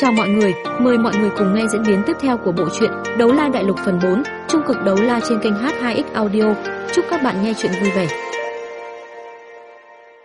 Chào mọi người, mời mọi người cùng nghe diễn biến tiếp theo của bộ truyện Đấu La Đại Lục phần 4, trung cực đấu la trên kênh H2X Audio. Chúc các bạn nghe truyện vui vẻ.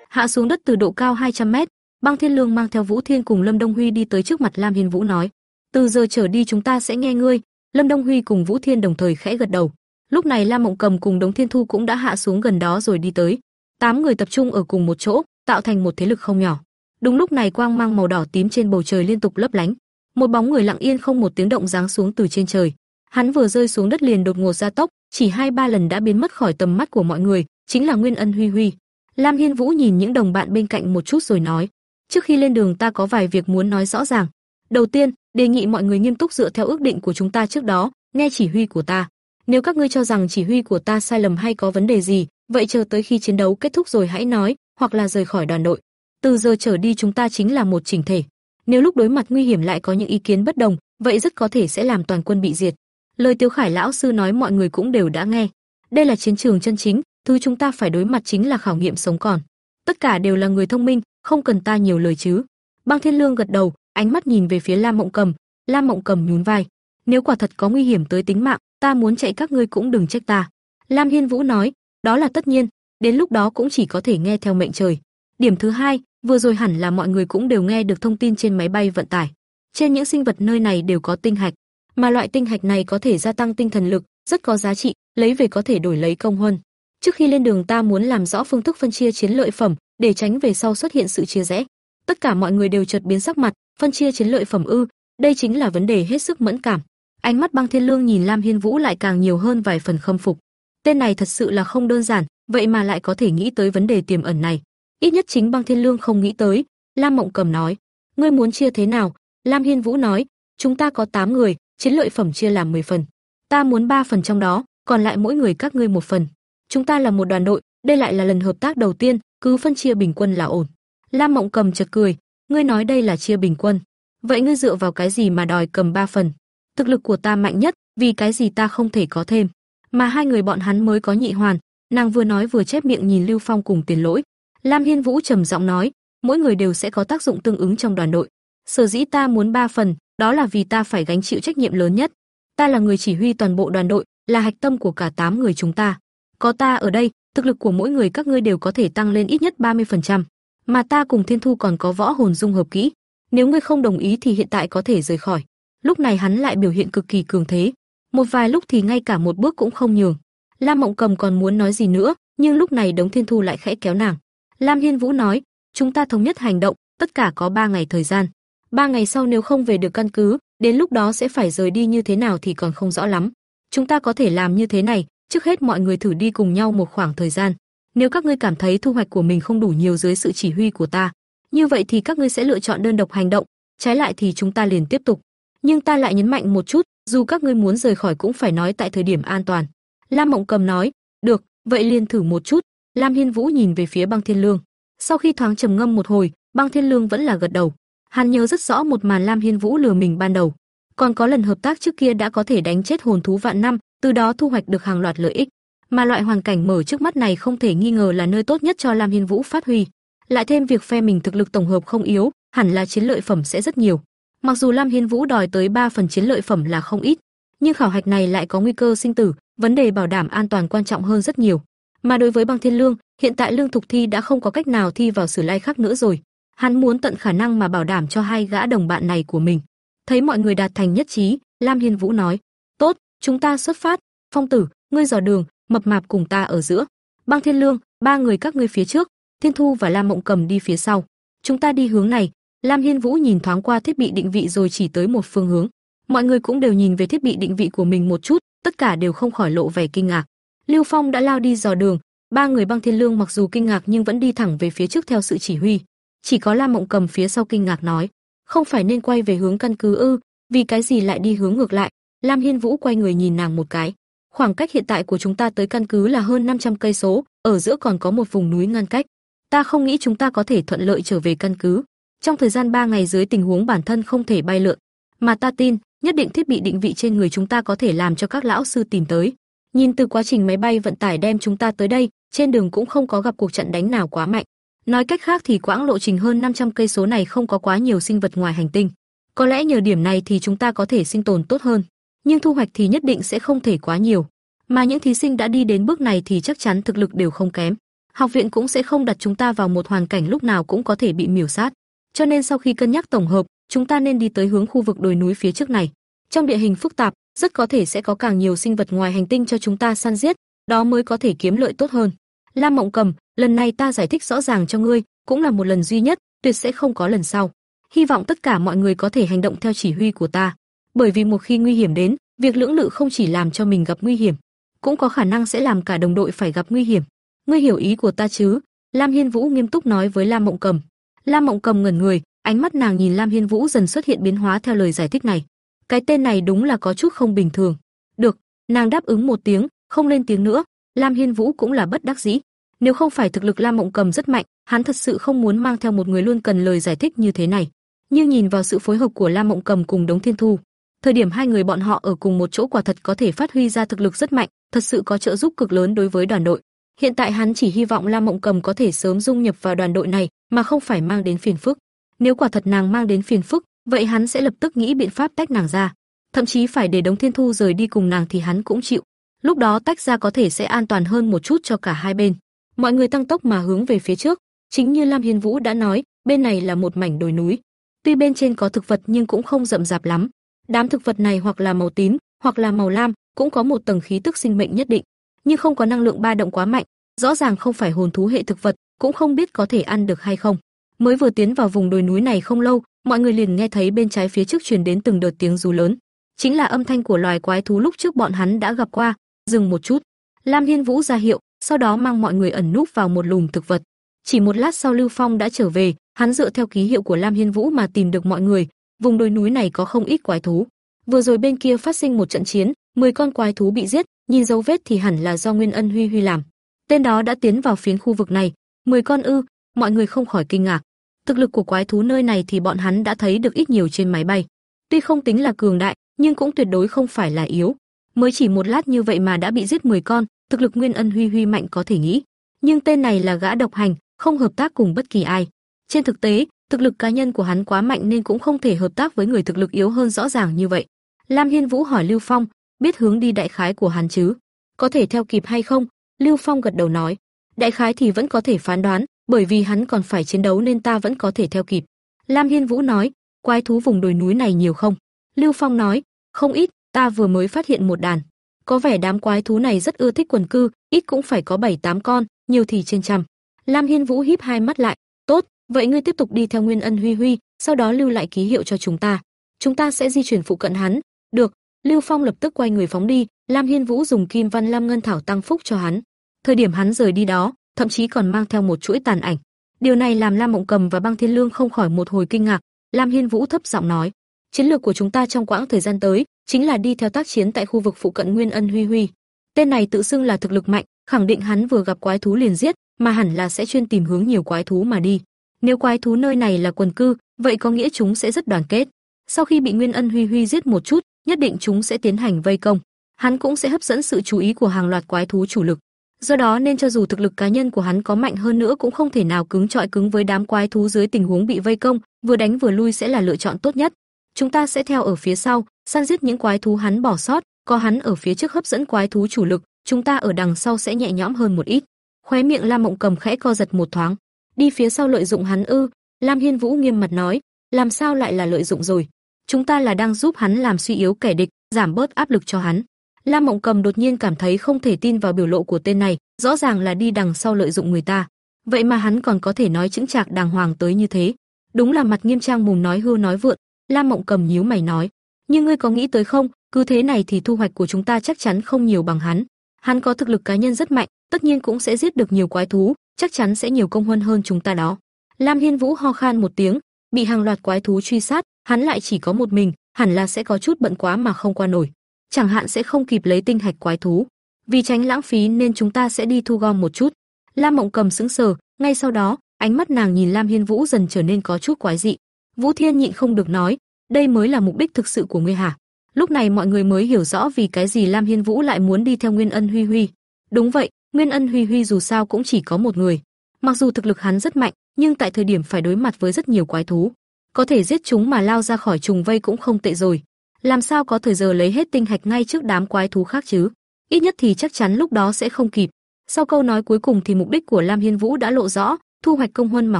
Hạ xuống đất từ độ cao 200m, Băng Thiên Lương mang theo Vũ Thiên cùng Lâm Đông Huy đi tới trước mặt Lam Hiên Vũ nói: "Từ giờ trở đi chúng ta sẽ nghe ngươi." Lâm Đông Huy cùng Vũ Thiên đồng thời khẽ gật đầu. Lúc này Lam Mộng Cầm cùng Đống Thiên Thu cũng đã hạ xuống gần đó rồi đi tới. Tám người tập trung ở cùng một chỗ, tạo thành một thế lực không nhỏ. Đúng lúc này quang mang màu đỏ tím trên bầu trời liên tục lấp lánh, một bóng người lặng yên không một tiếng động giáng xuống từ trên trời. Hắn vừa rơi xuống đất liền đột ngột ra tốc, chỉ hai ba lần đã biến mất khỏi tầm mắt của mọi người, chính là Nguyên Ân Huy Huy. Lam Hiên Vũ nhìn những đồng bạn bên cạnh một chút rồi nói: "Trước khi lên đường ta có vài việc muốn nói rõ ràng. Đầu tiên, đề nghị mọi người nghiêm túc dựa theo ước định của chúng ta trước đó, nghe chỉ huy của ta. Nếu các ngươi cho rằng chỉ huy của ta sai lầm hay có vấn đề gì, vậy chờ tới khi chiến đấu kết thúc rồi hãy nói, hoặc là rời khỏi đoàn đội. Từ giờ trở đi chúng ta chính là một chỉnh thể. Nếu lúc đối mặt nguy hiểm lại có những ý kiến bất đồng, vậy rất có thể sẽ làm toàn quân bị diệt. Lời Tiêu Khải lão sư nói mọi người cũng đều đã nghe. Đây là chiến trường chân chính, thứ chúng ta phải đối mặt chính là khảo nghiệm sống còn. Tất cả đều là người thông minh, không cần ta nhiều lời chứ. Băng Thiên Lương gật đầu, ánh mắt nhìn về phía Lam Mộng Cầm, Lam Mộng Cầm nhún vai. Nếu quả thật có nguy hiểm tới tính mạng, ta muốn chạy các ngươi cũng đừng trách ta. Lam Hiên Vũ nói, đó là tất nhiên, đến lúc đó cũng chỉ có thể nghe theo mệnh trời. Điểm thứ hai, vừa rồi hẳn là mọi người cũng đều nghe được thông tin trên máy bay vận tải. Trên những sinh vật nơi này đều có tinh hạch, mà loại tinh hạch này có thể gia tăng tinh thần lực, rất có giá trị, lấy về có thể đổi lấy công huân. Trước khi lên đường ta muốn làm rõ phương thức phân chia chiến lợi phẩm, để tránh về sau xuất hiện sự chia rẽ. Tất cả mọi người đều chợt biến sắc mặt, phân chia chiến lợi phẩm ư? Đây chính là vấn đề hết sức mẫn cảm. Ánh mắt Băng Thiên Lương nhìn Lam Hiên Vũ lại càng nhiều hơn vài phần khâm phục. Tên này thật sự là không đơn giản, vậy mà lại có thể nghĩ tới vấn đề tiềm ẩn này. Ít nhất chính Băng Thiên Lương không nghĩ tới. Lam Mộng Cầm nói, ngươi muốn chia thế nào? Lam Hiên Vũ nói, chúng ta có 8 người, chiến lợi phẩm chia làm 10 phần. Ta muốn 3 phần trong đó, còn lại mỗi người các ngươi một phần. Chúng ta là một đoàn đội, đây lại là lần hợp tác đầu tiên, cứ phân chia bình quân là ổn. Lam Mộng Cầm chợt cười, ngươi nói đây là chia bình quân. Vậy ngươi dựa vào cái gì mà đòi cầm 3 phần? Thực lực của ta mạnh nhất, vì cái gì ta không thể có thêm? Mà hai người bọn hắn mới có nhị hoàn, nàng vừa nói vừa chép miệng nhìn Lưu Phong cùng Tiền Lỗi. Lam Hiên Vũ trầm giọng nói, mỗi người đều sẽ có tác dụng tương ứng trong đoàn đội. Sở dĩ ta muốn ba phần, đó là vì ta phải gánh chịu trách nhiệm lớn nhất. Ta là người chỉ huy toàn bộ đoàn đội, là hạch tâm của cả tám người chúng ta. Có ta ở đây, thực lực của mỗi người các ngươi đều có thể tăng lên ít nhất 30%, mà ta cùng Thiên Thu còn có võ hồn dung hợp kỹ. Nếu ngươi không đồng ý thì hiện tại có thể rời khỏi. Lúc này hắn lại biểu hiện cực kỳ cường thế, một vài lúc thì ngay cả một bước cũng không nhường. Lam Mộng Cầm còn muốn nói gì nữa, nhưng lúc này Đống Thiên Thu lại khẽ kéo nàng. Lam Hiên Vũ nói, chúng ta thống nhất hành động, tất cả có 3 ngày thời gian. 3 ngày sau nếu không về được căn cứ, đến lúc đó sẽ phải rời đi như thế nào thì còn không rõ lắm. Chúng ta có thể làm như thế này, trước hết mọi người thử đi cùng nhau một khoảng thời gian. Nếu các ngươi cảm thấy thu hoạch của mình không đủ nhiều dưới sự chỉ huy của ta, như vậy thì các ngươi sẽ lựa chọn đơn độc hành động, trái lại thì chúng ta liền tiếp tục. Nhưng ta lại nhấn mạnh một chút, dù các ngươi muốn rời khỏi cũng phải nói tại thời điểm an toàn. Lam Mộng Cầm nói, được, vậy liền thử một chút. Lam Hiên Vũ nhìn về phía Băng Thiên Lương. Sau khi thoáng trầm ngâm một hồi, Băng Thiên Lương vẫn là gật đầu. Hắn nhớ rất rõ một màn Lam Hiên Vũ lừa mình ban đầu, còn có lần hợp tác trước kia đã có thể đánh chết hồn thú vạn năm, từ đó thu hoạch được hàng loạt lợi ích. Mà loại hoàn cảnh mở trước mắt này không thể nghi ngờ là nơi tốt nhất cho Lam Hiên Vũ phát huy. Lại thêm việc phe mình thực lực tổng hợp không yếu, hẳn là chiến lợi phẩm sẽ rất nhiều. Mặc dù Lam Hiên Vũ đòi tới 3 phần chiến lợi phẩm là không ít, nhưng khảo hạch này lại có nguy cơ sinh tử, vấn đề bảo đảm an toàn quan trọng hơn rất nhiều. Mà đối với Băng Thiên Lương, hiện tại Lương Thục Thi đã không có cách nào thi vào Sử Lai khác nữa rồi. Hắn muốn tận khả năng mà bảo đảm cho hai gã đồng bạn này của mình. Thấy mọi người đạt thành nhất trí, Lam Hiên Vũ nói: "Tốt, chúng ta xuất phát. Phong Tử, ngươi dò đường, mập mạp cùng ta ở giữa. Băng Thiên Lương, ba người các ngươi phía trước, Thiên Thu và Lam Mộng Cầm đi phía sau. Chúng ta đi hướng này." Lam Hiên Vũ nhìn thoáng qua thiết bị định vị rồi chỉ tới một phương hướng. Mọi người cũng đều nhìn về thiết bị định vị của mình một chút, tất cả đều không khỏi lộ vẻ kinh ngạc. Lưu Phong đã lao đi dò đường, ba người băng thiên lương mặc dù kinh ngạc nhưng vẫn đi thẳng về phía trước theo sự chỉ huy. Chỉ có Lam Mộng Cầm phía sau kinh ngạc nói, không phải nên quay về hướng căn cứ ư, vì cái gì lại đi hướng ngược lại? Lam Hiên Vũ quay người nhìn nàng một cái. Khoảng cách hiện tại của chúng ta tới căn cứ là hơn 500 cây số, ở giữa còn có một vùng núi ngăn cách. Ta không nghĩ chúng ta có thể thuận lợi trở về căn cứ. Trong thời gian 3 ngày dưới tình huống bản thân không thể bay lượn, mà ta tin, nhất định thiết bị định vị trên người chúng ta có thể làm cho các lão sư tìm tới. Nhìn từ quá trình máy bay vận tải đem chúng ta tới đây, trên đường cũng không có gặp cuộc trận đánh nào quá mạnh. Nói cách khác thì quãng lộ trình hơn 500 cây số này không có quá nhiều sinh vật ngoài hành tinh. Có lẽ nhờ điểm này thì chúng ta có thể sinh tồn tốt hơn, nhưng thu hoạch thì nhất định sẽ không thể quá nhiều. Mà những thí sinh đã đi đến bước này thì chắc chắn thực lực đều không kém. Học viện cũng sẽ không đặt chúng ta vào một hoàn cảnh lúc nào cũng có thể bị miểu sát. Cho nên sau khi cân nhắc tổng hợp, chúng ta nên đi tới hướng khu vực đồi núi phía trước này. Trong địa hình phức tạp, rất có thể sẽ có càng nhiều sinh vật ngoài hành tinh cho chúng ta săn giết, đó mới có thể kiếm lợi tốt hơn. Lam Mộng Cầm, lần này ta giải thích rõ ràng cho ngươi, cũng là một lần duy nhất, tuyệt sẽ không có lần sau. Hy vọng tất cả mọi người có thể hành động theo chỉ huy của ta, bởi vì một khi nguy hiểm đến, việc lưỡng lự không chỉ làm cho mình gặp nguy hiểm, cũng có khả năng sẽ làm cả đồng đội phải gặp nguy hiểm. Ngươi hiểu ý của ta chứ? Lam Hiên Vũ nghiêm túc nói với Lam Mộng Cầm. Lam Mộng Cầm ngẩn người, ánh mắt nàng nhìn Lam Hiên Vũ dần xuất hiện biến hóa theo lời giải thích này. Cái tên này đúng là có chút không bình thường. Được, nàng đáp ứng một tiếng, không lên tiếng nữa. Lam Hiên Vũ cũng là bất đắc dĩ. Nếu không phải thực lực Lam Mộng Cầm rất mạnh, hắn thật sự không muốn mang theo một người luôn cần lời giải thích như thế này. Nhưng nhìn vào sự phối hợp của Lam Mộng Cầm cùng Đống Thiên Thu, thời điểm hai người bọn họ ở cùng một chỗ quả thật có thể phát huy ra thực lực rất mạnh, thật sự có trợ giúp cực lớn đối với đoàn đội. Hiện tại hắn chỉ hy vọng Lam Mộng Cầm có thể sớm dung nhập vào đoàn đội này, mà không phải mang đến phiền phức. Nếu quả thật nàng mang đến phiền phức, vậy hắn sẽ lập tức nghĩ biện pháp tách nàng ra, thậm chí phải để Đống Thiên Thu rời đi cùng nàng thì hắn cũng chịu. Lúc đó tách ra có thể sẽ an toàn hơn một chút cho cả hai bên. Mọi người tăng tốc mà hướng về phía trước, chính như Lam Hiên Vũ đã nói, bên này là một mảnh đồi núi. Tuy bên trên có thực vật nhưng cũng không rậm rạp lắm. Đám thực vật này hoặc là màu tím, hoặc là màu lam, cũng có một tầng khí tức sinh mệnh nhất định, nhưng không có năng lượng ba động quá mạnh, rõ ràng không phải hồn thú hệ thực vật, cũng không biết có thể ăn được hay không. Mới vừa tiến vào vùng đồi núi này không lâu, mọi người liền nghe thấy bên trái phía trước truyền đến từng đợt tiếng rú lớn, chính là âm thanh của loài quái thú lúc trước bọn hắn đã gặp qua. Dừng một chút, Lam Hiên Vũ ra hiệu, sau đó mang mọi người ẩn núp vào một lùm thực vật. Chỉ một lát sau Lưu Phong đã trở về, hắn dựa theo ký hiệu của Lam Hiên Vũ mà tìm được mọi người, vùng đồi núi này có không ít quái thú. Vừa rồi bên kia phát sinh một trận chiến, 10 con quái thú bị giết, nhìn dấu vết thì hẳn là do Nguyên Ân Huy Huy làm. Tên đó đã tiến vào phiến khu vực này, 10 con ư, mọi người không khỏi kinh ngạc. Thực lực của quái thú nơi này thì bọn hắn đã thấy được ít nhiều trên máy bay. Tuy không tính là cường đại, nhưng cũng tuyệt đối không phải là yếu. Mới chỉ một lát như vậy mà đã bị giết 10 con, thực lực Nguyên Ân Huy Huy mạnh có thể nghĩ. Nhưng tên này là gã độc hành, không hợp tác cùng bất kỳ ai. Trên thực tế, thực lực cá nhân của hắn quá mạnh nên cũng không thể hợp tác với người thực lực yếu hơn rõ ràng như vậy. Lam Hiên Vũ hỏi Lưu Phong, biết hướng đi đại khái của hắn chứ? Có thể theo kịp hay không? Lưu Phong gật đầu nói, đại khái thì vẫn có thể phán đoán, bởi vì hắn còn phải chiến đấu nên ta vẫn có thể theo kịp. Lam Hiên Vũ nói, quái thú vùng đồi núi này nhiều không? Lưu Phong nói, không ít, ta vừa mới phát hiện một đàn. Có vẻ đám quái thú này rất ưa thích quần cư, ít cũng phải có 7-8 con, nhiều thì trên trăm. Lam Hiên Vũ híp hai mắt lại, tốt, vậy ngươi tiếp tục đi theo Nguyên Ân Huy Huy, sau đó lưu lại ký hiệu cho chúng ta. Chúng ta sẽ di chuyển phụ cận hắn. Được, Lưu Phong lập tức quay người phóng đi, Lam Hiên Vũ dùng Kim Văn Lam Ngân Thảo tăng phúc cho hắn. Thời điểm hắn rời đi đó, thậm chí còn mang theo một chuỗi tàn ảnh. Điều này làm Lam Mộng Cầm và Băng Thiên Lương không khỏi một hồi kinh ngạc. Lam Hiên Vũ thấp giọng nói: "Chiến lược của chúng ta trong quãng thời gian tới, chính là đi theo tác chiến tại khu vực phụ cận Nguyên Ân Huy Huy. Tên này tự xưng là thực lực mạnh, khẳng định hắn vừa gặp quái thú liền giết, mà hẳn là sẽ chuyên tìm hướng nhiều quái thú mà đi. Nếu quái thú nơi này là quần cư, vậy có nghĩa chúng sẽ rất đoàn kết. Sau khi bị Nguyên Ân Huy Huy giết một chút, nhất định chúng sẽ tiến hành vây công. Hắn cũng sẽ hấp dẫn sự chú ý của hàng loạt quái thú chủ lực. Do đó nên cho dù thực lực cá nhân của hắn có mạnh hơn nữa cũng không thể nào cứng trọi cứng với đám quái thú dưới tình huống bị vây công, vừa đánh vừa lui sẽ là lựa chọn tốt nhất. Chúng ta sẽ theo ở phía sau, săn giết những quái thú hắn bỏ sót, có hắn ở phía trước hấp dẫn quái thú chủ lực, chúng ta ở đằng sau sẽ nhẹ nhõm hơn một ít. Khóe miệng Lam Mộng Cầm khẽ co giật một thoáng. Đi phía sau lợi dụng hắn ư? Lam Hiên Vũ nghiêm mặt nói, làm sao lại là lợi dụng rồi? Chúng ta là đang giúp hắn làm suy yếu kẻ địch, giảm bớt áp lực cho hắn. Lam Mộng Cầm đột nhiên cảm thấy không thể tin vào biểu lộ của tên này, rõ ràng là đi đằng sau lợi dụng người ta. Vậy mà hắn còn có thể nói chững chạc đàng hoàng tới như thế. Đúng là mặt nghiêm trang mùng nói hưu nói vượn. Lam Mộng Cầm nhíu mày nói, nhưng ngươi có nghĩ tới không, cứ thế này thì thu hoạch của chúng ta chắc chắn không nhiều bằng hắn. Hắn có thực lực cá nhân rất mạnh, tất nhiên cũng sẽ giết được nhiều quái thú, chắc chắn sẽ nhiều công huân hơn chúng ta đó. Lam Hiên Vũ ho khan một tiếng, bị hàng loạt quái thú truy sát, hắn lại chỉ có một mình, hẳn là sẽ có chút bận quá mà không qua nổi. Chẳng hạn sẽ không kịp lấy tinh hạch quái thú. Vì tránh lãng phí nên chúng ta sẽ đi thu gom một chút. Lam Mộng Cầm sững sờ, ngay sau đó, ánh mắt nàng nhìn Lam Hiên Vũ dần trở nên có chút quái dị. Vũ Thiên nhịn không được nói, đây mới là mục đích thực sự của ngươi hả? Lúc này mọi người mới hiểu rõ vì cái gì Lam Hiên Vũ lại muốn đi theo Nguyên Ân Huy Huy. Đúng vậy, Nguyên Ân Huy Huy dù sao cũng chỉ có một người. Mặc dù thực lực hắn rất mạnh, nhưng tại thời điểm phải đối mặt với rất nhiều quái thú, có thể giết chúng mà lao ra khỏi trùng vây cũng không tệ rồi. Làm sao có thời giờ lấy hết tinh hạch ngay trước đám quái thú khác chứ? Ít nhất thì chắc chắn lúc đó sẽ không kịp. Sau câu nói cuối cùng thì mục đích của Lam Hiên Vũ đã lộ rõ, thu hoạch công huân mà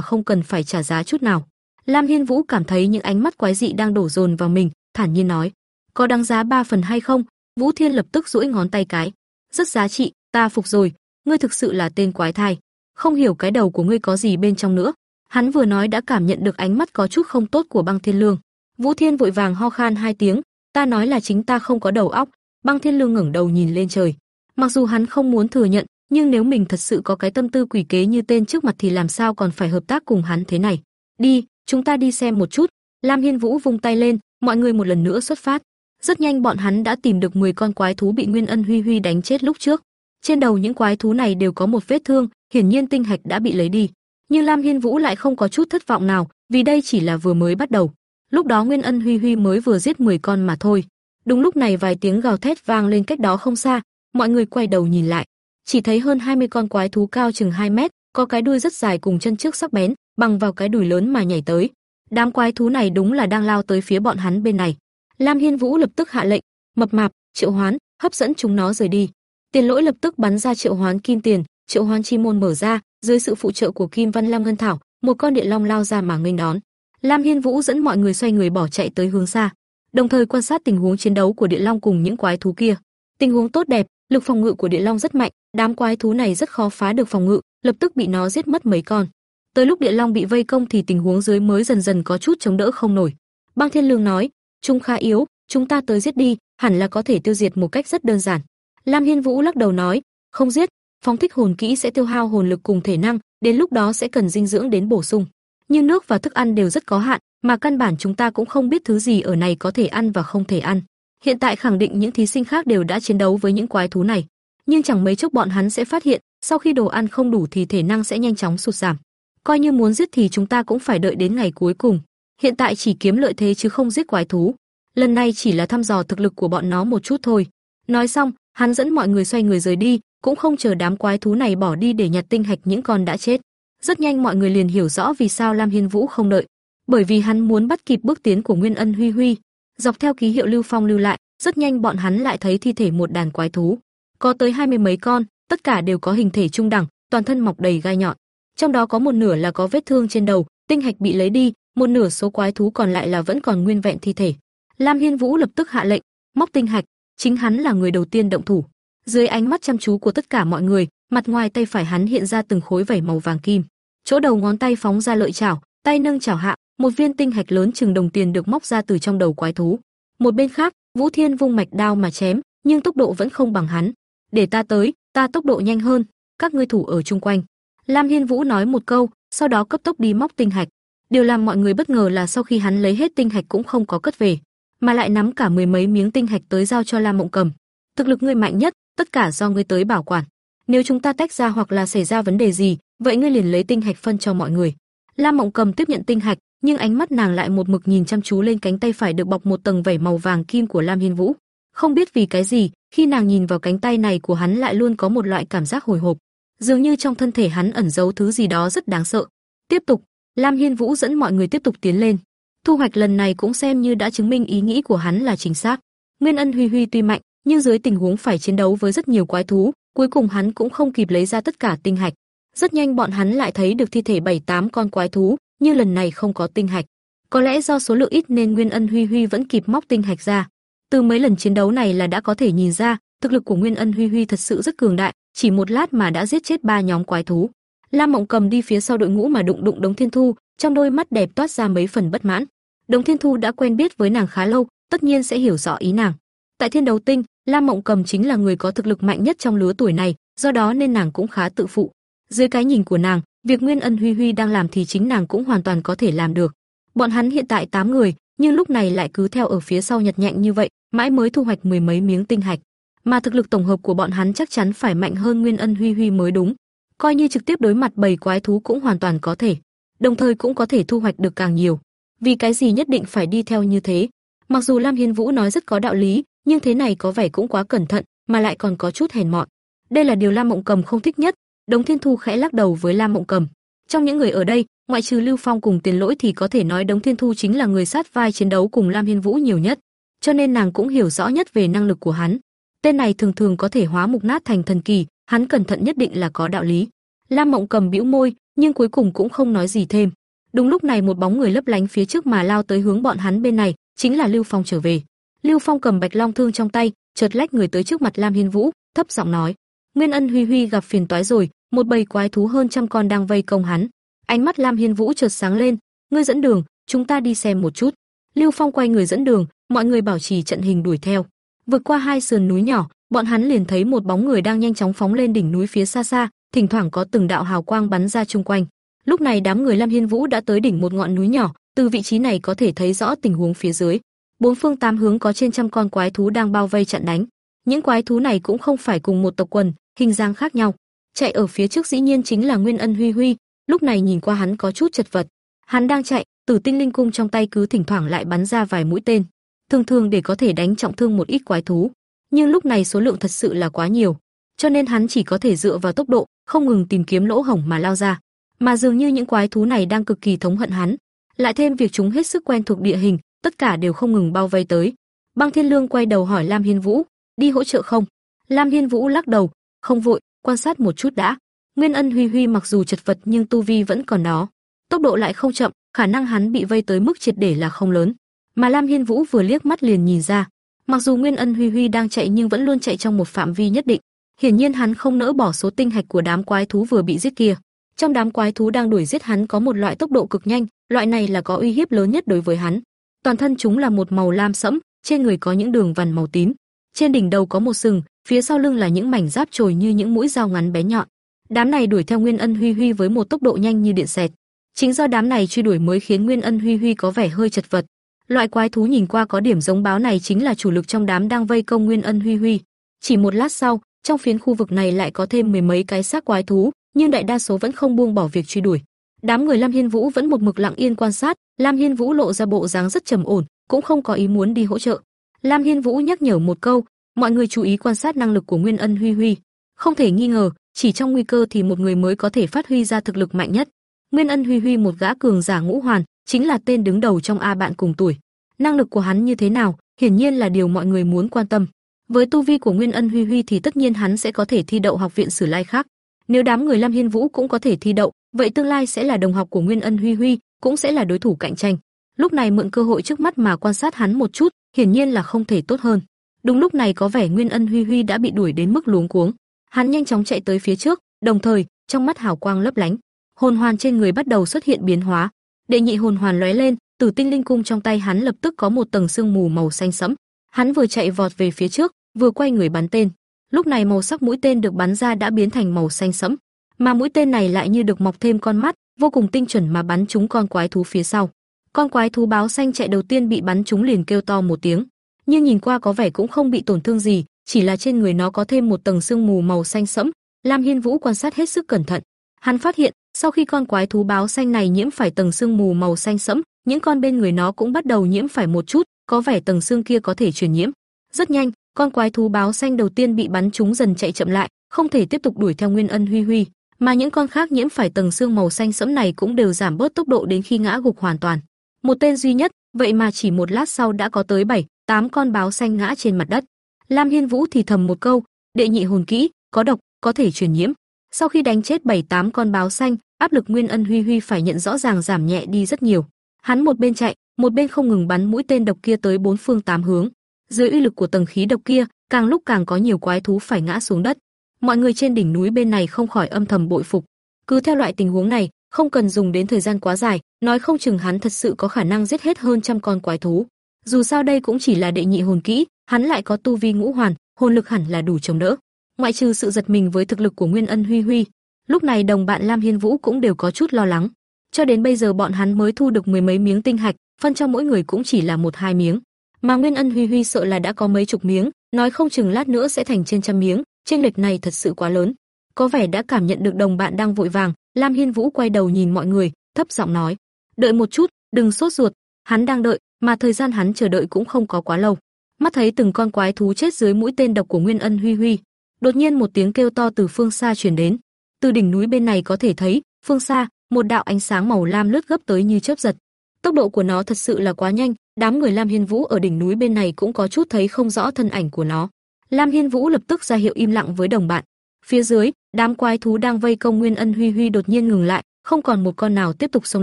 không cần phải trả giá chút nào. Lam Hiên Vũ cảm thấy những ánh mắt quái dị đang đổ dồn vào mình, thản nhiên nói: "Có đáng giá ba phần hay không?" Vũ Thiên lập tức duỗi ngón tay cái: "Rất giá trị, ta phục rồi, ngươi thực sự là tên quái thai, không hiểu cái đầu của ngươi có gì bên trong nữa." Hắn vừa nói đã cảm nhận được ánh mắt có chút không tốt của Băng Thiên Lương. Vũ Thiên vội vàng ho khan hai tiếng, "Ta nói là chính ta không có đầu óc." Băng Thiên Lương ngẩng đầu nhìn lên trời. Mặc dù hắn không muốn thừa nhận, nhưng nếu mình thật sự có cái tâm tư quỷ kế như tên trước mặt thì làm sao còn phải hợp tác cùng hắn thế này. "Đi, chúng ta đi xem một chút." Lam Hiên Vũ vung tay lên, mọi người một lần nữa xuất phát. Rất nhanh bọn hắn đã tìm được 10 con quái thú bị Nguyên Ân Huy Huy đánh chết lúc trước. Trên đầu những quái thú này đều có một vết thương, hiển nhiên tinh hạch đã bị lấy đi. Nhưng Lam Hiên Vũ lại không có chút thất vọng nào, vì đây chỉ là vừa mới bắt đầu. Lúc đó Nguyên Ân Huy Huy mới vừa giết 10 con mà thôi. Đúng lúc này vài tiếng gào thét vang lên cách đó không xa, mọi người quay đầu nhìn lại, chỉ thấy hơn 20 con quái thú cao chừng 2 mét, có cái đuôi rất dài cùng chân trước sắc bén, bằng vào cái đùi lớn mà nhảy tới. Đám quái thú này đúng là đang lao tới phía bọn hắn bên này. Lam Hiên Vũ lập tức hạ lệnh, mập mạp, triệu hoán, hấp dẫn chúng nó rời đi. Tiền Lỗi lập tức bắn ra triệu hoán kim tiền, triệu hoán chi môn mở ra, dưới sự phụ trợ của Kim Văn Lam Ngân Thảo, một con địa long lao ra mà nghênh đón. Lam Hiên Vũ dẫn mọi người xoay người bỏ chạy tới hướng xa, đồng thời quan sát tình huống chiến đấu của địa long cùng những quái thú kia. Tình huống tốt đẹp, lực phòng ngự của địa long rất mạnh, đám quái thú này rất khó phá được phòng ngự, lập tức bị nó giết mất mấy con. Tới lúc địa long bị vây công thì tình huống dưới mới dần dần có chút chống đỡ không nổi. Băng Thiên Lương nói, chúng khá yếu, chúng ta tới giết đi, hẳn là có thể tiêu diệt một cách rất đơn giản. Lam Hiên Vũ lắc đầu nói, không giết, phóng thích hồn kỹ sẽ tiêu hao hồn lực cùng thể năng, đến lúc đó sẽ cần dinh dưỡng đến bổ sung. Nhưng nước và thức ăn đều rất có hạn, mà căn bản chúng ta cũng không biết thứ gì ở này có thể ăn và không thể ăn. Hiện tại khẳng định những thí sinh khác đều đã chiến đấu với những quái thú này, nhưng chẳng mấy chốc bọn hắn sẽ phát hiện, sau khi đồ ăn không đủ thì thể năng sẽ nhanh chóng sụt giảm. Coi như muốn giết thì chúng ta cũng phải đợi đến ngày cuối cùng. Hiện tại chỉ kiếm lợi thế chứ không giết quái thú. Lần này chỉ là thăm dò thực lực của bọn nó một chút thôi. Nói xong, hắn dẫn mọi người xoay người rời đi, cũng không chờ đám quái thú này bỏ đi để nhặt tinh hạch những con đã chết. Rất nhanh mọi người liền hiểu rõ vì sao Lam Hiên Vũ không đợi, bởi vì hắn muốn bắt kịp bước tiến của Nguyên Ân Huy Huy. Dọc theo ký hiệu Lưu Phong lưu lại, rất nhanh bọn hắn lại thấy thi thể một đàn quái thú, có tới hai mươi mấy con, tất cả đều có hình thể trung đẳng, toàn thân mọc đầy gai nhọn. Trong đó có một nửa là có vết thương trên đầu, tinh hạch bị lấy đi, một nửa số quái thú còn lại là vẫn còn nguyên vẹn thi thể. Lam Hiên Vũ lập tức hạ lệnh, móc tinh hạch, chính hắn là người đầu tiên động thủ. Dưới ánh mắt chăm chú của tất cả mọi người, mặt ngoài tay phải hắn hiện ra từng khối vảy màu vàng kim. Chỗ đầu ngón tay phóng ra lợi chảo, tay nâng chảo hạ, một viên tinh hạch lớn chừng đồng tiền được móc ra từ trong đầu quái thú. Một bên khác, Vũ Thiên vung mạch đao mà chém, nhưng tốc độ vẫn không bằng hắn. "Để ta tới, ta tốc độ nhanh hơn, các ngươi thủ ở chung quanh." Lam Hiên Vũ nói một câu, sau đó cấp tốc đi móc tinh hạch. Điều làm mọi người bất ngờ là sau khi hắn lấy hết tinh hạch cũng không có cất về, mà lại nắm cả mười mấy miếng tinh hạch tới giao cho Lam Mộng Cầm. "Thực lực ngươi mạnh nhất, tất cả do ngươi tới bảo quản. Nếu chúng ta tách ra hoặc là xảy ra vấn đề gì, vậy ngươi liền lấy tinh hạch phân cho mọi người." Lam Mộng Cầm tiếp nhận tinh hạch, nhưng ánh mắt nàng lại một mực nhìn chăm chú lên cánh tay phải được bọc một tầng vảy màu vàng kim của Lam Hiên Vũ. Không biết vì cái gì, khi nàng nhìn vào cánh tay này của hắn lại luôn có một loại cảm giác hồi hộp, dường như trong thân thể hắn ẩn giấu thứ gì đó rất đáng sợ. Tiếp tục, Lam Hiên Vũ dẫn mọi người tiếp tục tiến lên. Thu hoạch lần này cũng xem như đã chứng minh ý nghĩ của hắn là chính xác. Nguyên Ân Huy Huy tuy mạnh, nhưng dưới tình huống phải chiến đấu với rất nhiều quái thú, cuối cùng hắn cũng không kịp lấy ra tất cả tinh hạch. Rất nhanh bọn hắn lại thấy được thi thể 7-8 con quái thú, nhưng lần này không có tinh hạch. Có lẽ do số lượng ít nên Nguyên Ân Huy Huy vẫn kịp móc tinh hạch ra. Từ mấy lần chiến đấu này là đã có thể nhìn ra, thực lực của Nguyên Ân Huy Huy thật sự rất cường đại, chỉ một lát mà đã giết chết ba nhóm quái thú. Lam Mộng Cầm đi phía sau đội ngũ mà đụng đụng Đống Thiên Thu, trong đôi mắt đẹp toát ra mấy phần bất mãn. Đống Thiên Thu đã quen biết với nàng khá lâu, tất nhiên sẽ hiểu rõ ý nàng. Tại Thiên Đấu Tinh, Lam Mộng Cầm chính là người có thực lực mạnh nhất trong lứa tuổi này, do đó nên nàng cũng khá tự phụ. Dưới cái nhìn của nàng, việc Nguyên Ân Huy Huy đang làm thì chính nàng cũng hoàn toàn có thể làm được. Bọn hắn hiện tại 8 người, nhưng lúc này lại cứ theo ở phía sau nhặt nhạnh như vậy, mãi mới thu hoạch mười mấy miếng tinh hạch, mà thực lực tổng hợp của bọn hắn chắc chắn phải mạnh hơn Nguyên Ân Huy Huy mới đúng. Coi như trực tiếp đối mặt bầy quái thú cũng hoàn toàn có thể, đồng thời cũng có thể thu hoạch được càng nhiều. Vì cái gì nhất định phải đi theo như thế? Mặc dù Lam Hiên Vũ nói rất có đạo lý, nhưng thế này có vẻ cũng quá cẩn thận, mà lại còn có chút hèn mọn. Đây là điều Lam Mộng Cầm không thích nhất. Đống Thiên Thu khẽ lắc đầu với Lam Mộng Cầm. Trong những người ở đây, Ngoại trừ Lưu Phong cùng Tiền Lỗi thì có thể nói Đống Thiên Thu chính là người sát vai chiến đấu cùng Lam Hiên Vũ nhiều nhất, cho nên nàng cũng hiểu rõ nhất về năng lực của hắn. Tên này thường thường có thể hóa mục nát thành thần kỳ, hắn cẩn thận nhất định là có đạo lý. Lam Mộng Cầm bĩu môi, nhưng cuối cùng cũng không nói gì thêm. Đúng lúc này một bóng người lấp lánh phía trước mà lao tới hướng bọn hắn bên này, chính là Lưu Phong trở về. Lưu Phong cầm Bạch Long thương trong tay, chợt lách người tới trước mặt Lam Hiên Vũ, thấp giọng nói: "Nguyên Ân Huy Huy gặp phiền toái rồi, một bầy quái thú hơn trăm con đang vây công hắn." Ánh mắt Lam Hiên Vũ chợt sáng lên, "Ngươi dẫn đường, chúng ta đi xem một chút." Lưu Phong quay người dẫn đường, mọi người bảo trì trận hình đuổi theo. Vượt qua hai sườn núi nhỏ, bọn hắn liền thấy một bóng người đang nhanh chóng phóng lên đỉnh núi phía xa xa, thỉnh thoảng có từng đạo hào quang bắn ra chung quanh. Lúc này đám người Lam Hiên Vũ đã tới đỉnh một ngọn núi nhỏ, từ vị trí này có thể thấy rõ tình huống phía dưới. Bốn phương tám hướng có trên trăm con quái thú đang bao vây chặn đánh. Những quái thú này cũng không phải cùng một tộc quần, hình dáng khác nhau. Chạy ở phía trước dĩ nhiên chính là Nguyên Ân Huy Huy, lúc này nhìn qua hắn có chút chật vật. Hắn đang chạy, Tử Tinh Linh cung trong tay cứ thỉnh thoảng lại bắn ra vài mũi tên, thường thường để có thể đánh trọng thương một ít quái thú. Nhưng lúc này số lượng thật sự là quá nhiều, cho nên hắn chỉ có thể dựa vào tốc độ, không ngừng tìm kiếm lỗ hổng mà lao ra. Mà dường như những quái thú này đang cực kỳ thống hận hắn, lại thêm việc chúng hết sức quen thuộc địa hình, tất cả đều không ngừng bao vây tới. Băng Thiên Lương quay đầu hỏi Lam Hiên Vũ, đi hỗ trợ không? Lam Hiên Vũ lắc đầu, không vội, quan sát một chút đã. Nguyên Ân Huy Huy mặc dù chật vật nhưng tu vi vẫn còn đó, tốc độ lại không chậm, khả năng hắn bị vây tới mức triệt để là không lớn. Mà Lam Hiên Vũ vừa liếc mắt liền nhìn ra, mặc dù Nguyên Ân Huy Huy đang chạy nhưng vẫn luôn chạy trong một phạm vi nhất định. Hiển nhiên hắn không nỡ bỏ số tinh hạch của đám quái thú vừa bị giết kia. Trong đám quái thú đang đuổi giết hắn có một loại tốc độ cực nhanh, loại này là có uy hiếp lớn nhất đối với hắn. Toàn thân chúng là một màu lam sẫm, trên người có những đường vằn màu tím, trên đỉnh đầu có một sừng, phía sau lưng là những mảnh giáp trồi như những mũi dao ngắn bé nhọn. Đám này đuổi theo Nguyên Ân Huy Huy với một tốc độ nhanh như điện xẹt. Chính do đám này truy đuổi mới khiến Nguyên Ân Huy Huy có vẻ hơi chật vật. Loại quái thú nhìn qua có điểm giống báo này chính là chủ lực trong đám đang vây công Nguyên Ân Huy Huy. Chỉ một lát sau, trong phiến khu vực này lại có thêm mười mấy cái xác quái thú, nhưng đại đa số vẫn không buông bỏ việc truy đuổi. Đám người Lam Hiên Vũ vẫn một mực lặng yên quan sát, Lam Hiên Vũ lộ ra bộ dáng rất trầm ổn, cũng không có ý muốn đi hỗ trợ. Lam Hiên Vũ nhắc nhở một câu, mọi người chú ý quan sát năng lực của Nguyên Ân Huy Huy. Không thể nghi ngờ, chỉ trong nguy cơ thì một người mới có thể phát huy ra thực lực mạnh nhất. Nguyên Ân Huy Huy một gã cường giả ngũ hoàn, chính là tên đứng đầu trong A bạn cùng tuổi. Năng lực của hắn như thế nào, hiển nhiên là điều mọi người muốn quan tâm. Với tu vi của Nguyên Ân Huy Huy thì tất nhiên hắn sẽ có thể thi đậu học viện Sử Lai khác. Nếu đám người Lam Hiên Vũ cũng có thể thi đậu, vậy tương lai sẽ là đồng học của Nguyên Ân Huy Huy, cũng sẽ là đối thủ cạnh tranh. Lúc này mượn cơ hội trước mắt mà quan sát hắn một chút, hiển nhiên là không thể tốt hơn. Đúng lúc này có vẻ Nguyên Ân Huy Huy đã bị đuổi đến mức luống cuống. Hắn nhanh chóng chạy tới phía trước, đồng thời, trong mắt hào quang lấp lánh, hồn hoàn trên người bắt đầu xuất hiện biến hóa. Đệ nhị hồn hoàn lóe lên, từ Tinh Linh cung trong tay hắn lập tức có một tầng sương mù màu xanh sẫm. Hắn vừa chạy vọt về phía trước, vừa quay người bắn tên. Lúc này màu sắc mũi tên được bắn ra đã biến thành màu xanh sẫm, mà mũi tên này lại như được mọc thêm con mắt, vô cùng tinh chuẩn mà bắn trúng con quái thú phía sau. Con quái thú báo xanh chạy đầu tiên bị bắn trúng liền kêu to một tiếng, nhưng nhìn qua có vẻ cũng không bị tổn thương gì, chỉ là trên người nó có thêm một tầng sương mù màu xanh sẫm. Lam Hiên Vũ quan sát hết sức cẩn thận, hắn phát hiện, sau khi con quái thú báo xanh này nhiễm phải tầng sương mù màu xanh sẫm, những con bên người nó cũng bắt đầu nhiễm phải một chút, có vẻ tầng xương kia có thể truyền nhiễm. Rất nhanh, con quái thú báo xanh đầu tiên bị bắn trúng dần chạy chậm lại, không thể tiếp tục đuổi theo Nguyên Ân Huy Huy, mà những con khác nhiễm phải tầng xương màu xanh sẫm này cũng đều giảm bớt tốc độ đến khi ngã gục hoàn toàn. Một tên duy nhất, vậy mà chỉ một lát sau đã có tới 7, 8 con báo xanh ngã trên mặt đất. Lam Hiên Vũ thì thầm một câu, đệ nhị hồn kỹ, có độc, có thể truyền nhiễm. Sau khi đánh chết 7, 8 con báo xanh, áp lực Nguyên Ân Huy Huy phải nhận rõ ràng giảm nhẹ đi rất nhiều. Hắn một bên chạy, một bên không ngừng bắn mũi tên độc kia tới bốn phương tám hướng. Dưới uy lực của tầng khí độc kia, càng lúc càng có nhiều quái thú phải ngã xuống đất. Mọi người trên đỉnh núi bên này không khỏi âm thầm bội phục. Cứ theo loại tình huống này, không cần dùng đến thời gian quá dài, nói không chừng hắn thật sự có khả năng giết hết hơn trăm con quái thú. Dù sao đây cũng chỉ là đệ nhị hồn kỹ, hắn lại có tu vi ngũ hoàn, hồn lực hẳn là đủ chống đỡ. Ngoại trừ sự giật mình với thực lực của Nguyên Ân Huy Huy, lúc này đồng bạn Lam Hiên Vũ cũng đều có chút lo lắng. Cho đến bây giờ bọn hắn mới thu được mười mấy miếng tinh hạch, phân cho mỗi người cũng chỉ là một hai miếng. Mà Nguyên Ân Huy Huy sợ là đã có mấy chục miếng, nói không chừng lát nữa sẽ thành trên trăm miếng, chênh lệch này thật sự quá lớn. Có vẻ đã cảm nhận được đồng bạn đang vội vàng, Lam Hiên Vũ quay đầu nhìn mọi người, thấp giọng nói: "Đợi một chút, đừng sốt ruột." Hắn đang đợi, mà thời gian hắn chờ đợi cũng không có quá lâu. Mắt thấy từng con quái thú chết dưới mũi tên độc của Nguyên Ân Huy Huy, đột nhiên một tiếng kêu to từ phương xa truyền đến. Từ đỉnh núi bên này có thể thấy, phương xa, một đạo ánh sáng màu lam lướt gấp tới như chớp giật. Tốc độ của nó thật sự là quá nhanh, đám người Lam Hiên Vũ ở đỉnh núi bên này cũng có chút thấy không rõ thân ảnh của nó. Lam Hiên Vũ lập tức ra hiệu im lặng với đồng bạn. Phía dưới, đám quái thú đang vây công Nguyên Ân Huy Huy đột nhiên ngừng lại, không còn một con nào tiếp tục xông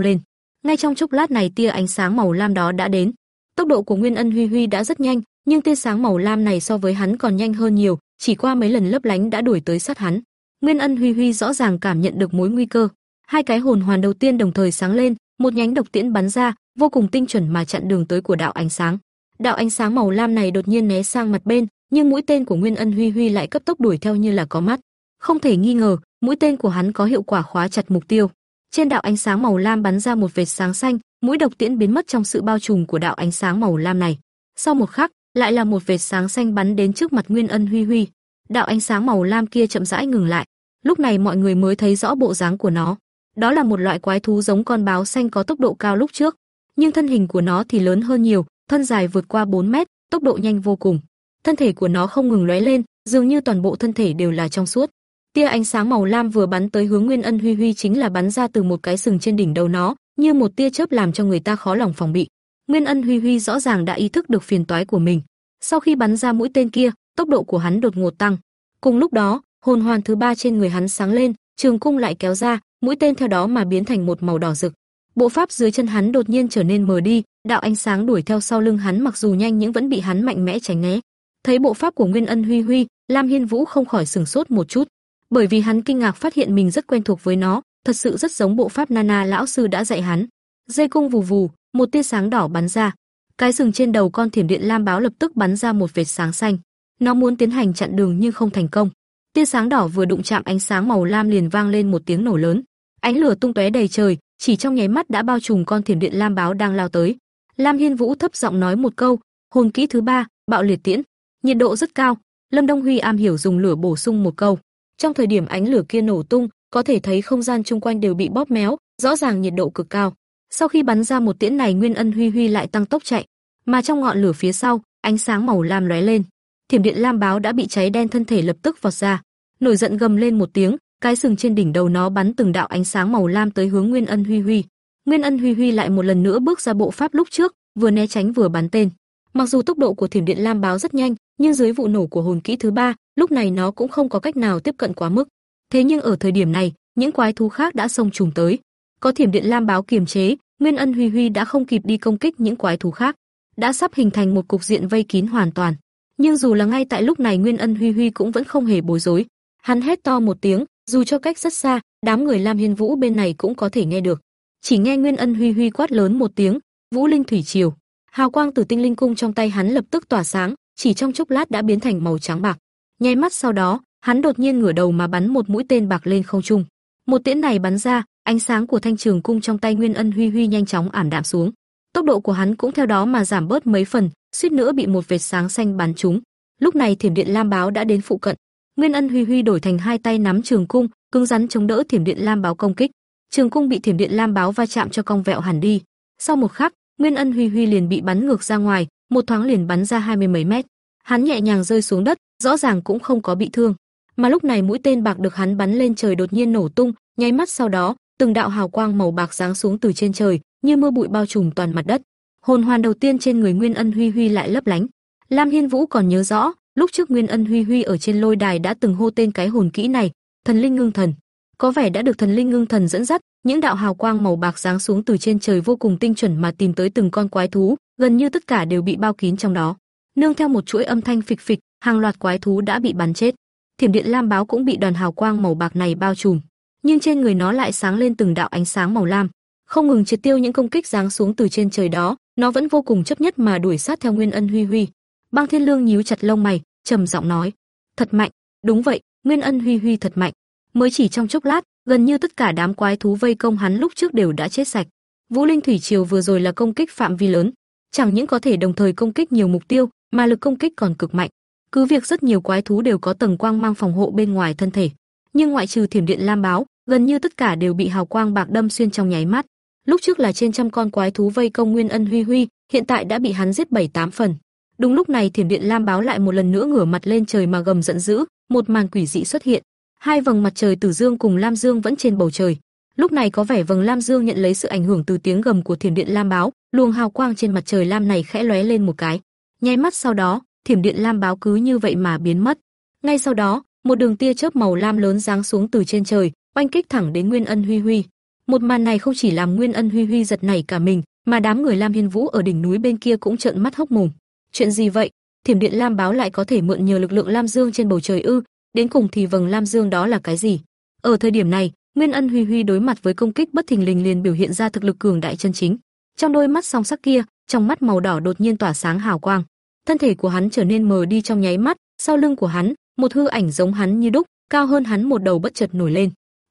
lên. Ngay trong chốc lát này tia ánh sáng màu lam đó đã đến. Tốc độ của Nguyên Ân Huy Huy đã rất nhanh, nhưng tia sáng màu lam này so với hắn còn nhanh hơn nhiều, chỉ qua mấy lần lấp lánh đã đuổi tới sát hắn. Nguyên Ân Huy Huy rõ ràng cảm nhận được mối nguy cơ. Hai cái hồn hoàn đầu tiên đồng thời sáng lên, một nhánh độc tiễn bắn ra, vô cùng tinh chuẩn mà chặn đường tới của đạo ánh sáng. Đạo ánh sáng màu lam này đột nhiên né sang mặt bên, nhưng mũi tên của Nguyên Ân Huy Huy lại cấp tốc đuổi theo như là có mắt. Không thể nghi ngờ, mũi tên của hắn có hiệu quả khóa chặt mục tiêu. Trên đạo ánh sáng màu lam bắn ra một vệt sáng xanh, mũi độc tiễn biến mất trong sự bao trùm của đạo ánh sáng màu lam này. Sau một khắc, lại là một vệt sáng xanh bắn đến trước mặt Nguyên Ân Huy Huy. Đạo ánh sáng màu lam kia chậm rãi ngừng lại. Lúc này mọi người mới thấy rõ bộ dáng của nó. Đó là một loại quái thú giống con báo xanh có tốc độ cao lúc trước, nhưng thân hình của nó thì lớn hơn nhiều, thân dài vượt qua 4 mét, tốc độ nhanh vô cùng. Thân thể của nó không ngừng lóe lên, dường như toàn bộ thân thể đều là trong suốt. Tia ánh sáng màu lam vừa bắn tới hướng Nguyên Ân Huy Huy chính là bắn ra từ một cái sừng trên đỉnh đầu nó, như một tia chớp làm cho người ta khó lòng phòng bị. Nguyên Ân Huy Huy rõ ràng đã ý thức được phiền toái của mình. Sau khi bắn ra mũi tên kia, tốc độ của hắn đột ngột tăng. Cùng lúc đó, hồn hoàn thứ ba trên người hắn sáng lên, trường cung lại kéo ra, mũi tên theo đó mà biến thành một màu đỏ rực. Bộ pháp dưới chân hắn đột nhiên trở nên mờ đi, đạo ánh sáng đuổi theo sau lưng hắn mặc dù nhanh nhưng vẫn bị hắn mạnh mẽ tránh né. Thấy bộ pháp của Nguyên Ân Huy Huy, Lam Hiên Vũ không khỏi sửng sốt một chút, bởi vì hắn kinh ngạc phát hiện mình rất quen thuộc với nó, thật sự rất giống bộ pháp Nana lão sư đã dạy hắn. Dây cung vù vù, một tia sáng đỏ bắn ra. Cái sừng trên đầu con thiểm điện lam báo lập tức bắn ra một vệt sáng xanh. Nó muốn tiến hành chặn đường nhưng không thành công. Tia sáng đỏ vừa đụng chạm ánh sáng màu lam liền vang lên một tiếng nổ lớn. Ánh lửa tung tóe đầy trời, chỉ trong nháy mắt đã bao trùm con thiểm điện lam báo đang lao tới. Lam Hiên Vũ thấp giọng nói một câu, hồn kỹ thứ ba, bạo liệt tiễn. Nhiệt độ rất cao, Lâm Đông Huy am hiểu dùng lửa bổ sung một câu. Trong thời điểm ánh lửa kia nổ tung, có thể thấy không gian chung quanh đều bị bóp méo, rõ ràng nhiệt độ cực cao. Sau khi bắn ra một tiễn này, Nguyên Ân Huy Huy lại tăng tốc chạy, mà trong ngọn lửa phía sau, ánh sáng màu lam lóe lên. Thiểm điện lam báo đã bị cháy đen thân thể lập tức vọt ra, nổi giận gầm lên một tiếng, cái sừng trên đỉnh đầu nó bắn từng đạo ánh sáng màu lam tới hướng Nguyên Ân Huy Huy. Nguyên Ân Huy Huy lại một lần nữa bước ra bộ pháp lúc trước, vừa né tránh vừa bắn tên. Mặc dù tốc độ của thiểm điện lam báo rất nhanh, nhưng dưới vụ nổ của hồn kỹ thứ ba, lúc này nó cũng không có cách nào tiếp cận quá mức. Thế nhưng ở thời điểm này, những quái thú khác đã xông trùng tới. Có thiểm điện lam báo kiềm chế, Nguyên Ân Huy Huy đã không kịp đi công kích những quái thú khác, đã sắp hình thành một cục diện vây kín hoàn toàn. Nhưng dù là ngay tại lúc này Nguyên Ân Huy Huy cũng vẫn không hề bối rối. Hắn hét to một tiếng, dù cho cách rất xa, đám người Lam Hiên Vũ bên này cũng có thể nghe được. Chỉ nghe Nguyên Ân Huy Huy quát lớn một tiếng, "Vũ Linh Thủy Triều!" Hào quang từ tinh linh cung trong tay hắn lập tức tỏa sáng, chỉ trong chốc lát đã biến thành màu trắng bạc. Nháy mắt sau đó, hắn đột nhiên ngửa đầu mà bắn một mũi tên bạc lên không trung. Một tiễn này bắn ra, ánh sáng của thanh trường cung trong tay Nguyên Ân Huy Huy nhanh chóng ảm đạm xuống. Tốc độ của hắn cũng theo đó mà giảm bớt mấy phần, suýt nữa bị một vệt sáng xanh bắn trúng. Lúc này Thiểm Điện Lam Báo đã đến phụ cận. Nguyên Ân Huy Huy đổi thành hai tay nắm trường cung, cứng rắn chống đỡ Thiểm Điện Lam Báo công kích. Trường cung bị Thiểm Điện Lam Báo va chạm cho cong vẹo hẳn đi. Sau một khắc, Nguyên Ân Huy Huy liền bị bắn ngược ra ngoài, một thoáng liền bắn ra hai mươi mấy mét. Hắn nhẹ nhàng rơi xuống đất, rõ ràng cũng không có bị thương. Mà lúc này mũi tên bạc được hắn bắn lên trời đột nhiên nổ tung, nháy mắt sau đó, từng đạo hào quang màu bạc giáng xuống từ trên trời, như mưa bụi bao trùm toàn mặt đất. Hồn hoàn đầu tiên trên người Nguyên Ân Huy Huy lại lấp lánh. Lam Hiên Vũ còn nhớ rõ, lúc trước Nguyên Ân Huy Huy ở trên lôi đài đã từng hô tên cái hồn kỹ này, Thần Linh Ngưng Thần. Có vẻ đã được Thần Linh Ngưng Thần dẫn dắt, những đạo hào quang màu bạc giáng xuống từ trên trời vô cùng tinh chuẩn mà tìm tới từng con quái thú, gần như tất cả đều bị bao kín trong đó. Nương theo một chuỗi âm thanh phịch phịch, hàng loạt quái thú đã bị bắn chết. Thiểm điện lam báo cũng bị đoàn hào quang màu bạc này bao trùm, nhưng trên người nó lại sáng lên từng đạo ánh sáng màu lam, không ngừng triệt tiêu những công kích giáng xuống từ trên trời đó, nó vẫn vô cùng chấp nhất mà đuổi sát theo Nguyên Ân Huy Huy. Băng Thiên Lương nhíu chặt lông mày, trầm giọng nói: "Thật mạnh, đúng vậy, Nguyên Ân Huy Huy thật mạnh." Mới chỉ trong chốc lát, gần như tất cả đám quái thú vây công hắn lúc trước đều đã chết sạch. Vũ Linh Thủy Triều vừa rồi là công kích phạm vi lớn, chẳng những có thể đồng thời công kích nhiều mục tiêu, mà lực công kích còn cực mạnh. Cứ việc rất nhiều quái thú đều có tầng quang mang phòng hộ bên ngoài thân thể, nhưng ngoại trừ thiểm điện lam báo, gần như tất cả đều bị hào quang bạc đâm xuyên trong nháy mắt. Lúc trước là trên trăm con quái thú vây công Nguyên Ân Huy Huy, hiện tại đã bị hắn giết bảy tám phần. Đúng lúc này thiểm điện lam báo lại một lần nữa ngửa mặt lên trời mà gầm giận dữ, một màn quỷ dị xuất hiện. Hai vầng mặt trời tử dương cùng lam dương vẫn trên bầu trời. Lúc này có vẻ vầng lam dương nhận lấy sự ảnh hưởng từ tiếng gầm của thiểm điện lam báo, luồng hào quang trên mặt trời lam này khẽ lóe lên một cái. Nháy mắt sau đó, thiểm điện lam báo cứ như vậy mà biến mất. Ngay sau đó, một đường tia chớp màu lam lớn giáng xuống từ trên trời, oanh kích thẳng đến Nguyên Ân Huy Huy. Một màn này không chỉ làm Nguyên Ân Huy Huy giật nảy cả mình, mà đám người Lam Hiên Vũ ở đỉnh núi bên kia cũng trợn mắt hốc mồm. Chuyện gì vậy? Thiểm điện lam báo lại có thể mượn nhờ lực lượng lam dương trên bầu trời ư? Đến cùng thì vầng lam dương đó là cái gì? Ở thời điểm này, Nguyên Ân Huy Huy đối mặt với công kích bất thình lình liền biểu hiện ra thực lực cường đại chân chính. Trong đôi mắt song sắc kia, trong mắt màu đỏ đột nhiên tỏa sáng hào quang. Thân thể của hắn trở nên mờ đi trong nháy mắt, sau lưng của hắn, một hư ảnh giống hắn như đúc, cao hơn hắn một đầu bất chợt nổi lên.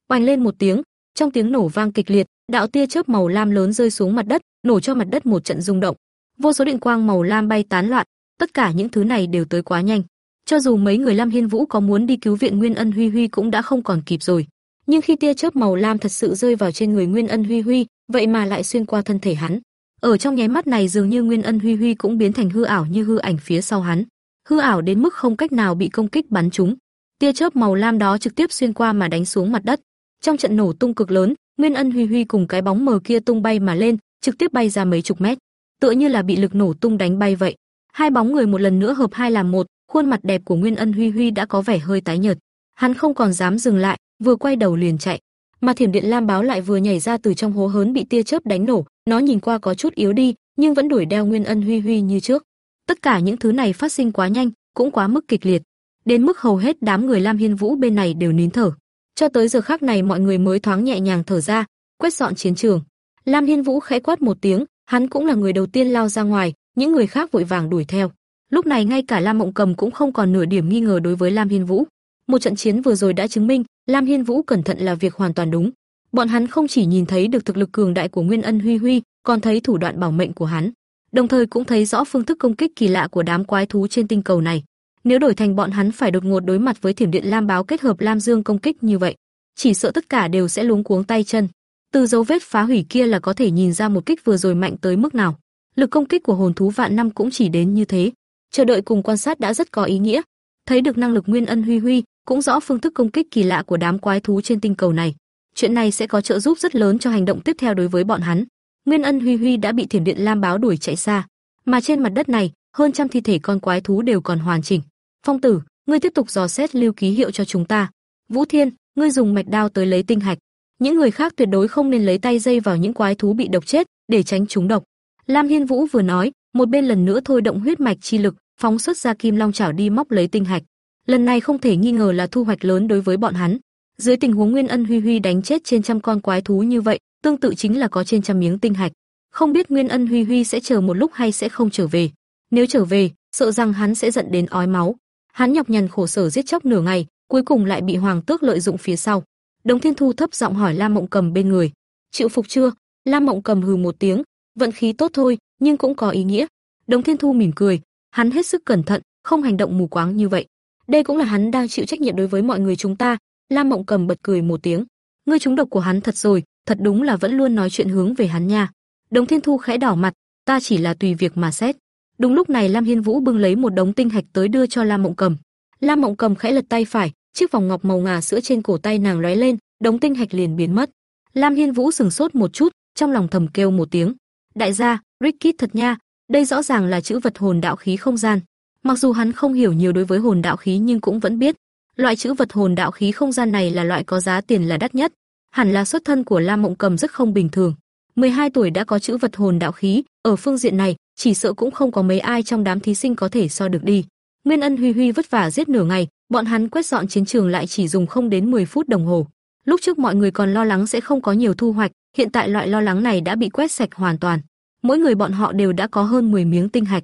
Oanh lên một tiếng, trong tiếng nổ vang kịch liệt, đạo tia chớp màu lam lớn rơi xuống mặt đất, nổ cho mặt đất một trận rung động. Vô số điện quang màu lam bay tán loạn, tất cả những thứ này đều tới quá nhanh. Cho dù mấy người Lam Hiên Vũ có muốn đi cứu viện Nguyên Ân Huy Huy cũng đã không còn kịp rồi. Nhưng khi tia chớp màu lam thật sự rơi vào trên người Nguyên Ân Huy Huy, vậy mà lại xuyên qua thân thể hắn. Ở trong nháy mắt này dường như Nguyên Ân Huy Huy cũng biến thành hư ảo như hư ảnh phía sau hắn. Hư ảo đến mức không cách nào bị công kích bắn trúng. Tia chớp màu lam đó trực tiếp xuyên qua mà đánh xuống mặt đất. Trong trận nổ tung cực lớn, Nguyên Ân Huy Huy cùng cái bóng mờ kia tung bay mà lên, trực tiếp bay ra mấy chục mét, tựa như là bị lực nổ tung đánh bay vậy. Hai bóng người một lần nữa hợp hai làm một, khuôn mặt đẹp của Nguyên Ân Huy Huy đã có vẻ hơi tái nhợt. Hắn không còn dám dừng lại, vừa quay đầu liền chạy. Mà Thiểm Điện Lam báo lại vừa nhảy ra từ trong hố hớn bị tia chớp đánh nổ, nó nhìn qua có chút yếu đi, nhưng vẫn đuổi đeo Nguyên Ân Huy Huy như trước. Tất cả những thứ này phát sinh quá nhanh, cũng quá mức kịch liệt, đến mức hầu hết đám người Lam Hiên Vũ bên này đều nín thở. Cho tới giờ khắc này mọi người mới thoáng nhẹ nhàng thở ra, quét dọn chiến trường. Lam Hiên Vũ khẽ quát một tiếng, hắn cũng là người đầu tiên lao ra ngoài, những người khác vội vàng đuổi theo. Lúc này ngay cả Lam Mộng Cầm cũng không còn nửa điểm nghi ngờ đối với Lam Hiên Vũ. Một trận chiến vừa rồi đã chứng minh, Lam Hiên Vũ cẩn thận là việc hoàn toàn đúng. Bọn hắn không chỉ nhìn thấy được thực lực cường đại của Nguyên Ân Huy Huy, còn thấy thủ đoạn bảo mệnh của hắn, đồng thời cũng thấy rõ phương thức công kích kỳ lạ của đám quái thú trên tinh cầu này. Nếu đổi thành bọn hắn phải đột ngột đối mặt với Thiểm Điện Lam báo kết hợp Lam Dương công kích như vậy, chỉ sợ tất cả đều sẽ luống cuống tay chân. Từ dấu vết phá hủy kia là có thể nhìn ra một kích vừa rồi mạnh tới mức nào. Lực công kích của hồn thú vạn năm cũng chỉ đến như thế. Chờ đợi cùng quan sát đã rất có ý nghĩa. Thấy được năng lực Nguyên Ân Huy Huy, cũng rõ phương thức công kích kỳ lạ của đám quái thú trên tinh cầu này. Chuyện này sẽ có trợ giúp rất lớn cho hành động tiếp theo đối với bọn hắn. Nguyên Ân Huy Huy đã bị Thiểm Điện Lam báo đuổi chạy xa, mà trên mặt đất này, hơn trăm thi thể con quái thú đều còn hoàn chỉnh. Phong tử, ngươi tiếp tục dò xét lưu ký hiệu cho chúng ta. Vũ Thiên, ngươi dùng mạch đao tới lấy tinh hạch. Những người khác tuyệt đối không nên lấy tay dây vào những quái thú bị độc chết, để tránh chúng độc. Lam Hiên Vũ vừa nói, một bên lần nữa thôi động huyết mạch chi lực, phóng xuất ra kim long chảo đi móc lấy tinh hạch. Lần này không thể nghi ngờ là thu hoạch lớn đối với bọn hắn. Dưới tình huống Nguyên Ân Huy Huy đánh chết trên trăm con quái thú như vậy, tương tự chính là có trên trăm miếng tinh hạch. Không biết Nguyên Ân Huy Huy sẽ chờ một lúc hay sẽ không trở về. Nếu trở về, sợ rằng hắn sẽ giận đến ói máu. Hắn nhọc nhằn khổ sở giết chóc nửa ngày, cuối cùng lại bị Hoàng Tước lợi dụng phía sau. Đồng Thiên Thu thấp giọng hỏi Lam Mộng Cầm bên người, "Chịu phục chưa?" Lam Mộng Cầm hừ một tiếng, "Vận khí tốt thôi, nhưng cũng có ý nghĩa." Đồng Thiên Thu mỉm cười, hắn hết sức cẩn thận, không hành động mù quáng như vậy. Đây cũng là hắn đang chịu trách nhiệm đối với mọi người chúng ta. Lam Mộng Cầm bật cười một tiếng, "Ngươi trúng độc của hắn thật rồi, thật đúng là vẫn luôn nói chuyện hướng về hắn nha." Đồng Thiên Thu khẽ đỏ mặt, "Ta chỉ là tùy việc mà xét." Đúng lúc này Lam Hiên Vũ bưng lấy một đống tinh hạch tới đưa cho Lam Mộng Cầm. Lam Mộng Cầm khẽ lật tay phải, chiếc vòng ngọc màu ngà sữa trên cổ tay nàng lóe lên, đống tinh hạch liền biến mất. Lam Hiên Vũ sừng sốt một chút, trong lòng thầm kêu một tiếng. Đại gia, Ricky thật nha, đây rõ ràng là chữ vật hồn đạo khí không gian. Mặc dù hắn không hiểu nhiều đối với hồn đạo khí nhưng cũng vẫn biết, loại chữ vật hồn đạo khí không gian này là loại có giá tiền là đắt nhất, hẳn là xuất thân của Lam Mộng Cầm rất không bình thường. 12 tuổi đã có chữ vật hồn đạo khí, ở phương diện này, chỉ sợ cũng không có mấy ai trong đám thí sinh có thể so được đi. Nguyên Ân Huy Huy vất vả giết nửa ngày, bọn hắn quét dọn chiến trường lại chỉ dùng không đến 10 phút đồng hồ. Lúc trước mọi người còn lo lắng sẽ không có nhiều thu hoạch, hiện tại loại lo lắng này đã bị quét sạch hoàn toàn. Mỗi người bọn họ đều đã có hơn 10 miếng tinh hạch.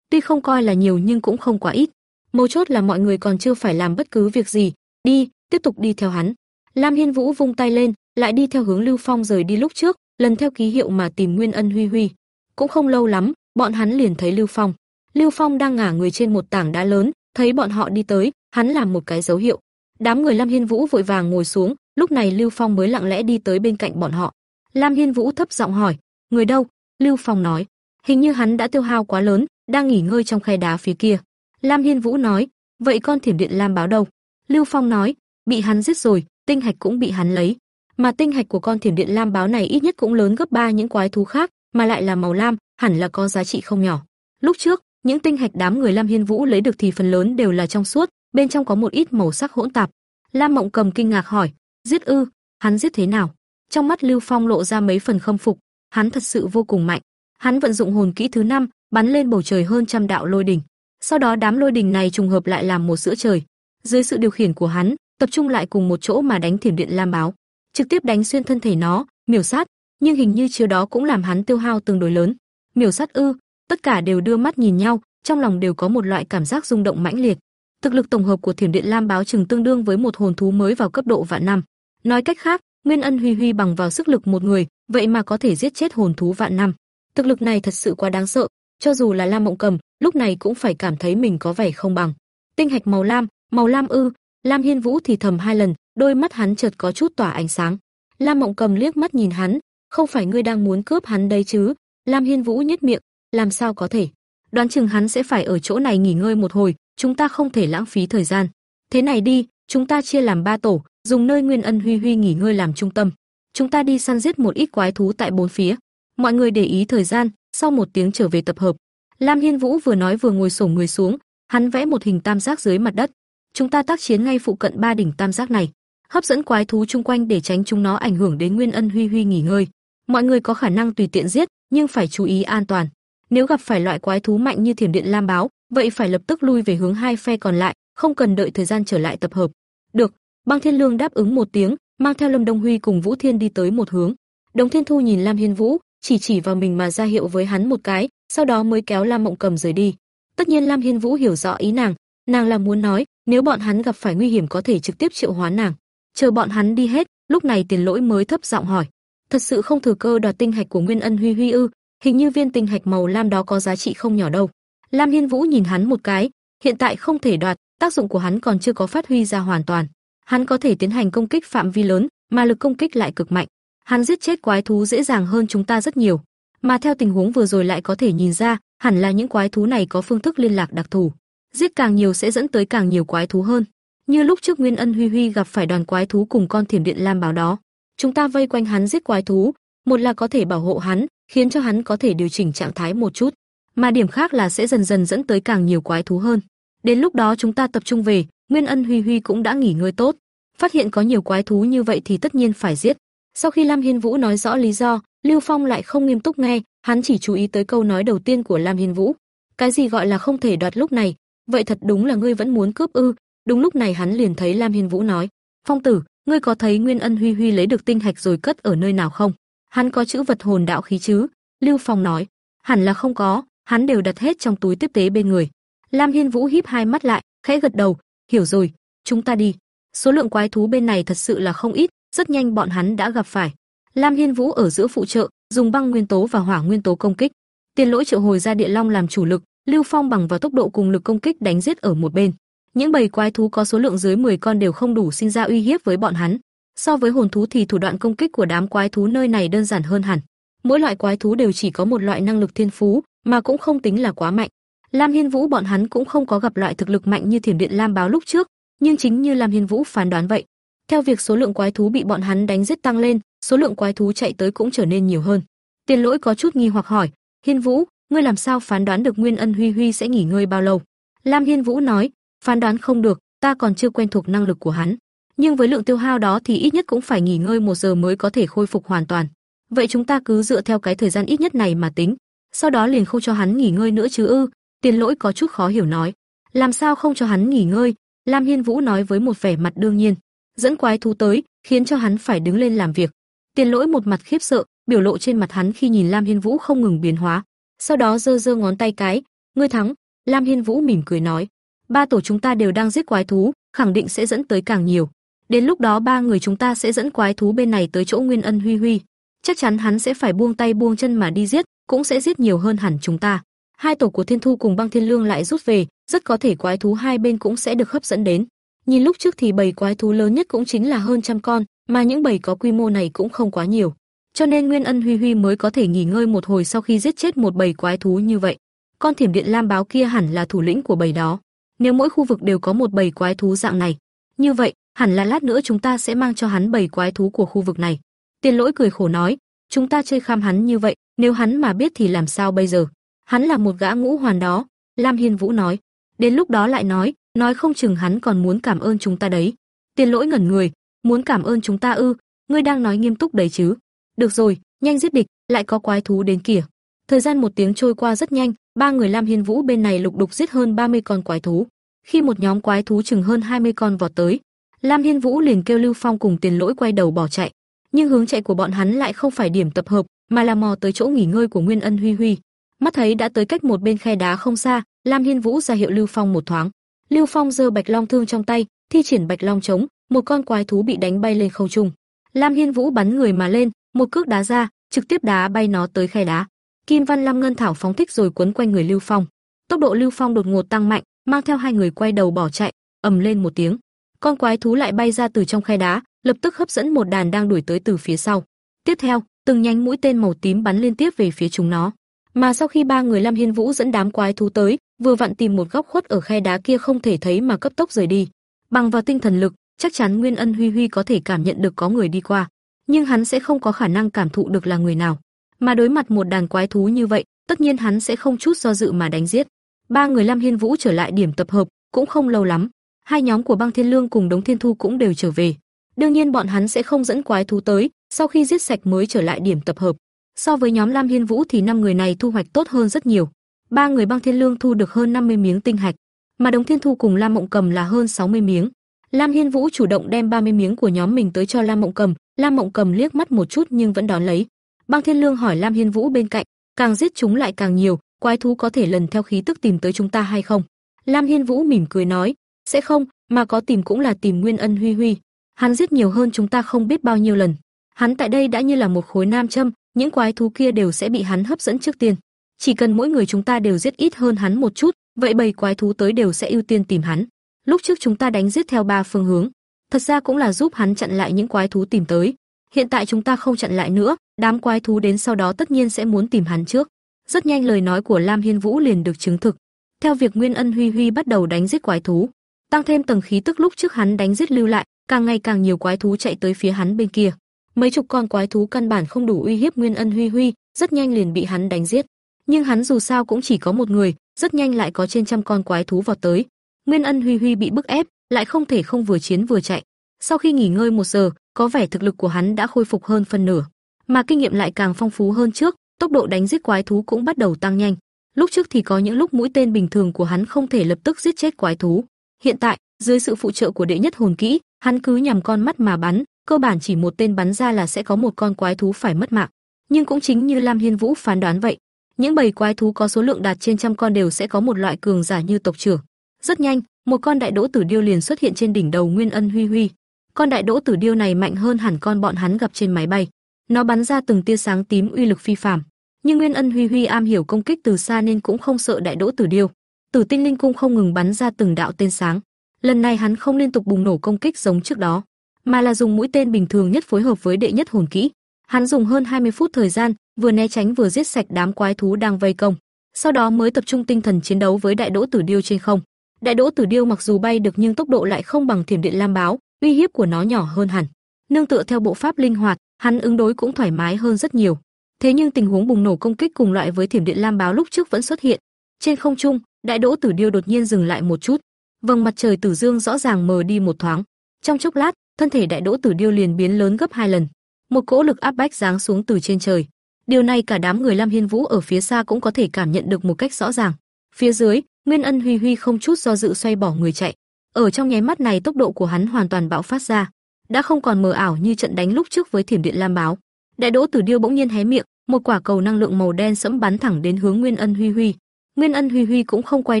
Tuy không coi là nhiều nhưng cũng không quá ít. Mấu chốt là mọi người còn chưa phải làm bất cứ việc gì, đi, tiếp tục đi theo hắn. Lam Hiên Vũ vung tay lên, lại đi theo hướng Lưu Phong rời đi lúc trước, lần theo ký hiệu mà tìm Nguyên Ân Huy Huy. Cũng không lâu lắm, bọn hắn liền thấy Lưu Phong. Lưu Phong đang ngả người trên một tảng đá lớn, thấy bọn họ đi tới, hắn làm một cái dấu hiệu. Đám người Lam Hiên Vũ vội vàng ngồi xuống, lúc này Lưu Phong mới lặng lẽ đi tới bên cạnh bọn họ. Lam Hiên Vũ thấp giọng hỏi, người đâu? Lưu Phong nói, hình như hắn đã tiêu hao quá lớn, đang nghỉ ngơi trong khe đá phía kia. Lam Hiên Vũ nói, vậy con thiểm điện Lam báo đâu? Lưu Phong nói, bị hắn giết rồi, tinh hạch cũng bị hắn lấy. mà tinh hạch của con thiểm điện lam báo này ít nhất cũng lớn gấp ba những quái thú khác, mà lại là màu lam, hẳn là có giá trị không nhỏ. Lúc trước, những tinh hạch đám người Lam Hiên Vũ lấy được thì phần lớn đều là trong suốt, bên trong có một ít màu sắc hỗn tạp. Lam Mộng Cầm kinh ngạc hỏi, "Giết ư? Hắn giết thế nào?" Trong mắt Lưu Phong lộ ra mấy phần khâm phục, hắn thật sự vô cùng mạnh. Hắn vận dụng hồn kỹ thứ năm, bắn lên bầu trời hơn trăm đạo lôi đỉnh. Sau đó đám lôi đỉnh này trùng hợp lại làm một giữa trời. Dưới sự điều khiển của hắn, tập trung lại cùng một chỗ mà đánh thiểm điện lam báo, trực tiếp đánh xuyên thân thể nó, miểu sát, nhưng hình như chiều đó cũng làm hắn tiêu hao tương đối lớn. Miểu sát ư? Tất cả đều đưa mắt nhìn nhau, trong lòng đều có một loại cảm giác rung động mãnh liệt. Thực lực tổng hợp của thiểm điện lam báo chừng tương đương với một hồn thú mới vào cấp độ vạn năm. Nói cách khác, Nguyên Ân Huy Huy bằng vào sức lực một người, vậy mà có thể giết chết hồn thú vạn năm. Thực lực này thật sự quá đáng sợ, cho dù là Lam Mộng Cầm, lúc này cũng phải cảm thấy mình có vẻ không bằng. Tinh hạch màu lam, màu lam ư? Lam Hiên Vũ thì thầm hai lần, đôi mắt hắn chợt có chút tỏa ánh sáng. Lam Mộng Cầm liếc mắt nhìn hắn, không phải ngươi đang muốn cướp hắn đấy chứ? Lam Hiên Vũ nhếch miệng, làm sao có thể? Đoán chừng hắn sẽ phải ở chỗ này nghỉ ngơi một hồi, chúng ta không thể lãng phí thời gian. Thế này đi, chúng ta chia làm ba tổ, dùng nơi Nguyên Ân Huy Huy nghỉ ngơi làm trung tâm. Chúng ta đi săn giết một ít quái thú tại bốn phía. Mọi người để ý thời gian, sau một tiếng trở về tập hợp. Lam Hiên Vũ vừa nói vừa ngồi xổm người xuống, hắn vẽ một hình tam giác dưới mặt đất. Chúng ta tác chiến ngay phụ cận ba đỉnh tam giác này, hấp dẫn quái thú chung quanh để tránh chúng nó ảnh hưởng đến Nguyên Ân Huy Huy nghỉ ngơi. Mọi người có khả năng tùy tiện giết, nhưng phải chú ý an toàn. Nếu gặp phải loại quái thú mạnh như thiểm điện lam báo, vậy phải lập tức lui về hướng hai phe còn lại, không cần đợi thời gian trở lại tập hợp. Được, Băng Thiên Lương đáp ứng một tiếng, mang theo Lâm Đông Huy cùng Vũ Thiên đi tới một hướng. Đồng Thiên Thu nhìn Lam Hiên Vũ, chỉ chỉ vào mình mà ra hiệu với hắn một cái, sau đó mới kéo Lam Mộng Cầm rời đi. Tất nhiên Lam Hiên Vũ hiểu rõ ý nàng, nàng là muốn nói, nếu bọn hắn gặp phải nguy hiểm có thể trực tiếp triệu hoán nàng. Chờ bọn hắn đi hết, lúc này Tiền Lỗi mới thấp giọng hỏi, thật sự không thừa cơ đoạt tinh hạch của Nguyên Ân Huy Huy ư? Hình như viên tinh hạch màu lam đó có giá trị không nhỏ đâu. Lam Hiên Vũ nhìn hắn một cái, hiện tại không thể đoạt, tác dụng của hắn còn chưa có phát huy ra hoàn toàn. Hắn có thể tiến hành công kích phạm vi lớn, mà lực công kích lại cực mạnh. Hắn giết chết quái thú dễ dàng hơn chúng ta rất nhiều, mà theo tình huống vừa rồi lại có thể nhìn ra, hẳn là những quái thú này có phương thức liên lạc đặc thù. Giết càng nhiều sẽ dẫn tới càng nhiều quái thú hơn. Như lúc trước Nguyên Ân Huy Huy gặp phải đoàn quái thú cùng con thiểm điện lam báo đó, chúng ta vây quanh hắn giết quái thú, một là có thể bảo hộ hắn, khiến cho hắn có thể điều chỉnh trạng thái một chút, mà điểm khác là sẽ dần dần dẫn tới càng nhiều quái thú hơn. Đến lúc đó chúng ta tập trung về, Nguyên Ân Huy Huy cũng đã nghỉ ngơi tốt, phát hiện có nhiều quái thú như vậy thì tất nhiên phải giết. Sau khi Lam Hiên Vũ nói rõ lý do, Lưu Phong lại không nghiêm túc nghe, hắn chỉ chú ý tới câu nói đầu tiên của Lam Hiên Vũ. Cái gì gọi là không thể đoạt lúc này, vậy thật đúng là ngươi vẫn muốn cướp ư? Đúng lúc này hắn liền thấy Lam Hiên Vũ nói, "Phong tử, ngươi có thấy Nguyên Ân Huy Huy lấy được tinh hạch rồi cất ở nơi nào không?" Hắn có chữ vật hồn đạo khí chứ? Lưu Phong nói, hẳn là không có, hắn đều đặt hết trong túi tiếp tế bên người. Lam Hiên Vũ híp hai mắt lại, khẽ gật đầu, hiểu rồi, chúng ta đi. Số lượng quái thú bên này thật sự là không ít, rất nhanh bọn hắn đã gặp phải. Lam Hiên Vũ ở giữa phụ trợ, dùng băng nguyên tố và hỏa nguyên tố công kích. Tiền lỗi triệu hồi ra địa long làm chủ lực, Lưu Phong bằng vào tốc độ cùng lực công kích đánh giết ở một bên. Những bầy quái thú có số lượng dưới 10 con đều không đủ sinh ra uy hiếp với bọn hắn. So với hồn thú thì thủ đoạn công kích của đám quái thú nơi này đơn giản hơn hẳn. Mỗi loại quái thú đều chỉ có một loại năng lực thiên phú, mà cũng không tính là quá mạnh. Lam Hiên Vũ bọn hắn cũng không có gặp loại thực lực mạnh như Thiểm Điện Lam báo lúc trước, nhưng chính như Lam Hiên Vũ phán đoán vậy, theo việc số lượng quái thú bị bọn hắn đánh giết tăng lên, số lượng quái thú chạy tới cũng trở nên nhiều hơn. Tiền Lỗi có chút nghi hoặc hỏi, "Hiên Vũ, ngươi làm sao phán đoán được Nguyên Ân Huy Huy sẽ nghỉ ngơi bao lâu?" Lam Hiên Vũ nói, "Phán đoán không được, ta còn chưa quen thuộc năng lực của hắn." nhưng với lượng tiêu hao đó thì ít nhất cũng phải nghỉ ngơi một giờ mới có thể khôi phục hoàn toàn. Vậy chúng ta cứ dựa theo cái thời gian ít nhất này mà tính, sau đó liền không cho hắn nghỉ ngơi nữa chứ ư? Tiền Lỗi có chút khó hiểu nói. Làm sao không cho hắn nghỉ ngơi? Lam Hiên Vũ nói với một vẻ mặt đương nhiên, dẫn quái thú tới, khiến cho hắn phải đứng lên làm việc. Tiền Lỗi một mặt khiếp sợ, biểu lộ trên mặt hắn khi nhìn Lam Hiên Vũ không ngừng biến hóa. Sau đó giơ giơ ngón tay cái, "Ngươi thắng." Lam Hiên Vũ mỉm cười nói, "Ba tổ chúng ta đều đang giết quái thú, khẳng định sẽ dẫn tới càng nhiều. Đến lúc đó ba người chúng ta sẽ dẫn quái thú bên này tới chỗ Nguyên Ân Huy Huy. Chắc chắn hắn sẽ phải buông tay buông chân mà đi giết, cũng sẽ giết nhiều hơn hẳn chúng ta. Hai tổ của Thiên Thu cùng Băng Thiên Lương lại rút về, rất có thể quái thú hai bên cũng sẽ được hấp dẫn đến. Nhìn lúc trước thì bầy quái thú lớn nhất cũng chính là hơn trăm con, mà những bầy có quy mô này cũng không quá nhiều. Cho nên Nguyên Ân Huy Huy mới có thể nghỉ ngơi một hồi sau khi giết chết một bầy quái thú như vậy. Con thiểm điện lam báo kia hẳn là thủ lĩnh của bầy đó. Nếu mỗi khu vực đều có một bầy quái thú dạng này, như vậy hẳn là lát nữa chúng ta sẽ mang cho hắn bầy quái thú của khu vực này. Tiền Lỗi cười khổ nói, chúng ta chơi kham hắn như vậy, nếu hắn mà biết thì làm sao bây giờ? Hắn là một gã ngũ hoàn đó, Lam Hiên Vũ nói. Đến lúc đó lại nói, nói không chừng hắn còn muốn cảm ơn chúng ta đấy. Tiền Lỗi ngẩn người, muốn cảm ơn chúng ta ư? Ngươi đang nói nghiêm túc đấy chứ? Được rồi, nhanh giết địch, lại có quái thú đến kìa. Thời gian một tiếng trôi qua rất nhanh, ba người Lam Hiên Vũ bên này lục đục giết hơn 30 con quái thú. Khi một nhóm quái thú chừng hơn 20 con vọt tới, Lam Hiên Vũ liền kêu Lưu Phong cùng Tiền Lỗi quay đầu bỏ chạy, nhưng hướng chạy của bọn hắn lại không phải điểm tập hợp, mà là mò tới chỗ nghỉ ngơi của Nguyên Ân Huy Huy. Mắt thấy đã tới cách một bên khe đá không xa, Lam Hiên Vũ ra hiệu Lưu Phong một thoáng. Lưu Phong giơ Bạch Long thương trong tay, thi triển Bạch Long chống, một con quái thú bị đánh bay lên không trung. Lam Hiên Vũ bắn người mà lên, một cước đá ra, trực tiếp đá bay nó tới khe đá. Kim Văn Lam Ngân Thảo phóng thích rồi quấn quanh người Lưu Phong. Tốc độ Lưu Phong đột ngột tăng mạnh, mang theo hai người quay đầu bỏ chạy, ầm lên một tiếng. Con quái thú lại bay ra từ trong khe đá, lập tức hấp dẫn một đàn đang đuổi tới từ phía sau. Tiếp theo, từng nhánh mũi tên màu tím bắn liên tiếp về phía chúng nó. Mà sau khi ba người Lam Hiên Vũ dẫn đám quái thú tới, vừa vặn tìm một góc khuất ở khe đá kia không thể thấy mà cấp tốc rời đi. Bằng vào tinh thần lực, chắc chắn Nguyên Ân Huy Huy có thể cảm nhận được có người đi qua, nhưng hắn sẽ không có khả năng cảm thụ được là người nào. Mà đối mặt một đàn quái thú như vậy, tất nhiên hắn sẽ không chút do dự mà đánh giết. Ba người Lam Hiên Vũ trở lại điểm tập hợp, cũng không lâu lắm, hai nhóm của Băng Thiên Lương cùng Đống Thiên Thu cũng đều trở về. Đương nhiên bọn hắn sẽ không dẫn quái thú tới, sau khi giết sạch mới trở lại điểm tập hợp. So với nhóm Lam Hiên Vũ thì năm người này thu hoạch tốt hơn rất nhiều. Ba người Băng Thiên Lương thu được hơn 50 miếng tinh hạch, mà Đống Thiên Thu cùng Lam Mộng Cầm là hơn 60 miếng. Lam Hiên Vũ chủ động đem 30 miếng của nhóm mình tới cho Lam Mộng Cầm, Lam Mộng Cầm liếc mắt một chút nhưng vẫn đón lấy. Băng Thiên Lương hỏi Lam Hiên Vũ bên cạnh, càng giết chúng lại càng nhiều, quái thú có thể lần theo khí tức tìm tới chúng ta hay không? Lam Hiên Vũ mỉm cười nói, sẽ không, mà có tìm cũng là tìm Nguyên Ân Huy Huy. Hắn giết nhiều hơn chúng ta không biết bao nhiêu lần. Hắn tại đây đã như là một khối nam châm, những quái thú kia đều sẽ bị hắn hấp dẫn trước tiên. Chỉ cần mỗi người chúng ta đều giết ít hơn hắn một chút, vậy bầy quái thú tới đều sẽ ưu tiên tìm hắn. Lúc trước chúng ta đánh giết theo ba phương hướng, thật ra cũng là giúp hắn chặn lại những quái thú tìm tới. Hiện tại chúng ta không chặn lại nữa, đám quái thú đến sau đó tất nhiên sẽ muốn tìm hắn trước. Rất nhanh lời nói của Lam Hiên Vũ liền được chứng thực. Theo việc Nguyên Ân Huy Huy bắt đầu đánh giết quái thú, tăng thêm tầng khí tức lúc trước hắn đánh giết lưu lại, càng ngày càng nhiều quái thú chạy tới phía hắn bên kia. Mấy chục con quái thú căn bản không đủ uy hiếp Nguyên Ân Huy Huy, rất nhanh liền bị hắn đánh giết. Nhưng hắn dù sao cũng chỉ có một người, rất nhanh lại có trên trăm con quái thú vọt tới. Nguyên Ân Huy Huy bị bức ép, lại không thể không vừa chiến vừa chạy. Sau khi nghỉ ngơi một giờ, có vẻ thực lực của hắn đã khôi phục hơn phân nửa, mà kinh nghiệm lại càng phong phú hơn trước, tốc độ đánh giết quái thú cũng bắt đầu tăng nhanh. Lúc trước thì có những lúc mũi tên bình thường của hắn không thể lập tức giết chết quái thú. Hiện tại, dưới sự phụ trợ của đệ nhất hồn kỹ, hắn cứ nhằm con mắt mà bắn, cơ bản chỉ một tên bắn ra là sẽ có một con quái thú phải mất mạng. Nhưng cũng chính như Lam Hiên Vũ phán đoán vậy, những bầy quái thú có số lượng đạt trên trăm con đều sẽ có một loại cường giả như tộc trưởng. Rất nhanh, một con đại đỗ tử điêu liền xuất hiện trên đỉnh đầu Nguyên Ân Huy Huy. Con đại đỗ tử điêu này mạnh hơn hẳn con bọn hắn gặp trên máy bay. Nó bắn ra từng tia sáng tím uy lực phi phàm, nhưng Nguyên Ân Huy Huy am hiểu công kích từ xa nên cũng không sợ đại đỗ tử điêu. Tử Tinh Linh cung không ngừng bắn ra từng đạo tên sáng. Lần này hắn không liên tục bùng nổ công kích giống trước đó, mà là dùng mũi tên bình thường nhất phối hợp với đệ nhất hồn kỹ. Hắn dùng hơn 20 phút thời gian, vừa né tránh vừa giết sạch đám quái thú đang vây công. Sau đó mới tập trung tinh thần chiến đấu với đại đỗ tử điêu trên không. Đại đỗ tử điêu mặc dù bay được nhưng tốc độ lại không bằng thiểm điện lam báo, uy hiếp của nó nhỏ hơn hẳn. Nương tựa theo bộ pháp linh hoạt, hắn ứng đối cũng thoải mái hơn rất nhiều. Thế nhưng tình huống bùng nổ công kích cùng loại với thiểm điện lam báo lúc trước vẫn xuất hiện. Trên không trung, đại đỗ tử điêu đột nhiên dừng lại một chút. Vầng mặt trời tử dương rõ ràng mờ đi một thoáng. Trong chốc lát, thân thể đại đỗ tử điêu liền biến lớn gấp hai lần. Một cỗ lực áp bách giáng xuống từ trên trời. Điều này cả đám người Lam Hiên Vũ ở phía xa cũng có thể cảm nhận được một cách rõ ràng. Phía dưới, Nguyên Ân Huy Huy không chút do dự xoay bỏ người chạy. Ở trong nháy mắt này tốc độ của hắn hoàn toàn bạo phát ra, đã không còn mờ ảo như trận đánh lúc trước với Thiểm Điện Lam Báo. Đại Đỗ Tử Điêu bỗng nhiên hé miệng, một quả cầu năng lượng màu đen sẫm bắn thẳng đến hướng Nguyên Ân Huy Huy. Nguyên Ân Huy Huy cũng không quay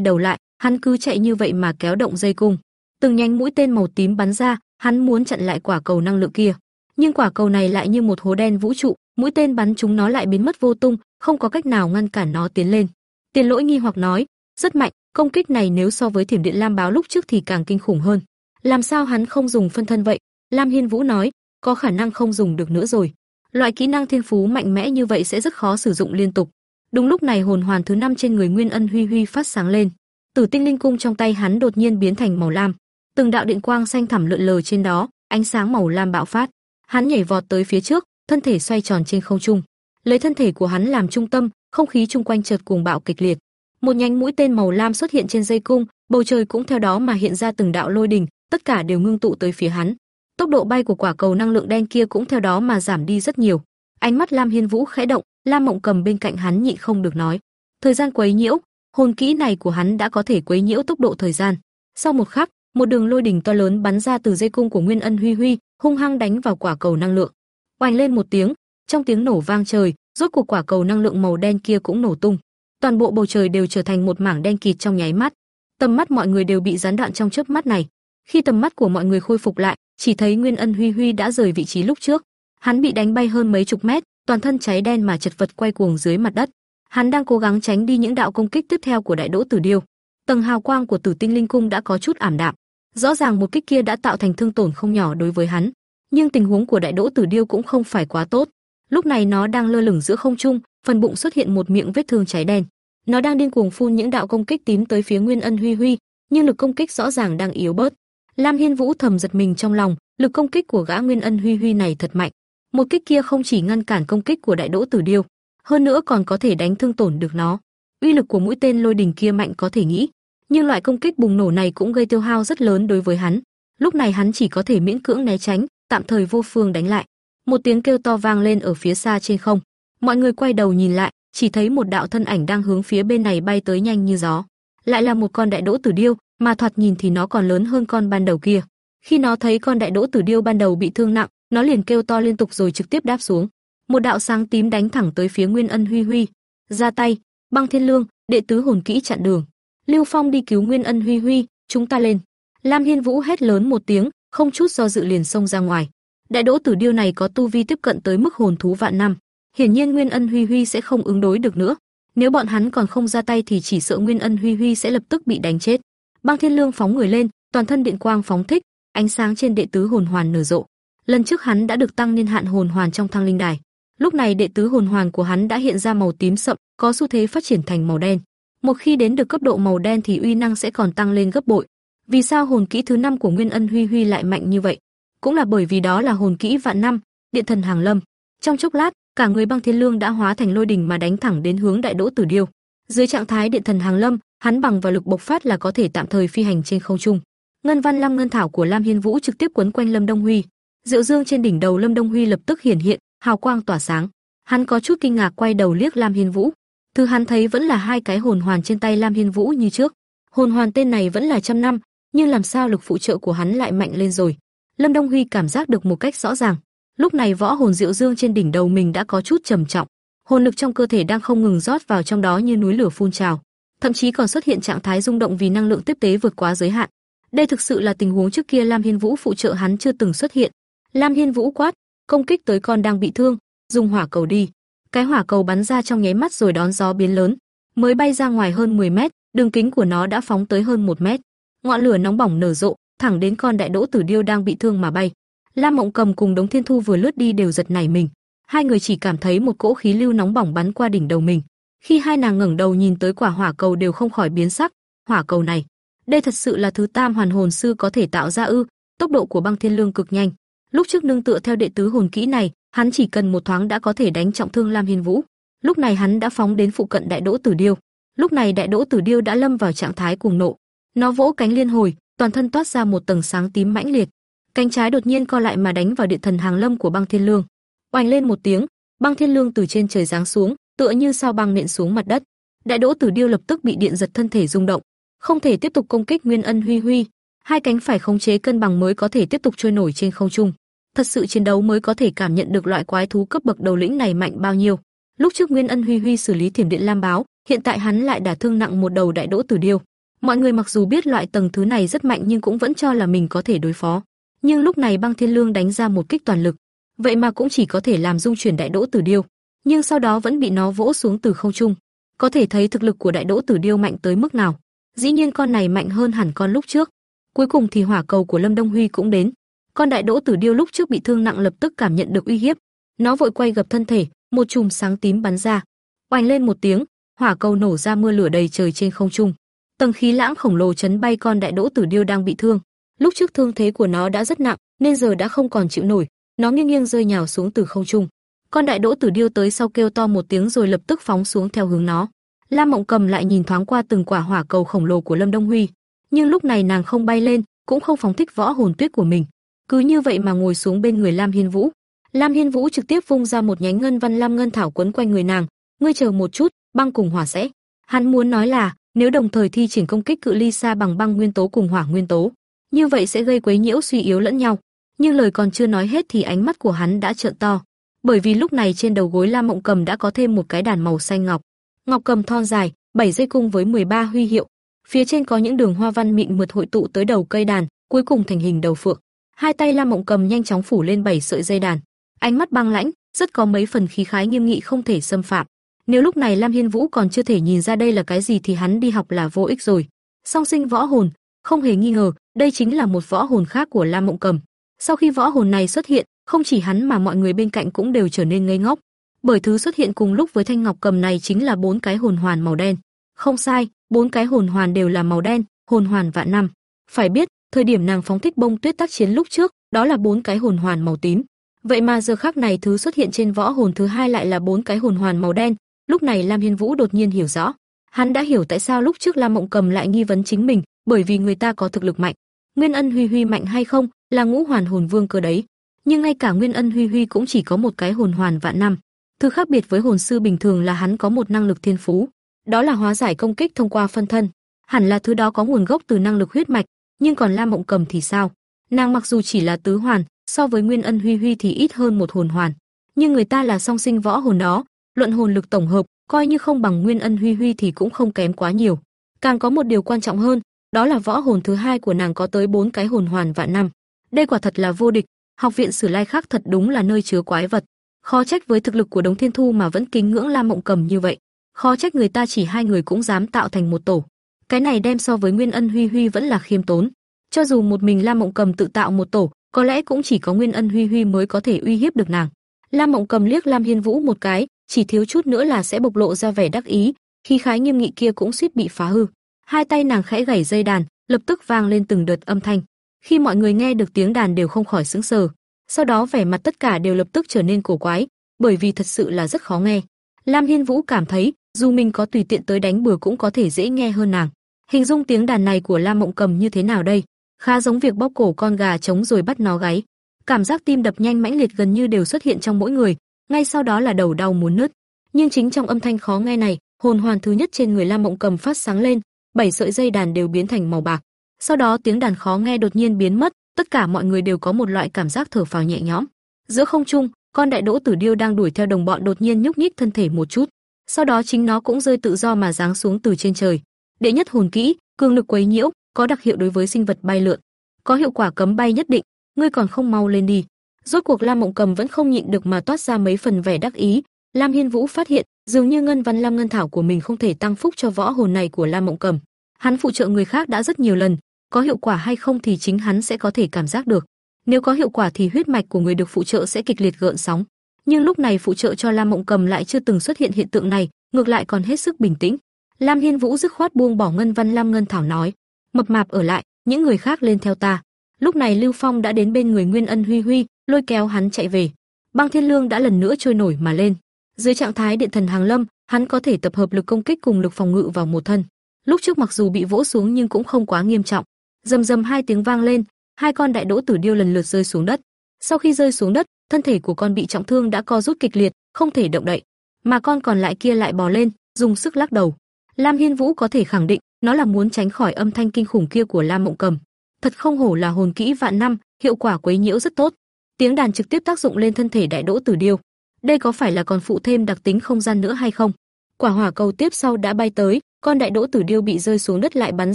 đầu lại, hắn cứ chạy như vậy mà kéo động dây cung. Từng nhánh mũi tên màu tím bắn ra, hắn muốn chặn lại quả cầu năng lượng kia. Nhưng quả cầu này lại như một hố đen vũ trụ, mũi tên bắn chúng nó lại biến mất vô tung, không có cách nào ngăn cản nó tiến lên. Tiền Lỗi nghi hoặc nói, rất mạnh, công kích này nếu so với Thiểm Điện Lam báo lúc trước thì càng kinh khủng hơn. Làm sao hắn không dùng phân thân vậy? Lam Hiên Vũ nói, có khả năng không dùng được nữa rồi. Loại kỹ năng thiên phú mạnh mẽ như vậy sẽ rất khó sử dụng liên tục. Đúng lúc này hồn hoàn thứ năm trên người Nguyên Ân Huy Huy phát sáng lên. Tử Tinh Linh cung trong tay hắn đột nhiên biến thành màu lam từng đạo điện quang xanh thẳm lượn lờ trên đó, ánh sáng màu lam bạo phát. Hắn nhảy vọt tới phía trước, thân thể xoay tròn trên không trung. Lấy thân thể của hắn làm trung tâm, không khí chung quanh chợt cuồng bạo kịch liệt. Một nhánh mũi tên màu lam xuất hiện trên dây cung, bầu trời cũng theo đó mà hiện ra từng đạo lôi đình, tất cả đều ngưng tụ tới phía hắn. Tốc độ bay của quả cầu năng lượng đen kia cũng theo đó mà giảm đi rất nhiều. Ánh mắt Lam Hiên Vũ khẽ động, Lam Mộng Cầm bên cạnh hắn nhịn không được nói, thời gian quấy nhiễu, hồn kỹ này của hắn đã có thể quấy nhiễu tốc độ thời gian. Sau một khắc, một đường lôi đỉnh to lớn bắn ra từ dây cung của Nguyên Ân Huy Huy, hung hăng đánh vào quả cầu năng lượng. Oanh lên một tiếng, trong tiếng nổ vang trời, rốt cuộc quả cầu năng lượng màu đen kia cũng nổ tung. Toàn bộ bầu trời đều trở thành một mảng đen kịt trong nháy mắt. Tầm mắt mọi người đều bị gián đoạn trong chớp mắt này. Khi tầm mắt của mọi người khôi phục lại, chỉ thấy Nguyên Ân Huy Huy đã rời vị trí lúc trước. Hắn bị đánh bay hơn mấy chục mét, toàn thân cháy đen mà chật vật quay cuồng dưới mặt đất. Hắn đang cố gắng tránh đi những đạo công kích tiếp theo của Đại Đỗ Tử Điêu. Tầng hào quang của Tử Tinh Linh Cung đã có chút ảm đạm. Rõ ràng một kích kia đã tạo thành thương tổn không nhỏ đối với hắn, nhưng tình huống của Đại Đỗ Tử Điêu cũng không phải quá tốt. Lúc này nó đang lơ lửng giữa không trung, phần bụng xuất hiện một miệng vết thương cháy đen. Nó đang điên cuồng phun những đạo công kích tím tới phía Nguyên Ân Huy Huy, nhưng lực công kích rõ ràng đang yếu bớt. Lam Hiên Vũ thầm giật mình trong lòng, lực công kích của gã Nguyên Ân Huy Huy này thật mạnh. Một kích kia không chỉ ngăn cản công kích của Đại Đỗ Tử Điêu, hơn nữa còn có thể đánh thương tổn được nó. Uy lực của mũi tên lôi đình kia mạnh có thể nghĩ, nhưng loại công kích bùng nổ này cũng gây tiêu hao rất lớn đối với hắn. Lúc này hắn chỉ có thể miễn cưỡng né tránh, tạm thời vô phương đánh lại. Một tiếng kêu to vang lên ở phía xa trên không. Mọi người quay đầu nhìn lại, chỉ thấy một đạo thân ảnh đang hướng phía bên này bay tới nhanh như gió. Lại là một con đại đỗ tử điêu, mà thoạt nhìn thì nó còn lớn hơn con ban đầu kia. Khi nó thấy con đại đỗ tử điêu ban đầu bị thương nặng, nó liền kêu to liên tục rồi trực tiếp đáp xuống. Một đạo sáng tím đánh thẳng tới phía Nguyên Ân Huy Huy. Ra tay, Băng Thiên Lương, đệ tứ hồn kỹ chặn đường. Lưu Phong đi cứu Nguyên Ân Huy Huy, chúng ta lên. Lam Hiên Vũ hét lớn một tiếng, không chút do dự liền xông ra ngoài. Đại Đỗ Tử Điêu này có tu vi tiếp cận tới mức hồn thú vạn năm, hiển nhiên Nguyên Ân Huy Huy sẽ không ứng đối được nữa. Nếu bọn hắn còn không ra tay thì chỉ sợ Nguyên Ân Huy Huy sẽ lập tức bị đánh chết. Băng Thiên Lương phóng người lên, toàn thân điện quang phóng thích, ánh sáng trên đệ tứ hồn hoàn nở rộ. Lần trước hắn đã được tăng niên hạn hồn hoàn trong thăng linh đài. Lúc này đệ tứ hồn hoàn của hắn đã hiện ra màu tím sậm, có xu thế phát triển thành màu đen. Một khi đến được cấp độ màu đen thì uy năng sẽ còn tăng lên gấp bội. Vì sao hồn kỹ thứ năm của Nguyên Ân Huy Huy lại mạnh như vậy? Cũng là bởi vì đó là hồn kỹ vạn năm, Điện Thần Hàng Lâm. Trong chốc lát, cả người Băng Thiên Lương đã hóa thành lôi đình mà đánh thẳng đến hướng Đại Đỗ Tử Điêu. Dưới trạng thái Điện Thần Hàng Lâm, hắn bằng vào lực bộc phát là có thể tạm thời phi hành trên không trung. Ngân Văn Lam Ngân Thảo của Lam Hiên Vũ trực tiếp quấn quanh Lâm Đông Huy. Diệu Dương trên đỉnh đầu Lâm Đông Huy lập tức hiển hiện, hào quang tỏa sáng. Hắn có chút kinh ngạc quay đầu liếc Lam Hiên Vũ. Thứ hắn thấy vẫn là hai cái hồn hoàn trên tay Lam Hiên Vũ như trước. Hồn hoàn tên này vẫn là trăm năm, nhưng làm sao lực phụ trợ của hắn lại mạnh lên rồi? Lâm Đông Huy cảm giác được một cách rõ ràng. Lúc này võ hồn Diệu Dương trên đỉnh đầu mình đã có chút trầm trọng, hồn lực trong cơ thể đang không ngừng rót vào trong đó như núi lửa phun trào, thậm chí còn xuất hiện trạng thái rung động vì năng lượng tiếp tế vượt quá giới hạn. Đây thực sự là tình huống trước kia Lam Hiên Vũ phụ trợ hắn chưa từng xuất hiện. Lam Hiên Vũ quát, công kích tới con đang bị thương, dùng hỏa cầu đi. Cái hỏa cầu bắn ra trong nháy mắt rồi đón gió biến lớn, mới bay ra ngoài hơn 10 mét, đường kính của nó đã phóng tới hơn 1 mét. Ngọn lửa nóng bỏng nở rộ, thẳng đến con đại đỗ tử điêu đang bị thương mà bay. Lam Mộng Cầm cùng Đống Thiên Thu vừa lướt đi đều giật nảy mình. Hai người chỉ cảm thấy một cỗ khí lưu nóng bỏng bắn qua đỉnh đầu mình. Khi hai nàng ngẩng đầu nhìn tới quả hỏa cầu đều không khỏi biến sắc, hỏa cầu này, đây thật sự là thứ Tam Hoàn Hồn sư có thể tạo ra ư? Tốc độ của Băng Thiên Lương cực nhanh. Lúc trước nương tựa theo đệ tứ hồn kỹ này, hắn chỉ cần một thoáng đã có thể đánh trọng thương Lam Hiên Vũ. Lúc này hắn đã phóng đến phụ cận Đại Đỗ Tử Điêu. Lúc này Đại Đỗ Tử Điêu đã lâm vào trạng thái cuồng nộ. Nó vỗ cánh liên hồi, toàn thân toát ra một tầng sáng tím mãnh liệt. Cánh trái đột nhiên co lại mà đánh vào điện thần hàng lâm của Băng Thiên Lương. Oanh lên một tiếng, Băng Thiên Lương từ trên trời giáng xuống, tựa như sao băng nện xuống mặt đất. Đại Đỗ Tử Điêu lập tức bị điện giật thân thể rung động, không thể tiếp tục công kích Nguyên Ân Huy Huy, hai cánh phải khống chế cân bằng mới có thể tiếp tục trôi nổi trên không trung. Thật sự chiến đấu mới có thể cảm nhận được loại quái thú cấp bậc đầu lĩnh này mạnh bao nhiêu. Lúc trước Nguyên Ân Huy Huy xử lý thiểm điện lam báo, hiện tại hắn lại đả thương nặng một đầu đại đỗ tử điêu. Mọi người mặc dù biết loại tầng thứ này rất mạnh nhưng cũng vẫn cho là mình có thể đối phó. Nhưng lúc này Băng Thiên Lương đánh ra một kích toàn lực, vậy mà cũng chỉ có thể làm dung chuyển đại đỗ tử điêu, nhưng sau đó vẫn bị nó vỗ xuống từ không trung. Có thể thấy thực lực của đại đỗ tử điêu mạnh tới mức nào. Dĩ nhiên con này mạnh hơn hẳn con lúc trước. Cuối cùng thì hỏa cầu của Lâm Đông Huy cũng đến. Con đại đỗ tử điêu lúc trước bị thương nặng lập tức cảm nhận được uy hiếp, nó vội quay gập thân thể, một chùm sáng tím bắn ra. Oanh lên một tiếng, hỏa cầu nổ ra mưa lửa đầy trời trên không trung. Tầng khí lãng khổng lồ chấn bay con đại đỗ tử điêu đang bị thương. Lúc trước thương thế của nó đã rất nặng, nên giờ đã không còn chịu nổi, nó nghiêng nghiêng rơi nhào xuống từ không trung. Con đại đỗ tử điêu tới sau kêu to một tiếng rồi lập tức phóng xuống theo hướng nó. Lam Mộng Cầm lại nhìn thoáng qua từng quả hỏa cầu khổng lồ của Lâm Đông Huy, nhưng lúc này nàng không bay lên, cũng không phóng thích võ hồn tuyết của mình, cứ như vậy mà ngồi xuống bên người Lam Hiên Vũ. Lam Hiên Vũ trực tiếp vung ra một nhánh ngân văn lam ngân thảo quấn quanh người nàng, "Ngươi chờ một chút, băng cùng hỏa sẽ." Hắn muốn nói là, nếu đồng thời thi triển công kích cự ly xa bằng băng nguyên tố cùng hỏa nguyên tố, như vậy sẽ gây quấy nhiễu suy yếu lẫn nhau. Nhưng lời còn chưa nói hết thì ánh mắt của hắn đã trợn to, bởi vì lúc này trên đầu gối Lam Mộng Cầm đã có thêm một cái đàn màu xanh ngọc. Ngọc cầm thon dài, 7 dây cung với 13 huy hiệu, phía trên có những đường hoa văn mịn mượt hội tụ tới đầu cây đàn, cuối cùng thành hình đầu phượng. Hai tay Lam Mộng Cầm nhanh chóng phủ lên bảy sợi dây đàn, ánh mắt băng lãnh, rất có mấy phần khí khái nghiêm nghị không thể xâm phạm. Nếu lúc này Lam Hiên Vũ còn chưa thể nhìn ra đây là cái gì thì hắn đi học là vô ích rồi. Song sinh võ hồn, không hề nghi ngờ, đây chính là một võ hồn khác của Lam Mộng Cầm. Sau khi võ hồn này xuất hiện, không chỉ hắn mà mọi người bên cạnh cũng đều trở nên ngây ngốc, bởi thứ xuất hiện cùng lúc với thanh ngọc cầm này chính là bốn cái hồn hoàn màu đen. Không sai, bốn cái hồn hoàn đều là màu đen, hồn hoàn vạn năm. Phải biết, thời điểm nàng phóng thích bông tuyết tác chiến lúc trước, đó là bốn cái hồn hoàn màu tím. Vậy mà giờ khắc này thứ xuất hiện trên võ hồn thứ hai lại là bốn cái hồn hoàn màu đen, lúc này Lam Hiên Vũ đột nhiên hiểu rõ. Hắn đã hiểu tại sao lúc trước Lam Mộng Cầm lại nghi vấn chính mình, bởi vì người ta có thực lực mạnh. Nguyên Ân Huy Huy mạnh hay không, là ngũ hoàn hồn vương cơ đấy. Nhưng ngay cả Nguyên Ân Huy Huy cũng chỉ có một cái hồn hoàn vạn năm. Thứ khác biệt với hồn sư bình thường là hắn có một năng lực thiên phú, đó là hóa giải công kích thông qua phân thân. Hẳn là thứ đó có nguồn gốc từ năng lực huyết mạch, nhưng còn Lam Mộng Cầm thì sao? Nàng mặc dù chỉ là tứ hoàn, so với Nguyên Ân Huy Huy thì ít hơn một hồn hoàn, nhưng người ta là song sinh võ hồn đó, luận hồn lực tổng hợp, coi như không bằng Nguyên Ân Huy Huy thì cũng không kém quá nhiều. Càng có một điều quan trọng hơn, đó là võ hồn thứ hai của nàng có tới bốn cái hồn hoàn vạn năm. Đây quả thật là vô địch, học viện Sử Lai khác thật đúng là nơi chứa quái vật. Khó trách với thực lực của Đống Thiên Thu mà vẫn kính ngưỡng Lam Mộng Cầm như vậy. Khó trách người ta chỉ hai người cũng dám tạo thành một tổ. Cái này đem so với Nguyên Ân Huy Huy vẫn là khiêm tốn. Cho dù một mình Lam Mộng Cầm tự tạo một tổ, có lẽ cũng chỉ có Nguyên Ân Huy Huy mới có thể uy hiếp được nàng. Lam Mộng Cầm liếc Lam Hiên Vũ một cái, chỉ thiếu chút nữa là sẽ bộc lộ ra vẻ đắc ý, khi khái nghiêm nghị kia cũng suýt bị phá hư. Hai tay nàng khẽ gảy dây đàn, lập tức vang lên từng đợt âm thanh. Khi mọi người nghe được tiếng đàn đều không khỏi sững sờ, sau đó vẻ mặt tất cả đều lập tức trở nên cổ quái, bởi vì thật sự là rất khó nghe. Lam Hiên Vũ cảm thấy, dù mình có tùy tiện tới đánh bừa cũng có thể dễ nghe hơn nàng. Hình dung tiếng đàn này của Lam Mộng Cầm như thế nào đây? Khá giống việc bóp cổ con gà trống rồi bắt nó gáy. Cảm giác tim đập nhanh mãnh liệt gần như đều xuất hiện trong mỗi người, ngay sau đó là đầu đau muốn nứt. Nhưng chính trong âm thanh khó nghe này, hồn hoàn thứ nhất trên người Lam Mộng Cầm phát sáng lên, bảy sợi dây đàn đều biến thành màu bạc. Sau đó tiếng đàn khó nghe đột nhiên biến mất, tất cả mọi người đều có một loại cảm giác thở phào nhẹ nhõm. Giữa không trung, con đại đỗ tử điêu đang đuổi theo đồng bọn đột nhiên nhúc nhích thân thể một chút, sau đó chính nó cũng rơi tự do mà giáng xuống từ trên trời. Đệ nhất hồn kỹ, cường lực quấy nhiễu, có đặc hiệu đối với sinh vật bay lượn, có hiệu quả cấm bay nhất định, ngươi còn không mau lên đi. Rốt cuộc Lam Mộng Cầm vẫn không nhịn được mà toát ra mấy phần vẻ đắc ý, Lam Hiên Vũ phát hiện, dường như ngân văn lam ngân thảo của mình không thể tăng phúc cho võ hồn này của Lam Mộng Cầm. Hắn phụ trợ người khác đã rất nhiều lần, có hiệu quả hay không thì chính hắn sẽ có thể cảm giác được. Nếu có hiệu quả thì huyết mạch của người được phụ trợ sẽ kịch liệt gợn sóng. Nhưng lúc này phụ trợ cho Lam Mộng Cầm lại chưa từng xuất hiện hiện tượng này, ngược lại còn hết sức bình tĩnh. Lam Hiên Vũ dứt khoát buông bỏ ngân văn lam ngân thảo nói, mập mạp ở lại, những người khác lên theo ta. Lúc này Lưu Phong đã đến bên người Nguyên Ân Huy Huy, lôi kéo hắn chạy về. Băng Thiên Lương đã lần nữa trôi nổi mà lên. Dưới trạng thái điện thần hàng lâm, hắn có thể tập hợp lực công kích cùng lực phòng ngự vào một thân. Lúc trước mặc dù bị vỗ xuống nhưng cũng không quá nghiêm trọng. Rầm rầm hai tiếng vang lên, hai con đại đỗ tử điêu lần lượt rơi xuống đất. Sau khi rơi xuống đất, thân thể của con bị trọng thương đã co rút kịch liệt, không thể động đậy, mà con còn lại kia lại bò lên, dùng sức lắc đầu. Lam Hiên Vũ có thể khẳng định, nó là muốn tránh khỏi âm thanh kinh khủng kia của Lam Mộng Cầm. Thật không hổ là hồn kỹ vạn năm, hiệu quả quấy nhiễu rất tốt. Tiếng đàn trực tiếp tác dụng lên thân thể đại đỗ tử điêu. Đây có phải là còn phụ thêm đặc tính không gian nữa hay không? Quả hỏa cầu tiếp sau đã bay tới, con đại đỗ tử điêu bị rơi xuống đất lại bắn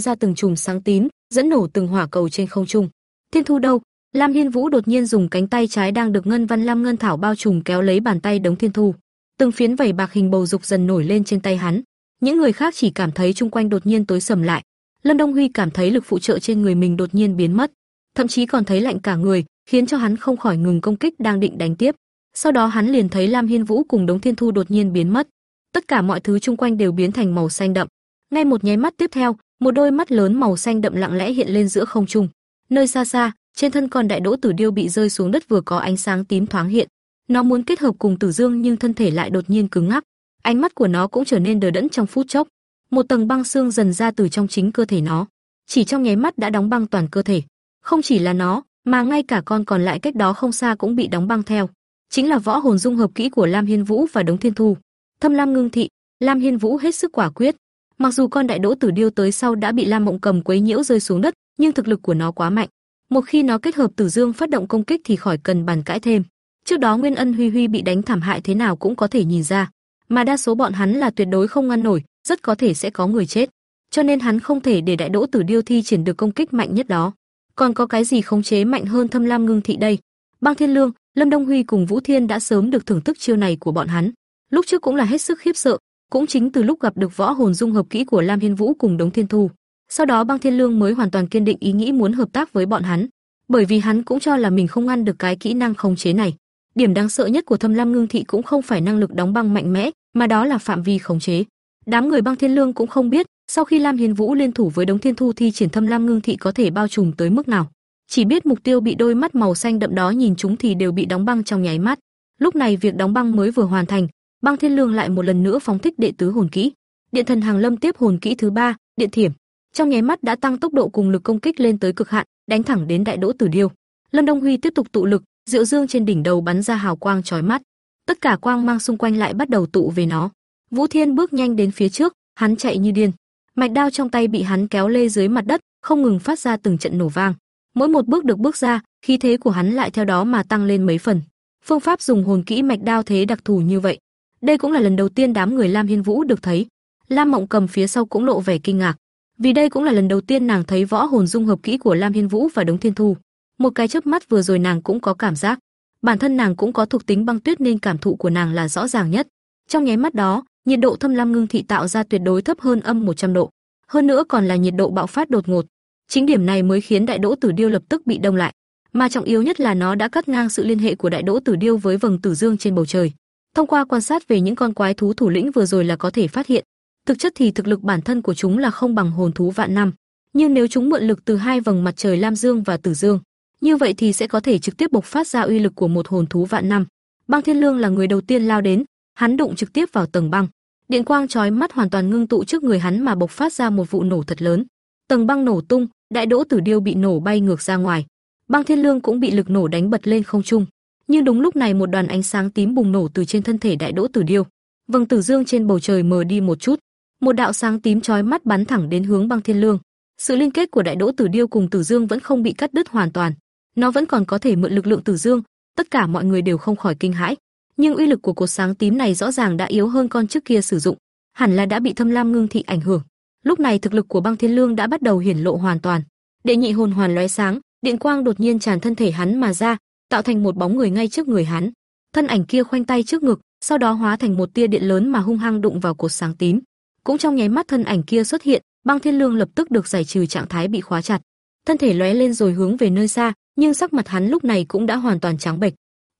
ra từng chùm sáng tím, dẫn nổ từng hỏa cầu trên không trung. Thiên Thu đâu? Lam Hiên Vũ đột nhiên dùng cánh tay trái đang được ngân văn lam ngân thảo bao trùm kéo lấy bàn tay đống Thiên Thu. Từng phiến vảy bạc hình bầu dục dần nổi lên trên tay hắn. Những người khác chỉ cảm thấy chung quanh đột nhiên tối sầm lại. Lâm Đông Huy cảm thấy lực phụ trợ trên người mình đột nhiên biến mất, thậm chí còn thấy lạnh cả người, khiến cho hắn không khỏi ngừng công kích đang định đánh tiếp. Sau đó hắn liền thấy Lam Hiên Vũ cùng Đống Thiên Thu đột nhiên biến mất. Tất cả mọi thứ chung quanh đều biến thành màu xanh đậm. Ngay một nháy mắt tiếp theo, một đôi mắt lớn màu xanh đậm lặng lẽ hiện lên giữa không trung. Nơi xa xa, trên thân con đại đỗ tử điêu bị rơi xuống đất vừa có ánh sáng tím thoáng hiện. Nó muốn kết hợp cùng Tử Dương nhưng thân thể lại đột nhiên cứng ngắc. Ánh mắt của nó cũng trở nên đờ đẫn trong phút chốc. Một tầng băng xương dần ra từ trong chính cơ thể nó, chỉ trong nháy mắt đã đóng băng toàn cơ thể. Không chỉ là nó, mà ngay cả con còn lại cách đó không xa cũng bị đóng băng theo. Chính là võ hồn dung hợp kỹ của Lam Hiên Vũ và Đống Thiên Thu. Thâm Lam ngưng thị, Lam Hiên Vũ hết sức quả quyết. Mặc dù con đại đỗ tử điêu tới sau đã bị Lam Mộng Cầm quấy nhiễu rơi xuống đất, nhưng thực lực của nó quá mạnh. Một khi nó kết hợp Tử Dương phát động công kích thì khỏi cần bàn cãi thêm. Trước đó Nguyên Ân Huy Huy bị đánh thảm hại thế nào cũng có thể nhìn ra, mà đa số bọn hắn là tuyệt đối không ngăn nổi, rất có thể sẽ có người chết. Cho nên hắn không thể để đại đỗ tử điêu thi triển được công kích mạnh nhất đó. Còn có cái gì khống chế mạnh hơn Thâm Lam Ngưng thị đây? Băng Thiên Lương, Lâm Đông Huy cùng Vũ Thiên đã sớm được thưởng thức chiêu này của bọn hắn. Lúc trước cũng là hết sức khiếp sợ, cũng chính từ lúc gặp được võ hồn dung hợp kỹ của Lam Hiên Vũ cùng Đống Thiên Thu, sau đó Băng Thiên Lương mới hoàn toàn kiên định ý nghĩ muốn hợp tác với bọn hắn, bởi vì hắn cũng cho là mình không ngăn được cái kỹ năng khống chế này. Điểm đáng sợ nhất của Thâm Lam Ngưng thị cũng không phải năng lực đóng băng mạnh mẽ, mà đó là phạm vi khống chế. Đám người Băng Thiên Lương cũng không biết, sau khi Lam Hiên Vũ liên thủ với Đống Thiên Thu thi triển Thâm Lam Ngưng thị có thể bao trùm tới mức nào. Chỉ biết mục tiêu bị đôi mắt màu xanh đậm đó nhìn chúng thì đều bị đóng băng trong nháy mắt. Lúc này việc đóng băng mới vừa hoàn thành, Băng Thiên Lương lại một lần nữa phóng thích đệ tứ hồn kỹ. Điện thần hàng lâm tiếp hồn kỹ thứ ba, điện thiểm. Trong nháy mắt đã tăng tốc độ cùng lực công kích lên tới cực hạn, đánh thẳng đến đại đỗ tử điêu. Lâm Đông Huy tiếp tục tụ lực, diệu dương trên đỉnh đầu bắn ra hào quang chói mắt. Tất cả quang mang xung quanh lại bắt đầu tụ về nó. Vũ Thiên bước nhanh đến phía trước, hắn chạy như điên. Mạch đao trong tay bị hắn kéo lê dưới mặt đất, không ngừng phát ra từng trận nổ vang. Mỗi một bước được bước ra, khí thế của hắn lại theo đó mà tăng lên mấy phần. Phương pháp dùng hồn kỹ mạch đao thế đặc thù như vậy, đây cũng là lần đầu tiên đám người Lam Hiên Vũ được thấy. Lam Mộng Cầm phía sau cũng lộ vẻ kinh ngạc, vì đây cũng là lần đầu tiên nàng thấy võ hồn dung hợp kỹ của Lam Hiên Vũ và Đống Thiên Thu. Một cái chớp mắt vừa rồi nàng cũng có cảm giác, bản thân nàng cũng có thuộc tính băng tuyết nên cảm thụ của nàng là rõ ràng nhất. Trong nháy mắt đó, nhiệt độ thâm lam ngưng thị tạo ra tuyệt đối thấp hơn âm 100 độ, hơn nữa còn là nhiệt độ bạo phát đột ngột. Chính điểm này mới khiến Đại Đỗ Tử Điêu lập tức bị đông lại, mà trọng yếu nhất là nó đã cắt ngang sự liên hệ của Đại Đỗ Tử Điêu với vầng tử dương trên bầu trời. Thông qua quan sát về những con quái thú thủ lĩnh vừa rồi là có thể phát hiện, thực chất thì thực lực bản thân của chúng là không bằng hồn thú vạn năm, nhưng nếu chúng mượn lực từ hai vầng mặt trời Lam Dương và Tử Dương, như vậy thì sẽ có thể trực tiếp bộc phát ra uy lực của một hồn thú vạn năm. Băng Thiên Lương là người đầu tiên lao đến, hắn đụng trực tiếp vào tầng băng. Điện quang chói mắt hoàn toàn ngưng tụ trước người hắn mà bộc phát ra một vụ nổ thật lớn. Tầng băng nổ tung, đại đỗ tử điêu bị nổ bay ngược ra ngoài. Băng Thiên Lương cũng bị lực nổ đánh bật lên không trung. Nhưng đúng lúc này một đoàn ánh sáng tím bùng nổ từ trên thân thể đại đỗ tử điêu. Vầng tử dương trên bầu trời mờ đi một chút, một đạo sáng tím chói mắt bắn thẳng đến hướng băng thiên lương. Sự liên kết của đại đỗ tử điêu cùng tử dương vẫn không bị cắt đứt hoàn toàn, nó vẫn còn có thể mượn lực lượng tử dương. Tất cả mọi người đều không khỏi kinh hãi, nhưng uy lực của cột sáng tím này rõ ràng đã yếu hơn con trước kia sử dụng, hẳn là đã bị thâm lam ngưng thị ảnh hưởng. Lúc này thực lực của băng thiên lương đã bắt đầu hiển lộ hoàn toàn. Đệ nhị hồn hoàn lóe sáng, điện quang đột nhiên tràn thân thể hắn mà ra, tạo thành một bóng người ngay trước người hắn. Thân ảnh kia khoanh tay trước ngực, sau đó hóa thành một tia điện lớn mà hung hăng đụng vào cột sáng tím. Cũng trong nháy mắt thân ảnh kia xuất hiện, Băng Thiên Lương lập tức được giải trừ trạng thái bị khóa chặt. Thân thể lóe lên rồi hướng về nơi xa, nhưng sắc mặt hắn lúc này cũng đã hoàn toàn trắng bệch.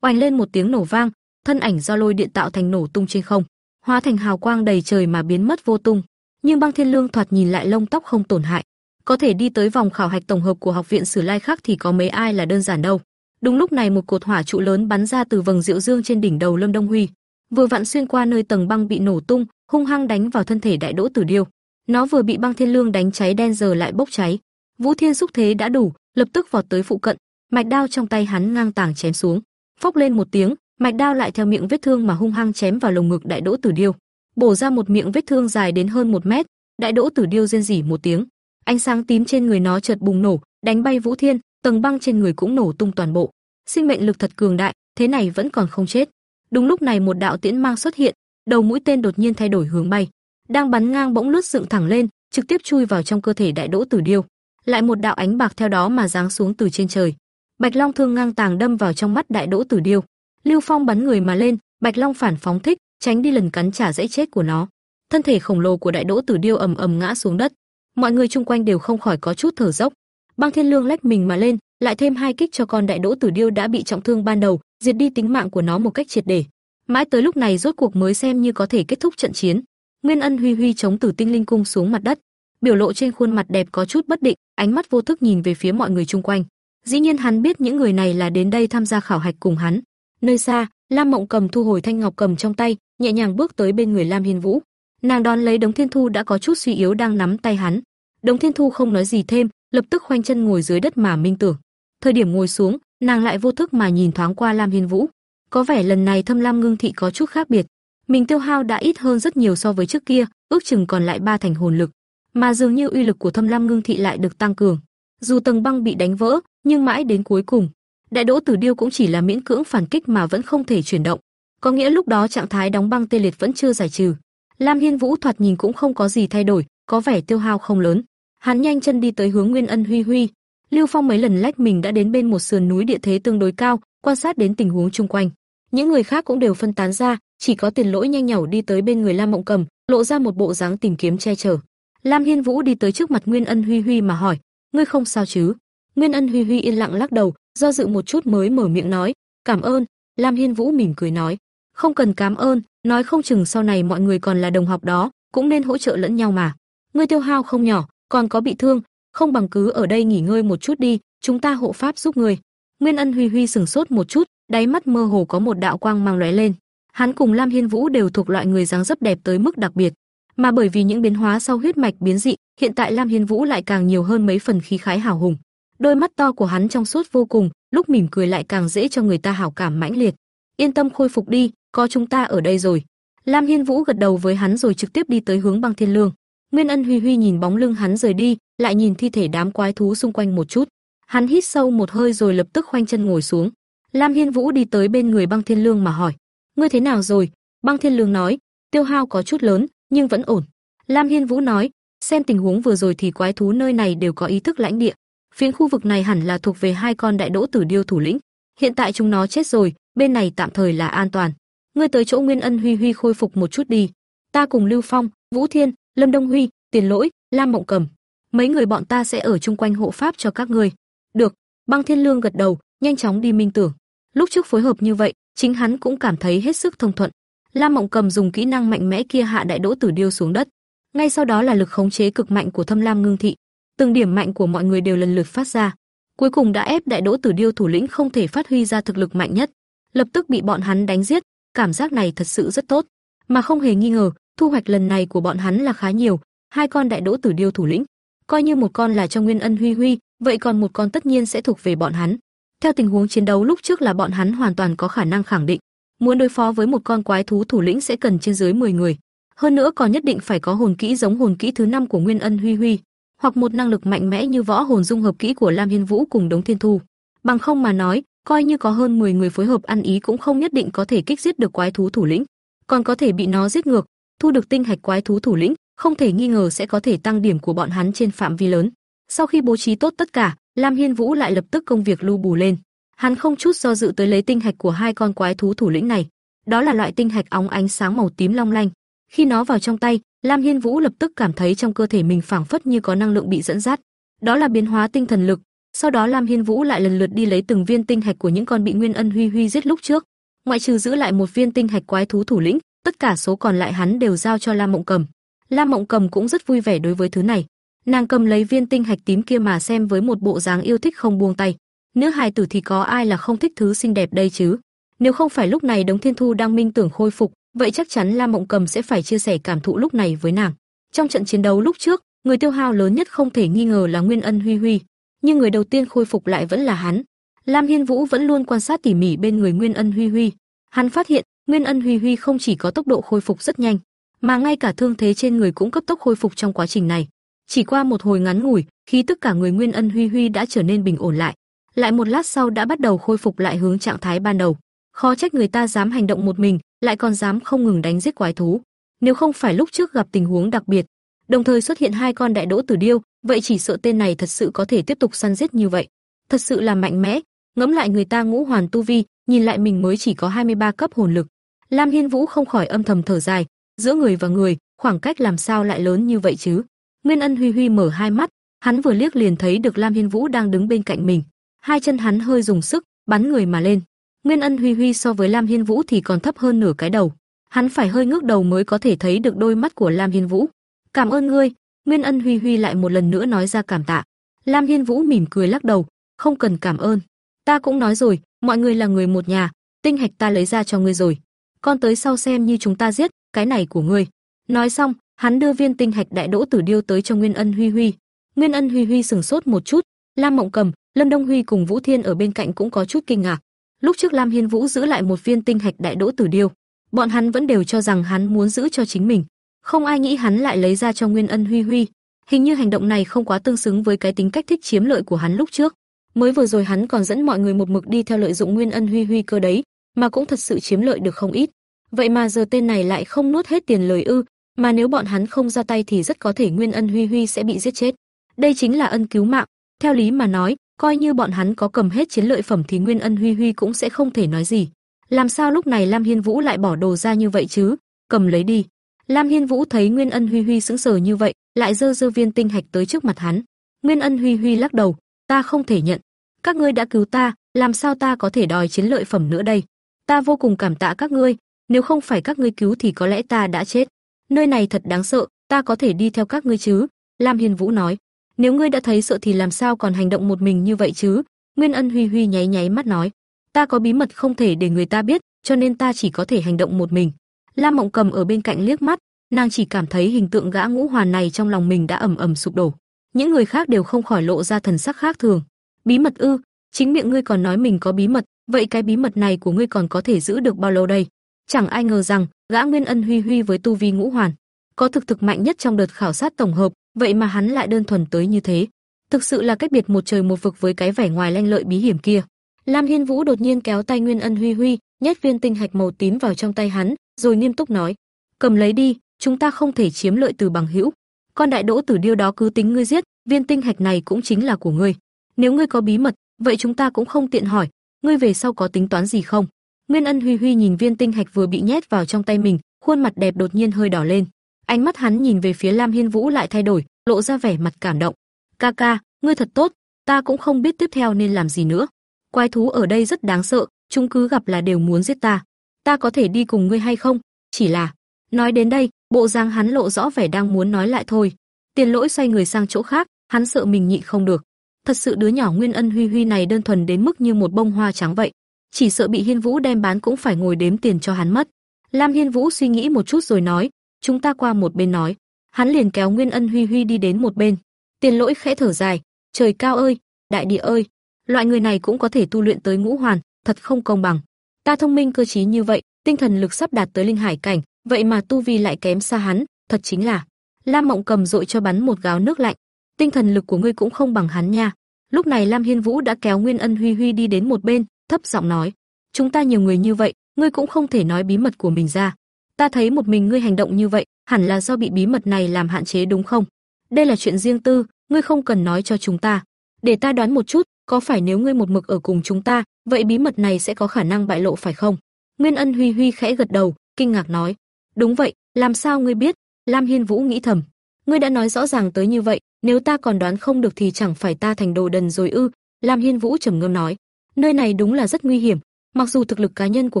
Oanh lên một tiếng nổ vang, thân ảnh do lôi điện tạo thành nổ tung trên không, hóa thành hào quang đầy trời mà biến mất vô tung. Nhưng Băng Thiên Lương thoạt nhìn lại lông tóc không tổn hại, có thể đi tới vòng khảo hạch tổng hợp của học viện Sử Lai khác thì có mấy ai là đơn giản đâu. Đúng lúc này một cột hỏa trụ lớn bắn ra từ vầng diệu dương trên đỉnh đầu Lâm Đông Huy, vừa vặn xuyên qua nơi tầng băng bị nổ tung, hung hăng đánh vào thân thể đại đỗ tử điêu. Nó vừa bị băng thiên lương đánh cháy đen giờ lại bốc cháy. Vũ Thiên xúc thế đã đủ, lập tức vọt tới phụ cận, mạch đao trong tay hắn ngang tàng chém xuống. Phốc lên một tiếng, mạch đao lại theo miệng vết thương mà hung hăng chém vào lồng ngực đại đỗ tử điêu, bổ ra một miệng vết thương dài đến hơn một mét. Đại đỗ tử điêu rên rỉ một tiếng, ánh sáng tím trên người nó chợt bùng nổ, đánh bay Vũ Thiên, tầng băng trên người cũng nổ tung toàn bộ sinh mệnh lực thật cường đại, thế này vẫn còn không chết. Đúng lúc này một đạo tiễn mang xuất hiện, đầu mũi tên đột nhiên thay đổi hướng bay, đang bắn ngang bỗng lướt dựng thẳng lên, trực tiếp chui vào trong cơ thể đại đỗ tử điêu. Lại một đạo ánh bạc theo đó mà giáng xuống từ trên trời. Bạch Long thương ngang tàng đâm vào trong mắt đại đỗ tử điêu. Lưu Phong bắn người mà lên, Bạch Long phản phóng thích, tránh đi lần cắn trả dãy chết của nó. Thân thể khổng lồ của đại đỗ tử điêu ầm ầm ngã xuống đất. Mọi người chung quanh đều không khỏi có chút thở dốc. Băng Thiên Lương lách mình mà lên, lại thêm hai kích cho con đại đỗ tử điêu đã bị trọng thương ban đầu, diệt đi tính mạng của nó một cách triệt để. Mãi tới lúc này rốt cuộc mới xem như có thể kết thúc trận chiến. Nguyên Ân huy huy chống Tử Tinh Linh cung xuống mặt đất, biểu lộ trên khuôn mặt đẹp có chút bất định, ánh mắt vô thức nhìn về phía mọi người chung quanh. Dĩ nhiên hắn biết những người này là đến đây tham gia khảo hạch cùng hắn. Nơi xa, Lam Mộng Cầm thu hồi thanh ngọc cầm trong tay, nhẹ nhàng bước tới bên người Lam Hiên Vũ. Nàng đón lấy Đống Thiên Thu đã có chút suy yếu đang nắm tay hắn. Đống Thiên Thu không nói gì thêm, lập tức khoanh chân ngồi dưới đất mà minh tưởng. Thời điểm ngồi xuống, nàng lại vô thức mà nhìn thoáng qua Lam Hiên Vũ. Có vẻ lần này Thâm Lam Ngưng Thị có chút khác biệt. Mình tiêu hao đã ít hơn rất nhiều so với trước kia, ước chừng còn lại ba thành hồn lực, mà dường như uy lực của Thâm Lam Ngưng Thị lại được tăng cường. Dù tầng băng bị đánh vỡ, nhưng mãi đến cuối cùng, Đại Đỗ Tử Điêu cũng chỉ là miễn cưỡng phản kích mà vẫn không thể chuyển động. Có nghĩa lúc đó trạng thái đóng băng tê liệt vẫn chưa giải trừ. Lam Hiên Vũ thoạt nhìn cũng không có gì thay đổi, có vẻ tiêu hao không lớn. Hắn nhanh chân đi tới hướng Nguyên Ân Huy Huy. Lưu Phong mấy lần lách mình đã đến bên một sườn núi địa thế tương đối cao, quan sát đến tình huống chung quanh. Những người khác cũng đều phân tán ra, chỉ có Tiền Lỗi nhanh nhảu đi tới bên người Lam Mộng Cầm, lộ ra một bộ dáng tìm kiếm che chở. Lam Hiên Vũ đi tới trước mặt Nguyên Ân Huy Huy mà hỏi, "Ngươi không sao chứ?" Nguyên Ân Huy Huy yên lặng lắc đầu, do dự một chút mới mở miệng nói, "Cảm ơn." Lam Hiên Vũ mỉm cười nói, "Không cần cảm ơn, nói không chừng sau này mọi người còn là đồng học đó, cũng nên hỗ trợ lẫn nhau mà. Ngươi tiêu hao không nhỏ, còn có bị thương, không bằng cứ ở đây nghỉ ngơi một chút đi, chúng ta hộ pháp giúp người Nguyên Ân Huy Huy sừng sốt một chút, đáy mắt mơ hồ có một đạo quang mang lóe lên. Hắn cùng Lam Hiên Vũ đều thuộc loại người dáng dấp đẹp tới mức đặc biệt, mà bởi vì những biến hóa sau huyết mạch biến dị, hiện tại Lam Hiên Vũ lại càng nhiều hơn mấy phần khí khái hào hùng. Đôi mắt to của hắn trong suốt vô cùng, lúc mỉm cười lại càng dễ cho người ta hảo cảm mãnh liệt. Yên tâm khôi phục đi, có chúng ta ở đây rồi. Lam Hiên Vũ gật đầu với hắn rồi trực tiếp đi tới hướng Băng Thiên Lương. Nguyên Ân Huy Huy nhìn bóng lưng hắn rời đi, lại nhìn thi thể đám quái thú xung quanh một chút. Hắn hít sâu một hơi rồi lập tức khoanh chân ngồi xuống. Lam Hiên Vũ đi tới bên người Băng Thiên Lương mà hỏi: "Ngươi thế nào rồi?" Băng Thiên Lương nói: "Tiêu hao có chút lớn, nhưng vẫn ổn." Lam Hiên Vũ nói: "Xem tình huống vừa rồi thì quái thú nơi này đều có ý thức lãnh địa, Phiến khu vực này hẳn là thuộc về hai con đại đỗ tử điêu thủ lĩnh. Hiện tại chúng nó chết rồi, bên này tạm thời là an toàn. Ngươi tới chỗ Nguyên Ân Huy Huy khôi phục một chút đi. Ta cùng Lưu Phong, Vũ Thiên, Lâm Đông Huy, Tiền Lỗi, Lam Mộng Cầm, mấy người bọn ta sẽ ở chung quanh hộ pháp cho các ngươi. Được, Băng Thiên Lương gật đầu, nhanh chóng đi minh tưởng. Lúc trước phối hợp như vậy, chính hắn cũng cảm thấy hết sức thông thuận. Lam Mộng Cầm dùng kỹ năng mạnh mẽ kia hạ đại đỗ tử điêu xuống đất. Ngay sau đó là lực khống chế cực mạnh của Thâm Lam Ngưng Thị, từng điểm mạnh của mọi người đều lần lượt phát ra, cuối cùng đã ép đại đỗ tử điêu thủ lĩnh không thể phát huy ra thực lực mạnh nhất, lập tức bị bọn hắn đánh giết, cảm giác này thật sự rất tốt, mà không hề nghi ngờ, thu hoạch lần này của bọn hắn là khá nhiều, hai con đại đỗ tử điêu thủ lĩnh, coi như một con là cho Nguyên Ân Huy Huy, vậy còn một con tất nhiên sẽ thuộc về bọn hắn. Theo tình huống chiến đấu lúc trước là bọn hắn hoàn toàn có khả năng khẳng định, muốn đối phó với một con quái thú thủ lĩnh sẽ cần trên dưới 10 người, hơn nữa còn nhất định phải có hồn kỹ giống hồn kỹ thứ năm của Nguyên Ân Huy Huy, hoặc một năng lực mạnh mẽ như võ hồn dung hợp kỹ của Lam Hiên Vũ cùng Đống Thiên Thu. Bằng không mà nói, coi như có hơn 10 người phối hợp ăn ý cũng không nhất định có thể kích giết được quái thú thủ lĩnh, còn có thể bị nó giết ngược, thu được tinh hạch quái thú thủ lĩnh, không thể nghi ngờ sẽ có thể tăng điểm của bọn hắn trên phạm vi lớn. Sau khi bố trí tốt tất cả, Lam Hiên Vũ lại lập tức công việc lưu bù lên. Hắn không chút do dự tới lấy tinh hạch của hai con quái thú thủ lĩnh này. Đó là loại tinh hạch óng ánh sáng màu tím long lanh. Khi nó vào trong tay, Lam Hiên Vũ lập tức cảm thấy trong cơ thể mình phảng phất như có năng lượng bị dẫn dắt. Đó là biến hóa tinh thần lực. Sau đó Lam Hiên Vũ lại lần lượt đi lấy từng viên tinh hạch của những con bị Nguyên Ân Huy Huy giết lúc trước, ngoại trừ giữ lại một viên tinh hạch quái thú thủ lĩnh, tất cả số còn lại hắn đều giao cho Lam Mộng Cầm. Lam Mộng Cầm cũng rất vui vẻ đối với thứ này. Nàng cầm lấy viên tinh hạch tím kia mà xem với một bộ dáng yêu thích không buông tay. Nữ hài tử thì có ai là không thích thứ xinh đẹp đây chứ? Nếu không phải lúc này Đống Thiên Thu đang minh tưởng khôi phục, vậy chắc chắn Lam Mộng Cầm sẽ phải chia sẻ cảm thụ lúc này với nàng. Trong trận chiến đấu lúc trước, người tiêu hao lớn nhất không thể nghi ngờ là Nguyên Ân Huy Huy, nhưng người đầu tiên khôi phục lại vẫn là hắn. Lam Hiên Vũ vẫn luôn quan sát tỉ mỉ bên người Nguyên Ân Huy Huy. Hắn phát hiện, Nguyên Ân Huy Huy không chỉ có tốc độ khôi phục rất nhanh, mà ngay cả thương thế trên người cũng cấp tốc khôi phục trong quá trình này. Chỉ qua một hồi ngắn ngủi, khí tức cả người Nguyên Ân Huy Huy đã trở nên bình ổn lại, lại một lát sau đã bắt đầu khôi phục lại hướng trạng thái ban đầu. Khó trách người ta dám hành động một mình, lại còn dám không ngừng đánh giết quái thú. Nếu không phải lúc trước gặp tình huống đặc biệt, đồng thời xuất hiện hai con đại đỗ tử điêu, vậy chỉ sợ tên này thật sự có thể tiếp tục săn giết như vậy. Thật sự là mạnh mẽ, ngẫm lại người ta ngũ hoàn tu vi, nhìn lại mình mới chỉ có 23 cấp hồn lực. Lam Hiên Vũ không khỏi âm thầm thở dài, giữa người và người, khoảng cách làm sao lại lớn như vậy chứ? Nguyên Ân Huy Huy mở hai mắt, hắn vừa liếc liền thấy được Lam Hiên Vũ đang đứng bên cạnh mình. Hai chân hắn hơi dùng sức, bắn người mà lên. Nguyên Ân Huy Huy so với Lam Hiên Vũ thì còn thấp hơn nửa cái đầu. Hắn phải hơi ngước đầu mới có thể thấy được đôi mắt của Lam Hiên Vũ. "Cảm ơn ngươi." Nguyên Ân Huy Huy lại một lần nữa nói ra cảm tạ. Lam Hiên Vũ mỉm cười lắc đầu, không cần cảm ơn. Ta cũng nói rồi, mọi người là người một nhà, tinh hạch ta lấy ra cho ngươi rồi. Con tới sau xem như chúng ta giết, cái này của ngươi. Nói xong, hắn đưa viên tinh hạch đại đỗ tử điêu tới cho Nguyên Ân Huy Huy. Nguyên Ân Huy Huy sừng sốt một chút, Lam Mộng Cầm, Lâm Đông Huy cùng Vũ Thiên ở bên cạnh cũng có chút kinh ngạc. Lúc trước Lam Hiên Vũ giữ lại một viên tinh hạch đại đỗ tử điêu, bọn hắn vẫn đều cho rằng hắn muốn giữ cho chính mình, không ai nghĩ hắn lại lấy ra cho Nguyên Ân Huy Huy. Hình như hành động này không quá tương xứng với cái tính cách thích chiếm lợi của hắn lúc trước. Mới vừa rồi hắn còn dẫn mọi người một mực đi theo lợi dụng Nguyên Ân Huy Huy cơ đấy, mà cũng thật sự chiếm lợi được không ít. Vậy mà giờ tên này lại không nuốt hết tiền lời ư, mà nếu bọn hắn không ra tay thì rất có thể Nguyên Ân Huy Huy sẽ bị giết chết. Đây chính là ân cứu mạng, theo lý mà nói, coi như bọn hắn có cầm hết chiến lợi phẩm thì Nguyên Ân Huy Huy cũng sẽ không thể nói gì. Làm sao lúc này Lam Hiên Vũ lại bỏ đồ ra như vậy chứ? Cầm lấy đi. Lam Hiên Vũ thấy Nguyên Ân Huy Huy sững sờ như vậy, lại giơ giơ viên tinh hạch tới trước mặt hắn. Nguyên Ân Huy Huy lắc đầu, ta không thể nhận. Các ngươi đã cứu ta, làm sao ta có thể đòi chiến lợi phẩm nữa đây? Ta vô cùng cảm tạ các ngươi, nếu không phải các ngươi cứu thì có lẽ ta đã chết. Nơi này thật đáng sợ, ta có thể đi theo các ngươi chứ? Lam Hiên Vũ nói. Nếu ngươi đã thấy sợ thì làm sao còn hành động một mình như vậy chứ? Nguyên Ân Huy Huy nháy nháy mắt nói. Ta có bí mật không thể để người ta biết, cho nên ta chỉ có thể hành động một mình. Lam Mộng Cầm ở bên cạnh liếc mắt, nàng chỉ cảm thấy hình tượng gã ngũ hoàn này trong lòng mình đã ầm ầm sụp đổ. Những người khác đều không khỏi lộ ra thần sắc khác thường. Bí mật ư? Chính miệng ngươi còn nói mình có bí mật, vậy cái bí mật này của ngươi còn có thể giữ được bao lâu đây? Chẳng ai ngờ rằng, gã Nguyên Ân Huy Huy với tu vi ngũ hoàn, có thực thực mạnh nhất trong đợt khảo sát tổng hợp, vậy mà hắn lại đơn thuần tới như thế. Thực sự là cách biệt một trời một vực với cái vẻ ngoài lanh lợi bí hiểm kia. Lam Hiên Vũ đột nhiên kéo tay Nguyên Ân Huy Huy, nhét viên tinh hạch màu tím vào trong tay hắn, rồi nghiêm túc nói: "Cầm lấy đi, chúng ta không thể chiếm lợi từ bằng hữu. Con đại đỗ tử điêu đó cứ tính ngươi giết, viên tinh hạch này cũng chính là của ngươi. Nếu ngươi có bí mật, vậy chúng ta cũng không tiện hỏi, ngươi về sau có tính toán gì không?" Nguyên Ân Huy Huy nhìn viên tinh hạch vừa bị nhét vào trong tay mình, khuôn mặt đẹp đột nhiên hơi đỏ lên. Ánh mắt hắn nhìn về phía Lam Hiên Vũ lại thay đổi, lộ ra vẻ mặt cảm động. "Ca ca, ngươi thật tốt, ta cũng không biết tiếp theo nên làm gì nữa. Quái thú ở đây rất đáng sợ, chúng cứ gặp là đều muốn giết ta. Ta có thể đi cùng ngươi hay không? Chỉ là..." Nói đến đây, bộ dáng hắn lộ rõ vẻ đang muốn nói lại thôi. Tiền Lỗi xoay người sang chỗ khác, hắn sợ mình nhịn không được. Thật sự đứa nhỏ Nguyên Ân Huy Huy này đơn thuần đến mức như một bông hoa trắng vậy chỉ sợ bị Hiên Vũ đem bán cũng phải ngồi đếm tiền cho hắn mất. Lam Hiên Vũ suy nghĩ một chút rồi nói, chúng ta qua một bên nói. Hắn liền kéo Nguyên Ân Huy Huy đi đến một bên. Tiền Lỗi khẽ thở dài, trời cao ơi, đại địa ơi, loại người này cũng có thể tu luyện tới ngũ hoàn, thật không công bằng. Ta thông minh cơ trí như vậy, tinh thần lực sắp đạt tới linh hải cảnh, vậy mà tu vi lại kém xa hắn, thật chính là. Lam Mộng cầm dội cho bắn một gáo nước lạnh. Tinh thần lực của ngươi cũng không bằng hắn nha. Lúc này Lam Hiên Vũ đã kéo Nguyên Ân Huy Huy đi đến một bên, thấp giọng nói: "Chúng ta nhiều người như vậy, ngươi cũng không thể nói bí mật của mình ra. Ta thấy một mình ngươi hành động như vậy, hẳn là do bị bí mật này làm hạn chế đúng không? Đây là chuyện riêng tư, ngươi không cần nói cho chúng ta. Để ta đoán một chút, có phải nếu ngươi một mực ở cùng chúng ta, vậy bí mật này sẽ có khả năng bại lộ phải không?" Nguyên Ân Huy Huy khẽ gật đầu, kinh ngạc nói: "Đúng vậy, làm sao ngươi biết?" Lam Hiên Vũ nghĩ thầm: "Ngươi đã nói rõ ràng tới như vậy, nếu ta còn đoán không được thì chẳng phải ta thành đồ đần rồi ư?" Lam Hiên Vũ trầm ngâm nói: Nơi này đúng là rất nguy hiểm, mặc dù thực lực cá nhân của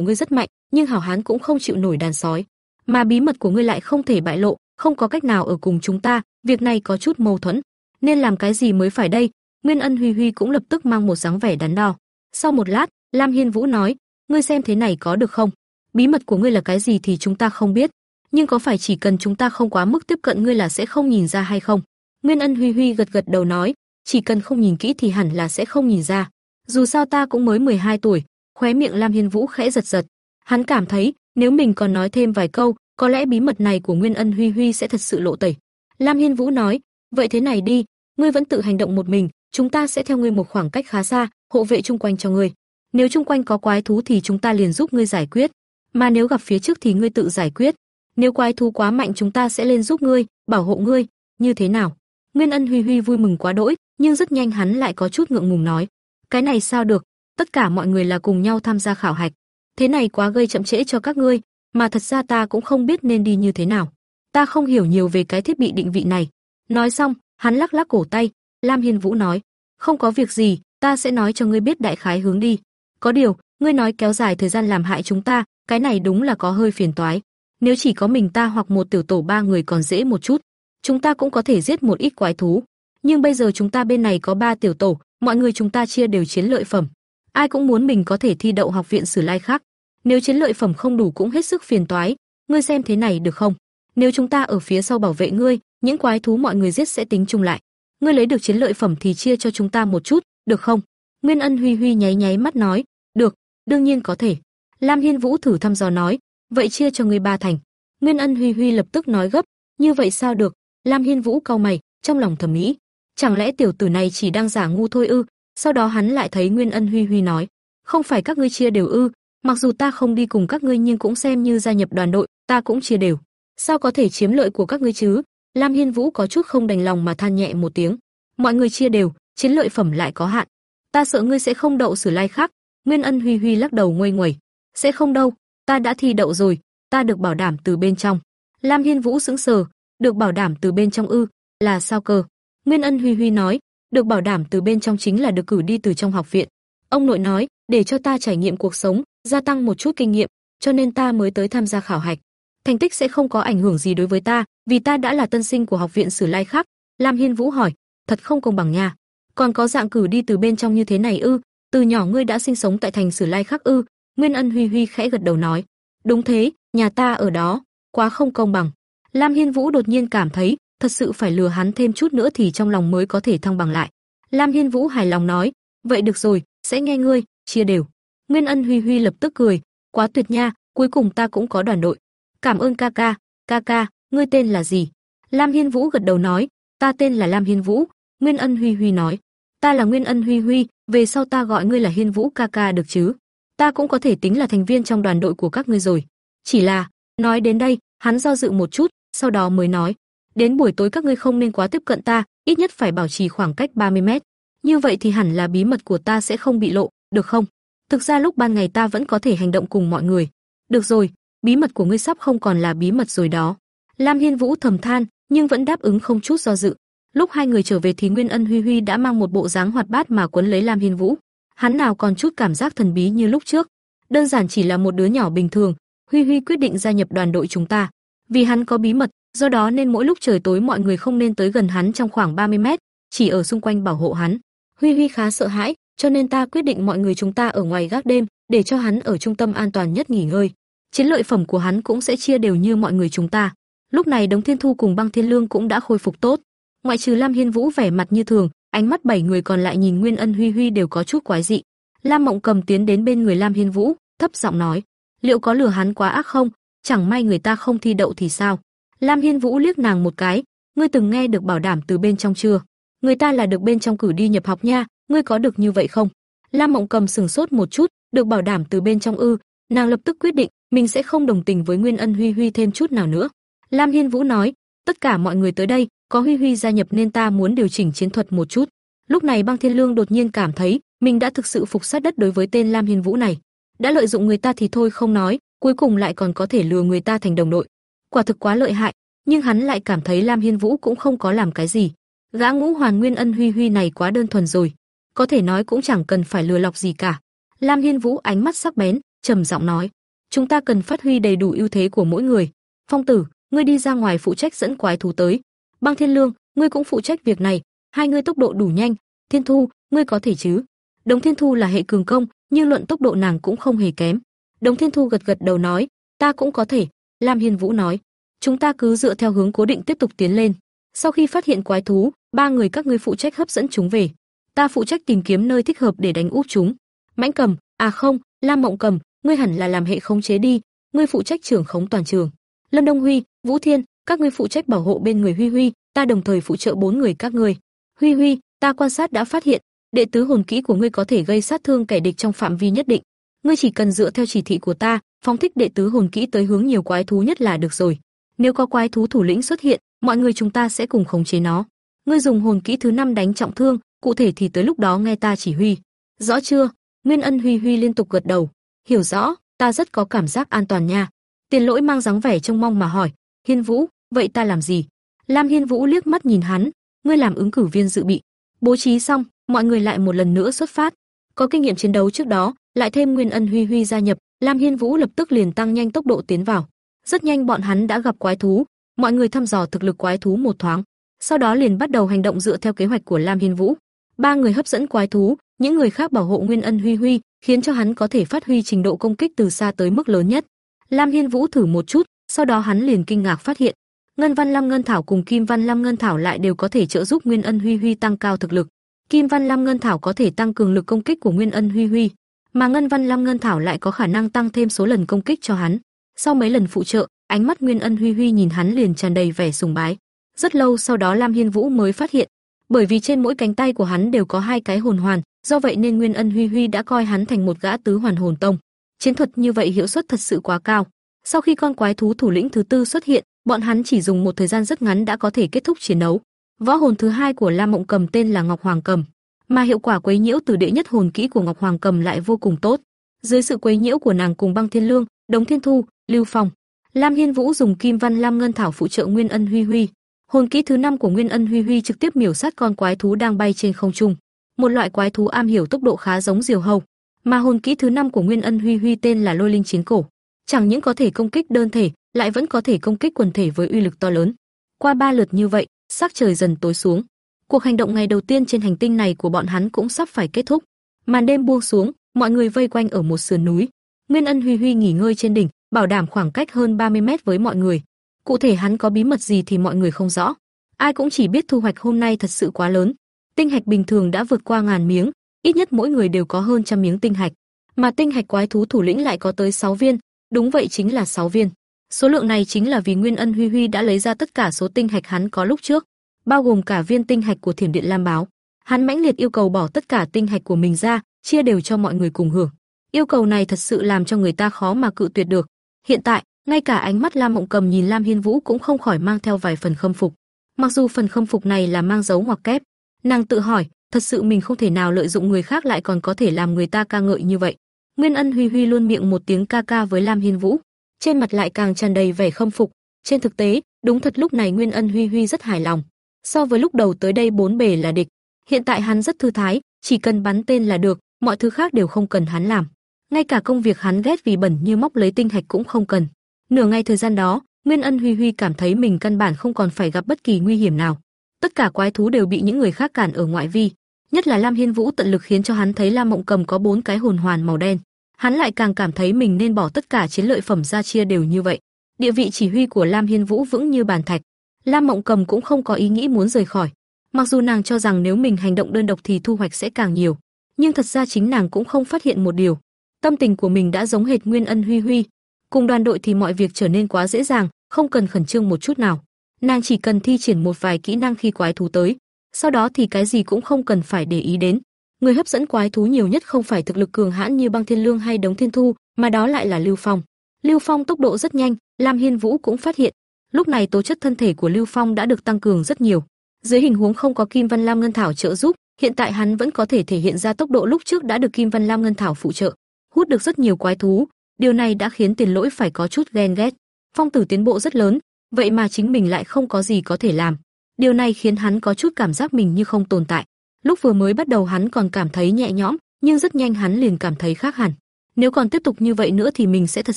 ngươi rất mạnh, nhưng hảo hán cũng không chịu nổi đàn sói, mà bí mật của ngươi lại không thể bại lộ, không có cách nào ở cùng chúng ta, việc này có chút mâu thuẫn, nên làm cái gì mới phải đây? Nguyên Ân Huy Huy cũng lập tức mang một dáng vẻ đắn đo. Sau một lát, Lam Hiên Vũ nói, ngươi xem thế này có được không? Bí mật của ngươi là cái gì thì chúng ta không biết, nhưng có phải chỉ cần chúng ta không quá mức tiếp cận ngươi là sẽ không nhìn ra hay không? Nguyên Ân Huy Huy gật gật đầu nói, chỉ cần không nhìn kỹ thì hẳn là sẽ không nhìn ra. Dù sao ta cũng mới 12 tuổi, khóe miệng Lam Hiên Vũ khẽ giật giật. Hắn cảm thấy, nếu mình còn nói thêm vài câu, có lẽ bí mật này của Nguyên Ân Huy Huy sẽ thật sự lộ tẩy. Lam Hiên Vũ nói, vậy thế này đi, ngươi vẫn tự hành động một mình, chúng ta sẽ theo ngươi một khoảng cách khá xa, hộ vệ chung quanh cho ngươi. Nếu chung quanh có quái thú thì chúng ta liền giúp ngươi giải quyết, mà nếu gặp phía trước thì ngươi tự giải quyết. Nếu quái thú quá mạnh chúng ta sẽ lên giúp ngươi, bảo hộ ngươi, như thế nào? Nguyên Ân Huy Huy vui mừng quá đỗi, nhưng rất nhanh hắn lại có chút ngượng ngùng nói, cái này sao được, tất cả mọi người là cùng nhau tham gia khảo hạch. Thế này quá gây chậm trễ cho các ngươi, mà thật ra ta cũng không biết nên đi như thế nào. Ta không hiểu nhiều về cái thiết bị định vị này. Nói xong, hắn lắc lắc cổ tay, Lam Hiên Vũ nói, không có việc gì, ta sẽ nói cho ngươi biết đại khái hướng đi. Có điều, ngươi nói kéo dài thời gian làm hại chúng ta, cái này đúng là có hơi phiền toái. Nếu chỉ có mình ta hoặc một tiểu tổ ba người còn dễ một chút, chúng ta cũng có thể giết một ít quái thú. Nhưng bây giờ chúng ta bên này có ba tiểu tổ, mọi người chúng ta chia đều chiến lợi phẩm. Ai cũng muốn mình có thể thi đậu học viện Sử Lai khác. Nếu chiến lợi phẩm không đủ cũng hết sức phiền toái, ngươi xem thế này được không? Nếu chúng ta ở phía sau bảo vệ ngươi, những quái thú mọi người giết sẽ tính chung lại. Ngươi lấy được chiến lợi phẩm thì chia cho chúng ta một chút, được không? Nguyên Ân Huy Huy nháy nháy mắt nói, được, đương nhiên có thể. Lam Hiên Vũ thử thăm dò nói, vậy chia cho ngươi ba thành. Nguyên Ân Huy Huy lập tức nói gấp, như vậy sao được? Lam Hiên Vũ cau mày, trong lòng thầm nghĩ, chẳng lẽ tiểu tử này chỉ đang giả ngu thôi ư? Sau đó hắn lại thấy Nguyên Ân Huy Huy nói, không phải các ngươi chia đều ư? Mặc dù ta không đi cùng các ngươi nhưng cũng xem như gia nhập đoàn đội, ta cũng chia đều. Sao có thể chiếm lợi của các ngươi chứ? Lam Hiên Vũ có chút không đành lòng mà than nhẹ một tiếng. Mọi người chia đều, chiến lợi phẩm lại có hạn. Ta sợ ngươi sẽ không đậu sử lai khác. Nguyên Ân Huy Huy lắc đầu nguôi nguẩy. Sẽ không đâu, ta đã thi đậu rồi, ta được bảo đảm từ bên trong. Lam Hiên Vũ sững sờ, được bảo đảm từ bên trong ư? Là sao cơ? Nguyên Ân Huy Huy nói, được bảo đảm từ bên trong chính là được cử đi từ trong học viện. Ông nội nói, để cho ta trải nghiệm cuộc sống, gia tăng một chút kinh nghiệm, cho nên ta mới tới tham gia khảo hạch. Thành tích sẽ không có ảnh hưởng gì đối với ta, vì ta đã là tân sinh của học viện Sử Lai khác. Lam Hiên Vũ hỏi, thật không công bằng nha. Còn có dạng cử đi từ bên trong như thế này ư? Từ nhỏ ngươi đã sinh sống tại thành Sử Lai khác ư? Nguyên Ân Huy Huy khẽ gật đầu nói, đúng thế, nhà ta ở đó, quá không công bằng. Lam Hiên Vũ đột nhiên cảm thấy, thật sự phải lừa hắn thêm chút nữa thì trong lòng mới có thể thăng bằng lại. Lam Hiên Vũ hài lòng nói, vậy được rồi, sẽ nghe ngươi, chia đều. Nguyên Ân Huy Huy lập tức cười, quá tuyệt nha, cuối cùng ta cũng có đoàn đội. Cảm ơn ca ca, ca ca, ngươi tên là gì? Lam Hiên Vũ gật đầu nói, ta tên là Lam Hiên Vũ. Nguyên Ân Huy Huy nói, ta là Nguyên Ân Huy Huy, về sau ta gọi ngươi là Hiên Vũ ca ca được chứ? Ta cũng có thể tính là thành viên trong đoàn đội của các ngươi rồi. Chỉ là, nói đến đây, hắn do dự một chút, sau đó mới nói, đến buổi tối các ngươi không nên quá tiếp cận ta, ít nhất phải bảo trì khoảng cách 30 mét. Như vậy thì hẳn là bí mật của ta sẽ không bị lộ, được không? Thực ra lúc ban ngày ta vẫn có thể hành động cùng mọi người. Được rồi, bí mật của ngươi sắp không còn là bí mật rồi đó. Lam Hiên Vũ thầm than, nhưng vẫn đáp ứng không chút do dự. Lúc hai người trở về thì Nguyên Ân Huy Huy đã mang một bộ dáng hoạt bát mà quấn lấy Lam Hiên Vũ. Hắn nào còn chút cảm giác thần bí như lúc trước, đơn giản chỉ là một đứa nhỏ bình thường. Huy Huy quyết định gia nhập đoàn đội chúng ta, vì hắn có bí mật, do đó nên mỗi lúc trời tối mọi người không nên tới gần hắn trong khoảng 30 mét, chỉ ở xung quanh bảo hộ hắn. Huy Huy khá sợ hãi, cho nên ta quyết định mọi người chúng ta ở ngoài gác đêm, để cho hắn ở trung tâm an toàn nhất nghỉ ngơi. Chiến lợi phẩm của hắn cũng sẽ chia đều như mọi người chúng ta. Lúc này Đống Thiên Thu cùng Băng Thiên Lương cũng đã khôi phục tốt. Ngoại trừ Lam Hiên Vũ vẻ mặt như thường, ánh mắt bảy người còn lại nhìn Nguyên Ân Huy Huy đều có chút quái dị. Lam Mộng Cầm tiến đến bên người Lam Hiên Vũ, thấp giọng nói: "Liệu có lừa hắn quá ác không? Chẳng may người ta không thi đậu thì sao?" Lam Hiên Vũ liếc nàng một cái, "Ngươi từng nghe được bảo đảm từ bên trong chưa? Người ta là được bên trong cử đi nhập học nha, ngươi có được như vậy không?" Lam Mộng Cầm sừng sốt một chút, được bảo đảm từ bên trong ư? Nàng lập tức quyết định, mình sẽ không đồng tình với Nguyên Ân Huy Huy thêm chút nào nữa. Lam Hiên Vũ nói, tất cả mọi người tới đây, có Huy Huy gia nhập nên ta muốn điều chỉnh chiến thuật một chút. Lúc này Băng Thiên Lương đột nhiên cảm thấy, mình đã thực sự phục sát đất đối với tên Lam Hiên Vũ này. Đã lợi dụng người ta thì thôi không nói, cuối cùng lại còn có thể lừa người ta thành đồng đội. Quả thực quá lợi hại, nhưng hắn lại cảm thấy Lam Hiên Vũ cũng không có làm cái gì. Gã Ngũ Hoàn Nguyên Ân Huy Huy này quá đơn thuần rồi, có thể nói cũng chẳng cần phải lừa lọc gì cả. Lam Hiên Vũ ánh mắt sắc bén, trầm giọng nói: "Chúng ta cần phát huy đầy đủ ưu thế của mỗi người. Phong tử, ngươi đi ra ngoài phụ trách dẫn quái thú tới. Băng Thiên Lương, ngươi cũng phụ trách việc này, hai ngươi tốc độ đủ nhanh. Thiên Thu, ngươi có thể chứ?" Đồng Thiên Thu là hệ cường công, nhưng luận tốc độ nàng cũng không hề kém. Đồng Thiên Thu gật gật đầu nói, "Ta cũng có thể." Lam Hiên Vũ nói, "Chúng ta cứ dựa theo hướng cố định tiếp tục tiến lên. Sau khi phát hiện quái thú, ba người các ngươi phụ trách hấp dẫn chúng về. Ta phụ trách tìm kiếm nơi thích hợp để đánh úp chúng." Mãnh Cầm, à không, Lam Mộng Cầm, ngươi hẳn là làm hệ khống chế đi, ngươi phụ trách trưởng khống toàn trường. Lâm Đông Huy, Vũ Thiên, các ngươi phụ trách bảo hộ bên người Huy Huy, ta đồng thời phụ trợ bốn người các ngươi. Huy Huy, ta quan sát đã phát hiện, đệ tứ hồn kỹ của ngươi có thể gây sát thương kẻ địch trong phạm vi nhất định. Ngươi chỉ cần dựa theo chỉ thị của ta, phóng thích đệ tứ hồn kỹ tới hướng nhiều quái thú nhất là được rồi. Nếu có quái thú thủ lĩnh xuất hiện, mọi người chúng ta sẽ cùng khống chế nó. Ngươi dùng hồn kỹ thứ năm đánh trọng thương, cụ thể thì tới lúc đó nghe ta chỉ huy. Rõ chưa? Nguyên Ân Huy Huy liên tục gật đầu. Hiểu rõ, ta rất có cảm giác an toàn nha. Tiền Lỗi mang dáng vẻ trông mong mà hỏi, Hiên Vũ, vậy ta làm gì? Lam Hiên Vũ liếc mắt nhìn hắn, ngươi làm ứng cử viên dự bị. Bố trí xong, mọi người lại một lần nữa xuất phát. Có kinh nghiệm chiến đấu trước đó, lại thêm Nguyên Ân Huy Huy gia nhập, Lam Hiên Vũ lập tức liền tăng nhanh tốc độ tiến vào. Rất nhanh bọn hắn đã gặp quái thú, mọi người thăm dò thực lực quái thú một thoáng, sau đó liền bắt đầu hành động dựa theo kế hoạch của Lam Hiên Vũ. Ba người hấp dẫn quái thú, những người khác bảo hộ Nguyên Ân Huy Huy, khiến cho hắn có thể phát huy trình độ công kích từ xa tới mức lớn nhất. Lam Hiên Vũ thử một chút, sau đó hắn liền kinh ngạc phát hiện, Ngân Văn Lam Ngân Thảo cùng Kim Văn Lam Ngân Thảo lại đều có thể trợ giúp Nguyên Ân Huy Huy tăng cao thực lực. Kim Văn Lam Ngân Thảo có thể tăng cường lực công kích của Nguyên Ân Huy Huy, mà Ngân Văn Lam Ngân Thảo lại có khả năng tăng thêm số lần công kích cho hắn. Sau mấy lần phụ trợ, ánh mắt Nguyên Ân Huy Huy nhìn hắn liền tràn đầy vẻ sùng bái. Rất lâu sau đó Lam Hiên Vũ mới phát hiện, bởi vì trên mỗi cánh tay của hắn đều có hai cái hồn hoàn, do vậy nên Nguyên Ân Huy Huy đã coi hắn thành một gã tứ hoàn hồn tông. Chiến thuật như vậy hiệu suất thật sự quá cao. Sau khi con quái thú thủ lĩnh thứ tư xuất hiện, bọn hắn chỉ dùng một thời gian rất ngắn đã có thể kết thúc chiến đấu. Võ hồn thứ hai của Lam Mộng Cầm tên là Ngọc Hoàng Cầm, mà hiệu quả quấy nhiễu từ đệ nhất hồn kỹ của Ngọc Hoàng Cầm lại vô cùng tốt. Dưới sự quấy nhiễu của nàng cùng Băng Thiên Lương, Đống Thiên Thu, Lưu Phong, Lam Hiên Vũ dùng Kim Văn Lam Ngân Thảo phụ trợ Nguyên Ân Huy Huy. Hồn kỹ thứ năm của Nguyên Ân Huy Huy trực tiếp miểu sát con quái thú đang bay trên không trung. Một loại quái thú am hiểu tốc độ khá giống diều hâu, mà hồn kỹ thứ năm của Nguyên Ân Huy Huy tên là Lôi Linh Chiến Cổ, chẳng những có thể công kích đơn thể, lại vẫn có thể công kích quần thể với uy lực to lớn. Qua ba lượt như vậy, sắc trời dần tối xuống. Cuộc hành động ngày đầu tiên trên hành tinh này của bọn hắn cũng sắp phải kết thúc. Màn đêm buông xuống, mọi người vây quanh ở một sườn núi. Nguyên Ân Huy Huy nghỉ ngơi trên đỉnh, bảo đảm khoảng cách hơn 30 mét với mọi người. Cụ thể hắn có bí mật gì thì mọi người không rõ. Ai cũng chỉ biết thu hoạch hôm nay thật sự quá lớn. Tinh hạch bình thường đã vượt qua ngàn miếng, ít nhất mỗi người đều có hơn trăm miếng tinh hạch, mà tinh hạch quái thú thủ lĩnh lại có tới 6 viên, đúng vậy chính là 6 viên. Số lượng này chính là vì Nguyên Ân Huy Huy đã lấy ra tất cả số tinh hạch hắn có lúc trước, bao gồm cả viên tinh hạch của Thiểm Điện Lam Báo. Hắn mãnh liệt yêu cầu bỏ tất cả tinh hạch của mình ra, chia đều cho mọi người cùng hưởng. Yêu cầu này thật sự làm cho người ta khó mà cự tuyệt được. Hiện tại, ngay cả ánh mắt Lam Mộng Cầm nhìn Lam Hiên Vũ cũng không khỏi mang theo vài phần khâm phục. Mặc dù phần khâm phục này là mang dấu ngoặc kép, nàng tự hỏi, thật sự mình không thể nào lợi dụng người khác lại còn có thể làm người ta ca ngợi như vậy. Nguyên Ân Huy Huy luôn miệng một tiếng ca ca với Lam Hiên Vũ, trên mặt lại càng tràn đầy vẻ khâm phục. Trên thực tế, đúng thật lúc này Nguyên Ân Huy Huy rất hài lòng. So với lúc đầu tới đây bốn bề là địch, hiện tại hắn rất thư thái, chỉ cần bắn tên là được, mọi thứ khác đều không cần hắn làm. Ngay cả công việc hắn ghét vì bẩn như móc lấy tinh hạch cũng không cần. Nửa ngày thời gian đó, Nguyên Ân Huy Huy cảm thấy mình căn bản không còn phải gặp bất kỳ nguy hiểm nào. Tất cả quái thú đều bị những người khác cản ở ngoại vi, nhất là Lam Hiên Vũ tận lực khiến cho hắn thấy Lam Mộng Cầm có bốn cái hồn hoàn màu đen hắn lại càng cảm thấy mình nên bỏ tất cả chiến lợi phẩm ra chia đều như vậy. Địa vị chỉ huy của Lam Hiên Vũ vững như bàn thạch. Lam Mộng Cầm cũng không có ý nghĩ muốn rời khỏi. Mặc dù nàng cho rằng nếu mình hành động đơn độc thì thu hoạch sẽ càng nhiều, nhưng thật ra chính nàng cũng không phát hiện một điều. Tâm tình của mình đã giống hệt Nguyên Ân Huy Huy. Cùng đoàn đội thì mọi việc trở nên quá dễ dàng, không cần khẩn trương một chút nào. Nàng chỉ cần thi triển một vài kỹ năng khi quái thú tới, sau đó thì cái gì cũng không cần phải để ý đến. Người hấp dẫn quái thú nhiều nhất không phải thực lực cường hãn như Băng Thiên Lương hay Đống Thiên Thu, mà đó lại là Lưu Phong. Lưu Phong tốc độ rất nhanh, Lam Hiên Vũ cũng phát hiện. Lúc này tố chất thân thể của Lưu Phong đã được tăng cường rất nhiều. Dưới hình huống không có Kim Văn Lam Ngân Thảo trợ giúp, hiện tại hắn vẫn có thể thể hiện ra tốc độ lúc trước đã được Kim Văn Lam Ngân Thảo phụ trợ, hút được rất nhiều quái thú, điều này đã khiến Tiền Lỗi phải có chút ghen ghét. Phong Tử tiến bộ rất lớn, vậy mà chính mình lại không có gì có thể làm. Điều này khiến hắn có chút cảm giác mình như không tồn tại. Lúc vừa mới bắt đầu hắn còn cảm thấy nhẹ nhõm, nhưng rất nhanh hắn liền cảm thấy khác hẳn. Nếu còn tiếp tục như vậy nữa thì mình sẽ thật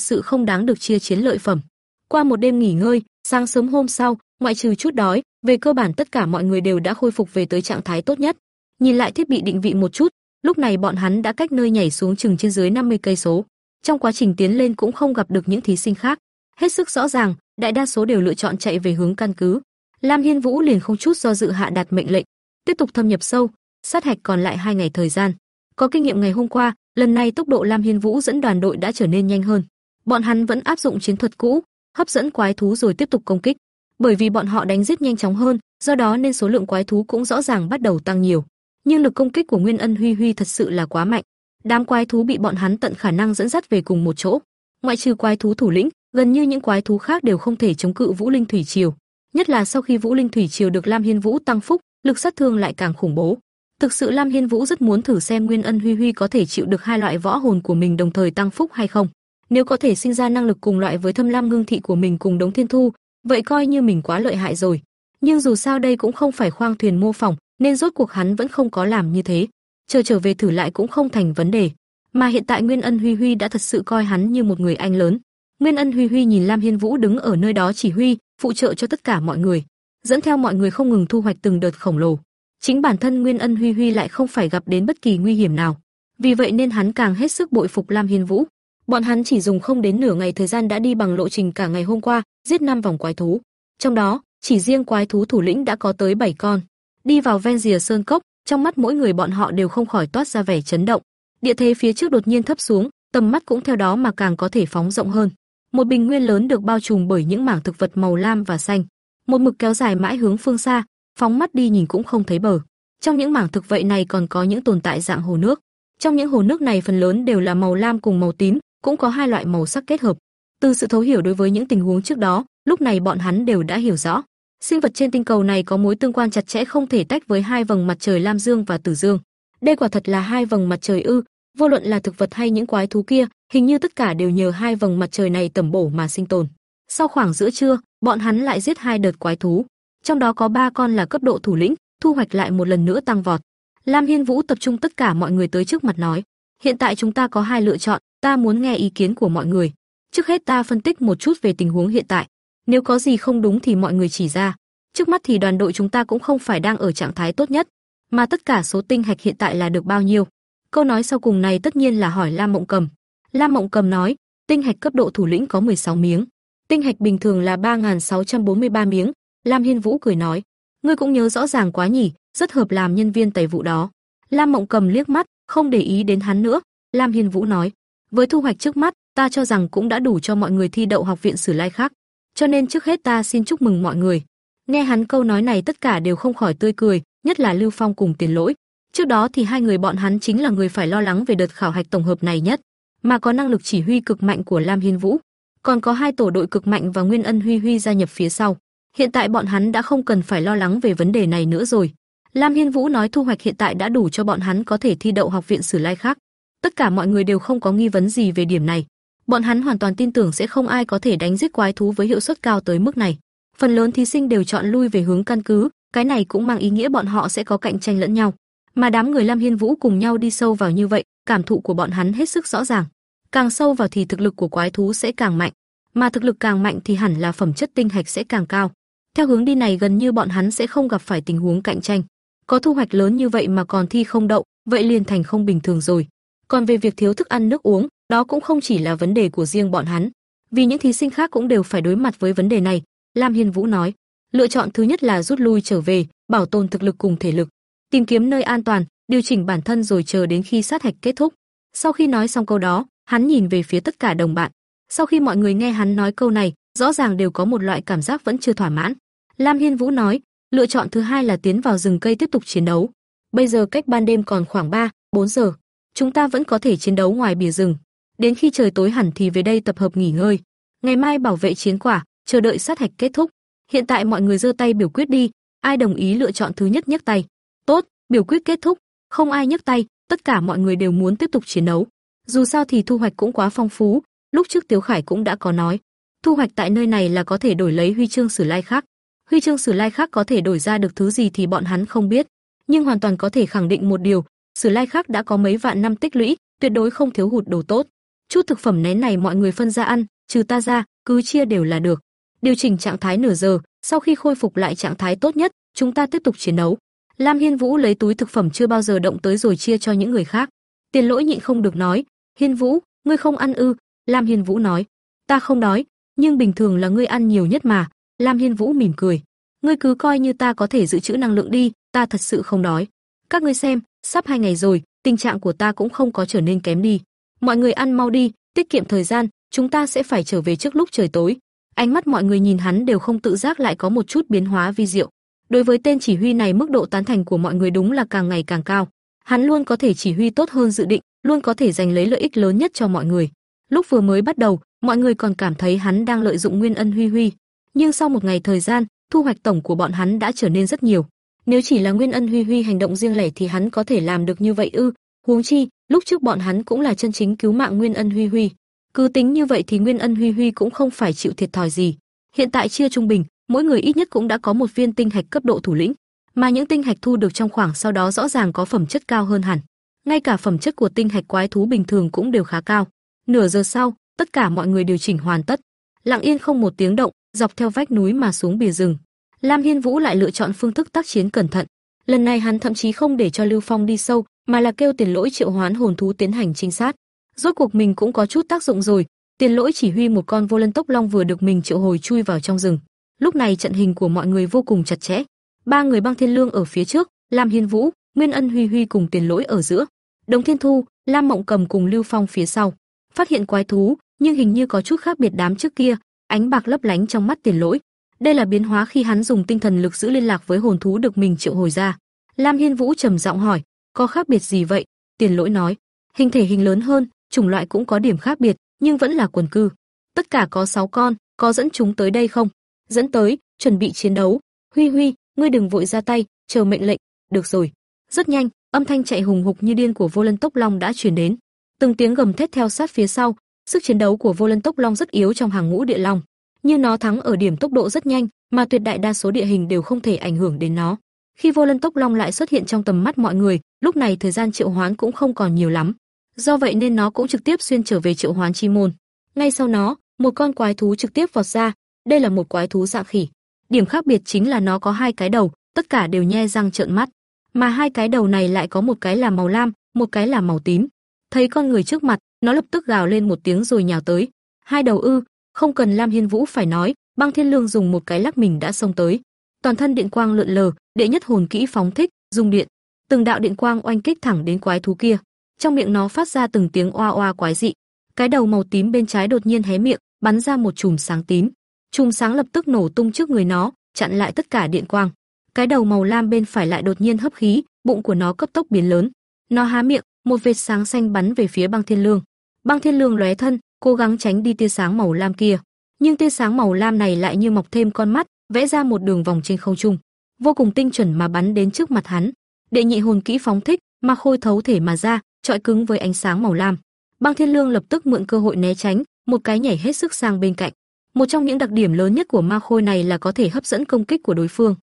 sự không đáng được chia chiến lợi phẩm. Qua một đêm nghỉ ngơi, sáng sớm hôm sau, ngoại trừ chút đói, về cơ bản tất cả mọi người đều đã khôi phục về tới trạng thái tốt nhất. Nhìn lại thiết bị định vị một chút, lúc này bọn hắn đã cách nơi nhảy xuống chừng trên dưới 50 cây số. Trong quá trình tiến lên cũng không gặp được những thí sinh khác. Hết sức rõ ràng, đại đa số đều lựa chọn chạy về hướng căn cứ. Lam Hiên Vũ liền không chút do dự hạ đặt mệnh lệnh, tiếp tục thâm nhập sâu, sát hạch còn lại hai ngày thời gian. Có kinh nghiệm ngày hôm qua, lần này tốc độ Lam Hiên Vũ dẫn đoàn đội đã trở nên nhanh hơn. Bọn hắn vẫn áp dụng chiến thuật cũ, hấp dẫn quái thú rồi tiếp tục công kích. Bởi vì bọn họ đánh giết nhanh chóng hơn, do đó nên số lượng quái thú cũng rõ ràng bắt đầu tăng nhiều. Nhưng lực công kích của Nguyên Ân Huy Huy thật sự là quá mạnh. Đám quái thú bị bọn hắn tận khả năng dẫn dắt về cùng một chỗ. Ngoại trừ quái thú thủ lĩnh, gần như những quái thú khác đều không thể chống cự Vũ Linh Thủy Triều. Nhất là sau khi Vũ Linh Thủy Triều được Lam Hiên Vũ tăng phúc, lực sát thương lại càng khủng bố. Thực sự Lam Hiên Vũ rất muốn thử xem Nguyên Ân Huy Huy có thể chịu được hai loại võ hồn của mình đồng thời tăng phúc hay không. Nếu có thể sinh ra năng lực cùng loại với Thâm Lam Ngưng Thị của mình cùng Đống Thiên Thu, vậy coi như mình quá lợi hại rồi. Nhưng dù sao đây cũng không phải khoang thuyền mô phỏng, nên rốt cuộc hắn vẫn không có làm như thế. Chờ trở về thử lại cũng không thành vấn đề. Mà hiện tại Nguyên Ân Huy Huy đã thật sự coi hắn như một người anh lớn. Nguyên Ân Huy Huy nhìn Lam Hiên Vũ đứng ở nơi đó chỉ huy, phụ trợ cho tất cả mọi người, dẫn theo mọi người không ngừng thu hoạch từng đợt khổng lồ. Chính bản thân Nguyên Ân Huy Huy lại không phải gặp đến bất kỳ nguy hiểm nào, vì vậy nên hắn càng hết sức bội phục Lam Hiên Vũ. Bọn hắn chỉ dùng không đến nửa ngày thời gian đã đi bằng lộ trình cả ngày hôm qua, giết năm vòng quái thú. Trong đó, chỉ riêng quái thú thủ lĩnh đã có tới 7 con. Đi vào ven rìa sơn cốc, trong mắt mỗi người bọn họ đều không khỏi toát ra vẻ chấn động. Địa thế phía trước đột nhiên thấp xuống, tầm mắt cũng theo đó mà càng có thể phóng rộng hơn. Một bình nguyên lớn được bao trùm bởi những mảng thực vật màu lam và xanh, một mực kéo dài mãi hướng phương xa, phóng mắt đi nhìn cũng không thấy bờ. Trong những mảng thực vậy này còn có những tồn tại dạng hồ nước. Trong những hồ nước này phần lớn đều là màu lam cùng màu tím, cũng có hai loại màu sắc kết hợp. Từ sự thấu hiểu đối với những tình huống trước đó, lúc này bọn hắn đều đã hiểu rõ. Sinh vật trên tinh cầu này có mối tương quan chặt chẽ không thể tách với hai vầng mặt trời lam dương và tử dương. Đây quả thật là hai vầng mặt trời ư? Vô luận là thực vật hay những quái thú kia, hình như tất cả đều nhờ hai vầng mặt trời này tẩm bổ mà sinh tồn. Sau khoảng giữa trưa, bọn hắn lại giết hai đợt quái thú, trong đó có ba con là cấp độ thủ lĩnh, thu hoạch lại một lần nữa tăng vọt. Lam Hiên Vũ tập trung tất cả mọi người tới trước mặt nói: "Hiện tại chúng ta có hai lựa chọn, ta muốn nghe ý kiến của mọi người. Trước hết ta phân tích một chút về tình huống hiện tại, nếu có gì không đúng thì mọi người chỉ ra. Trước mắt thì đoàn đội chúng ta cũng không phải đang ở trạng thái tốt nhất, mà tất cả số tinh hạch hiện tại là được bao nhiêu?" Câu nói sau cùng này tất nhiên là hỏi Lam Mộng Cầm. Lam Mộng Cầm nói: "Tinh hạch cấp độ thủ lĩnh có 16 miếng, tinh hạch bình thường là 3643 miếng." Lam Hiên Vũ cười nói: "Ngươi cũng nhớ rõ ràng quá nhỉ, rất hợp làm nhân viên tẩy vụ đó." Lam Mộng Cầm liếc mắt, không để ý đến hắn nữa. Lam Hiên Vũ nói: "Với thu hoạch trước mắt, ta cho rằng cũng đã đủ cho mọi người thi đậu học viện Sử Lai khác, cho nên trước hết ta xin chúc mừng mọi người." Nghe hắn câu nói này tất cả đều không khỏi tươi cười, nhất là Lưu Phong cùng Tiền Lỗi. Trước đó thì hai người bọn hắn chính là người phải lo lắng về đợt khảo hạch tổng hợp này nhất, mà có năng lực chỉ huy cực mạnh của Lam Hiên Vũ, còn có hai tổ đội cực mạnh và Nguyên Ân Huy Huy gia nhập phía sau. Hiện tại bọn hắn đã không cần phải lo lắng về vấn đề này nữa rồi. Lam Hiên Vũ nói thu hoạch hiện tại đã đủ cho bọn hắn có thể thi đậu học viện Sử Lai khác. Tất cả mọi người đều không có nghi vấn gì về điểm này. Bọn hắn hoàn toàn tin tưởng sẽ không ai có thể đánh giết quái thú với hiệu suất cao tới mức này. Phần lớn thí sinh đều chọn lui về hướng căn cứ, cái này cũng mang ý nghĩa bọn họ sẽ có cạnh tranh lẫn nhau. Mà đám người Lam Hiên Vũ cùng nhau đi sâu vào như vậy, cảm thụ của bọn hắn hết sức rõ ràng. Càng sâu vào thì thực lực của quái thú sẽ càng mạnh, mà thực lực càng mạnh thì hẳn là phẩm chất tinh hạch sẽ càng cao. Theo hướng đi này gần như bọn hắn sẽ không gặp phải tình huống cạnh tranh. Có thu hoạch lớn như vậy mà còn thi không đậu, vậy liền thành không bình thường rồi. Còn về việc thiếu thức ăn nước uống, đó cũng không chỉ là vấn đề của riêng bọn hắn, vì những thí sinh khác cũng đều phải đối mặt với vấn đề này. Lam Hiên Vũ nói, lựa chọn thứ nhất là rút lui trở về, bảo tồn thực lực cùng thể lực, tìm kiếm nơi an toàn, điều chỉnh bản thân rồi chờ đến khi sát hạch kết thúc. Sau khi nói xong câu đó, hắn nhìn về phía tất cả đồng bạn. Sau khi mọi người nghe hắn nói câu này, rõ ràng đều có một loại cảm giác vẫn chưa thỏa mãn. Lam Hiên Vũ nói, lựa chọn thứ hai là tiến vào rừng cây tiếp tục chiến đấu. Bây giờ cách ban đêm còn khoảng 3, 4 giờ, chúng ta vẫn có thể chiến đấu ngoài bìa rừng. Đến khi trời tối hẳn thì về đây tập hợp nghỉ ngơi. Ngày mai bảo vệ chiến quả, chờ đợi sát hạch kết thúc. Hiện tại mọi người giơ tay biểu quyết đi, ai đồng ý lựa chọn thứ nhất nhấc tay. Tốt, biểu quyết kết thúc, không ai nhấc tay, tất cả mọi người đều muốn tiếp tục chiến đấu. Dù sao thì thu hoạch cũng quá phong phú, lúc trước Tiếu Khải cũng đã có nói, thu hoạch tại nơi này là có thể đổi lấy huy chương Sử Lai khác. Huy chương Sử Lai khác có thể đổi ra được thứ gì thì bọn hắn không biết, nhưng hoàn toàn có thể khẳng định một điều, Sử Lai khác đã có mấy vạn năm tích lũy, tuyệt đối không thiếu hụt đồ tốt. Chút thực phẩm nén này mọi người phân ra ăn, trừ ta ra, cứ chia đều là được. Điều chỉnh trạng thái nửa giờ, sau khi khôi phục lại trạng thái tốt nhất, chúng ta tiếp tục chiến đấu. Lam Hiên Vũ lấy túi thực phẩm chưa bao giờ động tới rồi chia cho những người khác. Tiền Lỗi nhịn không được nói, "Hiên Vũ, ngươi không ăn ư?" Lam Hiên Vũ nói, "Ta không đói, nhưng bình thường là ngươi ăn nhiều nhất mà." Lam Hiên Vũ mỉm cười, "Ngươi cứ coi như ta có thể giữ trữ năng lượng đi, ta thật sự không đói. Các ngươi xem, sắp hai ngày rồi, tình trạng của ta cũng không có trở nên kém đi. Mọi người ăn mau đi, tiết kiệm thời gian, chúng ta sẽ phải trở về trước lúc trời tối." Ánh mắt mọi người nhìn hắn đều không tự giác lại có một chút biến hóa vi diệu. Đối với tên chỉ huy này mức độ tán thành của mọi người đúng là càng ngày càng cao. Hắn luôn có thể chỉ huy tốt hơn dự định, luôn có thể giành lấy lợi ích lớn nhất cho mọi người. Lúc vừa mới bắt đầu, mọi người còn cảm thấy hắn đang lợi dụng Nguyên Ân Huy Huy, nhưng sau một ngày thời gian, thu hoạch tổng của bọn hắn đã trở nên rất nhiều. Nếu chỉ là Nguyên Ân Huy Huy hành động riêng lẻ thì hắn có thể làm được như vậy ư? Huống chi, lúc trước bọn hắn cũng là chân chính cứu mạng Nguyên Ân Huy Huy. Cứ tính như vậy thì Nguyên Ân Huy Huy cũng không phải chịu thiệt thòi gì. Hiện tại chia trung bình, mỗi người ít nhất cũng đã có một viên tinh hạch cấp độ thủ lĩnh, mà những tinh hạch thu được trong khoảng sau đó rõ ràng có phẩm chất cao hơn hẳn. Ngay cả phẩm chất của tinh hạch quái thú bình thường cũng đều khá cao. Nửa giờ sau, tất cả mọi người điều chỉnh hoàn tất. Lặng yên không một tiếng động, dọc theo vách núi mà xuống bìa rừng. Lam Hiên Vũ lại lựa chọn phương thức tác chiến cẩn thận. Lần này hắn thậm chí không để cho Lưu Phong đi sâu, mà là kêu Tiền Lỗi triệu hoán hồn thú tiến hành trinh sát. Rốt cuộc mình cũng có chút tác dụng rồi, Tiền Lỗi chỉ huy một con vô lân tốc long vừa được mình triệu hồi chui vào trong rừng. Lúc này trận hình của mọi người vô cùng chặt chẽ. Ba người băng thiên lương ở phía trước, Lam Hiên Vũ, Nguyên Ân Huy Huy cùng Tiền Lỗi ở giữa, Đồng Thiên Thu, Lam Mộng Cầm cùng Lưu Phong phía sau. Phát hiện quái thú, nhưng hình như có chút khác biệt đám trước kia, ánh bạc lấp lánh trong mắt Tiền Lỗi. Đây là biến hóa khi hắn dùng tinh thần lực giữ liên lạc với hồn thú được mình triệu hồi ra. Lam Hiên Vũ trầm giọng hỏi, có khác biệt gì vậy? Tiền Lỗi nói, hình thể hình lớn hơn, chủng loại cũng có điểm khác biệt, nhưng vẫn là quần cư. Tất cả có 6 con, có dẫn chúng tới đây không? Dẫn tới, chuẩn bị chiến đấu. Huy Huy, ngươi đừng vội ra tay, chờ mệnh lệnh. Được rồi. Rất nhanh, âm thanh chạy hùng hục như điên của Vô Lân Tốc Long đã truyền đến. Từng tiếng gầm thét theo sát phía sau, sức chiến đấu của Vô Lân Tốc Long rất yếu trong hàng ngũ địa long, nhưng nó thắng ở điểm tốc độ rất nhanh, mà tuyệt đại đa số địa hình đều không thể ảnh hưởng đến nó. Khi Vô Lân Tốc Long lại xuất hiện trong tầm mắt mọi người, lúc này thời gian triệu hoán cũng không còn nhiều lắm. Do vậy nên nó cũng trực tiếp xuyên trở về triệu hoán chi môn. Ngay sau nó, một con quái thú trực tiếp vọt ra, đây là một quái thú dạng khỉ. Điểm khác biệt chính là nó có hai cái đầu, tất cả đều nhe răng trợn mắt, mà hai cái đầu này lại có một cái là màu lam, một cái là màu tím. Thấy con người trước mặt, nó lập tức gào lên một tiếng rồi nhào tới. Hai đầu ư, không cần Lam Hiên Vũ phải nói, Băng Thiên Lương dùng một cái lắc mình đã xông tới. Toàn thân điện quang lượn lờ, đệ nhất hồn kỹ phóng thích, dùng điện, từng đạo điện quang oanh kích thẳng đến quái thú kia. Trong miệng nó phát ra từng tiếng oa oa quái dị. Cái đầu màu tím bên trái đột nhiên hé miệng, bắn ra một chùm sáng tím. Chùm sáng lập tức nổ tung trước người nó, chặn lại tất cả điện quang. Cái đầu màu lam bên phải lại đột nhiên hấp khí, bụng của nó cấp tốc biến lớn. Nó há miệng, một vệt sáng xanh bắn về phía Băng Thiên Lương. Băng Thiên Lương lóe thân, cố gắng tránh đi tia sáng màu lam kia, nhưng tia sáng màu lam này lại như mọc thêm con mắt, vẽ ra một đường vòng trên không trung, vô cùng tinh chuẩn mà bắn đến trước mặt hắn. Đệ nhị hồn kỹ phóng thích, mà khôi thấu thể mà ra, trọi cứng với ánh sáng màu lam. Băng Thiên Lương lập tức mượn cơ hội né tránh, một cái nhảy hết sức sang bên cạnh. Một trong những đặc điểm lớn nhất của ma khôi này là có thể hấp dẫn công kích của đối phương.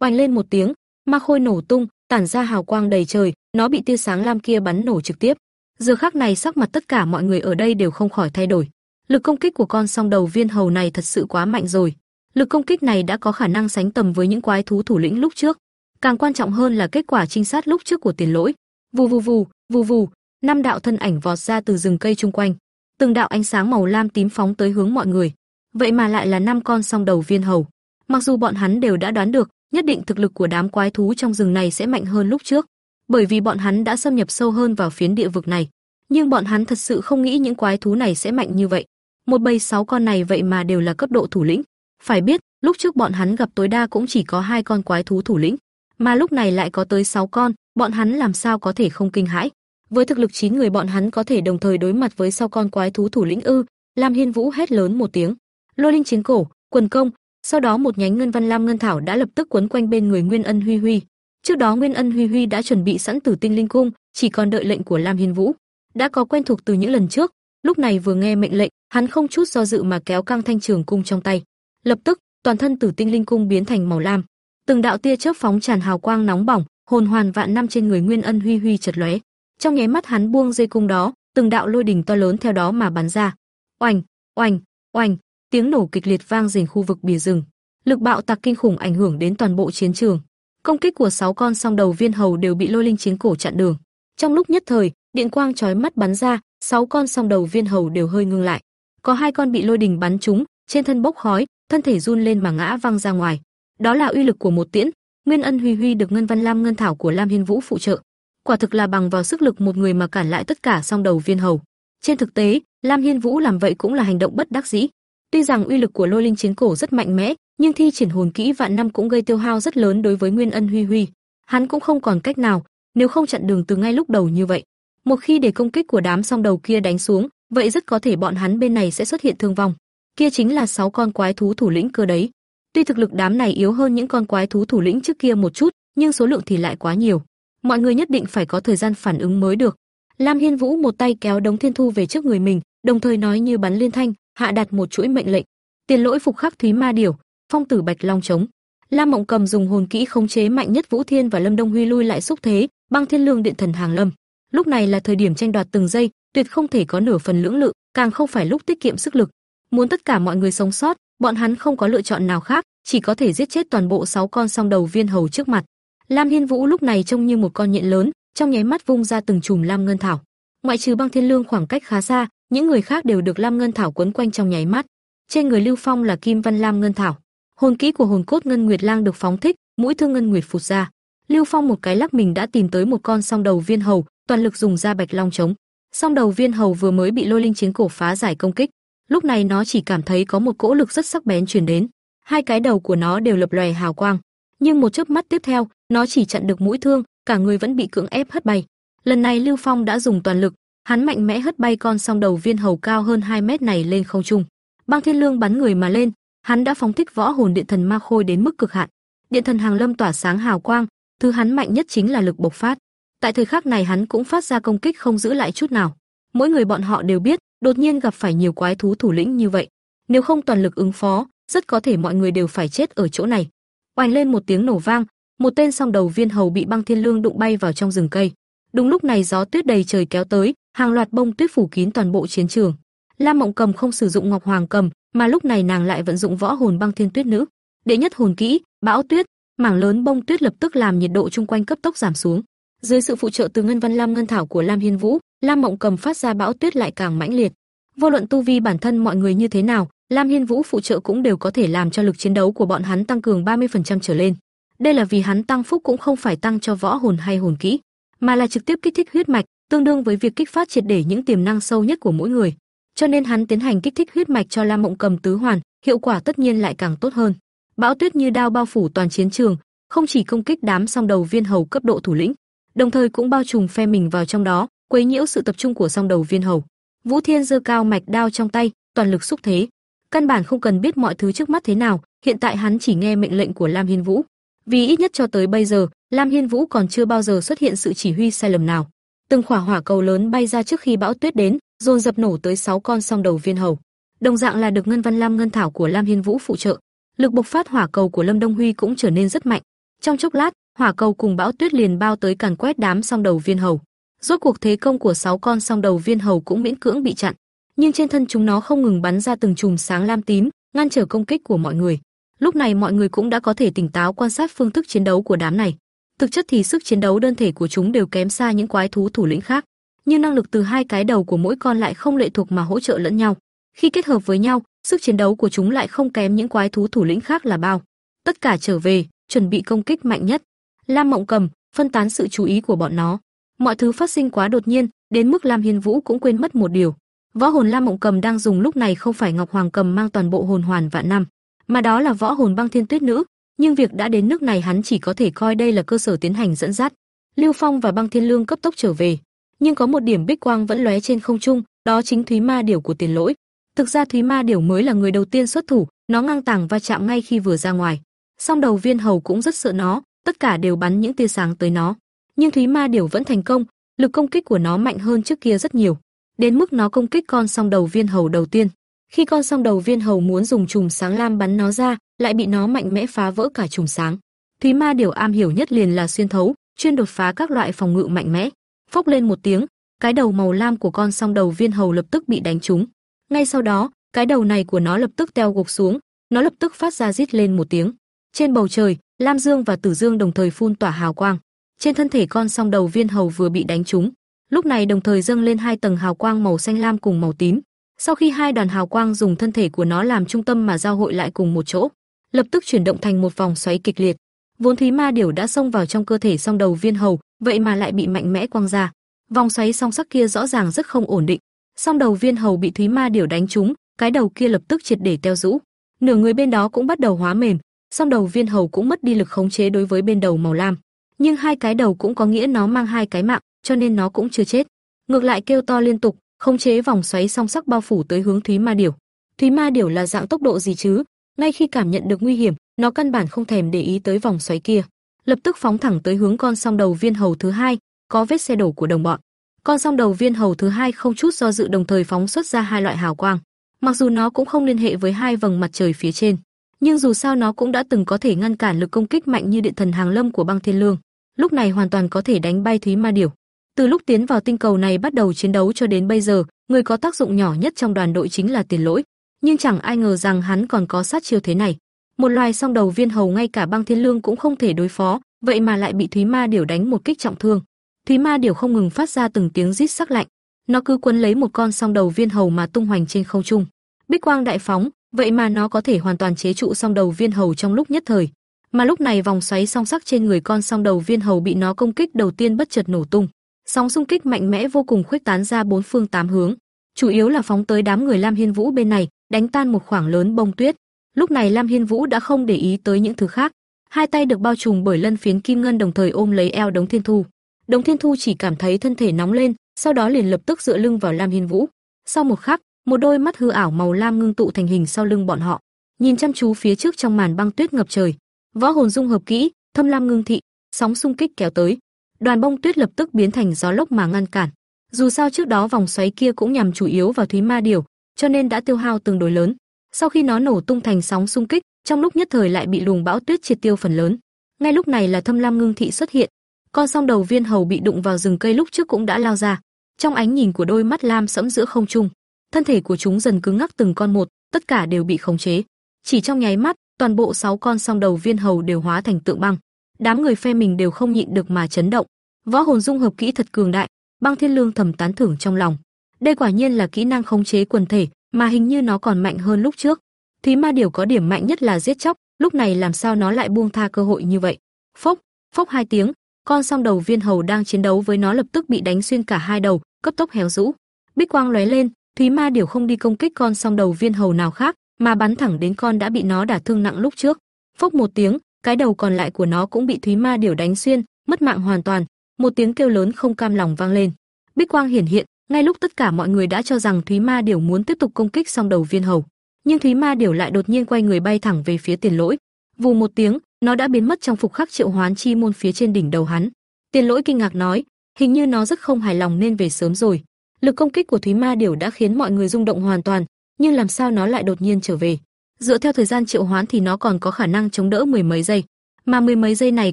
Oanh lên một tiếng, ma khôi nổ tung, tản ra hào quang đầy trời, nó bị tia sáng lam kia bắn nổ trực tiếp. Giờ khắc này sắc mặt tất cả mọi người ở đây đều không khỏi thay đổi. Lực công kích của con song đầu viên hầu này thật sự quá mạnh rồi. Lực công kích này đã có khả năng sánh tầm với những quái thú thủ lĩnh lúc trước. Càng quan trọng hơn là kết quả trinh sát lúc trước của Tiền Lỗi. Vù vù vù, vù vù, năm đạo thân ảnh vọt ra từ rừng cây chung quanh. Từng đạo ánh sáng màu lam tím phóng tới hướng mọi người. Vậy mà lại là năm con song đầu viên hầu. Mặc dù bọn hắn đều đã đoán được, nhất định thực lực của đám quái thú trong rừng này sẽ mạnh hơn lúc trước, bởi vì bọn hắn đã xâm nhập sâu hơn vào phiến địa vực này. Nhưng bọn hắn thật sự không nghĩ những quái thú này sẽ mạnh như vậy. Một bầy sáu con này vậy mà đều là cấp độ thủ lĩnh. Phải biết, lúc trước bọn hắn gặp tối đa cũng chỉ có hai con quái thú thủ lĩnh, mà lúc này lại có tới sáu con, bọn hắn làm sao có thể không kinh hãi. Với thực lực chín người bọn hắn có thể đồng thời đối mặt với sau con quái thú thủ lĩnh ư? Lam Hiên Vũ hét lớn một tiếng. Lôi linh chiến cổ, quần công, sau đó một nhánh ngân văn lam ngân thảo đã lập tức quấn quanh bên người Nguyên Ân Huy Huy. Trước đó Nguyên Ân Huy Huy đã chuẩn bị sẵn Tử Tinh Linh Cung, chỉ còn đợi lệnh của Lam Hiên Vũ. Đã có quen thuộc từ những lần trước, lúc này vừa nghe mệnh lệnh, hắn không chút do dự mà kéo căng thanh trường cung trong tay. Lập tức, toàn thân Tử Tinh Linh Cung biến thành màu lam, từng đạo tia chớp phóng tràn hào quang nóng bỏng, hồn hoàn vạn năm trên người Nguyên Ân Huy Huy chật lóe. Trong nháy mắt hắn buông dây cung đó, từng đạo lôi đỉnh to lớn theo đó mà bắn ra. Oành, oành, oành, tiếng nổ kịch liệt vang rền khu vực bìa rừng. Lực bạo tạc kinh khủng ảnh hưởng đến toàn bộ chiến trường. Công kích của sáu con song đầu viên hầu đều bị lôi linh chiến cổ chặn đường. Trong lúc nhất thời, điện quang chói mắt bắn ra, sáu con song đầu viên hầu đều hơi ngưng lại. Có hai con bị lôi đình bắn trúng, trên thân bốc khói, thân thể run lên mà ngã văng ra ngoài. Đó là uy lực của một tiễn, Nguyên Ân Huy Huy được Ngân Văn Lam Ngân Thảo của Lam Hiên Vũ phụ trợ. Quả thực là bằng vào sức lực một người mà cản lại tất cả song đầu viên hầu. Trên thực tế, Lam Hiên Vũ làm vậy cũng là hành động bất đắc dĩ. Tuy rằng uy lực của Lôi Linh Chiến Cổ rất mạnh mẽ, nhưng thi triển hồn kỹ vạn năm cũng gây tiêu hao rất lớn đối với Nguyên Ân Huy Huy. Hắn cũng không còn cách nào, nếu không chặn đường từ ngay lúc đầu như vậy, một khi để công kích của đám song đầu kia đánh xuống, vậy rất có thể bọn hắn bên này sẽ xuất hiện thương vong. Kia chính là sáu con quái thú thủ lĩnh cơ đấy. Tuy thực lực đám này yếu hơn những con quái thú thủ lĩnh trước kia một chút, nhưng số lượng thì lại quá nhiều. Mọi người nhất định phải có thời gian phản ứng mới được. Lam Hiên Vũ một tay kéo Đống Thiên Thu về trước người mình, đồng thời nói như bắn liên thanh, hạ đặt một chuỗi mệnh lệnh. Tiền lỗi phục khắc thúy ma điểu, phong tử bạch long trống. Lam Mộng Cầm dùng hồn kỹ khống chế mạnh nhất Vũ Thiên và Lâm Đông Huy lui lại xúc thế, băng thiên lương điện thần hàng lâm. Lúc này là thời điểm tranh đoạt từng giây, tuyệt không thể có nửa phần lưỡng lự, càng không phải lúc tiết kiệm sức lực. Muốn tất cả mọi người sống sót, Bọn hắn không có lựa chọn nào khác, chỉ có thể giết chết toàn bộ 6 con song đầu viên hầu trước mặt. Lam Hiên Vũ lúc này trông như một con nhện lớn, trong nháy mắt vung ra từng chùm lam ngân thảo. Ngoại trừ Băng Thiên Lương khoảng cách khá xa, những người khác đều được lam ngân thảo quấn quanh trong nháy mắt. Trên người Lưu Phong là kim văn lam ngân thảo. Hồn kỹ của hồn cốt ngân nguyệt lang được phóng thích, mũi thương ngân nguyệt phụt ra. Lưu Phong một cái lắc mình đã tìm tới một con song đầu viên hầu, toàn lực dùng ra bạch long chống. Song đầu viên hầu vừa mới bị lôi linh chiến cổ phá giải công kích, lúc này nó chỉ cảm thấy có một cỗ lực rất sắc bén truyền đến. Hai cái đầu của nó đều lập lòe hào quang, nhưng một chớp mắt tiếp theo, nó chỉ chặn được mũi thương, cả người vẫn bị cưỡng ép hất bay. Lần này Lưu Phong đã dùng toàn lực, hắn mạnh mẽ hất bay con song đầu viên hầu cao hơn 2 mét này lên không trung. Băng Thiên Lương bắn người mà lên, hắn đã phóng thích võ hồn điện thần ma khôi đến mức cực hạn. Điện thần hàng lâm tỏa sáng hào quang, thứ hắn mạnh nhất chính là lực bộc phát. Tại thời khắc này hắn cũng phát ra công kích không giữ lại chút nào. Mỗi người bọn họ đều biết, đột nhiên gặp phải nhiều quái thú thủ lĩnh như vậy, nếu không toàn lực ứng phó, rất có thể mọi người đều phải chết ở chỗ này. Oanh lên một tiếng nổ vang, một tên song đầu viên hầu bị băng thiên lương đụng bay vào trong rừng cây. Đúng lúc này gió tuyết đầy trời kéo tới, hàng loạt bông tuyết phủ kín toàn bộ chiến trường. Lam Mộng Cầm không sử dụng Ngọc Hoàng Cầm, mà lúc này nàng lại vận dụng võ hồn băng thiên tuyết nữ. Đệ nhất hồn kỹ, bão tuyết, mảng lớn bông tuyết lập tức làm nhiệt độ chung quanh cấp tốc giảm xuống. Dưới sự phụ trợ từ Ngân Văn Lam Ngân Thảo của Lam Hiên Vũ, Lam Mộng Cầm phát ra bão tuyết lại càng mãnh liệt. Vô luận tu vi bản thân mọi người như thế nào, Lam Hiên Vũ phụ trợ cũng đều có thể làm cho lực chiến đấu của bọn hắn tăng cường 30% trở lên. Đây là vì hắn tăng phúc cũng không phải tăng cho võ hồn hay hồn kỹ, mà là trực tiếp kích thích huyết mạch, tương đương với việc kích phát triệt để những tiềm năng sâu nhất của mỗi người. Cho nên hắn tiến hành kích thích huyết mạch cho Lam Mộng Cầm tứ hoàn, hiệu quả tất nhiên lại càng tốt hơn. Bão tuyết như đao bao phủ toàn chiến trường, không chỉ công kích đám song đầu viên hầu cấp độ thủ lĩnh, đồng thời cũng bao trùm phe mình vào trong đó, quấy nhiễu sự tập trung của song đầu viên hầu. Vũ Thiên giơ cao mạch đao trong tay, toàn lực xúc thế. Căn bản không cần biết mọi thứ trước mắt thế nào, hiện tại hắn chỉ nghe mệnh lệnh của Lam Hiên Vũ. Vì ít nhất cho tới bây giờ, Lam Hiên Vũ còn chưa bao giờ xuất hiện sự chỉ huy sai lầm nào. Từng khỏa hỏa cầu lớn bay ra trước khi bão tuyết đến, dồn dập nổ tới 6 con song đầu viên hầu. Đồng dạng là được ngân văn lam ngân thảo của Lam Hiên Vũ phụ trợ, lực bộc phát hỏa cầu của Lâm Đông Huy cũng trở nên rất mạnh. Trong chốc lát, hỏa cầu cùng bão tuyết liền bao tới càn quét đám song đầu viên hầu. Rốt cuộc thế công của 6 con song đầu viên hầu cũng miễn cưỡng bị chặn, nhưng trên thân chúng nó không ngừng bắn ra từng chùm sáng lam tím, ngăn trở công kích của mọi người. Lúc này mọi người cũng đã có thể tỉnh táo quan sát phương thức chiến đấu của đám này. Thực chất thì sức chiến đấu đơn thể của chúng đều kém xa những quái thú thủ lĩnh khác, nhưng năng lực từ hai cái đầu của mỗi con lại không lệ thuộc mà hỗ trợ lẫn nhau. Khi kết hợp với nhau, sức chiến đấu của chúng lại không kém những quái thú thủ lĩnh khác là bao. Tất cả trở về, chuẩn bị công kích mạnh nhất. Lam Mộng Cầm phân tán sự chú ý của bọn nó. Mọi thứ phát sinh quá đột nhiên, đến mức Lam Hiên Vũ cũng quên mất một điều. Võ hồn Lam Mộng Cầm đang dùng lúc này không phải Ngọc Hoàng Cầm mang toàn bộ hồn hoàn vạn năm, mà đó là võ hồn băng thiên tuyết nữ, nhưng việc đã đến nước này hắn chỉ có thể coi đây là cơ sở tiến hành dẫn dắt. Lưu Phong và Băng Thiên Lương cấp tốc trở về, nhưng có một điểm bích quang vẫn lóe trên không trung, đó chính Thúy Ma điểu của Tiền Lỗi. Thực ra Thúy Ma điểu mới là người đầu tiên xuất thủ, nó ngang tàng va chạm ngay khi vừa ra ngoài. Song đầu viên hầu cũng rất sợ nó, tất cả đều bắn những tia sáng tới nó. Nhưng Thúy Ma điểu vẫn thành công, lực công kích của nó mạnh hơn trước kia rất nhiều, đến mức nó công kích con song đầu viên hầu đầu tiên. Khi con song đầu viên hầu muốn dùng chùm sáng lam bắn nó ra, lại bị nó mạnh mẽ phá vỡ cả chùm sáng. Thúy Ma điều am hiểu nhất liền là xuyên thấu, chuyên đột phá các loại phòng ngự mạnh mẽ. Phốc lên một tiếng, cái đầu màu lam của con song đầu viên hầu lập tức bị đánh trúng. Ngay sau đó, cái đầu này của nó lập tức teo gục xuống, nó lập tức phát ra rít lên một tiếng. Trên bầu trời, Lam Dương và Tử Dương đồng thời phun tỏa hào quang. Trên thân thể con song đầu viên hầu vừa bị đánh trúng, lúc này đồng thời dâng lên hai tầng hào quang màu xanh lam cùng màu tím. Sau khi hai đoàn hào quang dùng thân thể của nó làm trung tâm mà giao hội lại cùng một chỗ, lập tức chuyển động thành một vòng xoáy kịch liệt. Vốn Thúy Ma điểu đã xông vào trong cơ thể song đầu viên hầu, vậy mà lại bị mạnh mẽ quăng ra. Vòng xoáy song sắc kia rõ ràng rất không ổn định. Song đầu viên hầu bị Thúy Ma điểu đánh trúng, cái đầu kia lập tức triệt để teo rũ. Nửa người bên đó cũng bắt đầu hóa mềm, song đầu viên hầu cũng mất đi lực khống chế đối với bên đầu màu lam. Nhưng hai cái đầu cũng có nghĩa nó mang hai cái mạng, cho nên nó cũng chưa chết. Ngược lại kêu to liên tục, khống chế vòng xoáy song sắc bao phủ tới hướng Thúy Ma điểu. Thúy Ma điểu là dạng tốc độ gì chứ? Ngay khi cảm nhận được nguy hiểm, nó căn bản không thèm để ý tới vòng xoáy kia, lập tức phóng thẳng tới hướng con song đầu viên hầu thứ hai, có vết xe đổ của đồng bọn. Con song đầu viên hầu thứ hai không chút do dự đồng thời phóng xuất ra hai loại hào quang. Mặc dù nó cũng không liên hệ với hai vầng mặt trời phía trên, nhưng dù sao nó cũng đã từng có thể ngăn cản lực công kích mạnh như điện thần hàng lâm của băng thiên lương, lúc này hoàn toàn có thể đánh bay thúy ma điểu. Từ lúc tiến vào tinh cầu này bắt đầu chiến đấu cho đến bây giờ, người có tác dụng nhỏ nhất trong đoàn đội chính là Tiền Lỗi nhưng chẳng ai ngờ rằng hắn còn có sát chiêu thế này. Một loài song đầu viên hầu ngay cả băng thiên lương cũng không thể đối phó, vậy mà lại bị Thúy Ma Điểu đánh một kích trọng thương. Thúy Ma Điểu không ngừng phát ra từng tiếng rít sắc lạnh, nó cứ quấn lấy một con song đầu viên hầu mà tung hoành trên không trung. Bích quang đại phóng, vậy mà nó có thể hoàn toàn chế trụ song đầu viên hầu trong lúc nhất thời. Mà lúc này vòng xoáy song sắc trên người con song đầu viên hầu bị nó công kích đầu tiên bất chợt nổ tung. Sóng xung kích mạnh mẽ vô cùng khuếch tán ra bốn phương tám hướng, chủ yếu là phóng tới đám người Lam Hiên Vũ bên này, đánh tan một khoảng lớn bông tuyết. Lúc này Lam Hiên Vũ đã không để ý tới những thứ khác, hai tay được bao trùm bởi lân phiến kim ngân đồng thời ôm lấy eo Đống Thiên Thu. Đống Thiên Thu chỉ cảm thấy thân thể nóng lên, sau đó liền lập tức dựa lưng vào Lam Hiên Vũ. Sau một khắc, một đôi mắt hư ảo màu lam ngưng tụ thành hình sau lưng bọn họ, nhìn chăm chú phía trước trong màn băng tuyết ngập trời. Võ hồn dung hợp kỹ, thâm lam ngưng thị, sóng xung kích kéo tới. Đoàn bông tuyết lập tức biến thành gió lốc mà ngăn cản. Dù sao trước đó vòng xoáy kia cũng nhằm chủ yếu vào Thúy Ma Điểu, cho nên đã tiêu hao tương đối lớn. Sau khi nó nổ tung thành sóng xung kích, trong lúc nhất thời lại bị luồng bão tuyết triệt tiêu phần lớn. Ngay lúc này là Thâm Lam Ngưng Thị xuất hiện, con song đầu viên hầu bị đụng vào rừng cây lúc trước cũng đã lao ra. Trong ánh nhìn của đôi mắt lam sẫm giữa không trung, thân thể của chúng dần cứng ngắc từng con một, tất cả đều bị khống chế. Chỉ trong nháy mắt, toàn bộ sáu con song đầu viên hầu đều hóa thành tượng băng. Đám người phe mình đều không nhịn được mà chấn động. Võ hồn dung hợp kỹ thật cường đại, Băng Thiên Lương thầm tán thưởng trong lòng. Đây quả nhiên là kỹ năng khống chế quần thể, mà hình như nó còn mạnh hơn lúc trước. Thúy Ma Điểu có điểm mạnh nhất là giết chóc, lúc này làm sao nó lại buông tha cơ hội như vậy? Phốc, phốc hai tiếng, con song đầu viên hầu đang chiến đấu với nó lập tức bị đánh xuyên cả hai đầu, cấp tốc héo rũ. Bích quang lóe lên, Thúy Ma Điểu không đi công kích con song đầu viên hầu nào khác, mà bắn thẳng đến con đã bị nó đả thương nặng lúc trước. Phốc một tiếng, cái đầu còn lại của nó cũng bị Thúy Ma Điểu đánh xuyên, mất mạng hoàn toàn, một tiếng kêu lớn không cam lòng vang lên. Bích quang hiển hiện, ngay lúc tất cả mọi người đã cho rằng Thúy Ma Điểu muốn tiếp tục công kích song đầu viên hầu, nhưng Thúy Ma Điểu lại đột nhiên quay người bay thẳng về phía Tiền Lỗi. Vù một tiếng, nó đã biến mất trong phục khắc triệu hoán chi môn phía trên đỉnh đầu hắn. Tiền Lỗi kinh ngạc nói, hình như nó rất không hài lòng nên về sớm rồi. Lực công kích của Thúy Ma Điểu đã khiến mọi người rung động hoàn toàn, nhưng làm sao nó lại đột nhiên trở về? Dựa theo thời gian triệu hoán thì nó còn có khả năng chống đỡ mười mấy giây mà mười mấy giây này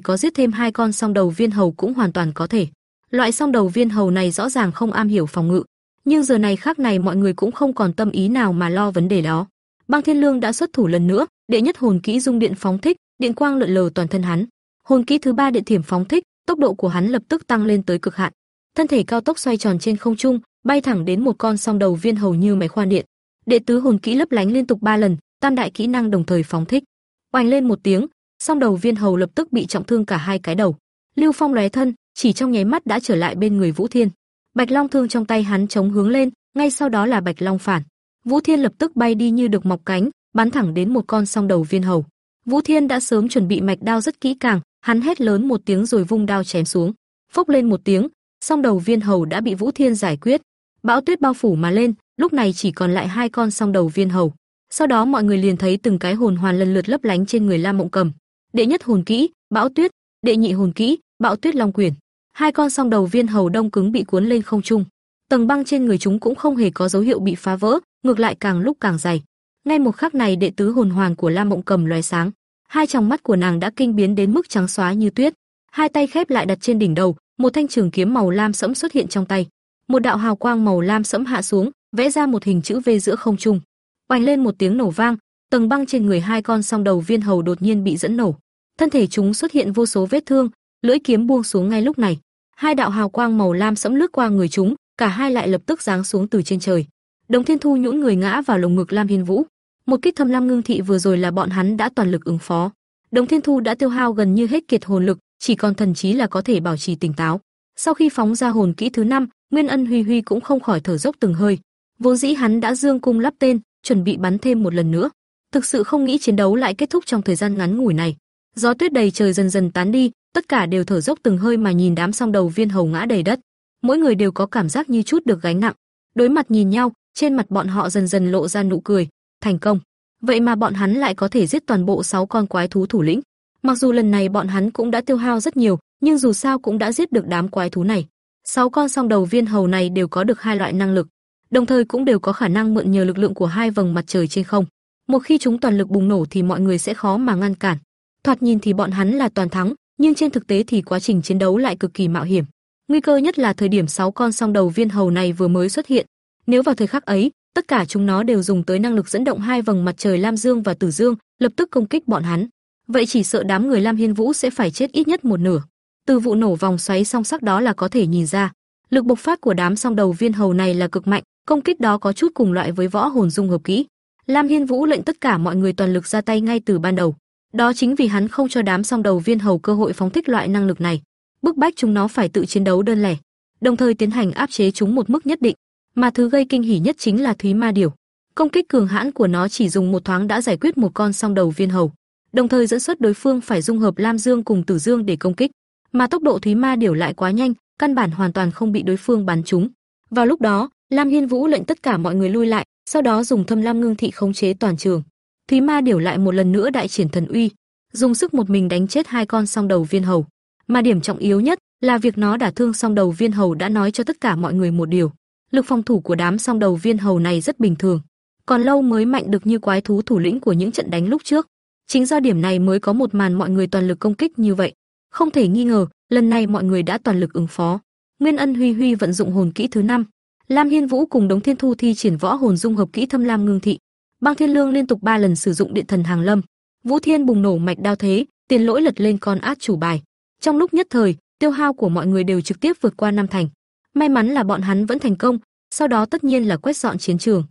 có giết thêm hai con song đầu viên hầu cũng hoàn toàn có thể. Loại song đầu viên hầu này rõ ràng không am hiểu phòng ngự, nhưng giờ này khác này mọi người cũng không còn tâm ý nào mà lo vấn đề đó. Băng Thiên Lương đã xuất thủ lần nữa, đệ nhất hồn kỹ dung điện phóng thích, điện quang lượn lờ toàn thân hắn. Hồn kỹ thứ ba điện thiểm phóng thích, tốc độ của hắn lập tức tăng lên tới cực hạn. Thân thể cao tốc xoay tròn trên không trung, bay thẳng đến một con song đầu viên hầu như máy khoan điện. Đệ tứ hồn kỹ lấp lánh liên tục ba lần, tam đại kỹ năng đồng thời phóng thích. Oanh lên một tiếng, song đầu viên hầu lập tức bị trọng thương cả hai cái đầu. Lưu Phong lóe thân, chỉ trong nháy mắt đã trở lại bên người Vũ Thiên. Bạch Long thương trong tay hắn chống hướng lên, ngay sau đó là Bạch Long phản. Vũ Thiên lập tức bay đi như được mọc cánh, bắn thẳng đến một con song đầu viên hầu. Vũ Thiên đã sớm chuẩn bị mạch đao rất kỹ càng, hắn hét lớn một tiếng rồi vung đao chém xuống. Phốc lên một tiếng, song đầu viên hầu đã bị Vũ Thiên giải quyết. Bão tuyết bao phủ mà lên, lúc này chỉ còn lại hai con song đầu viên hầu. Sau đó mọi người liền thấy từng cái hồn hoàn lần lượt lấp lánh trên người Lam Mộng Cầm đệ nhất hồn kỹ, Bão Tuyết, đệ nhị hồn kỹ, Bão Tuyết Long Quyền. Hai con song đầu viên hầu đông cứng bị cuốn lên không trung. Tầng băng trên người chúng cũng không hề có dấu hiệu bị phá vỡ, ngược lại càng lúc càng dày. Ngay một khắc này đệ tứ hồn hoàn của Lam Mộng Cầm lóe sáng, hai tròng mắt của nàng đã kinh biến đến mức trắng xóa như tuyết. Hai tay khép lại đặt trên đỉnh đầu, một thanh trường kiếm màu lam sẫm xuất hiện trong tay. Một đạo hào quang màu lam sẫm hạ xuống, vẽ ra một hình chữ V giữa không trung. Oanh lên một tiếng nổ vang, tầng băng trên người hai con song đầu viên hầu đột nhiên bị dẫn nổ thân thể chúng xuất hiện vô số vết thương, lưỡi kiếm buông xuống ngay lúc này. Hai đạo hào quang màu lam sẫm lướt qua người chúng, cả hai lại lập tức giáng xuống từ trên trời. Đồng Thiên Thu nhũn người ngã vào lồng ngực Lam Hiên Vũ. Một kích thâm lam ngưng thị vừa rồi là bọn hắn đã toàn lực ứng phó. Đồng Thiên Thu đã tiêu hao gần như hết kiệt hồn lực, chỉ còn thần trí là có thể bảo trì tỉnh táo. Sau khi phóng ra hồn kỹ thứ năm, Nguyên Ân Huy Huy cũng không khỏi thở dốc từng hơi. Vốn dĩ hắn đã dương cung lắp tên, chuẩn bị bắn thêm một lần nữa. Thực sự không nghĩ chiến đấu lại kết thúc trong thời gian ngắn ngủi này. Gió tuyết đầy trời dần dần tán đi, tất cả đều thở dốc từng hơi mà nhìn đám song đầu viên hầu ngã đầy đất. Mỗi người đều có cảm giác như chút được gánh nặng. Đối mặt nhìn nhau, trên mặt bọn họ dần dần lộ ra nụ cười, thành công. Vậy mà bọn hắn lại có thể giết toàn bộ 6 con quái thú thủ lĩnh. Mặc dù lần này bọn hắn cũng đã tiêu hao rất nhiều, nhưng dù sao cũng đã giết được đám quái thú này. 6 con song đầu viên hầu này đều có được hai loại năng lực, đồng thời cũng đều có khả năng mượn nhờ lực lượng của hai vầng mặt trời trên không. Một khi chúng toàn lực bùng nổ thì mọi người sẽ khó mà ngăn cản. Thoạt nhìn thì bọn hắn là toàn thắng, nhưng trên thực tế thì quá trình chiến đấu lại cực kỳ mạo hiểm. Nguy cơ nhất là thời điểm sáu con song đầu viên hầu này vừa mới xuất hiện. Nếu vào thời khắc ấy, tất cả chúng nó đều dùng tới năng lực dẫn động hai vầng mặt trời Lam Dương và Tử Dương, lập tức công kích bọn hắn. Vậy chỉ sợ đám người Lam Hiên Vũ sẽ phải chết ít nhất một nửa. Từ vụ nổ vòng xoáy song sắc đó là có thể nhìn ra, lực bộc phát của đám song đầu viên hầu này là cực mạnh, công kích đó có chút cùng loại với võ hồn dung hợp kỹ. Lam Hiên Vũ lệnh tất cả mọi người toàn lực ra tay ngay từ ban đầu. Đó chính vì hắn không cho đám song đầu viên hầu cơ hội phóng thích loại năng lực này, bức bách chúng nó phải tự chiến đấu đơn lẻ, đồng thời tiến hành áp chế chúng một mức nhất định. Mà thứ gây kinh hỉ nhất chính là Thúy Ma Điểu. Công kích cường hãn của nó chỉ dùng một thoáng đã giải quyết một con song đầu viên hầu, đồng thời dẫn xuất đối phương phải dung hợp Lam Dương cùng Tử Dương để công kích. Mà tốc độ Thúy Ma Điểu lại quá nhanh, căn bản hoàn toàn không bị đối phương bắn trúng. Vào lúc đó, Lam Hiên Vũ lệnh tất cả mọi người lui lại, sau đó dùng Thâm Lam Ngưng Thị khống chế toàn trường. Thúy Ma Điểu lại một lần nữa đại triển thần uy, dùng sức một mình đánh chết hai con song đầu viên hầu. Mà điểm trọng yếu nhất là việc nó đả thương song đầu viên hầu đã nói cho tất cả mọi người một điều, lực phòng thủ của đám song đầu viên hầu này rất bình thường, còn lâu mới mạnh được như quái thú thủ lĩnh của những trận đánh lúc trước. Chính do điểm này mới có một màn mọi người toàn lực công kích như vậy. Không thể nghi ngờ, lần này mọi người đã toàn lực ứng phó. Nguyên Ân Huy Huy vận dụng hồn kỹ thứ năm, Lam Hiên Vũ cùng Đống Thiên Thu thi triển võ hồn dung hợp kỹ Thâm Lam Ngưng Thị. Băng Thiên Lương liên tục ba lần sử dụng điện thần hàng lâm. Vũ Thiên bùng nổ mạch đao thế, tiền lỗi lật lên con át chủ bài. Trong lúc nhất thời, tiêu hao của mọi người đều trực tiếp vượt qua năm thành. May mắn là bọn hắn vẫn thành công, sau đó tất nhiên là quét dọn chiến trường.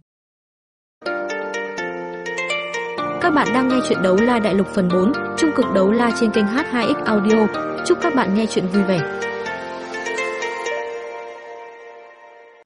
Các bạn đang nghe chuyện đấu la đại lục phần 4, trung cực đấu la trên kênh H2X Audio. Chúc các bạn nghe chuyện vui vẻ.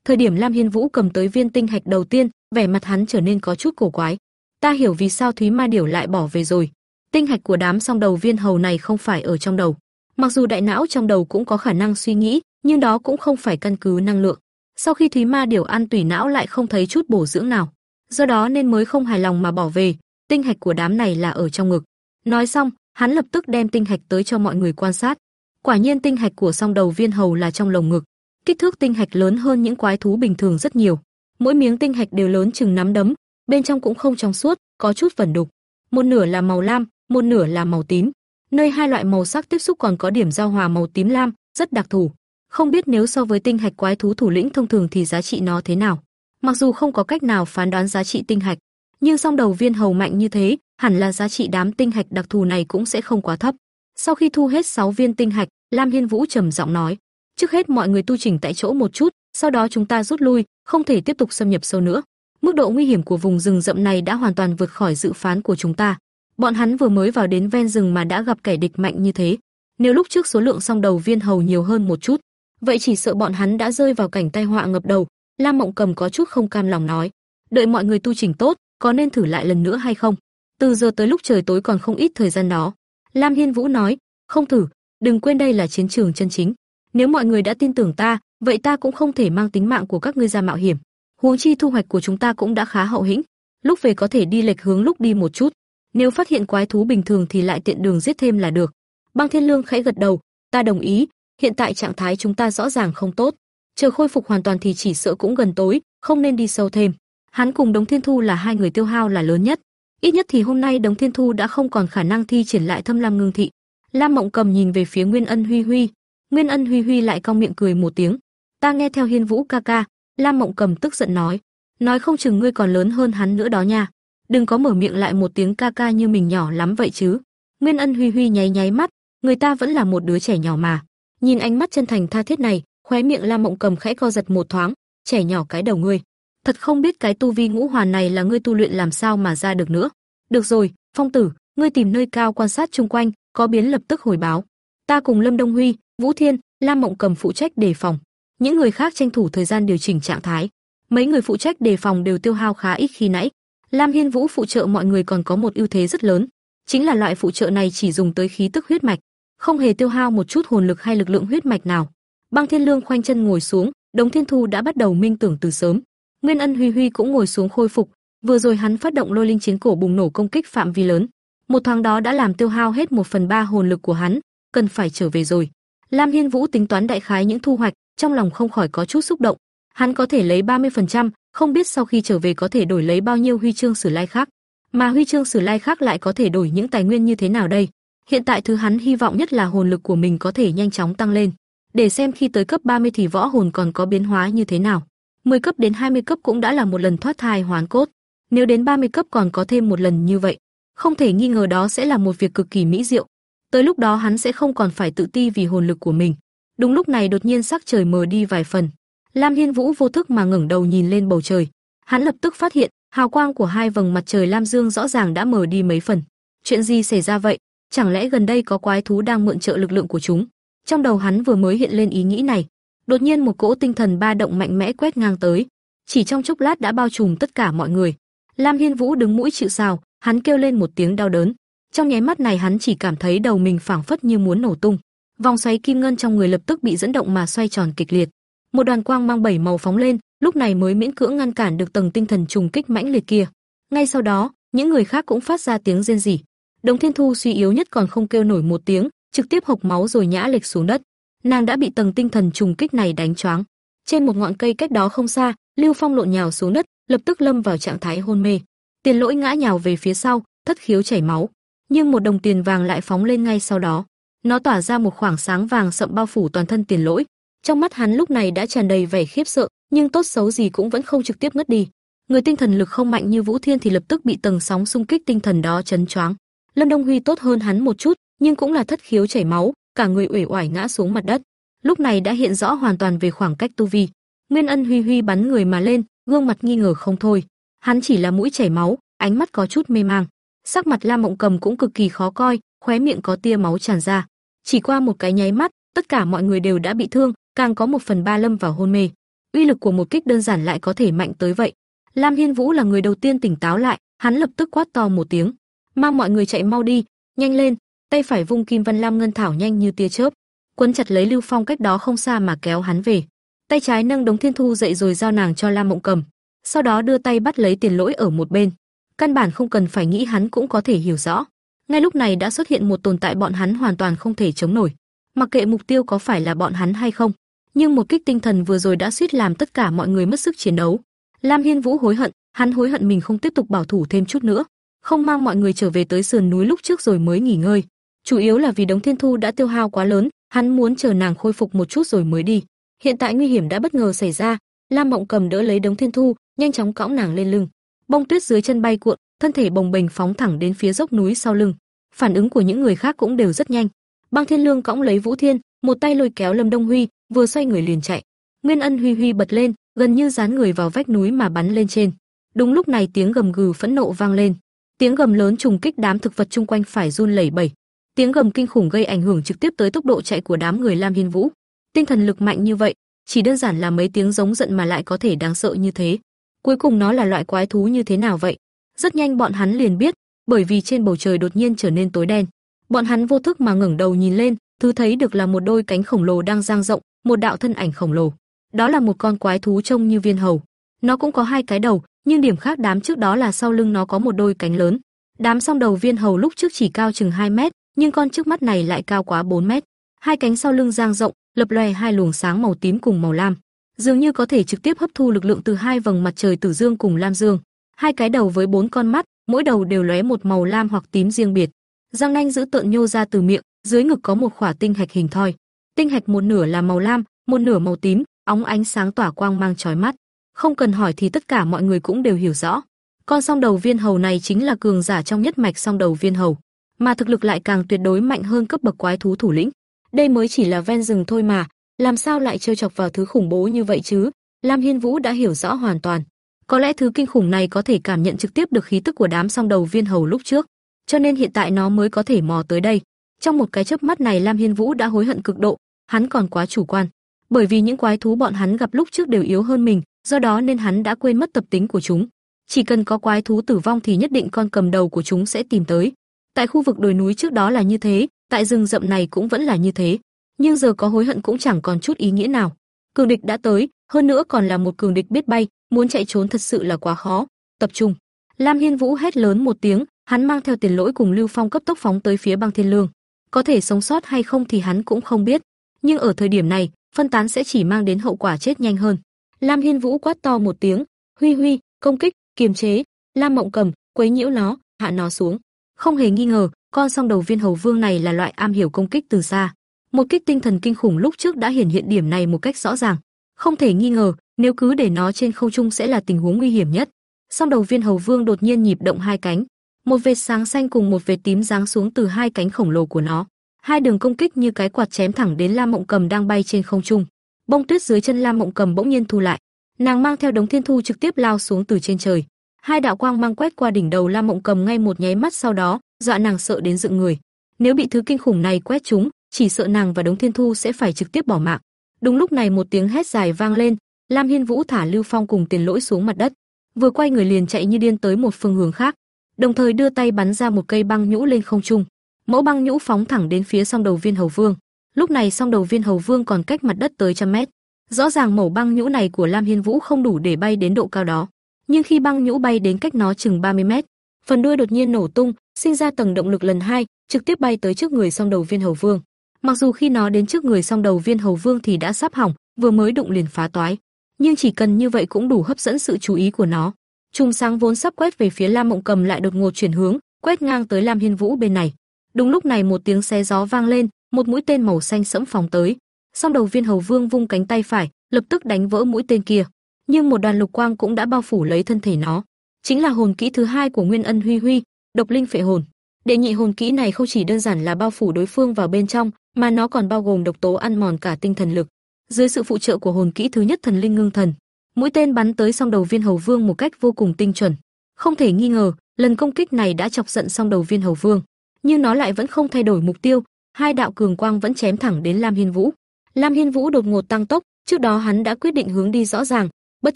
Thời điểm Lam Hiên Vũ cầm tới viên tinh hạch đầu tiên, vẻ mặt hắn trở nên có chút cổ quái. Ta hiểu vì sao Thúy Ma Điểu lại bỏ về rồi. Tinh hạch của đám song đầu viên hầu này không phải ở trong đầu. Mặc dù đại não trong đầu cũng có khả năng suy nghĩ, nhưng đó cũng không phải căn cứ năng lượng. Sau khi Thúy Ma Điểu ăn tùy não lại không thấy chút bổ dưỡng nào, do đó nên mới không hài lòng mà bỏ về. Tinh hạch của đám này là ở trong ngực. Nói xong, hắn lập tức đem tinh hạch tới cho mọi người quan sát. Quả nhiên tinh hạch của song đầu viên hầu là trong lồng ngực, Kích thước tinh hạch lớn hơn những quái thú bình thường rất nhiều. Mỗi miếng tinh hạch đều lớn chừng nắm đấm, bên trong cũng không trong suốt, có chút vẩn đục. Một nửa là màu lam, một nửa là màu tím. Nơi hai loại màu sắc tiếp xúc còn có điểm giao hòa màu tím lam, rất đặc thù. Không biết nếu so với tinh hạch quái thú thủ lĩnh thông thường thì giá trị nó thế nào. Mặc dù không có cách nào phán đoán giá trị tinh hạch, nhưng song đầu viên hầu mạnh như thế, hẳn là giá trị đám tinh hạch đặc thù này cũng sẽ không quá thấp. Sau khi thu hết 6 viên tinh hạch, Lam Hiên Vũ trầm giọng nói: Trước hết mọi người tu chỉnh tại chỗ một chút, sau đó chúng ta rút lui, không thể tiếp tục xâm nhập sâu nữa. Mức độ nguy hiểm của vùng rừng rậm này đã hoàn toàn vượt khỏi dự phán của chúng ta. Bọn hắn vừa mới vào đến ven rừng mà đã gặp kẻ địch mạnh như thế. Nếu lúc trước số lượng song đầu viên hầu nhiều hơn một chút, vậy chỉ sợ bọn hắn đã rơi vào cảnh tai họa ngập đầu. Lam Mộng Cầm có chút không cam lòng nói, đợi mọi người tu chỉnh tốt, có nên thử lại lần nữa hay không? Từ giờ tới lúc trời tối còn không ít thời gian đó. Lam Hiên Vũ nói, không thử, đừng quên đây là chiến trường chân chính. Nếu mọi người đã tin tưởng ta, vậy ta cũng không thể mang tính mạng của các ngươi ra mạo hiểm. Huống chi thu hoạch của chúng ta cũng đã khá hậu hĩnh, lúc về có thể đi lệch hướng lúc đi một chút. Nếu phát hiện quái thú bình thường thì lại tiện đường giết thêm là được. Băng Thiên Lương khẽ gật đầu, ta đồng ý, hiện tại trạng thái chúng ta rõ ràng không tốt, chờ khôi phục hoàn toàn thì chỉ sợ cũng gần tối, không nên đi sâu thêm. Hắn cùng Đống Thiên Thu là hai người tiêu hao là lớn nhất, ít nhất thì hôm nay Đống Thiên Thu đã không còn khả năng thi triển lại Thâm Lam Ngưng Thị. Lam Mộng Cầm nhìn về phía Nguyên Ân Huy Huy, Nguyên Ân Huy Huy lại cong miệng cười một tiếng. Ta nghe theo Hiên Vũ ca ca, Lam Mộng Cầm tức giận nói, nói không chừng ngươi còn lớn hơn hắn nữa đó nha. Đừng có mở miệng lại một tiếng ca ca như mình nhỏ lắm vậy chứ. Nguyên Ân Huy Huy nháy nháy mắt, người ta vẫn là một đứa trẻ nhỏ mà. Nhìn ánh mắt chân thành tha thiết này, khóe miệng Lam Mộng Cầm khẽ co giật một thoáng, trẻ nhỏ cái đầu ngươi. Thật không biết cái tu vi ngũ hoàn này là ngươi tu luyện làm sao mà ra được nữa. Được rồi, Phong Tử, ngươi tìm nơi cao quan sát chung quanh, có biến lập tức hồi báo. Ta cùng Lâm Đông Huy, Vũ Thiên, Lam Mộng Cầm phụ trách đề phòng, những người khác tranh thủ thời gian điều chỉnh trạng thái. Mấy người phụ trách đề phòng đều tiêu hao khá ít khi nãy. Lam Hiên Vũ phụ trợ mọi người còn có một ưu thế rất lớn, chính là loại phụ trợ này chỉ dùng tới khí tức huyết mạch, không hề tiêu hao một chút hồn lực hay lực lượng huyết mạch nào. Băng Thiên Lương khoanh chân ngồi xuống, Đống Thiên Thu đã bắt đầu minh tưởng từ sớm. Nguyên Ân Huy Huy cũng ngồi xuống khôi phục, vừa rồi hắn phát động lôi linh chiến cổ bùng nổ công kích phạm vi lớn, một thoáng đó đã làm tiêu hao hết một phần ba hồn lực của hắn, cần phải trở về rồi. Lam Hiên Vũ tính toán đại khái những thu hoạch, trong lòng không khỏi có chút xúc động. Hắn có thể lấy 30%, không biết sau khi trở về có thể đổi lấy bao nhiêu huy chương sử lai khác, mà huy chương sử lai khác lại có thể đổi những tài nguyên như thế nào đây? Hiện tại thứ hắn hy vọng nhất là hồn lực của mình có thể nhanh chóng tăng lên, để xem khi tới cấp 30 thì võ hồn còn có biến hóa như thế nào. 10 cấp đến 20 cấp cũng đã là một lần thoát thai hoán cốt. Nếu đến 30 cấp còn có thêm một lần như vậy, không thể nghi ngờ đó sẽ là một việc cực kỳ mỹ diệu. Tới lúc đó hắn sẽ không còn phải tự ti vì hồn lực của mình. Đúng lúc này đột nhiên sắc trời mờ đi vài phần. Lam Hiên Vũ vô thức mà ngẩng đầu nhìn lên bầu trời. Hắn lập tức phát hiện, hào quang của hai vầng mặt trời lam dương rõ ràng đã mờ đi mấy phần. Chuyện gì xảy ra vậy? Chẳng lẽ gần đây có quái thú đang mượn trợ lực lượng của chúng? Trong đầu hắn vừa mới hiện lên ý nghĩ này, đột nhiên một cỗ tinh thần ba động mạnh mẽ quét ngang tới, chỉ trong chốc lát đã bao trùm tất cả mọi người. Lam Hiên Vũ đứng mũi chịu sào, hắn kêu lên một tiếng đau đớn. Trong nháy mắt này hắn chỉ cảm thấy đầu mình phảng phất như muốn nổ tung. Vòng xoáy kim ngân trong người lập tức bị dẫn động mà xoay tròn kịch liệt. Một đoàn quang mang bảy màu phóng lên, lúc này mới miễn cưỡng ngăn cản được tầng tinh thần trùng kích mãnh liệt kia. Ngay sau đó, những người khác cũng phát ra tiếng rên rỉ. Đồng Thiên Thu suy yếu nhất còn không kêu nổi một tiếng, trực tiếp hộc máu rồi nhã lệch xuống đất. Nàng đã bị tầng tinh thần trùng kích này đánh choáng. Trên một ngọn cây cách đó không xa, Lưu Phong lộn nhào xuống đất, lập tức lâm vào trạng thái hôn mê. Tiền Lỗi ngã nhào về phía sau, thất khiếu chảy máu, nhưng một đồng tiền vàng lại phóng lên ngay sau đó. Nó tỏa ra một khoảng sáng vàng sậm bao phủ toàn thân Tiền Lỗi. Trong mắt hắn lúc này đã tràn đầy vẻ khiếp sợ, nhưng tốt xấu gì cũng vẫn không trực tiếp ngất đi. Người tinh thần lực không mạnh như Vũ Thiên thì lập tức bị tầng sóng xung kích tinh thần đó chấn choáng. Lâm Đông Huy tốt hơn hắn một chút, nhưng cũng là thất khiếu chảy máu, cả người uể oải ngã xuống mặt đất. Lúc này đã hiện rõ hoàn toàn về khoảng cách tu vi. Nguyên Ân Huy Huy bắn người mà lên, gương mặt nghi ngờ không thôi. Hắn chỉ là mũi chảy máu, ánh mắt có chút mê mang. Sắc mặt Lam Mộng Cầm cũng cực kỳ khó coi, khóe miệng có tia máu tràn ra. Chỉ qua một cái nháy mắt, tất cả mọi người đều đã bị thương, càng có một phần ba lâm vào hôn mê. Uy lực của một kích đơn giản lại có thể mạnh tới vậy. Lam Hiên Vũ là người đầu tiên tỉnh táo lại, hắn lập tức quát to một tiếng, mang mọi người chạy mau đi, nhanh lên, tay phải vung kim văn lam ngân thảo nhanh như tia chớp, quấn chặt lấy Lưu Phong cách đó không xa mà kéo hắn về. Tay trái nâng đống thiên thu dậy rồi giao nàng cho Lam Mộng Cầm, sau đó đưa tay bắt lấy tiền lỗi ở một bên. Căn bản không cần phải nghĩ hắn cũng có thể hiểu rõ. Ngay lúc này đã xuất hiện một tồn tại bọn hắn hoàn toàn không thể chống nổi. Mặc kệ mục tiêu có phải là bọn hắn hay không, nhưng một kích tinh thần vừa rồi đã suýt làm tất cả mọi người mất sức chiến đấu. Lam Hiên Vũ hối hận, hắn hối hận mình không tiếp tục bảo thủ thêm chút nữa, không mang mọi người trở về tới sườn núi lúc trước rồi mới nghỉ ngơi. Chủ yếu là vì Đống Thiên Thu đã tiêu hao quá lớn, hắn muốn chờ nàng khôi phục một chút rồi mới đi. Hiện tại nguy hiểm đã bất ngờ xảy ra, Lam Mộng Cầm đỡ lấy Đống Thiên Thu, nhanh chóng cõng nàng lên lưng. Bông tuyết dưới chân bay cuộn, thân thể bồng bềnh phóng thẳng đến phía dốc núi sau lưng. Phản ứng của những người khác cũng đều rất nhanh. Băng Thiên Lương cõng lấy Vũ Thiên, một tay lôi kéo Lâm Đông Huy, vừa xoay người liền chạy. Nguyên Ân Huy Huy bật lên, gần như dán người vào vách núi mà bắn lên trên. Đúng lúc này tiếng gầm gừ phẫn nộ vang lên. Tiếng gầm lớn trùng kích đám thực vật chung quanh phải run lẩy bẩy. Tiếng gầm kinh khủng gây ảnh hưởng trực tiếp tới tốc độ chạy của đám người Lam Hiên Vũ. Tinh thần lực mạnh như vậy, chỉ đơn giản là mấy tiếng giống giận mà lại có thể đáng sợ như thế. Cuối cùng nó là loại quái thú như thế nào vậy? Rất nhanh bọn hắn liền biết, bởi vì trên bầu trời đột nhiên trở nên tối đen. Bọn hắn vô thức mà ngẩng đầu nhìn lên, thứ thấy được là một đôi cánh khổng lồ đang dang rộng, một đạo thân ảnh khổng lồ. Đó là một con quái thú trông như viên hầu. Nó cũng có hai cái đầu, nhưng điểm khác đám trước đó là sau lưng nó có một đôi cánh lớn. Đám song đầu viên hầu lúc trước chỉ cao chừng 2 mét, nhưng con trước mắt này lại cao quá 4 mét. Hai cánh sau lưng dang rộng, lập lòe hai luồng sáng màu tím cùng màu lam, dường như có thể trực tiếp hấp thu lực lượng từ hai vầng mặt trời tử dương cùng lam dương. Hai cái đầu với bốn con mắt, mỗi đầu đều lóe một màu lam hoặc tím riêng biệt. Răng nanh giữ tợn nhô ra từ miệng, dưới ngực có một khỏa tinh hạch hình thoi. Tinh hạch một nửa là màu lam, một nửa màu tím, óng ánh sáng tỏa quang mang chói mắt. Không cần hỏi thì tất cả mọi người cũng đều hiểu rõ. Con song đầu viên hầu này chính là cường giả trong nhất mạch song đầu viên hầu, mà thực lực lại càng tuyệt đối mạnh hơn cấp bậc quái thú thủ lĩnh. Đây mới chỉ là ven rừng thôi mà, làm sao lại trêu chọc vào thứ khủng bố như vậy chứ? Lam Hiên Vũ đã hiểu rõ hoàn toàn. Có lẽ thứ kinh khủng này có thể cảm nhận trực tiếp được khí tức của đám song đầu viên hầu lúc trước, cho nên hiện tại nó mới có thể mò tới đây. Trong một cái chớp mắt này Lam Hiên Vũ đã hối hận cực độ, hắn còn quá chủ quan, bởi vì những quái thú bọn hắn gặp lúc trước đều yếu hơn mình, do đó nên hắn đã quên mất tập tính của chúng. Chỉ cần có quái thú tử vong thì nhất định con cầm đầu của chúng sẽ tìm tới. Tại khu vực đồi núi trước đó là như thế, tại rừng rậm này cũng vẫn là như thế, nhưng giờ có hối hận cũng chẳng còn chút ý nghĩa nào. Cường địch đã tới, hơn nữa còn là một cường địch biết bay, muốn chạy trốn thật sự là quá khó. Tập trung. Lam Hiên Vũ hét lớn một tiếng, hắn mang theo tiền lỗi cùng Lưu Phong cấp tốc phóng tới phía băng thiên lương. Có thể sống sót hay không thì hắn cũng không biết, nhưng ở thời điểm này, phân tán sẽ chỉ mang đến hậu quả chết nhanh hơn. Lam Hiên Vũ quát to một tiếng, "Huy Huy, công kích, kiềm chế." Lam Mộng Cầm quấy nhiễu nó, hạ nó xuống. Không hề nghi ngờ, con song đầu viên hầu vương này là loại am hiểu công kích từ xa. Một kích tinh thần kinh khủng lúc trước đã hiển hiện điểm này một cách rõ ràng. Không thể nghi ngờ, nếu cứ để nó trên không trung sẽ là tình huống nguy hiểm nhất. Song đầu viên hầu vương đột nhiên nhịp động hai cánh, một vệt sáng xanh cùng một vệt tím giáng xuống từ hai cánh khổng lồ của nó. Hai đường công kích như cái quạt chém thẳng đến Lam Mộng Cầm đang bay trên không trung. Bông tuyết dưới chân Lam Mộng Cầm bỗng nhiên thu lại, nàng mang theo đống thiên thu trực tiếp lao xuống từ trên trời. Hai đạo quang mang quét qua đỉnh đầu Lam Mộng Cầm ngay một nháy mắt sau đó, dọa nàng sợ đến dựng người. Nếu bị thứ kinh khủng này quét trúng, chỉ sợ nàng và đống thiên thu sẽ phải trực tiếp bỏ mạng. Đúng lúc này một tiếng hét dài vang lên, Lam Hiên Vũ thả Lưu Phong cùng Tiền Lỗi xuống mặt đất, vừa quay người liền chạy như điên tới một phương hướng khác, đồng thời đưa tay bắn ra một cây băng nhũ lên không trung. Mẫu băng nhũ phóng thẳng đến phía song đầu viên hầu vương. Lúc này song đầu viên hầu vương còn cách mặt đất tới trăm mét. Rõ ràng mẫu băng nhũ này của Lam Hiên Vũ không đủ để bay đến độ cao đó, nhưng khi băng nhũ bay đến cách nó chừng 30 mét, phần đuôi đột nhiên nổ tung, sinh ra tầng động lực lần hai, trực tiếp bay tới trước người song đầu viên hầu vương. Mặc dù khi nó đến trước người song đầu viên hầu vương thì đã sắp hỏng, vừa mới đụng liền phá toái, nhưng chỉ cần như vậy cũng đủ hấp dẫn sự chú ý của nó. Trùng sáng vốn sắp quét về phía Lam Mộng Cầm lại đột ngột chuyển hướng, quét ngang tới Lam Hiên Vũ bên này. Đúng lúc này một tiếng xé gió vang lên, một mũi tên màu xanh sẫm phóng tới. Song đầu viên hầu vương vung cánh tay phải, lập tức đánh vỡ mũi tên kia. Nhưng một đoàn lục quang cũng đã bao phủ lấy thân thể nó. Chính là hồn kỹ thứ hai của Nguyên Ân Huy Huy, Độc Linh Phệ Hồn. Đệ nhị hồn kỹ này không chỉ đơn giản là bao phủ đối phương vào bên trong, mà nó còn bao gồm độc tố ăn mòn cả tinh thần lực. Dưới sự phụ trợ của hồn kỹ thứ nhất Thần Linh Ngưng Thần, mũi tên bắn tới song đầu viên hầu vương một cách vô cùng tinh chuẩn. Không thể nghi ngờ, lần công kích này đã chọc giận song đầu viên hầu vương, nhưng nó lại vẫn không thay đổi mục tiêu, hai đạo cường quang vẫn chém thẳng đến Lam Hiên Vũ. Lam Hiên Vũ đột ngột tăng tốc, trước đó hắn đã quyết định hướng đi rõ ràng, bất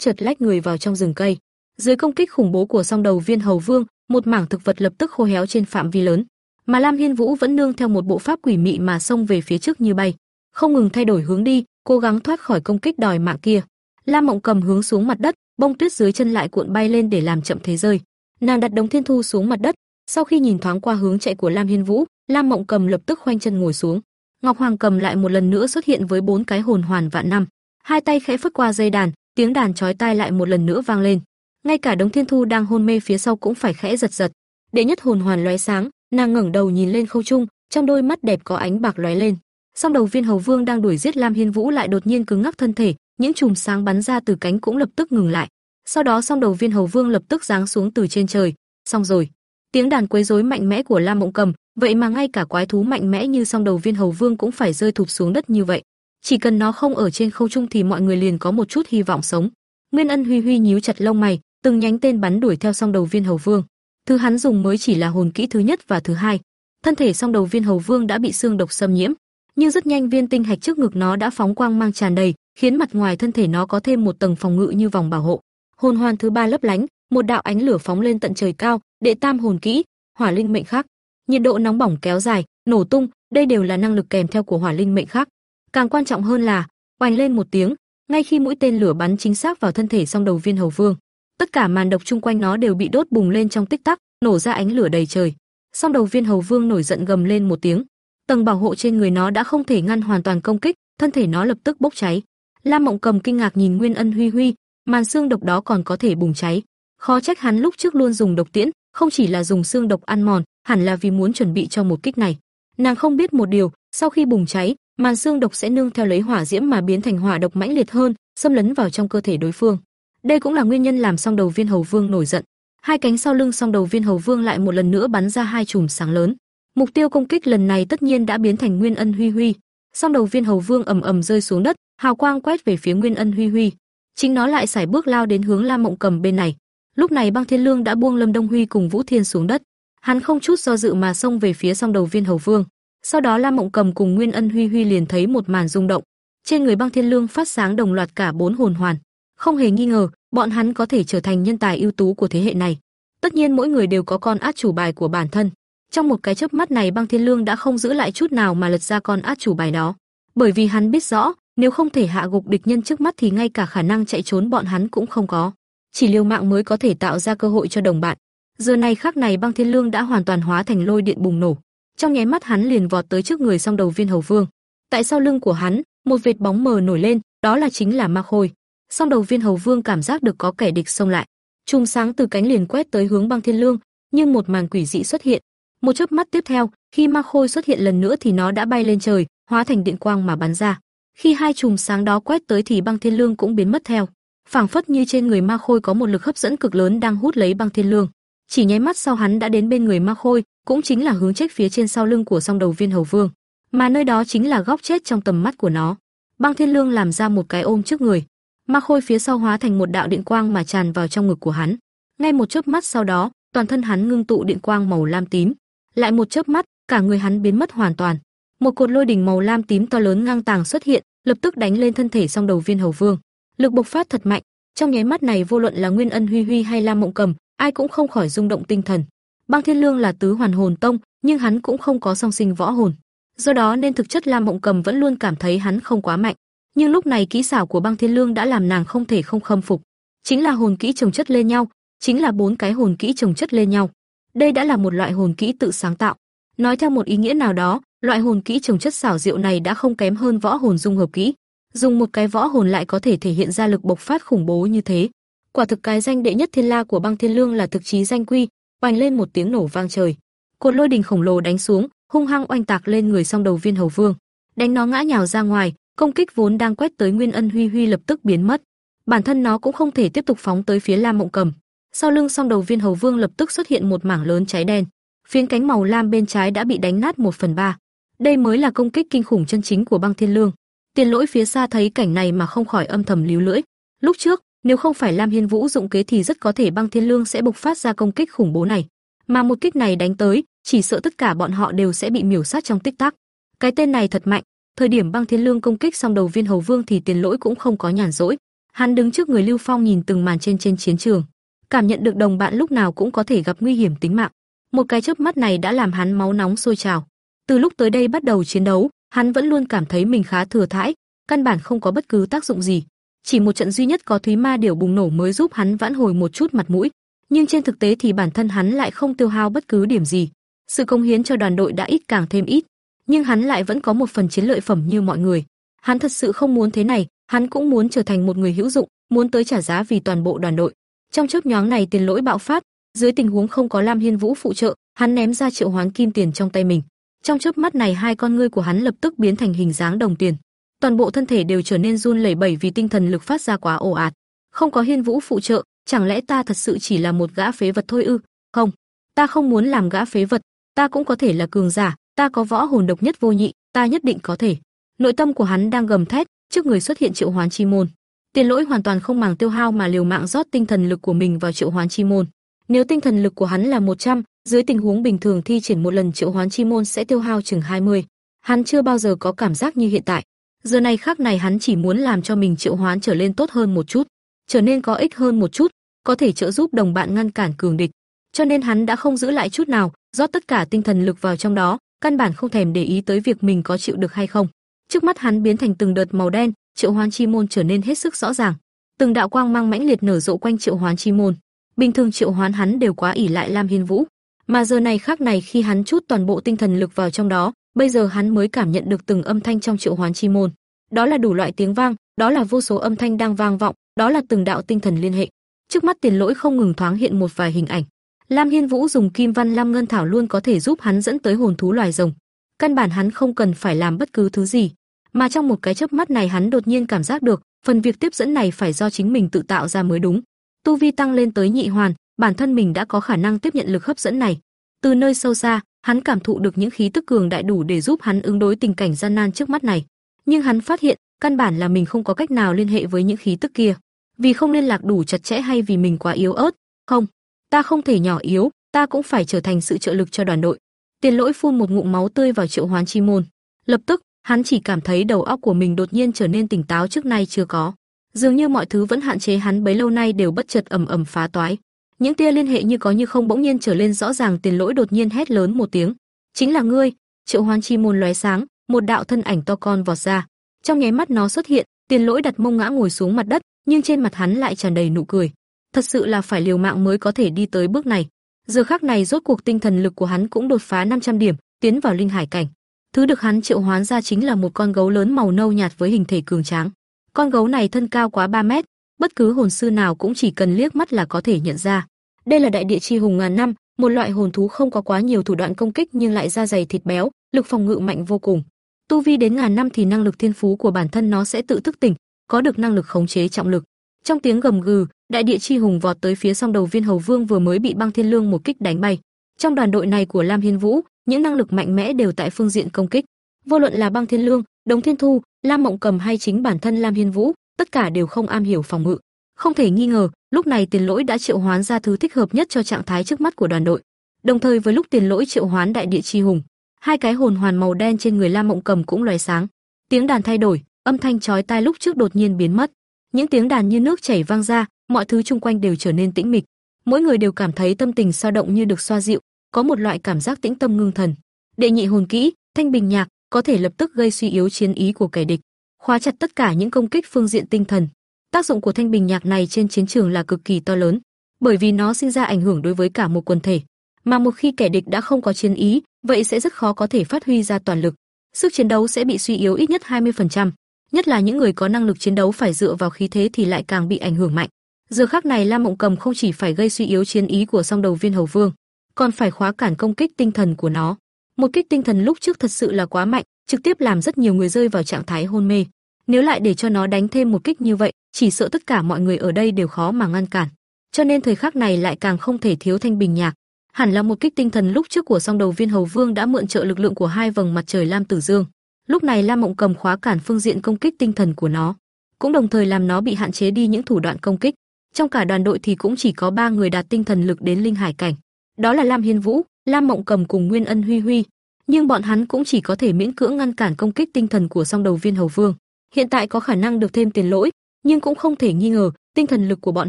chợt lách người vào trong rừng cây. Dưới công kích khủng bố của song đầu viên hầu vương, một mảng thực vật lập tức khô héo trên phạm vi lớn, mà Lam Hiên Vũ vẫn nương theo một bộ pháp quỷ mị mà xông về phía trước như bay, không ngừng thay đổi hướng đi, cố gắng thoát khỏi công kích đòi mạng kia. Lam Mộng Cầm hướng xuống mặt đất, bông tuyết dưới chân lại cuộn bay lên để làm chậm thế rơi. Nàng đặt đống thiên thu xuống mặt đất, sau khi nhìn thoáng qua hướng chạy của Lam Hiên Vũ, Lam Mộng Cầm lập tức khoanh chân ngồi xuống. Ngọc Hoàng Cầm lại một lần nữa xuất hiện với bốn cái hồn hoàn vạn năm, hai tay khẽ phất qua dây đàn, tiếng đàn chói tai lại một lần nữa vang lên. Ngay cả đống thiên thu đang hôn mê phía sau cũng phải khẽ giật giật. Đệ nhất hồn hoàn lóe sáng, nàng ngẩng đầu nhìn lên không trung, trong đôi mắt đẹp có ánh bạc lóe lên. Song đầu viên hầu vương đang đuổi giết Lam Hiên Vũ lại đột nhiên cứng ngắc thân thể, những chùm sáng bắn ra từ cánh cũng lập tức ngừng lại. Sau đó song đầu viên hầu vương lập tức giáng xuống từ trên trời. Xong rồi. Tiếng đàn quấy rối mạnh mẽ của Lam Mộng Cầm, vậy mà ngay cả quái thú mạnh mẽ như song đầu viên hầu vương cũng phải rơi thụp xuống đất như vậy. Chỉ cần nó không ở trên không trung thì mọi người liền có một chút hy vọng sống. Nguyên Ân Huy Huy nhíu chặt lông mày, từng nhánh tên bắn đuổi theo song đầu viên hầu vương. Thứ hắn dùng mới chỉ là hồn kỹ thứ nhất và thứ hai. Thân thể song đầu viên hầu vương đã bị xương độc xâm nhiễm, nhưng rất nhanh viên tinh hạch trước ngực nó đã phóng quang mang tràn đầy, khiến mặt ngoài thân thể nó có thêm một tầng phòng ngự như vòng bảo hộ. Hồn hoàn thứ ba lấp lánh, một đạo ánh lửa phóng lên tận trời cao, đệ tam hồn kỹ, hỏa linh mệnh khắc. Nhiệt độ nóng bỏng kéo dài, nổ tung, đây đều là năng lực kèm theo của hỏa linh mệnh khắc. Càng quan trọng hơn là, oanh lên một tiếng, ngay khi mũi tên lửa bắn chính xác vào thân thể song đầu viên hầu vương, tất cả màn độc chung quanh nó đều bị đốt bùng lên trong tích tắc, nổ ra ánh lửa đầy trời. Song đầu viên hầu vương nổi giận gầm lên một tiếng, tầng bảo hộ trên người nó đã không thể ngăn hoàn toàn công kích, thân thể nó lập tức bốc cháy. Lam Mộng Cầm kinh ngạc nhìn Nguyên Ân Huy Huy, màn xương độc đó còn có thể bùng cháy. Khó trách hắn lúc trước luôn dùng độc tiễn, không chỉ là dùng xương độc ăn mòn, hẳn là vì muốn chuẩn bị cho một kích này. Nàng không biết một điều, sau khi bùng cháy, màn xương độc sẽ nương theo lấy hỏa diễm mà biến thành hỏa độc mãnh liệt hơn, xâm lấn vào trong cơ thể đối phương. Đây cũng là nguyên nhân làm song đầu viên hầu vương nổi giận. Hai cánh sau lưng song đầu viên hầu vương lại một lần nữa bắn ra hai chùm sáng lớn. Mục tiêu công kích lần này tất nhiên đã biến thành Nguyên Ân Huy Huy. Song đầu viên hầu vương ầm ầm rơi xuống đất, hào quang quét về phía Nguyên Ân Huy Huy. Chính nó lại sải bước lao đến hướng Lam Mộng Cầm bên này. Lúc này Băng Thiên Lương đã buông Lâm Đông Huy cùng Vũ Thiên xuống đất. Hắn không chút do dự mà xông về phía song đầu viên hầu vương. Sau đó Lam Mộng Cầm cùng Nguyên Ân Huy Huy liền thấy một màn rung động. Trên người Băng Thiên Lương phát sáng đồng loạt cả bốn hồn hoàn. Không hề nghi ngờ, bọn hắn có thể trở thành nhân tài ưu tú của thế hệ này. Tất nhiên mỗi người đều có con át chủ bài của bản thân. Trong một cái chớp mắt này Băng Thiên Lương đã không giữ lại chút nào mà lật ra con át chủ bài đó, bởi vì hắn biết rõ, nếu không thể hạ gục địch nhân trước mắt thì ngay cả khả năng chạy trốn bọn hắn cũng không có. Chỉ liều mạng mới có thể tạo ra cơ hội cho đồng bạn. Giờ này khắc này Băng Thiên Lương đã hoàn toàn hóa thành lôi điện bùng nổ. Trong nháy mắt hắn liền vọt tới trước người song đầu viên hầu vương. Tại sau lưng của hắn, một vệt bóng mờ nổi lên, đó là chính là Ma Khôi. Song đầu viên hầu vương cảm giác được có kẻ địch xông lại. Chùm sáng từ cánh liền quét tới hướng Băng Thiên Lương, nhưng một màn quỷ dị xuất hiện, một chớp mắt tiếp theo, khi ma khôi xuất hiện lần nữa thì nó đã bay lên trời, hóa thành điện quang mà bắn ra. Khi hai chùm sáng đó quét tới thì băng thiên lương cũng biến mất theo, phảng phất như trên người Ma Khôi có một lực hấp dẫn cực lớn đang hút lấy băng thiên lương. Chỉ nháy mắt sau hắn đã đến bên người Ma Khôi, cũng chính là hướng chết phía trên sau lưng của song đầu viên hầu vương, mà nơi đó chính là góc chết trong tầm mắt của nó. Băng Thiên Lương làm ra một cái ôm trước người, Ma Khôi phía sau hóa thành một đạo điện quang mà tràn vào trong ngực của hắn. Ngay một chớp mắt sau đó, toàn thân hắn ngưng tụ điện quang màu lam tím, lại một chớp mắt, cả người hắn biến mất hoàn toàn. Một cột lôi đỉnh màu lam tím to lớn ngang tàng xuất hiện, lập tức đánh lên thân thể song đầu viên hầu vương. Lực bộc phát thật mạnh, trong nháy mắt này vô luận là Nguyên Ân Huy Huy hay Lam Mộng Cầm, ai cũng không khỏi rung động tinh thần. Băng Thiên Lương là tứ hoàn hồn tông, nhưng hắn cũng không có song sinh võ hồn. Do đó nên thực chất Lam Mộng Cầm vẫn luôn cảm thấy hắn không quá mạnh, nhưng lúc này kỹ xảo của Băng Thiên Lương đã làm nàng không thể không khâm phục. Chính là hồn kỹ chồng chất lên nhau, chính là bốn cái hồn kỹ chồng chất lên nhau. Đây đã là một loại hồn kỹ tự sáng tạo. Nói theo một ý nghĩa nào đó, loại hồn kỹ chồng chất xảo diệu này đã không kém hơn võ hồn dung hợp kỹ. Dùng một cái võ hồn lại có thể thể hiện ra lực bộc phát khủng bố như thế. Quả thực cái danh đệ nhất thiên la của Băng Thiên Lương là thực chí danh quy, oanh lên một tiếng nổ vang trời. Cột lôi đình khổng lồ đánh xuống, hung hăng oanh tạc lên người song đầu viên hầu vương, đánh nó ngã nhào ra ngoài, công kích vốn đang quét tới Nguyên Ân Huy Huy lập tức biến mất. Bản thân nó cũng không thể tiếp tục phóng tới phía Lam Mộng Cầm. Sau lưng song đầu viên hầu vương lập tức xuất hiện một mảng lớn cháy đen, phiến cánh màu lam bên trái đã bị đánh nát một phần ba. Đây mới là công kích kinh khủng chân chính của Băng Thiên Lương. Tiền Lỗi phía xa thấy cảnh này mà không khỏi âm thầm líu lưỡi. Lúc trước, nếu không phải Lam Hiên Vũ dụng kế thì rất có thể Băng Thiên Lương sẽ bộc phát ra công kích khủng bố này, mà một kích này đánh tới, chỉ sợ tất cả bọn họ đều sẽ bị miểu sát trong tích tắc. Cái tên này thật mạnh, thời điểm Băng Thiên Lương công kích xong đầu viên hầu vương thì Tiền Lỗi cũng không có nhàn rỗi. Hắn đứng trước người Lưu Phong nhìn từng màn trên trên chiến trường, cảm nhận được đồng bạn lúc nào cũng có thể gặp nguy hiểm tính mạng. Một cái chớp mắt này đã làm hắn máu nóng sôi trào. Từ lúc tới đây bắt đầu chiến đấu, hắn vẫn luôn cảm thấy mình khá thừa thãi, căn bản không có bất cứ tác dụng gì. Chỉ một trận duy nhất có Thúy Ma điểu bùng nổ mới giúp hắn vãn hồi một chút mặt mũi, nhưng trên thực tế thì bản thân hắn lại không tiêu hao bất cứ điểm gì. Sự công hiến cho đoàn đội đã ít càng thêm ít, nhưng hắn lại vẫn có một phần chiến lợi phẩm như mọi người. Hắn thật sự không muốn thế này, hắn cũng muốn trở thành một người hữu dụng, muốn tới trả giá vì toàn bộ đoàn đội. Trong chớp nhoáng này tiền lỗi bạo phát, dưới tình huống không có Lam Hiên Vũ phụ trợ, hắn ném ra triệu hoán kim tiền trong tay mình. Trong chớp mắt này hai con ngươi của hắn lập tức biến thành hình dáng đồng tiền. Toàn bộ thân thể đều trở nên run lẩy bẩy vì tinh thần lực phát ra quá ồ ạt. Không có Hiên Vũ phụ trợ, chẳng lẽ ta thật sự chỉ là một gã phế vật thôi ư? Không, ta không muốn làm gã phế vật, ta cũng có thể là cường giả, ta có võ hồn độc nhất vô nhị, ta nhất định có thể. Nội tâm của hắn đang gầm thét, trước người xuất hiện triệu hoán chi môn. Tiền lỗi hoàn toàn không màng tiêu hao mà liều mạng rót tinh thần lực của mình vào triệu hoán chi môn. Nếu tinh thần lực của hắn là 100, dưới tình huống bình thường thi triển một lần triệu hoán chi môn sẽ tiêu hao chừng 20. Hắn chưa bao giờ có cảm giác như hiện tại. Giờ này khác này hắn chỉ muốn làm cho mình triệu hoán trở lên tốt hơn một chút, trở nên có ích hơn một chút, có thể trợ giúp đồng bạn ngăn cản cường địch. Cho nên hắn đã không giữ lại chút nào, rót tất cả tinh thần lực vào trong đó, căn bản không thèm để ý tới việc mình có chịu được hay không. Trước mắt hắn biến thành từng đợt màu đen, triệu hoán chi môn trở nên hết sức rõ ràng. Từng đạo quang mang mãnh liệt nở rộ quanh triệu hoán chi môn. Bình thường triệu hoán hắn đều quá ỷ lại Lam Hiên Vũ, mà giờ này khác này khi hắn chút toàn bộ tinh thần lực vào trong đó, bây giờ hắn mới cảm nhận được từng âm thanh trong triệu hoán chi môn. Đó là đủ loại tiếng vang, đó là vô số âm thanh đang vang vọng, đó là từng đạo tinh thần liên hệ. Trước mắt Tiền Lỗi không ngừng thoáng hiện một vài hình ảnh. Lam Hiên Vũ dùng Kim Văn Lam Ngân Thảo luôn có thể giúp hắn dẫn tới hồn thú loài rồng. Căn bản hắn không cần phải làm bất cứ thứ gì, mà trong một cái chớp mắt này hắn đột nhiên cảm giác được, phần việc tiếp dẫn này phải do chính mình tự tạo ra mới đúng. Tu vi tăng lên tới nhị hoàn, bản thân mình đã có khả năng tiếp nhận lực hấp dẫn này. Từ nơi sâu xa, hắn cảm thụ được những khí tức cường đại đủ để giúp hắn ứng đối tình cảnh gian nan trước mắt này. Nhưng hắn phát hiện, căn bản là mình không có cách nào liên hệ với những khí tức kia. Vì không liên lạc đủ chặt chẽ hay vì mình quá yếu ớt? Không, ta không thể nhỏ yếu, ta cũng phải trở thành sự trợ lực cho đoàn đội. Tiền Lỗi phun một ngụm máu tươi vào Triệu Hoán Chi môn. Lập tức, hắn chỉ cảm thấy đầu óc của mình đột nhiên trở nên tỉnh táo trước nay chưa có. Dường như mọi thứ vẫn hạn chế hắn bấy lâu nay đều bất chợt ầm ầm phá toái. Những tia liên hệ như có như không bỗng nhiên trở lên rõ ràng, Tiền Lỗi đột nhiên hét lớn một tiếng, "Chính là ngươi!" Triệu Hoán Chi môn lóe sáng, một đạo thân ảnh to con vọt ra. Trong nháy mắt nó xuất hiện, Tiền Lỗi đặt mông ngã ngồi xuống mặt đất, nhưng trên mặt hắn lại tràn đầy nụ cười. Thật sự là phải liều mạng mới có thể đi tới bước này. Giờ khắc này rốt cuộc tinh thần lực của hắn cũng đột phá 500 điểm, tiến vào linh hải cảnh. Thứ được hắn triệu hoán ra chính là một con gấu lớn màu nâu nhạt với hình thể cường tráng. Con gấu này thân cao quá 3 mét, bất cứ hồn sư nào cũng chỉ cần liếc mắt là có thể nhận ra. Đây là đại địa chi hùng ngàn năm, một loại hồn thú không có quá nhiều thủ đoạn công kích nhưng lại da dày thịt béo, lực phòng ngự mạnh vô cùng. Tu vi đến ngàn năm thì năng lực thiên phú của bản thân nó sẽ tự thức tỉnh, có được năng lực khống chế trọng lực. Trong tiếng gầm gừ, đại địa chi hùng vọt tới phía song đầu viên hầu vương vừa mới bị băng thiên lương một kích đánh bay. Trong đoàn đội này của Lam Hiên Vũ, những năng lực mạnh mẽ đều tại phương diện công kích. Vô luận là băng thiên lương, Đống Thiên Thu, Lam Mộng Cầm hay chính bản thân Lam Hiên Vũ, tất cả đều không am hiểu phòng ngự. Không thể nghi ngờ, lúc này Tiền Lỗi đã triệu hoán ra thứ thích hợp nhất cho trạng thái trước mắt của đoàn đội. Đồng thời với lúc Tiền Lỗi triệu hoán đại địa chi hùng, hai cái hồn hoàn màu đen trên người Lam Mộng Cầm cũng loài sáng. Tiếng đàn thay đổi, âm thanh chói tai lúc trước đột nhiên biến mất. Những tiếng đàn như nước chảy vang ra, mọi thứ xung quanh đều trở nên tĩnh mịch. Mỗi người đều cảm thấy tâm tình sao động như được xoa dịu, có một loại cảm giác tĩnh tâm ngưng thần. Đệ nhị hồn kỹ, Thanh Bình Nhạc, có thể lập tức gây suy yếu chiến ý của kẻ địch, khóa chặt tất cả những công kích phương diện tinh thần. Tác dụng của Thanh Bình Nhạc này trên chiến trường là cực kỳ to lớn, bởi vì nó sinh ra ảnh hưởng đối với cả một quần thể, mà một khi kẻ địch đã không có chiến ý, vậy sẽ rất khó có thể phát huy ra toàn lực. Sức chiến đấu sẽ bị suy yếu ít nhất 20%, nhất là những người có năng lực chiến đấu phải dựa vào khí thế thì lại càng bị ảnh hưởng mạnh. Giờ khắc này Lam Mộng Cầm không chỉ phải gây suy yếu chiến ý của song đầu viên hầu vương, còn phải khóa cản công kích tinh thần của nó. Một kích tinh thần lúc trước thật sự là quá mạnh, trực tiếp làm rất nhiều người rơi vào trạng thái hôn mê. Nếu lại để cho nó đánh thêm một kích như vậy, chỉ sợ tất cả mọi người ở đây đều khó mà ngăn cản. Cho nên thời khắc này lại càng không thể thiếu thanh bình nhạc. Hẳn là một kích tinh thần lúc trước của song đầu viên hầu vương đã mượn trợ lực lượng của hai vầng mặt trời lam tử dương. Lúc này Lam Mộng Cầm khóa cản phương diện công kích tinh thần của nó, cũng đồng thời làm nó bị hạn chế đi những thủ đoạn công kích. Trong cả đoàn đội thì cũng chỉ có ba người đạt tinh thần lực đến linh hải cảnh. Đó là Lam Hiên Vũ, Lam Mộng Cầm cùng Nguyên Ân Huy Huy, nhưng bọn hắn cũng chỉ có thể miễn cưỡng ngăn cản công kích tinh thần của song đầu viên hầu vương. Hiện tại có khả năng được thêm tiền lỗi, nhưng cũng không thể nghi ngờ, tinh thần lực của bọn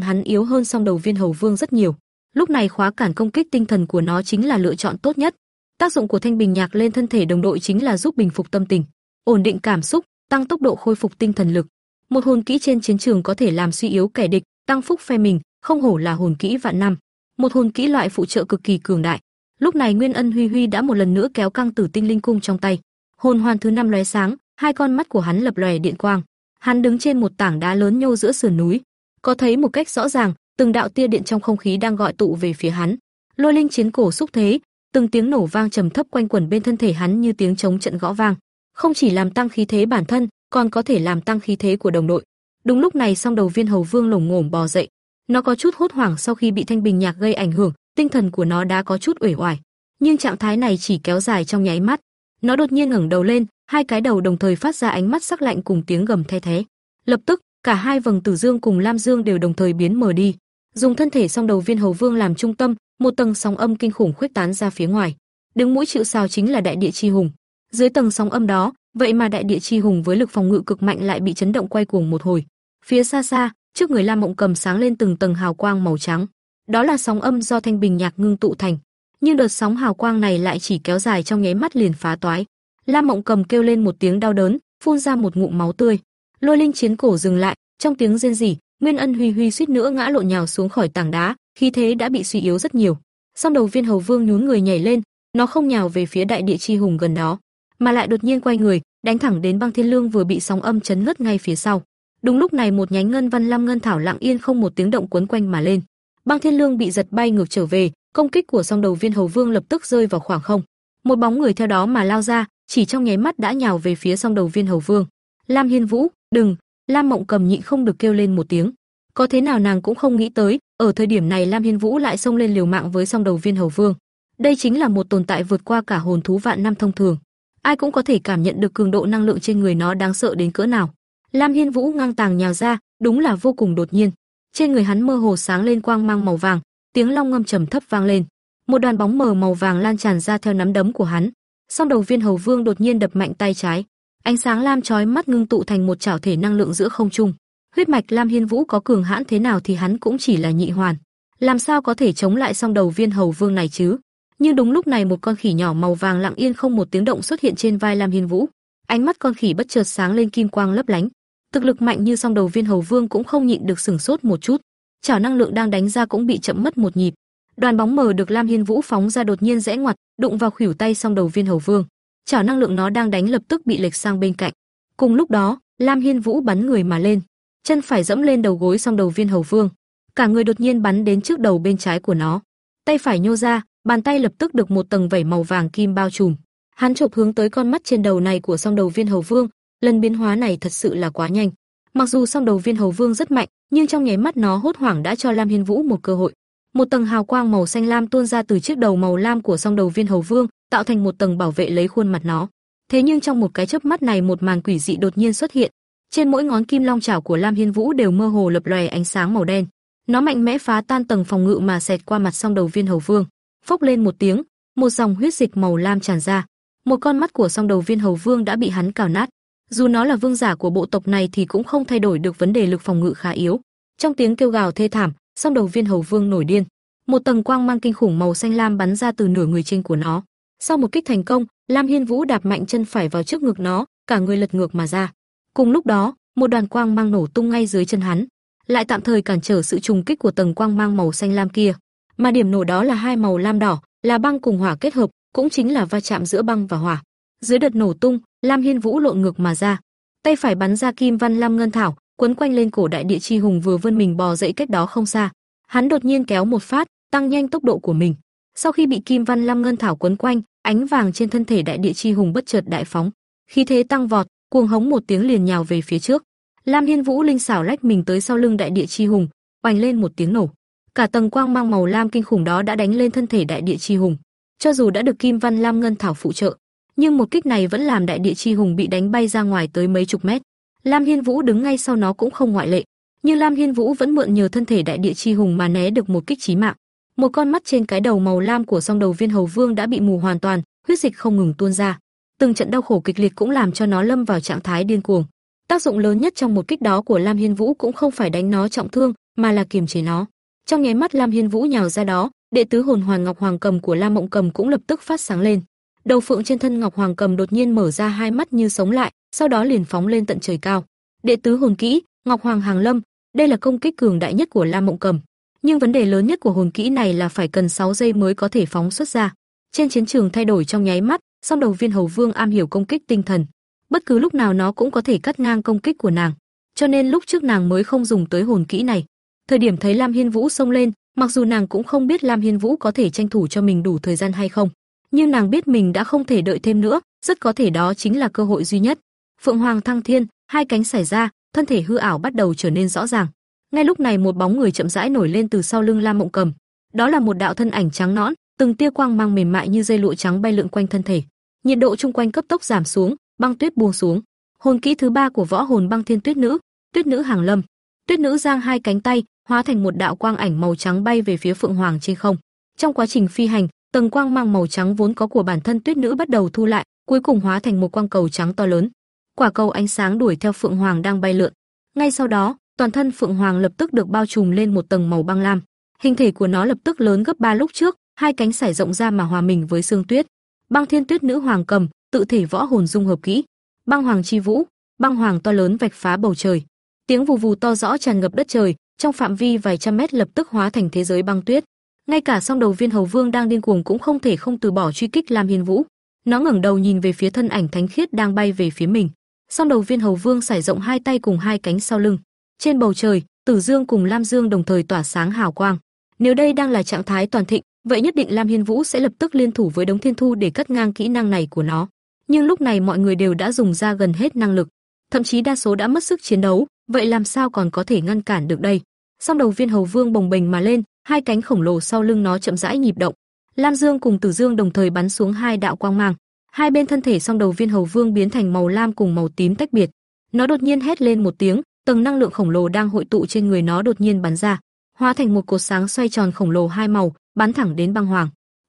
hắn yếu hơn song đầu viên hầu vương rất nhiều. Lúc này khóa cản công kích tinh thần của nó chính là lựa chọn tốt nhất. Tác dụng của thanh bình nhạc lên thân thể đồng đội chính là giúp bình phục tâm tình, ổn định cảm xúc, tăng tốc độ khôi phục tinh thần lực. Một hồn kỹ trên chiến trường có thể làm suy yếu kẻ địch, tăng phúc phe mình, không hổ là hồn kỹ vạn năm. Một hồn kỹ loại phụ trợ cực kỳ cường đại. Lúc này Nguyên Ân Huy Huy đã một lần nữa kéo căng Tử Tinh Linh cung trong tay. Hồn hoàn thứ năm lóe sáng, hai con mắt của hắn lập lòe điện quang. Hắn đứng trên một tảng đá lớn nhô giữa sườn núi, có thấy một cách rõ ràng, từng đạo tia điện trong không khí đang gọi tụ về phía hắn. Lôi linh chiến cổ xúc thế, từng tiếng nổ vang trầm thấp quanh quẩn bên thân thể hắn như tiếng chống trận gõ vang, không chỉ làm tăng khí thế bản thân, còn có thể làm tăng khí thế của đồng đội. Đúng lúc này, song đầu viên hầu vương lồng ngổm bò dậy, nó có chút hốt hoảng sau khi bị thanh bình nhạc gây ảnh hưởng, tinh thần của nó đã có chút uể oải, nhưng trạng thái này chỉ kéo dài trong nháy mắt. Nó đột nhiên ngẩng đầu lên, hai cái đầu đồng thời phát ra ánh mắt sắc lạnh cùng tiếng gầm the thế. Lập tức, cả hai vầng tử dương cùng lam dương đều đồng thời biến mờ đi. Dùng thân thể song đầu viên hầu vương làm trung tâm, một tầng sóng âm kinh khủng khuếch tán ra phía ngoài. Đứng mũi chịu sào chính là đại địa chi hùng. Dưới tầng sóng âm đó, vậy mà đại địa chi hùng với lực phòng ngự cực mạnh lại bị chấn động quay cuồng một hồi. Phía xa xa, trước người Lam Mộng Cầm sáng lên từng tầng hào quang màu trắng. Đó là sóng âm do thanh bình nhạc ngưng tụ thành, nhưng đợt sóng hào quang này lại chỉ kéo dài trong nháy mắt liền phá toái. Lam Mộng Cầm kêu lên một tiếng đau đớn, phun ra một ngụm máu tươi. Lôi Linh chiến cổ dừng lại, trong tiếng rên rỉ, Nguyên Ân Huy Huy suýt nữa ngã lộn nhào xuống khỏi tảng đá, khí thế đã bị suy yếu rất nhiều. Song đầu viên hầu vương nhún người nhảy lên, nó không nhào về phía đại địa chi hùng gần đó, mà lại đột nhiên quay người, đánh thẳng đến băng thiên lương vừa bị sóng âm chấn ngất ngay phía sau. Đúng lúc này một nhánh ngân văn lam ngân thảo lặng yên không một tiếng động quấn quanh mà lên. Băng thiên lương bị giật bay ngược trở về, công kích của song đầu viên hầu vương lập tức rơi vào khoảng không. Một bóng người theo đó mà lao ra, chỉ trong nháy mắt đã nhào về phía song đầu viên hầu vương. Lam Hiên Vũ, đừng! Lam Mộng Cầm nhịn không được kêu lên một tiếng. Có thế nào nàng cũng không nghĩ tới, ở thời điểm này Lam Hiên Vũ lại xông lên liều mạng với song đầu viên hầu vương. Đây chính là một tồn tại vượt qua cả hồn thú vạn năm thông thường. Ai cũng có thể cảm nhận được cường độ năng lượng trên người nó đáng sợ đến cỡ nào. Lam Hiên Vũ ngang tàng nhào ra, đúng là vô cùng đột nhiên. Trên người hắn mơ hồ sáng lên quang mang màu vàng, tiếng long ngâm trầm thấp vang lên. Một đoàn bóng mờ màu vàng lan tràn ra theo nắm đấm của hắn. Song đầu viên hầu vương đột nhiên đập mạnh tay trái, ánh sáng lam chói mắt ngưng tụ thành một chảo thể năng lượng giữa không trung. Huyết mạch Lam Hiên Vũ có cường hãn thế nào thì hắn cũng chỉ là nhị hoàn, làm sao có thể chống lại song đầu viên hầu vương này chứ? Nhưng đúng lúc này một con khỉ nhỏ màu vàng lặng yên không một tiếng động xuất hiện trên vai Lam Hiên Vũ. Ánh mắt con khỉ bất chợt sáng lên kim quang lấp lánh. Thực lực mạnh như song đầu viên hầu vương cũng không nhịn được sừng sốt một chút. Chảo năng lượng đang đánh ra cũng bị chậm mất một nhịp. Đoàn bóng mờ được Lam Hiên Vũ phóng ra đột nhiên rẽ ngoặt, đụng vào khuỷu tay song đầu viên hầu vương. Chảo năng lượng nó đang đánh lập tức bị lệch sang bên cạnh. Cùng lúc đó, Lam Hiên Vũ bắn người mà lên, chân phải dẫm lên đầu gối song đầu viên hầu vương, cả người đột nhiên bắn đến trước đầu bên trái của nó. Tay phải nhô ra, bàn tay lập tức được một tầng vảy màu vàng kim bao trùm. Hắn chộp hướng tới con mắt trên đầu này của Song Đầu Viên Hầu Vương, lần biến hóa này thật sự là quá nhanh. Mặc dù Song Đầu Viên Hầu Vương rất mạnh, nhưng trong nháy mắt nó hốt hoảng đã cho Lam Hiên Vũ một cơ hội. Một tầng hào quang màu xanh lam tuôn ra từ chiếc đầu màu lam của Song Đầu Viên Hầu Vương, tạo thành một tầng bảo vệ lấy khuôn mặt nó. Thế nhưng trong một cái chớp mắt này một màn quỷ dị đột nhiên xuất hiện. Trên mỗi ngón kim long chảo của Lam Hiên Vũ đều mơ hồ lập lòe ánh sáng màu đen. Nó mạnh mẽ phá tan tầng phòng ngự mà xẹt qua mặt Song Đầu Viên Hầu Vương. Phốc lên một tiếng, một dòng huyết dịch màu lam tràn ra. Một con mắt của Song Đầu Viên Hầu Vương đã bị hắn cào nát. Dù nó là vương giả của bộ tộc này thì cũng không thay đổi được vấn đề lực phòng ngự khá yếu. Trong tiếng kêu gào thê thảm, Song Đầu Viên Hầu Vương nổi điên. Một tầng quang mang kinh khủng màu xanh lam bắn ra từ nửa người trên của nó. Sau một kích thành công, Lam Hiên Vũ đạp mạnh chân phải vào trước ngực nó, cả người lật ngược mà ra. Cùng lúc đó, một đoàn quang mang nổ tung ngay dưới chân hắn, lại tạm thời cản trở sự trùng kích của tầng quang mang màu xanh lam kia. Mà điểm nổ đó là hai màu lam đỏ, là băng cùng hỏa kết hợp, cũng chính là va chạm giữa băng và hỏa. Dưới đợt nổ tung, Lam Hiên Vũ lộn ngược mà ra, tay phải bắn ra kim văn lam ngân thảo, quấn quanh lên cổ đại địa chi hùng vừa vươn mình bò dậy cách đó không xa. Hắn đột nhiên kéo một phát, tăng nhanh tốc độ của mình. Sau khi bị kim văn lam ngân thảo quấn quanh, ánh vàng trên thân thể đại địa chi hùng bất chợt đại phóng, khí thế tăng vọt, cuồng hống một tiếng liền nhào về phía trước. Lam Hiên Vũ linh xảo lách mình tới sau lưng đại địa chi hùng, oanh lên một tiếng nổ. Cả tầng quang mang màu lam kinh khủng đó đã đánh lên thân thể đại địa chi hùng. Cho dù đã được kim văn lam ngân thảo phụ trợ, nhưng một kích này vẫn làm đại địa chi hùng bị đánh bay ra ngoài tới mấy chục mét. Lam Hiên Vũ đứng ngay sau nó cũng không ngoại lệ, nhưng Lam Hiên Vũ vẫn mượn nhờ thân thể đại địa chi hùng mà né được một kích chí mạng. Một con mắt trên cái đầu màu lam của song đầu viên hầu vương đã bị mù hoàn toàn, huyết dịch không ngừng tuôn ra. Từng trận đau khổ kịch liệt cũng làm cho nó lâm vào trạng thái điên cuồng. Tác dụng lớn nhất trong một kích đó của Lam Hiên Vũ cũng không phải đánh nó trọng thương, mà là kiềm chế nó. Trong nháy mắt Lam Hiên Vũ nhào ra đó, đệ tứ hồn hoàn ngọc hoàng cầm của Lam Mộng Cầm cũng lập tức phát sáng lên. Đầu phượng trên thân ngọc hoàng cầm đột nhiên mở ra hai mắt như sống lại, sau đó liền phóng lên tận trời cao. Đệ tứ hồn kỹ, Ngọc Hoàng Hàng Lâm, đây là công kích cường đại nhất của Lam Mộng Cầm. Nhưng vấn đề lớn nhất của hồn kỹ này là phải cần 6 giây mới có thể phóng xuất ra. Trên chiến trường thay đổi trong nháy mắt, song đầu viên hầu vương am hiểu công kích tinh thần, bất cứ lúc nào nó cũng có thể cắt ngang công kích của nàng. Cho nên lúc trước nàng mới không dùng tới hồn kỹ này. Thời điểm thấy Lam Hiên Vũ xông lên, mặc dù nàng cũng không biết Lam Hiên Vũ có thể tranh thủ cho mình đủ thời gian hay không, nhưng nàng biết mình đã không thể đợi thêm nữa, rất có thể đó chính là cơ hội duy nhất. Phượng Hoàng thăng thiên, hai cánh xảy ra, thân thể hư ảo bắt đầu trở nên rõ ràng. Ngay lúc này một bóng người chậm rãi nổi lên từ sau lưng Lam Mộng Cầm. Đó là một đạo thân ảnh trắng nõn, từng tia quang mang mềm mại như dây lụa trắng bay lượn quanh thân thể. Nhiệt độ chung quanh cấp tốc giảm xuống, băng tuyết buông xuống. Hồn kỹ thứ ba của võ hồn băng thiên tuyết nữ, tuyết nữ hàng lâm. Tuyết nữ giang hai cánh tay, hóa thành một đạo quang ảnh màu trắng bay về phía Phượng Hoàng trên không. Trong quá trình phi hành, tầng quang mang màu trắng vốn có của bản thân tuyết nữ bắt đầu thu lại, cuối cùng hóa thành một quang cầu trắng to lớn. Quả cầu ánh sáng đuổi theo Phượng Hoàng đang bay lượn. Ngay sau đó, toàn thân Phượng Hoàng lập tức được bao trùm lên một tầng màu băng lam. Hình thể của nó lập tức lớn gấp ba lúc trước, hai cánh sải rộng ra mà hòa mình với xương tuyết. Băng Thiên Tuyết Nữ Hoàng cầm, tự thể võ hồn dung hợp kỹ. Băng Hoàng chi vũ, băng hoàng to lớn vạch phá bầu trời. Tiếng vù vù to rõ tràn ngập đất trời, trong phạm vi vài trăm mét lập tức hóa thành thế giới băng tuyết. Ngay cả song đầu viên hầu vương đang điên cuồng cũng không thể không từ bỏ truy kích Lam Hiên Vũ. Nó ngẩng đầu nhìn về phía thân ảnh thánh khiết đang bay về phía mình. Song đầu viên hầu vương sải rộng hai tay cùng hai cánh sau lưng. Trên bầu trời, Tử Dương cùng Lam Dương đồng thời tỏa sáng hào quang. Nếu đây đang là trạng thái toàn thịnh, vậy nhất định Lam Hiên Vũ sẽ lập tức liên thủ với Đống Thiên Thu để cắt ngang kỹ năng này của nó. Nhưng lúc này mọi người đều đã dùng ra gần hết năng lực, thậm chí đa số đã mất sức chiến đấu, vậy làm sao còn có thể ngăn cản được đây? Song đầu viên hầu vương bồng bềnh mà lên, hai cánh khổng lồ sau lưng nó chậm rãi nhịp động. Lam Dương cùng Tử Dương đồng thời bắn xuống hai đạo quang mang. Hai bên thân thể song đầu viên hầu vương biến thành màu lam cùng màu tím tách biệt. Nó đột nhiên hét lên một tiếng, tầng năng lượng khổng lồ đang hội tụ trên người nó đột nhiên bắn ra, hóa thành một cột sáng xoay tròn khổng lồ hai màu, bắn thẳng đến băng hoàng.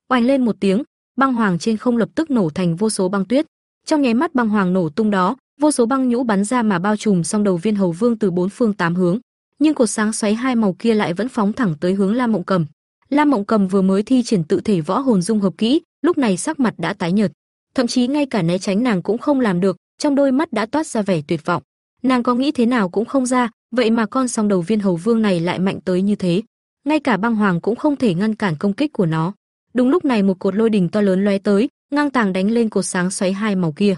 Oanh lên một tiếng, băng hoàng trên không lập tức nổ thành vô số băng tuyết. Trong nháy mắt băng hoàng nổ tung đó, vô số băng nhũ bắn ra mà bao trùm song đầu viên hầu vương từ bốn phương tám hướng nhưng cột sáng xoáy hai màu kia lại vẫn phóng thẳng tới hướng Lam Mộng Cầm. Lam Mộng Cầm vừa mới thi triển tự thể võ hồn dung hợp kỹ, lúc này sắc mặt đã tái nhợt, thậm chí ngay cả né tránh nàng cũng không làm được, trong đôi mắt đã toát ra vẻ tuyệt vọng. Nàng có nghĩ thế nào cũng không ra, vậy mà con song đầu viên hầu vương này lại mạnh tới như thế, ngay cả băng hoàng cũng không thể ngăn cản công kích của nó. Đúng lúc này một cột lôi đình to lớn lóe tới, ngang tàng đánh lên cột sáng xoáy hai màu kia.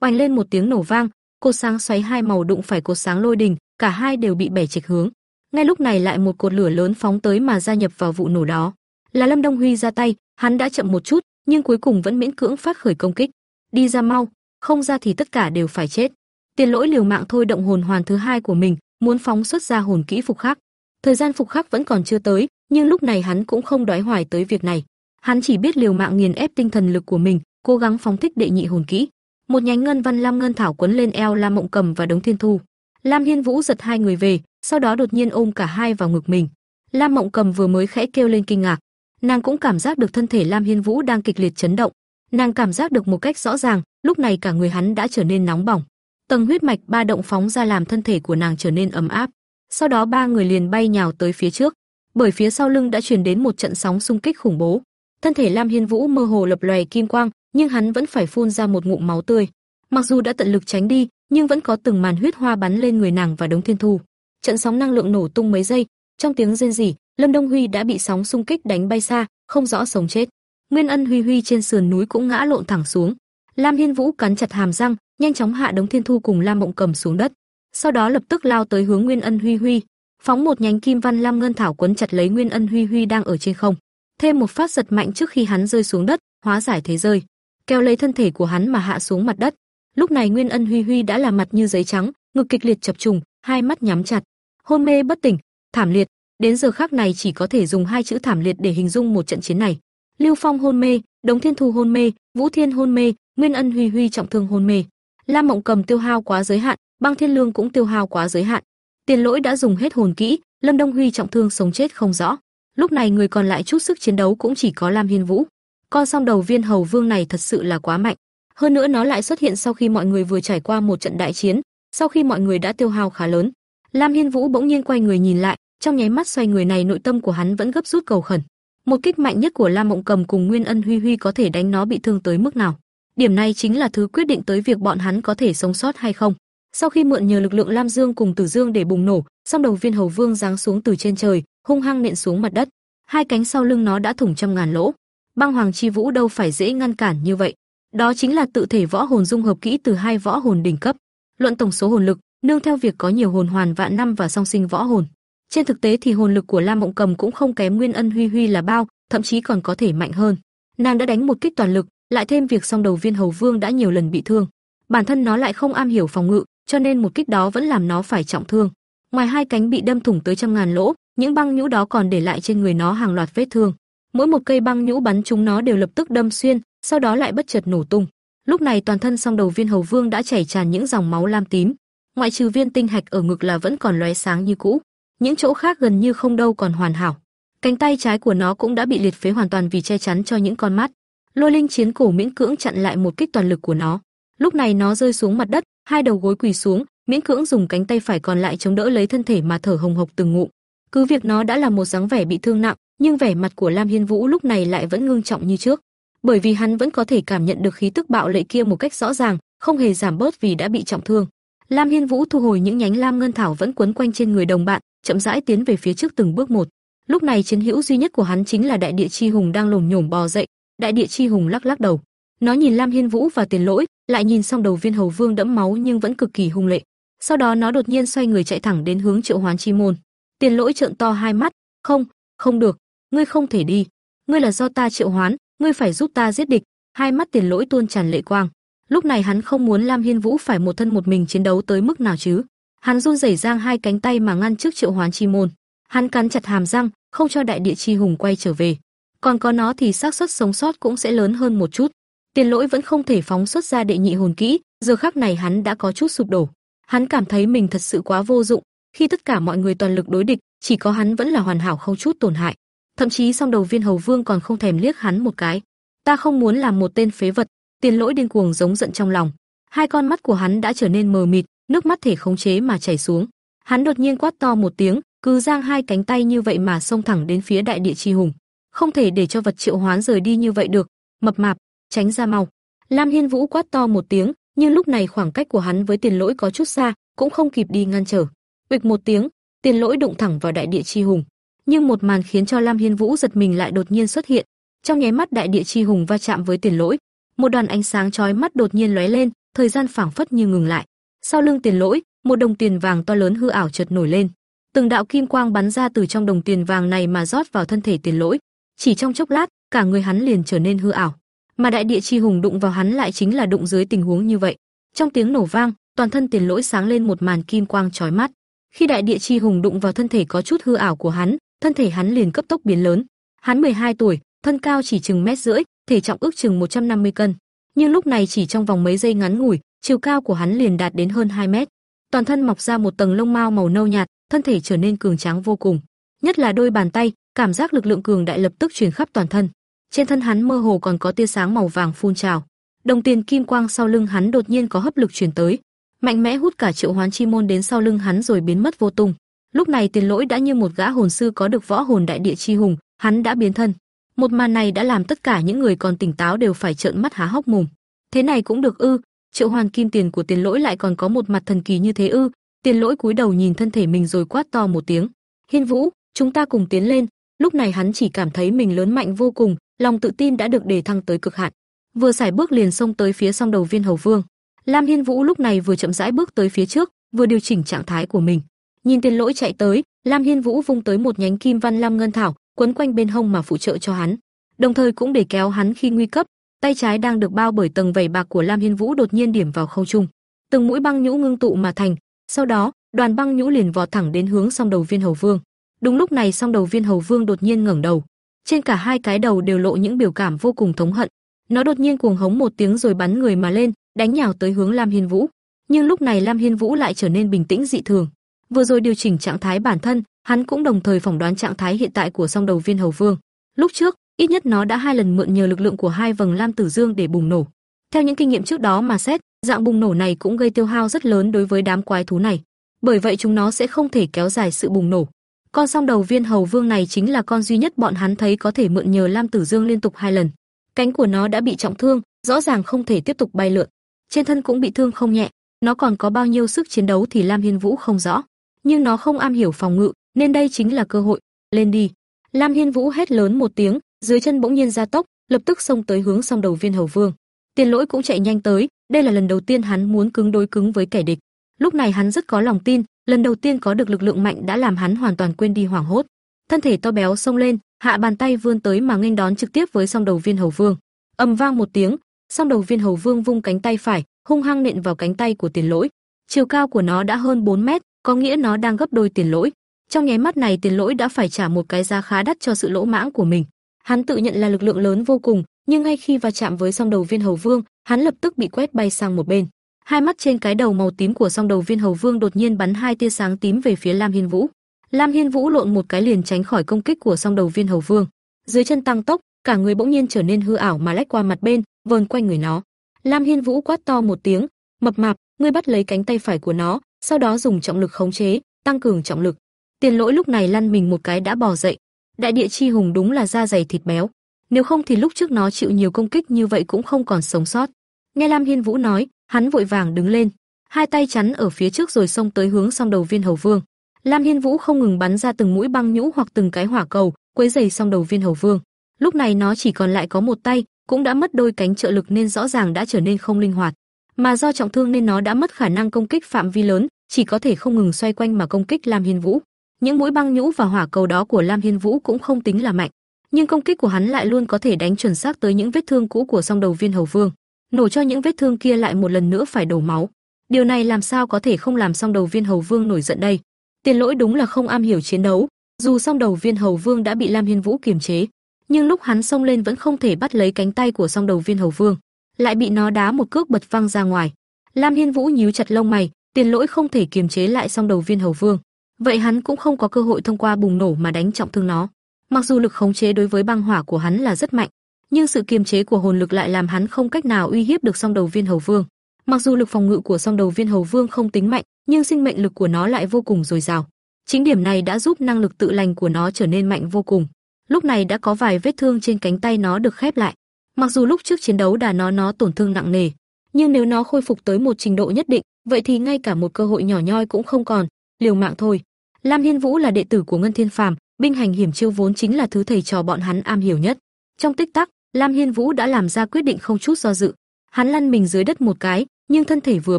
Oanh lên một tiếng nổ vang, cột sáng xoáy hai màu đụng phải cột sáng lôi đình, cả hai đều bị bẻ chệch hướng. Ngay lúc này lại một cột lửa lớn phóng tới mà gia nhập vào vụ nổ đó. Là Lâm Đông Huy ra tay, hắn đã chậm một chút, nhưng cuối cùng vẫn miễn cưỡng phát khởi công kích. đi ra mau, không ra thì tất cả đều phải chết. Tiền Lỗi liều mạng thôi động hồn hoàn thứ hai của mình, muốn phóng xuất ra hồn kỹ phục khắc. Thời gian phục khắc vẫn còn chưa tới, nhưng lúc này hắn cũng không đoái hoài tới việc này. Hắn chỉ biết liều mạng nghiền ép tinh thần lực của mình, cố gắng phóng thích đệ nhị hồn kỹ. Một nhánh ngân văn lam ngân thảo quấn lên eo Lam Mộng Cầm và Đống Thiên Thu. Lam Hiên Vũ giật hai người về, sau đó đột nhiên ôm cả hai vào ngực mình. Lam Mộng Cầm vừa mới khẽ kêu lên kinh ngạc, nàng cũng cảm giác được thân thể Lam Hiên Vũ đang kịch liệt chấn động. Nàng cảm giác được một cách rõ ràng, lúc này cả người hắn đã trở nên nóng bỏng. Tầng huyết mạch ba động phóng ra làm thân thể của nàng trở nên ấm áp. Sau đó ba người liền bay nhào tới phía trước, bởi phía sau lưng đã truyền đến một trận sóng xung kích khủng bố. Thân thể Lam Hiên Vũ mơ hồ lập lòe kim quang, nhưng hắn vẫn phải phun ra một ngụm máu tươi. Mặc dù đã tận lực tránh đi, nhưng vẫn có từng màn huyết hoa bắn lên người nàng và Đống Thiên Thu. Trận sóng năng lượng nổ tung mấy giây, trong tiếng rên rỉ, Lâm Đông Huy đã bị sóng xung kích đánh bay xa, không rõ sống chết. Nguyên Ân Huy Huy trên sườn núi cũng ngã lộn thẳng xuống. Lam Hiên Vũ cắn chặt hàm răng, nhanh chóng hạ Đống Thiên Thu cùng Lam Mộng Cầm xuống đất. Sau đó lập tức lao tới hướng Nguyên Ân Huy Huy, phóng một nhánh kim văn lam ngân thảo quấn chặt lấy Nguyên Ân Huy Huy đang ở trên không. Thêm một phát giật mạnh trước khi hắn rơi xuống đất, hóa giải thế rơi, kéo lấy thân thể của hắn mà hạ xuống mặt đất. Lúc này Nguyên Ân Huy Huy đã là mặt như giấy trắng, ngực kịch liệt chập trùng, hai mắt nhắm chặt, hôn mê bất tỉnh, thảm liệt, đến giờ khắc này chỉ có thể dùng hai chữ thảm liệt để hình dung một trận chiến này. Lưu Phong hôn mê, Đống Thiên Thu hôn mê, Vũ Thiên hôn mê, Nguyên Ân Huy Huy trọng thương hôn mê. Lam Mộng Cầm tiêu hao quá giới hạn, Băng Thiên Lương cũng tiêu hao quá giới hạn. Tiền Lỗi đã dùng hết hồn kỹ, Lâm Đông Huy trọng thương sống chết không rõ. Lúc này người còn lại chút sức chiến đấu cũng chỉ có Lam Hiên Vũ. Con song đầu viên hầu vương này thật sự là quá mạnh. Hơn nữa nó lại xuất hiện sau khi mọi người vừa trải qua một trận đại chiến, sau khi mọi người đã tiêu hao khá lớn. Lam Hiên Vũ bỗng nhiên quay người nhìn lại, trong nháy mắt xoay người này nội tâm của hắn vẫn gấp rút cầu khẩn. Một kích mạnh nhất của Lam Mộng Cầm cùng Nguyên Ân Huy Huy có thể đánh nó bị thương tới mức nào. Điểm này chính là thứ quyết định tới việc bọn hắn có thể sống sót hay không. Sau khi mượn nhờ lực lượng Lam Dương cùng Tử Dương để bùng nổ, song đầu viên hầu vương giáng xuống từ trên trời, hung hăng nện xuống mặt đất. Hai cánh sau lưng nó đã thủng trăm ngàn lỗ. Băng Hoàng Chi Vũ đâu phải dễ ngăn cản như vậy. Đó chính là tự thể võ hồn dung hợp kỹ từ hai võ hồn đỉnh cấp. Luận tổng số hồn lực, nương theo việc có nhiều hồn hoàn vạn năm và song sinh võ hồn. Trên thực tế thì hồn lực của Lam Mộng Cầm cũng không kém Nguyên Ân Huy Huy là bao, thậm chí còn có thể mạnh hơn. Nàng đã đánh một kích toàn lực, lại thêm việc song đầu viên hầu vương đã nhiều lần bị thương. Bản thân nó lại không am hiểu phòng ngự, cho nên một kích đó vẫn làm nó phải trọng thương. Ngoài hai cánh bị đâm thủng tới trăm ngàn lỗ, những băng nhũ đó còn để lại trên người nó hàng loạt vết thương. Mỗi một cây băng nhũ bắn chúng nó đều lập tức đâm xuyên, sau đó lại bất chợt nổ tung. Lúc này toàn thân song đầu viên hầu vương đã chảy tràn những dòng máu lam tím, ngoại trừ viên tinh hạch ở ngực là vẫn còn lóe sáng như cũ, những chỗ khác gần như không đâu còn hoàn hảo. Cánh tay trái của nó cũng đã bị liệt phế hoàn toàn vì che chắn cho những con mắt. Lôi linh chiến cổ miễn cưỡng chặn lại một kích toàn lực của nó. Lúc này nó rơi xuống mặt đất, hai đầu gối quỳ xuống, miễn cưỡng dùng cánh tay phải còn lại chống đỡ lấy thân thể mà thở hồng hộc từng ngụm. Cứ việc nó đã là một dáng vẻ bị thương nặng, nhưng vẻ mặt của Lam Hiên Vũ lúc này lại vẫn ngưng trọng như trước, bởi vì hắn vẫn có thể cảm nhận được khí tức bạo lệ kia một cách rõ ràng, không hề giảm bớt vì đã bị trọng thương. Lam Hiên Vũ thu hồi những nhánh lam ngân thảo vẫn quấn quanh trên người đồng bạn, chậm rãi tiến về phía trước từng bước một. Lúc này chiến hữu duy nhất của hắn chính là Đại Địa Chi Hùng đang lồm nhổm bò dậy. Đại Địa Chi Hùng lắc lắc đầu, nó nhìn Lam Hiên Vũ và Tiền Lỗi, lại nhìn xong đầu viên hầu vương đẫm máu nhưng vẫn cực kỳ hung lệ. Sau đó nó đột nhiên xoay người chạy thẳng đến hướng Triệu Hoán Chi môn. Tiền Lỗi trợn to hai mắt, "Không, không được, ngươi không thể đi. Ngươi là do ta triệu hoán, ngươi phải giúp ta giết địch." Hai mắt Tiền Lỗi tuôn tràn lệ quang. Lúc này hắn không muốn Lam Hiên Vũ phải một thân một mình chiến đấu tới mức nào chứ. Hắn run rẩy giang hai cánh tay mà ngăn trước Triệu Hoán Chi môn. Hắn cắn chặt hàm răng, không cho đại địa chi hùng quay trở về. Còn có nó thì xác suất sống sót cũng sẽ lớn hơn một chút. Tiền Lỗi vẫn không thể phóng xuất ra đệ nhị hồn kỹ, giờ khắc này hắn đã có chút sụp đổ. Hắn cảm thấy mình thật sự quá vô dụng, khi tất cả mọi người toàn lực đối địch, chỉ có hắn vẫn là hoàn hảo không chút tổn hại. Thậm chí song đầu viên hầu vương còn không thèm liếc hắn một cái. Ta không muốn làm một tên phế vật, Tiền Lỗi điên cuồng giống giận trong lòng. Hai con mắt của hắn đã trở nên mờ mịt, nước mắt thể khống chế mà chảy xuống. Hắn đột nhiên quát to một tiếng, cứ giang hai cánh tay như vậy mà xông thẳng đến phía đại địa chi hùng. Không thể để cho vật triệu hoán rời đi như vậy được, mập mạp, tránh ra mau. Lam Hiên Vũ quát to một tiếng, nhưng lúc này khoảng cách của hắn với Tiền Lỗi có chút xa, cũng không kịp đi ngăn trở. Bịch một tiếng, Tiền Lỗi đụng thẳng vào đại địa chi hùng. Nhưng một màn khiến cho Lam Hiên Vũ giật mình lại đột nhiên xuất hiện. Trong nháy mắt đại địa chi hùng va chạm với Tiền Lỗi, một đoàn ánh sáng chói mắt đột nhiên lóe lên, thời gian phảng phất như ngừng lại. Sau lưng Tiền Lỗi, một đồng tiền vàng to lớn hư ảo chợt nổi lên. Từng đạo kim quang bắn ra từ trong đồng tiền vàng này mà rót vào thân thể Tiền Lỗi. Chỉ trong chốc lát, cả người hắn liền trở nên hư ảo. mà đại địa chi hùng đụng vào hắn lại chính là đụng dưới tình huống như vậy. Trong tiếng nổ vang, toàn thân Tiền Lỗi sáng lên một màn kim quang chói mắt. Khi đại địa chi hùng đụng vào thân thể có chút hư ảo của hắn, thân thể hắn liền cấp tốc biến lớn. Hắn 12 tuổi, thân cao chỉ chừng mét rưỡi, thể trọng ước chừng 150 cân. Nhưng lúc này chỉ trong vòng mấy giây ngắn ngủi, chiều cao của hắn liền đạt đến hơn 2 mét. Toàn thân mọc ra một tầng lông mao màu nâu nhạt, thân thể trở nên cường tráng vô cùng. Nhất là đôi bàn tay, cảm giác lực lượng cường đại lập tức truyền khắp toàn thân. Trên thân hắn mơ hồ còn có tia sáng màu vàng phun trào. Đồng tiền kim quang sau lưng hắn đột nhiên có hấp lực truyền tới, mạnh mẽ hút cả triệu hoán chi môn đến sau lưng hắn rồi biến mất vô tung. Lúc này Tiền Lỗi đã như một gã hồn sư có được võ hồn đại địa chi hùng, hắn đã biến thân. Một màn này đã làm tất cả những người còn tỉnh táo đều phải trợn mắt há hốc mồm. Thế này cũng được ư? Triệu Hoàn Kim Tiền của Tiền Lỗi lại còn có một mặt thần kỳ như thế ư? Tiền Lỗi cúi đầu nhìn thân thể mình rồi quát to một tiếng. "Hiên Vũ, chúng ta cùng tiến lên." Lúc này hắn chỉ cảm thấy mình lớn mạnh vô cùng, lòng tự tin đã được đề thăng tới cực hạn. Vừa xài bước liền xông tới phía song đầu viên hầu vương. Lam Hiên Vũ lúc này vừa chậm rãi bước tới phía trước, vừa điều chỉnh trạng thái của mình. Nhìn Tiền Lỗi chạy tới, Lam Hiên Vũ vung tới một nhánh kim văn lam ngân thảo, quấn quanh bên hông mà phụ trợ cho hắn, đồng thời cũng để kéo hắn khi nguy cấp. Tay trái đang được bao bởi tầng vảy bạc của Lam Hiên Vũ đột nhiên điểm vào không trung, từng mũi băng nhũ ngưng tụ mà thành, sau đó, đoàn băng nhũ liền vọt thẳng đến hướng song đầu viên hầu vương. Đúng lúc này song đầu viên hầu vương đột nhiên ngẩng đầu, trên cả hai cái đầu đều lộ những biểu cảm vô cùng thống hận. Nó đột nhiên cuồng hống một tiếng rồi bắn người mà lên, đánh nhào tới hướng Lam Hiên Vũ. Nhưng lúc này Lam Hiên Vũ lại trở nên bình tĩnh dị thường. Vừa rồi điều chỉnh trạng thái bản thân, hắn cũng đồng thời phỏng đoán trạng thái hiện tại của song đầu viên hầu vương. Lúc trước, ít nhất nó đã hai lần mượn nhờ lực lượng của hai vầng lam tử dương để bùng nổ. Theo những kinh nghiệm trước đó mà xét, dạng bùng nổ này cũng gây tiêu hao rất lớn đối với đám quái thú này. Bởi vậy chúng nó sẽ không thể kéo dài sự bùng nổ. Con song đầu viên hầu vương này chính là con duy nhất bọn hắn thấy có thể mượn nhờ lam tử dương liên tục hai lần. Cánh của nó đã bị trọng thương, rõ ràng không thể tiếp tục bay lượn trên thân cũng bị thương không nhẹ, nó còn có bao nhiêu sức chiến đấu thì Lam Hiên Vũ không rõ, nhưng nó không am hiểu phòng ngự, nên đây chính là cơ hội, lên đi. Lam Hiên Vũ hét lớn một tiếng, dưới chân bỗng nhiên gia tốc, lập tức xông tới hướng song đầu viên hầu vương. Tiền Lỗi cũng chạy nhanh tới, đây là lần đầu tiên hắn muốn cứng đối cứng với kẻ địch. Lúc này hắn rất có lòng tin, lần đầu tiên có được lực lượng mạnh đã làm hắn hoàn toàn quên đi hoảng hốt. Thân thể to béo xông lên, hạ bàn tay vươn tới mà nghênh đón trực tiếp với song đầu viên hầu vương. Ầm vang một tiếng, song đầu viên hầu vương vung cánh tay phải, hung hăng nện vào cánh tay của tiền lỗi. Chiều cao của nó đã hơn 4 mét, có nghĩa nó đang gấp đôi tiền lỗi. Trong nháy mắt này tiền lỗi đã phải trả một cái giá khá đắt cho sự lỗ mãng của mình. Hắn tự nhận là lực lượng lớn vô cùng, nhưng ngay khi va chạm với song đầu viên hầu vương, hắn lập tức bị quét bay sang một bên. Hai mắt trên cái đầu màu tím của song đầu viên hầu vương đột nhiên bắn hai tia sáng tím về phía Lam Hiên Vũ. Lam Hiên Vũ lộn một cái liền tránh khỏi công kích của song đầu viên hầu vương. Dưới chân tăng tốc, cả người bỗng nhiên trở nên hư ảo mà lách qua mặt bên, vờn quanh người nó. Lam Hiên Vũ quát to một tiếng, "Mập mạp, ngươi bắt lấy cánh tay phải của nó, sau đó dùng trọng lực khống chế, tăng cường trọng lực." Tiền Lỗi lúc này lăn mình một cái đã bò dậy. Đại địa chi hùng đúng là da dày thịt béo, nếu không thì lúc trước nó chịu nhiều công kích như vậy cũng không còn sống sót. Nghe Lam Hiên Vũ nói, hắn vội vàng đứng lên, hai tay chắn ở phía trước rồi xông tới hướng song đầu viên hầu vương. Lam Hiên Vũ không ngừng bắn ra từng mũi băng nhũ hoặc từng cái hỏa cầu, quấy rầy song đầu viên hầu vương. Lúc này nó chỉ còn lại có một tay, cũng đã mất đôi cánh trợ lực nên rõ ràng đã trở nên không linh hoạt. Mà do trọng thương nên nó đã mất khả năng công kích phạm vi lớn, chỉ có thể không ngừng xoay quanh mà công kích Lam Hiên Vũ. Những mũi băng nhũ và hỏa cầu đó của Lam Hiên Vũ cũng không tính là mạnh, nhưng công kích của hắn lại luôn có thể đánh chuẩn xác tới những vết thương cũ của song đầu viên hầu vương, nổ cho những vết thương kia lại một lần nữa phải đổ máu. Điều này làm sao có thể không làm song đầu viên hầu vương nổi giận đây? Tiền lỗi đúng là không am hiểu chiến đấu, dù song đầu viên hầu vương đã bị Lam Hiên Vũ kiềm chế, nhưng lúc hắn xông lên vẫn không thể bắt lấy cánh tay của song đầu viên hầu vương, lại bị nó đá một cước bật văng ra ngoài. Lam Hiên Vũ nhíu chặt lông mày, tiền lỗi không thể kiềm chế lại song đầu viên hầu vương, vậy hắn cũng không có cơ hội thông qua bùng nổ mà đánh trọng thương nó. Mặc dù lực khống chế đối với băng hỏa của hắn là rất mạnh, nhưng sự kiềm chế của hồn lực lại làm hắn không cách nào uy hiếp được song đầu viên hầu vương. Mặc dù lực phòng ngự của song đầu viên hầu vương không tính mạnh, nhưng sinh mệnh lực của nó lại vô cùng dồi dào. Chính điểm này đã giúp năng lực tự lành của nó trở nên mạnh vô cùng lúc này đã có vài vết thương trên cánh tay nó được khép lại. Mặc dù lúc trước chiến đấu đà nó nó tổn thương nặng nề, nhưng nếu nó khôi phục tới một trình độ nhất định, vậy thì ngay cả một cơ hội nhỏ nhoi cũng không còn, liều mạng thôi. Lam Hiên Vũ là đệ tử của Ngân Thiên Phàm, binh hành hiểm chiêu vốn chính là thứ thầy trò bọn hắn am hiểu nhất. Trong tích tắc, Lam Hiên Vũ đã làm ra quyết định không chút do dự. Hắn lăn mình dưới đất một cái, nhưng thân thể vừa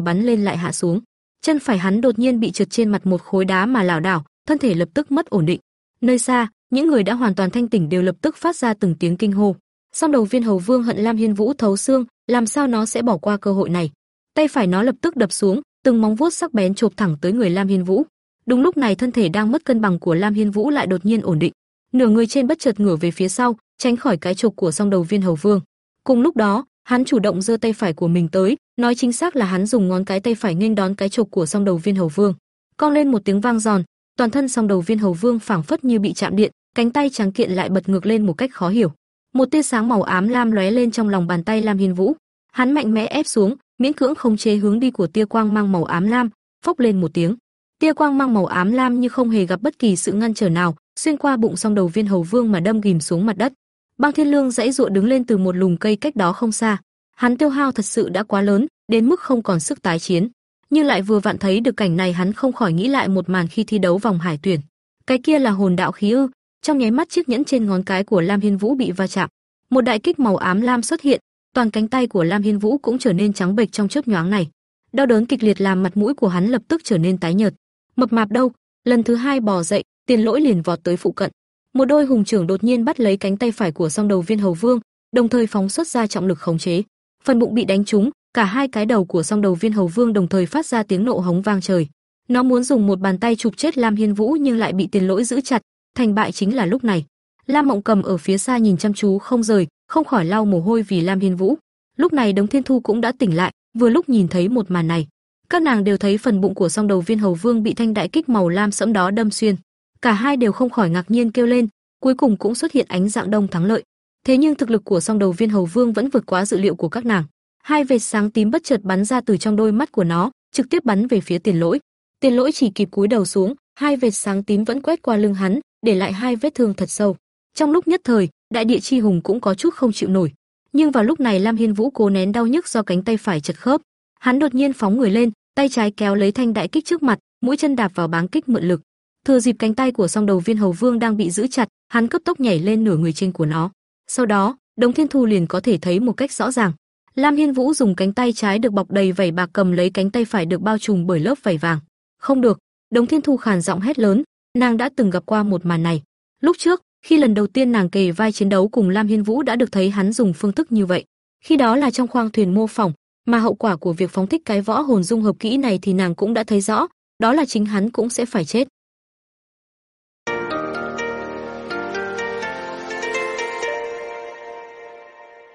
bắn lên lại hạ xuống. Chân phải hắn đột nhiên bị trượt trên mặt một khối đá mà lảo đảo, thân thể lập tức mất ổn định. Nơi xa, những người đã hoàn toàn thanh tỉnh đều lập tức phát ra từng tiếng kinh hô. Song đầu viên hầu vương hận Lam Hiên Vũ thấu xương, làm sao nó sẽ bỏ qua cơ hội này. Tay phải nó lập tức đập xuống, từng móng vuốt sắc bén chộp thẳng tới người Lam Hiên Vũ. Đúng lúc này thân thể đang mất cân bằng của Lam Hiên Vũ lại đột nhiên ổn định, nửa người trên bất chợt ngửa về phía sau, tránh khỏi cái chộp của song đầu viên hầu vương. Cùng lúc đó, hắn chủ động giơ tay phải của mình tới, nói chính xác là hắn dùng ngón cái tay phải nghênh đón cái chộp của song đầu viên hầu vương. Cong lên một tiếng vang giòn, toàn thân song đầu viên hầu vương phảng phất như bị chạm điện, cánh tay trắng kiện lại bật ngược lên một cách khó hiểu. Một tia sáng màu ám lam lóe lên trong lòng bàn tay Lam Hiên Vũ, hắn mạnh mẽ ép xuống, miễn cưỡng không chế hướng đi của tia quang mang màu ám lam, phốc lên một tiếng. Tia quang mang màu ám lam như không hề gặp bất kỳ sự ngăn trở nào, xuyên qua bụng song đầu viên hầu vương mà đâm ghim xuống mặt đất. Băng Thiên Lương dãy dụa đứng lên từ một lùm cây cách đó không xa. Hắn tiêu hao thật sự đã quá lớn, đến mức không còn sức tái chiến. Nhưng lại vừa vặn thấy được cảnh này hắn không khỏi nghĩ lại một màn khi thi đấu vòng hải tuyển. Cái kia là hồn đạo khí ư? Trong nháy mắt chiếc nhẫn trên ngón cái của Lam Hiên Vũ bị va chạm, một đại kích màu ám lam xuất hiện, toàn cánh tay của Lam Hiên Vũ cũng trở nên trắng bệch trong chớp nhoáng này. Đau đớn kịch liệt làm mặt mũi của hắn lập tức trở nên tái nhợt. Mập mạp đâu? Lần thứ hai bò dậy, Tiền Lỗi liền vọt tới phụ cận. Một đôi hùng trưởng đột nhiên bắt lấy cánh tay phải của song đầu viên hầu vương, đồng thời phóng xuất ra trọng lực khống chế. Phần bụng bị đánh trúng, cả hai cái đầu của song đầu viên hầu vương đồng thời phát ra tiếng nộ hống vang trời. Nó muốn dùng một bàn tay chụp chết Lam Hiên Vũ nhưng lại bị Tiền Lỗi giữ chặt, thành bại chính là lúc này. Lam Mộng Cầm ở phía xa nhìn chăm chú không rời, không khỏi lau mồ hôi vì Lam Hiên Vũ. Lúc này Đống Thiên Thu cũng đã tỉnh lại, vừa lúc nhìn thấy một màn này. Các nàng đều thấy phần bụng của song đầu viên hầu vương bị thanh đại kích màu lam sẫm đó đâm xuyên. Cả hai đều không khỏi ngạc nhiên kêu lên, cuối cùng cũng xuất hiện ánh dạng đông thắng lợi. Thế nhưng thực lực của song đầu viên hầu vương vẫn vượt quá dự liệu của các nàng. Hai vệt sáng tím bất chợt bắn ra từ trong đôi mắt của nó, trực tiếp bắn về phía Tiền Lỗi. Tiền Lỗi chỉ kịp cúi đầu xuống, hai vệt sáng tím vẫn quét qua lưng hắn, để lại hai vết thương thật sâu. Trong lúc nhất thời, đại địa chi hùng cũng có chút không chịu nổi. Nhưng vào lúc này Lam Hiên Vũ cố nén đau nhức do cánh tay phải chật khớp, hắn đột nhiên phóng người lên, tay trái kéo lấy thanh đại kích trước mặt, mũi chân đạp vào báng kích mượn lực. Thừa dịp cánh tay của song đầu viên hầu vương đang bị giữ chặt, hắn cấp tốc nhảy lên nửa người trên của nó. Sau đó, Đồng Thiên Thu liền có thể thấy một cách rõ ràng. Lam Hiên Vũ dùng cánh tay trái được bọc đầy vảy bạc cầm lấy cánh tay phải được bao trùm bởi lớp vảy vàng. Không được, Đồng Thiên Thu khàn giọng hét lớn, nàng đã từng gặp qua một màn này. Lúc trước, khi lần đầu tiên nàng kề vai chiến đấu cùng Lam Hiên Vũ đã được thấy hắn dùng phương thức như vậy. Khi đó là trong khoang thuyền mô phỏng, mà hậu quả của việc phóng thích cái võ hồn dung hợp kỹ này thì nàng cũng đã thấy rõ, đó là chính hắn cũng sẽ phải chết.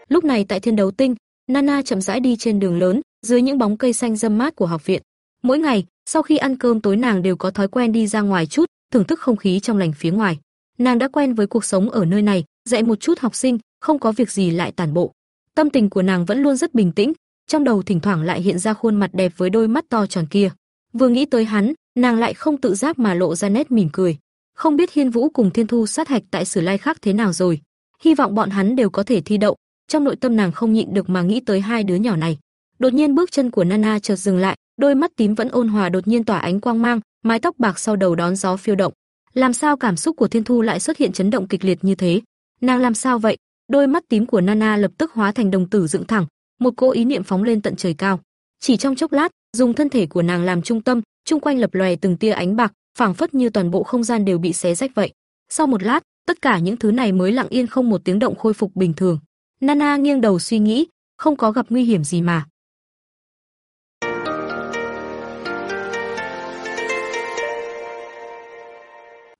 Lúc này tại Thiên Đấu Tinh, Nana chậm rãi đi trên đường lớn, dưới những bóng cây xanh râm mát của học viện. Mỗi ngày, sau khi ăn cơm tối nàng đều có thói quen đi ra ngoài chút, thưởng thức không khí trong lành phía ngoài. Nàng đã quen với cuộc sống ở nơi này, dạy một chút học sinh, không có việc gì lại tản bộ. Tâm tình của nàng vẫn luôn rất bình tĩnh, trong đầu thỉnh thoảng lại hiện ra khuôn mặt đẹp với đôi mắt to tròn kia. Vừa nghĩ tới hắn, nàng lại không tự giác mà lộ ra nét mỉm cười. Không biết Hiên Vũ cùng Thiên Thu sát hạch tại Sử Lai khác thế nào rồi. Hy vọng bọn hắn đều có thể thi đậu. Trong nội tâm nàng không nhịn được mà nghĩ tới hai đứa nhỏ này. Đột nhiên bước chân của Nana chợt dừng lại, đôi mắt tím vẫn ôn hòa đột nhiên tỏa ánh quang mang, mái tóc bạc sau đầu đón gió phiêu động. Làm sao cảm xúc của Thiên Thu lại xuất hiện chấn động kịch liệt như thế? Nàng làm sao vậy? Đôi mắt tím của Nana lập tức hóa thành đồng tử dựng thẳng, một cỗ ý niệm phóng lên tận trời cao. Chỉ trong chốc lát, dùng thân thể của nàng làm trung tâm, chung quanh lập lòe từng tia ánh bạc, phảng phất như toàn bộ không gian đều bị xé rách vậy. Sau một lát, tất cả những thứ này mới lặng yên không một tiếng động khôi phục bình thường. Nana nghiêng đầu suy nghĩ, không có gặp nguy hiểm gì mà.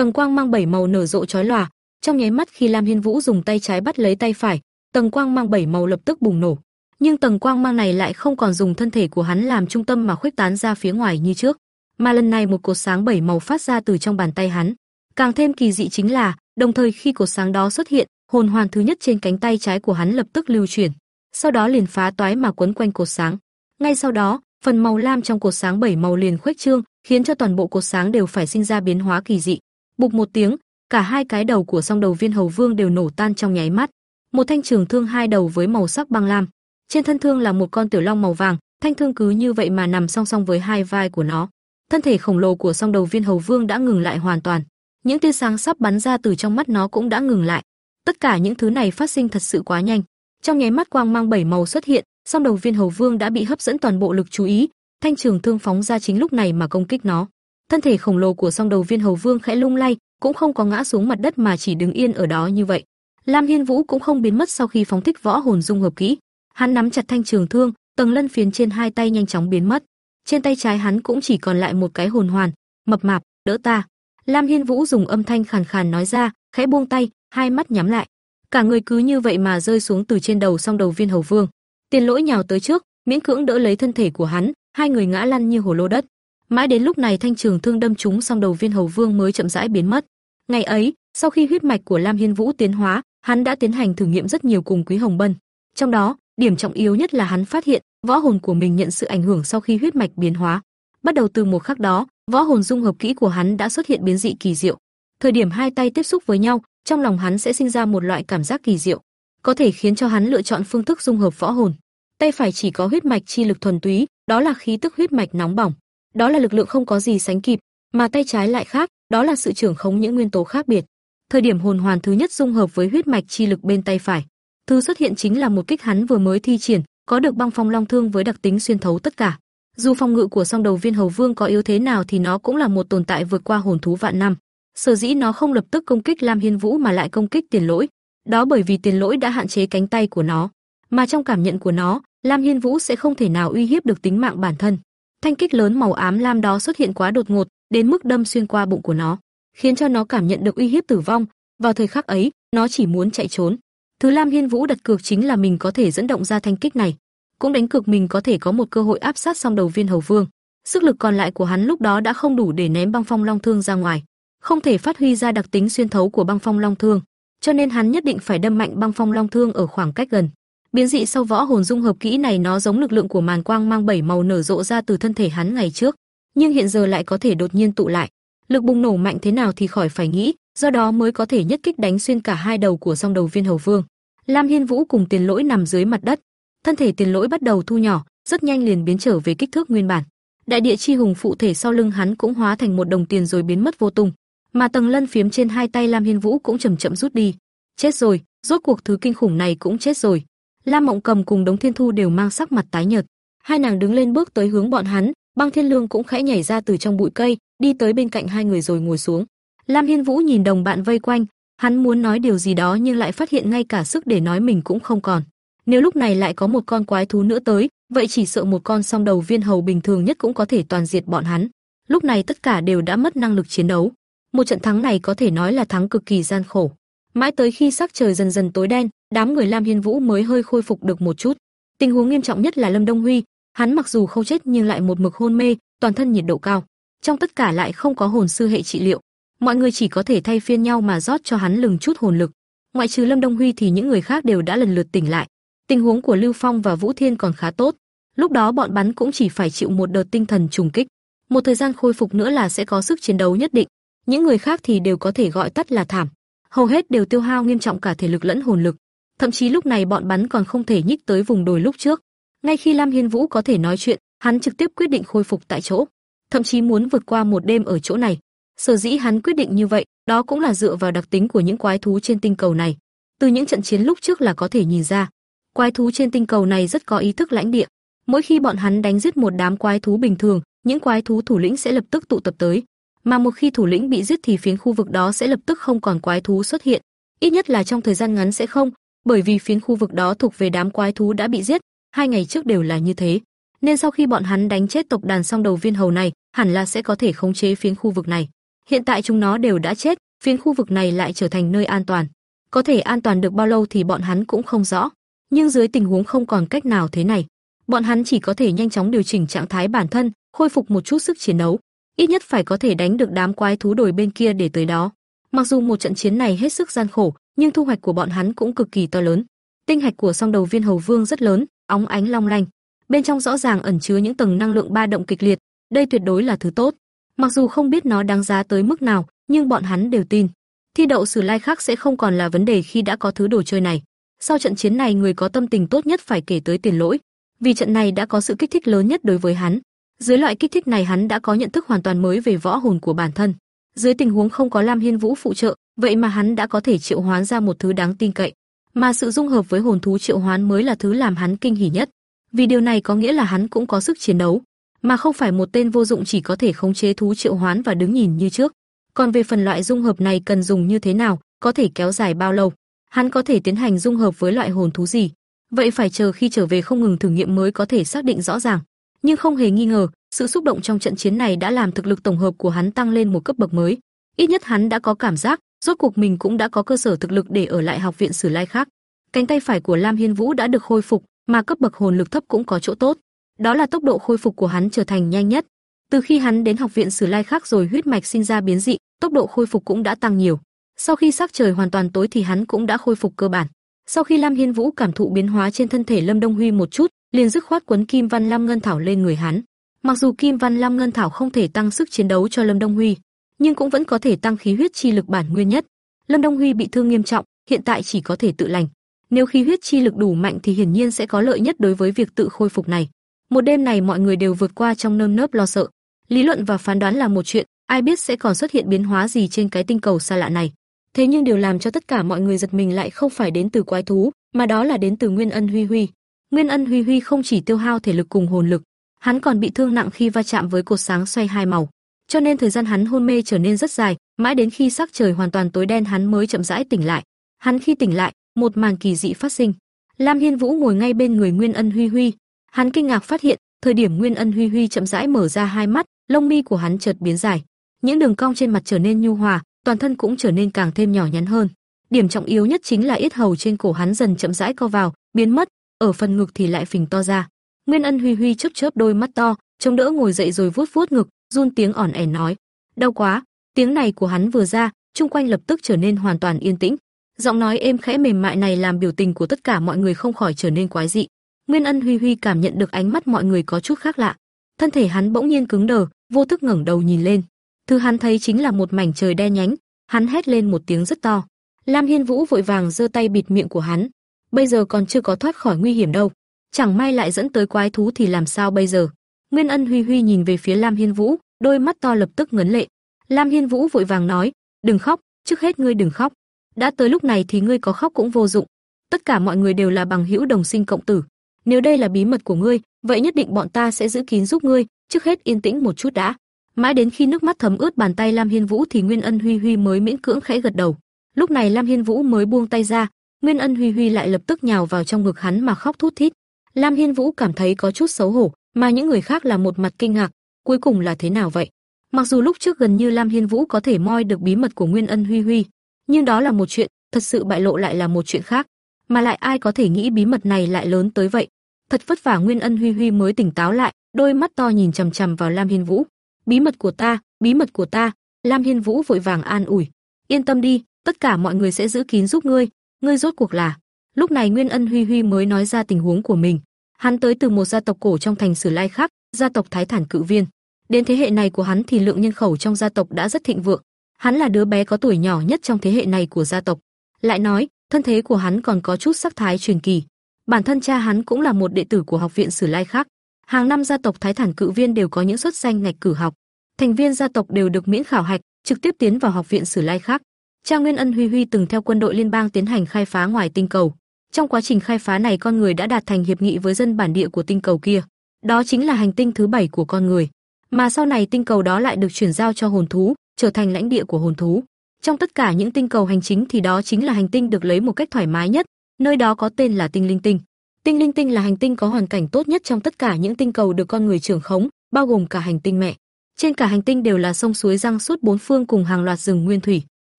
Tầng quang mang bảy màu nở rộ chói lòa, trong nháy mắt khi Lam Hiên Vũ dùng tay trái bắt lấy tay phải, tầng quang mang bảy màu lập tức bùng nổ. Nhưng tầng quang mang này lại không còn dùng thân thể của hắn làm trung tâm mà khuếch tán ra phía ngoài như trước, mà lần này một cột sáng bảy màu phát ra từ trong bàn tay hắn. Càng thêm kỳ dị chính là, đồng thời khi cột sáng đó xuất hiện, hồn hoàn thứ nhất trên cánh tay trái của hắn lập tức lưu chuyển, sau đó liền phá toái mà quấn quanh cột sáng. Ngay sau đó, phần màu lam trong cột sáng bảy màu liền khuếch trương, khiến cho toàn bộ cột sáng đều phải sinh ra biến hóa kỳ dị. Bụp một tiếng, cả hai cái đầu của song đầu viên hầu vương đều nổ tan trong nháy mắt. Một thanh trường thương hai đầu với màu sắc băng lam, trên thân thương là một con tiểu long màu vàng, thanh thương cứ như vậy mà nằm song song với hai vai của nó. Thân thể khổng lồ của song đầu viên hầu vương đã ngừng lại hoàn toàn, những tia sáng sắp bắn ra từ trong mắt nó cũng đã ngừng lại. Tất cả những thứ này phát sinh thật sự quá nhanh. Trong nháy mắt quang mang bảy màu xuất hiện, song đầu viên hầu vương đã bị hấp dẫn toàn bộ lực chú ý, thanh trường thương phóng ra chính lúc này mà công kích nó. Thân thể khổng lồ của song đầu viên hầu vương khẽ lung lay, cũng không có ngã xuống mặt đất mà chỉ đứng yên ở đó như vậy. Lam Hiên Vũ cũng không biến mất sau khi phóng thích võ hồn dung hợp kỹ. Hắn nắm chặt thanh trường thương, tầng lân phiến trên hai tay nhanh chóng biến mất. Trên tay trái hắn cũng chỉ còn lại một cái hồn hoàn, mập mạp, đỡ ta. Lam Hiên Vũ dùng âm thanh khàn khàn nói ra, khẽ buông tay, hai mắt nhắm lại. Cả người cứ như vậy mà rơi xuống từ trên đầu song đầu viên hầu vương. Tiền lỗi nhào tới trước, miễn cưỡng đỡ lấy thân thể của hắn, hai người ngã lăn như hồ lô đất. Mãi đến lúc này thanh trường thương đâm trúng xong đầu viên hầu vương mới chậm rãi biến mất. Ngày ấy, sau khi huyết mạch của Lam Hiên Vũ tiến hóa, hắn đã tiến hành thử nghiệm rất nhiều cùng Quý Hồng Bân. Trong đó, điểm trọng yếu nhất là hắn phát hiện, võ hồn của mình nhận sự ảnh hưởng sau khi huyết mạch biến hóa. Bắt đầu từ một khắc đó, võ hồn dung hợp kỹ của hắn đã xuất hiện biến dị kỳ diệu. Thời điểm hai tay tiếp xúc với nhau, trong lòng hắn sẽ sinh ra một loại cảm giác kỳ diệu, có thể khiến cho hắn lựa chọn phương thức dung hợp võ hồn. Tay phải chỉ có huyết mạch chi lực thuần túy, đó là khí tức huyết mạch nóng bỏng, đó là lực lượng không có gì sánh kịp, mà tay trái lại khác, đó là sự trưởng khống những nguyên tố khác biệt. Thời điểm hồn hoàn thứ nhất dung hợp với huyết mạch chi lực bên tay phải, thứ xuất hiện chính là một kích hắn vừa mới thi triển, có được băng phong long thương với đặc tính xuyên thấu tất cả. Dù phong ngự của song đầu viên hầu vương có yếu thế nào thì nó cũng là một tồn tại vượt qua hồn thú vạn năm. Sở dĩ nó không lập tức công kích Lam Hiên Vũ mà lại công kích Tiền Lỗi, đó bởi vì Tiền Lỗi đã hạn chế cánh tay của nó, mà trong cảm nhận của nó, Lam Hiên Vũ sẽ không thể nào uy hiếp được tính mạng bản thân. Thanh kích lớn màu ám lam đó xuất hiện quá đột ngột, đến mức đâm xuyên qua bụng của nó, khiến cho nó cảm nhận được uy hiếp tử vong. Vào thời khắc ấy, nó chỉ muốn chạy trốn. Thứ Lam Hiên Vũ đặt cược chính là mình có thể dẫn động ra thanh kích này, cũng đánh cược mình có thể có một cơ hội áp sát song đầu viên hầu vương. Sức lực còn lại của hắn lúc đó đã không đủ để ném băng phong long thương ra ngoài, không thể phát huy ra đặc tính xuyên thấu của băng phong long thương, cho nên hắn nhất định phải đâm mạnh băng phong long thương ở khoảng cách gần. Biến dị sau võ hồn dung hợp kỹ này nó giống lực lượng của màn quang mang bảy màu nở rộ ra từ thân thể hắn ngày trước, nhưng hiện giờ lại có thể đột nhiên tụ lại. Lực bùng nổ mạnh thế nào thì khỏi phải nghĩ, do đó mới có thể nhất kích đánh xuyên cả hai đầu của song đầu viên hầu vương. Lam Hiên Vũ cùng Tiền Lỗi nằm dưới mặt đất, thân thể Tiền Lỗi bắt đầu thu nhỏ, rất nhanh liền biến trở về kích thước nguyên bản. Đại địa chi hùng phụ thể sau lưng hắn cũng hóa thành một đồng tiền rồi biến mất vô tung, mà tầng lân phiếm trên hai tay Lam Hiên Vũ cũng chậm chậm rút đi. Chết rồi, rốt cuộc thứ kinh khủng này cũng chết rồi. Lam Mộng Cầm cùng Đống Thiên Thu đều mang sắc mặt tái nhợt. Hai nàng đứng lên bước tới hướng bọn hắn, Băng Thiên Lương cũng khẽ nhảy ra từ trong bụi cây, đi tới bên cạnh hai người rồi ngồi xuống. Lam Hiên Vũ nhìn đồng bạn vây quanh, hắn muốn nói điều gì đó nhưng lại phát hiện ngay cả sức để nói mình cũng không còn. Nếu lúc này lại có một con quái thú nữa tới, vậy chỉ sợ một con song đầu viên hầu bình thường nhất cũng có thể toàn diệt bọn hắn. Lúc này tất cả đều đã mất năng lực chiến đấu. Một trận thắng này có thể nói là thắng cực kỳ gian khổ. Mãi tới khi sắc trời dần dần tối đen, đám người Lam Hiên Vũ mới hơi khôi phục được một chút. Tình huống nghiêm trọng nhất là Lâm Đông Huy, hắn mặc dù không chết nhưng lại một mực hôn mê, toàn thân nhiệt độ cao. Trong tất cả lại không có hồn sư hệ trị liệu, mọi người chỉ có thể thay phiên nhau mà rót cho hắn lừng chút hồn lực. Ngoại trừ Lâm Đông Huy thì những người khác đều đã lần lượt tỉnh lại. Tình huống của Lưu Phong và Vũ Thiên còn khá tốt. Lúc đó bọn bắn cũng chỉ phải chịu một đợt tinh thần trùng kích. Một thời gian khôi phục nữa là sẽ có sức chiến đấu nhất định. Những người khác thì đều có thể gọi tắt là thảm. Hầu hết đều tiêu hao nghiêm trọng cả thể lực lẫn hồn lực. Thậm chí lúc này bọn bắn còn không thể nhích tới vùng đồi lúc trước. Ngay khi Lam Hiên Vũ có thể nói chuyện, hắn trực tiếp quyết định khôi phục tại chỗ, thậm chí muốn vượt qua một đêm ở chỗ này. Sở dĩ hắn quyết định như vậy, đó cũng là dựa vào đặc tính của những quái thú trên tinh cầu này. Từ những trận chiến lúc trước là có thể nhìn ra, quái thú trên tinh cầu này rất có ý thức lãnh địa. Mỗi khi bọn hắn đánh giết một đám quái thú bình thường, những quái thú thủ lĩnh sẽ lập tức tụ tập tới, mà một khi thủ lĩnh bị giết thì phiến khu vực đó sẽ lập tức không còn quái thú xuất hiện, ít nhất là trong thời gian ngắn sẽ không, bởi vì phiến khu vực đó thuộc về đám quái thú đã bị giết, hai ngày trước đều là như thế. Nên sau khi bọn hắn đánh chết tộc đàn song đầu viên hầu này, hẳn là sẽ có thể khống chế phiến khu vực này. Hiện tại chúng nó đều đã chết, phiến khu vực này lại trở thành nơi an toàn. Có thể an toàn được bao lâu thì bọn hắn cũng không rõ, nhưng dưới tình huống không còn cách nào thế này, bọn hắn chỉ có thể nhanh chóng điều chỉnh trạng thái bản thân, khôi phục một chút sức chiến đấu, ít nhất phải có thể đánh được đám quái thú đồi bên kia để tới đó. Mặc dù một trận chiến này hết sức gian khổ, nhưng thu hoạch của bọn hắn cũng cực kỳ to lớn. Tinh hạch của song đầu viên hầu vương rất lớn, óng ánh long lanh, bên trong rõ ràng ẩn chứa những tầng năng lượng ba động kịch liệt, đây tuyệt đối là thứ tốt. Mặc dù không biết nó đáng giá tới mức nào, nhưng bọn hắn đều tin, thi đậu sử lai khác sẽ không còn là vấn đề khi đã có thứ đồ chơi này. Sau trận chiến này người có tâm tình tốt nhất phải kể tới Tiền Lỗi, vì trận này đã có sự kích thích lớn nhất đối với hắn. Dưới loại kích thích này hắn đã có nhận thức hoàn toàn mới về võ hồn của bản thân. Dưới tình huống không có Lam Hiên Vũ phụ trợ, vậy mà hắn đã có thể triệu hoán ra một thứ đáng tin cậy, mà sự dung hợp với hồn thú triệu hoán mới là thứ làm hắn kinh hỉ nhất. Vì điều này có nghĩa là hắn cũng có sức chiến đấu, mà không phải một tên vô dụng chỉ có thể khống chế thú triệu hoán và đứng nhìn như trước. Còn về phần loại dung hợp này cần dùng như thế nào, có thể kéo dài bao lâu, hắn có thể tiến hành dung hợp với loại hồn thú gì. Vậy phải chờ khi trở về không ngừng thử nghiệm mới có thể xác định rõ ràng. Nhưng không hề nghi ngờ, sự xúc động trong trận chiến này đã làm thực lực tổng hợp của hắn tăng lên một cấp bậc mới. Ít nhất hắn đã có cảm giác, rốt cuộc mình cũng đã có cơ sở thực lực để ở lại học viện Sử Lai khác. Cánh tay phải của Lam Hiên Vũ đã được khôi phục, mà cấp bậc hồn lực thấp cũng có chỗ tốt. Đó là tốc độ khôi phục của hắn trở thành nhanh nhất. Từ khi hắn đến học viện Sử Lai khác rồi huyết mạch sinh ra biến dị, tốc độ khôi phục cũng đã tăng nhiều. Sau khi sắc trời hoàn toàn tối thì hắn cũng đã khôi phục cơ bản. Sau khi Lam Hiên Vũ cảm thụ biến hóa trên thân thể Lâm Đông Huy một chút, liền dứt khoát quấn Kim Văn Lam Ngân Thảo lên người hắn. Mặc dù Kim Văn Lam Ngân Thảo không thể tăng sức chiến đấu cho Lâm Đông Huy, nhưng cũng vẫn có thể tăng khí huyết chi lực bản nguyên nhất. Lâm Đông Huy bị thương nghiêm trọng, hiện tại chỉ có thể tự lành. Nếu khí huyết chi lực đủ mạnh thì hiển nhiên sẽ có lợi nhất đối với việc tự khôi phục này. Một đêm này mọi người đều vượt qua trong nơm nớp lo sợ. Lý luận và phán đoán là một chuyện, ai biết sẽ còn xuất hiện biến hóa gì trên cái tinh cầu xa lạ này. Thế nhưng điều làm cho tất cả mọi người giật mình lại không phải đến từ quái thú, mà đó là đến từ Nguyên Ân Huy Huy. Nguyên Ân Huy Huy không chỉ tiêu hao thể lực cùng hồn lực, hắn còn bị thương nặng khi va chạm với cột sáng xoay hai màu, cho nên thời gian hắn hôn mê trở nên rất dài, mãi đến khi sắc trời hoàn toàn tối đen hắn mới chậm rãi tỉnh lại. Hắn khi tỉnh lại, một màn kỳ dị phát sinh. Lam Hiên Vũ ngồi ngay bên người Nguyên Ân Huy Huy, hắn kinh ngạc phát hiện, thời điểm Nguyên Ân Huy Huy chậm rãi mở ra hai mắt, lông mi của hắn chợt biến dài, những đường cong trên mặt trở nên nhu hòa, toàn thân cũng trở nên càng thêm nhỏ nhắn hơn. Điểm trọng yếu nhất chính là yết hầu trên cổ hắn dần chậm rãi co vào, biến mất, ở phần ngực thì lại phình to ra. Nguyên Ân Huy Huy chớp chớp đôi mắt to, chống đỡ ngồi dậy rồi vuốt vuốt ngực, run tiếng ỏn ẻn nói: "Đau quá." Tiếng này của hắn vừa ra, chung quanh lập tức trở nên hoàn toàn yên tĩnh. Giọng nói êm khẽ mềm mại này làm biểu tình của tất cả mọi người không khỏi trở nên quái dị. Nguyên Ân Huy Huy cảm nhận được ánh mắt mọi người có chút khác lạ. Thân thể hắn bỗng nhiên cứng đờ, vô thức ngẩng đầu nhìn lên. Thứ hắn thấy chính là một mảnh trời đen nhánh, hắn hét lên một tiếng rất to. Lam Hiên Vũ vội vàng giơ tay bịt miệng của hắn. Bây giờ còn chưa có thoát khỏi nguy hiểm đâu, chẳng may lại dẫn tới quái thú thì làm sao bây giờ? Nguyên Ân Huy Huy nhìn về phía Lam Hiên Vũ, đôi mắt to lập tức ngấn lệ. Lam Hiên Vũ vội vàng nói, "Đừng khóc, trước hết ngươi đừng khóc. Đã tới lúc này thì ngươi có khóc cũng vô dụng. Tất cả mọi người đều là bằng hữu đồng sinh cộng tử. Nếu đây là bí mật của ngươi, vậy nhất định bọn ta sẽ giữ kín giúp ngươi, trước hết yên tĩnh một chút đã." Mãi đến khi nước mắt thấm ướt bàn tay Lam Hiên Vũ thì Nguyên Ân Huy Huy mới miễn cưỡng khẽ gật đầu. Lúc này Lam Hiên Vũ mới buông tay ra, Nguyên Ân Huy Huy lại lập tức nhào vào trong ngực hắn mà khóc thút thít. Lam Hiên Vũ cảm thấy có chút xấu hổ, mà những người khác là một mặt kinh ngạc, cuối cùng là thế nào vậy? Mặc dù lúc trước gần như Lam Hiên Vũ có thể moi được bí mật của Nguyên Ân Huy Huy, nhưng đó là một chuyện, thật sự bại lộ lại là một chuyện khác, mà lại ai có thể nghĩ bí mật này lại lớn tới vậy. Thật vất vả Nguyên Ân Huy Huy mới tỉnh táo lại, đôi mắt to nhìn chằm chằm vào Lam Hiên Vũ. Bí mật của ta, bí mật của ta, Lam Hiên Vũ vội vàng an ủi. Yên tâm đi, tất cả mọi người sẽ giữ kín giúp ngươi, ngươi rốt cuộc là. Lúc này Nguyên Ân Huy Huy mới nói ra tình huống của mình. Hắn tới từ một gia tộc cổ trong thành Sử Lai khác, gia tộc Thái Thản Cự Viên. Đến thế hệ này của hắn thì lượng nhân khẩu trong gia tộc đã rất thịnh vượng. Hắn là đứa bé có tuổi nhỏ nhất trong thế hệ này của gia tộc. Lại nói, thân thế của hắn còn có chút sắc thái truyền kỳ. Bản thân cha hắn cũng là một đệ tử của học viện Sử Lai khác. Hàng năm gia tộc Thái Thản Cự Viên đều có những xuất danh ngạch cử học. Thành viên gia tộc đều được miễn khảo hạch, trực tiếp tiến vào học viện Sử Lai khác. Cha Nguyên Ân Huy Huy từng theo quân đội liên bang tiến hành khai phá ngoài tinh cầu. Trong quá trình khai phá này con người đã đạt thành hiệp nghị với dân bản địa của tinh cầu kia. Đó chính là hành tinh thứ bảy của con người. Mà sau này tinh cầu đó lại được chuyển giao cho hồn thú, trở thành lãnh địa của hồn thú. Trong tất cả những tinh cầu hành chính thì đó chính là hành tinh được lấy một cách thoải mái nhất, nơi đó có tên là Tinh Linh Tinh. Tinh Linh Tinh là hành tinh có hoàn cảnh tốt nhất trong tất cả những tinh cầu được con người trưởng khống, bao gồm cả hành tinh mẹ. Trên cả hành tinh đều là sông suối răng suốt bốn phương cùng hàng loạt rừng nguyên thủy.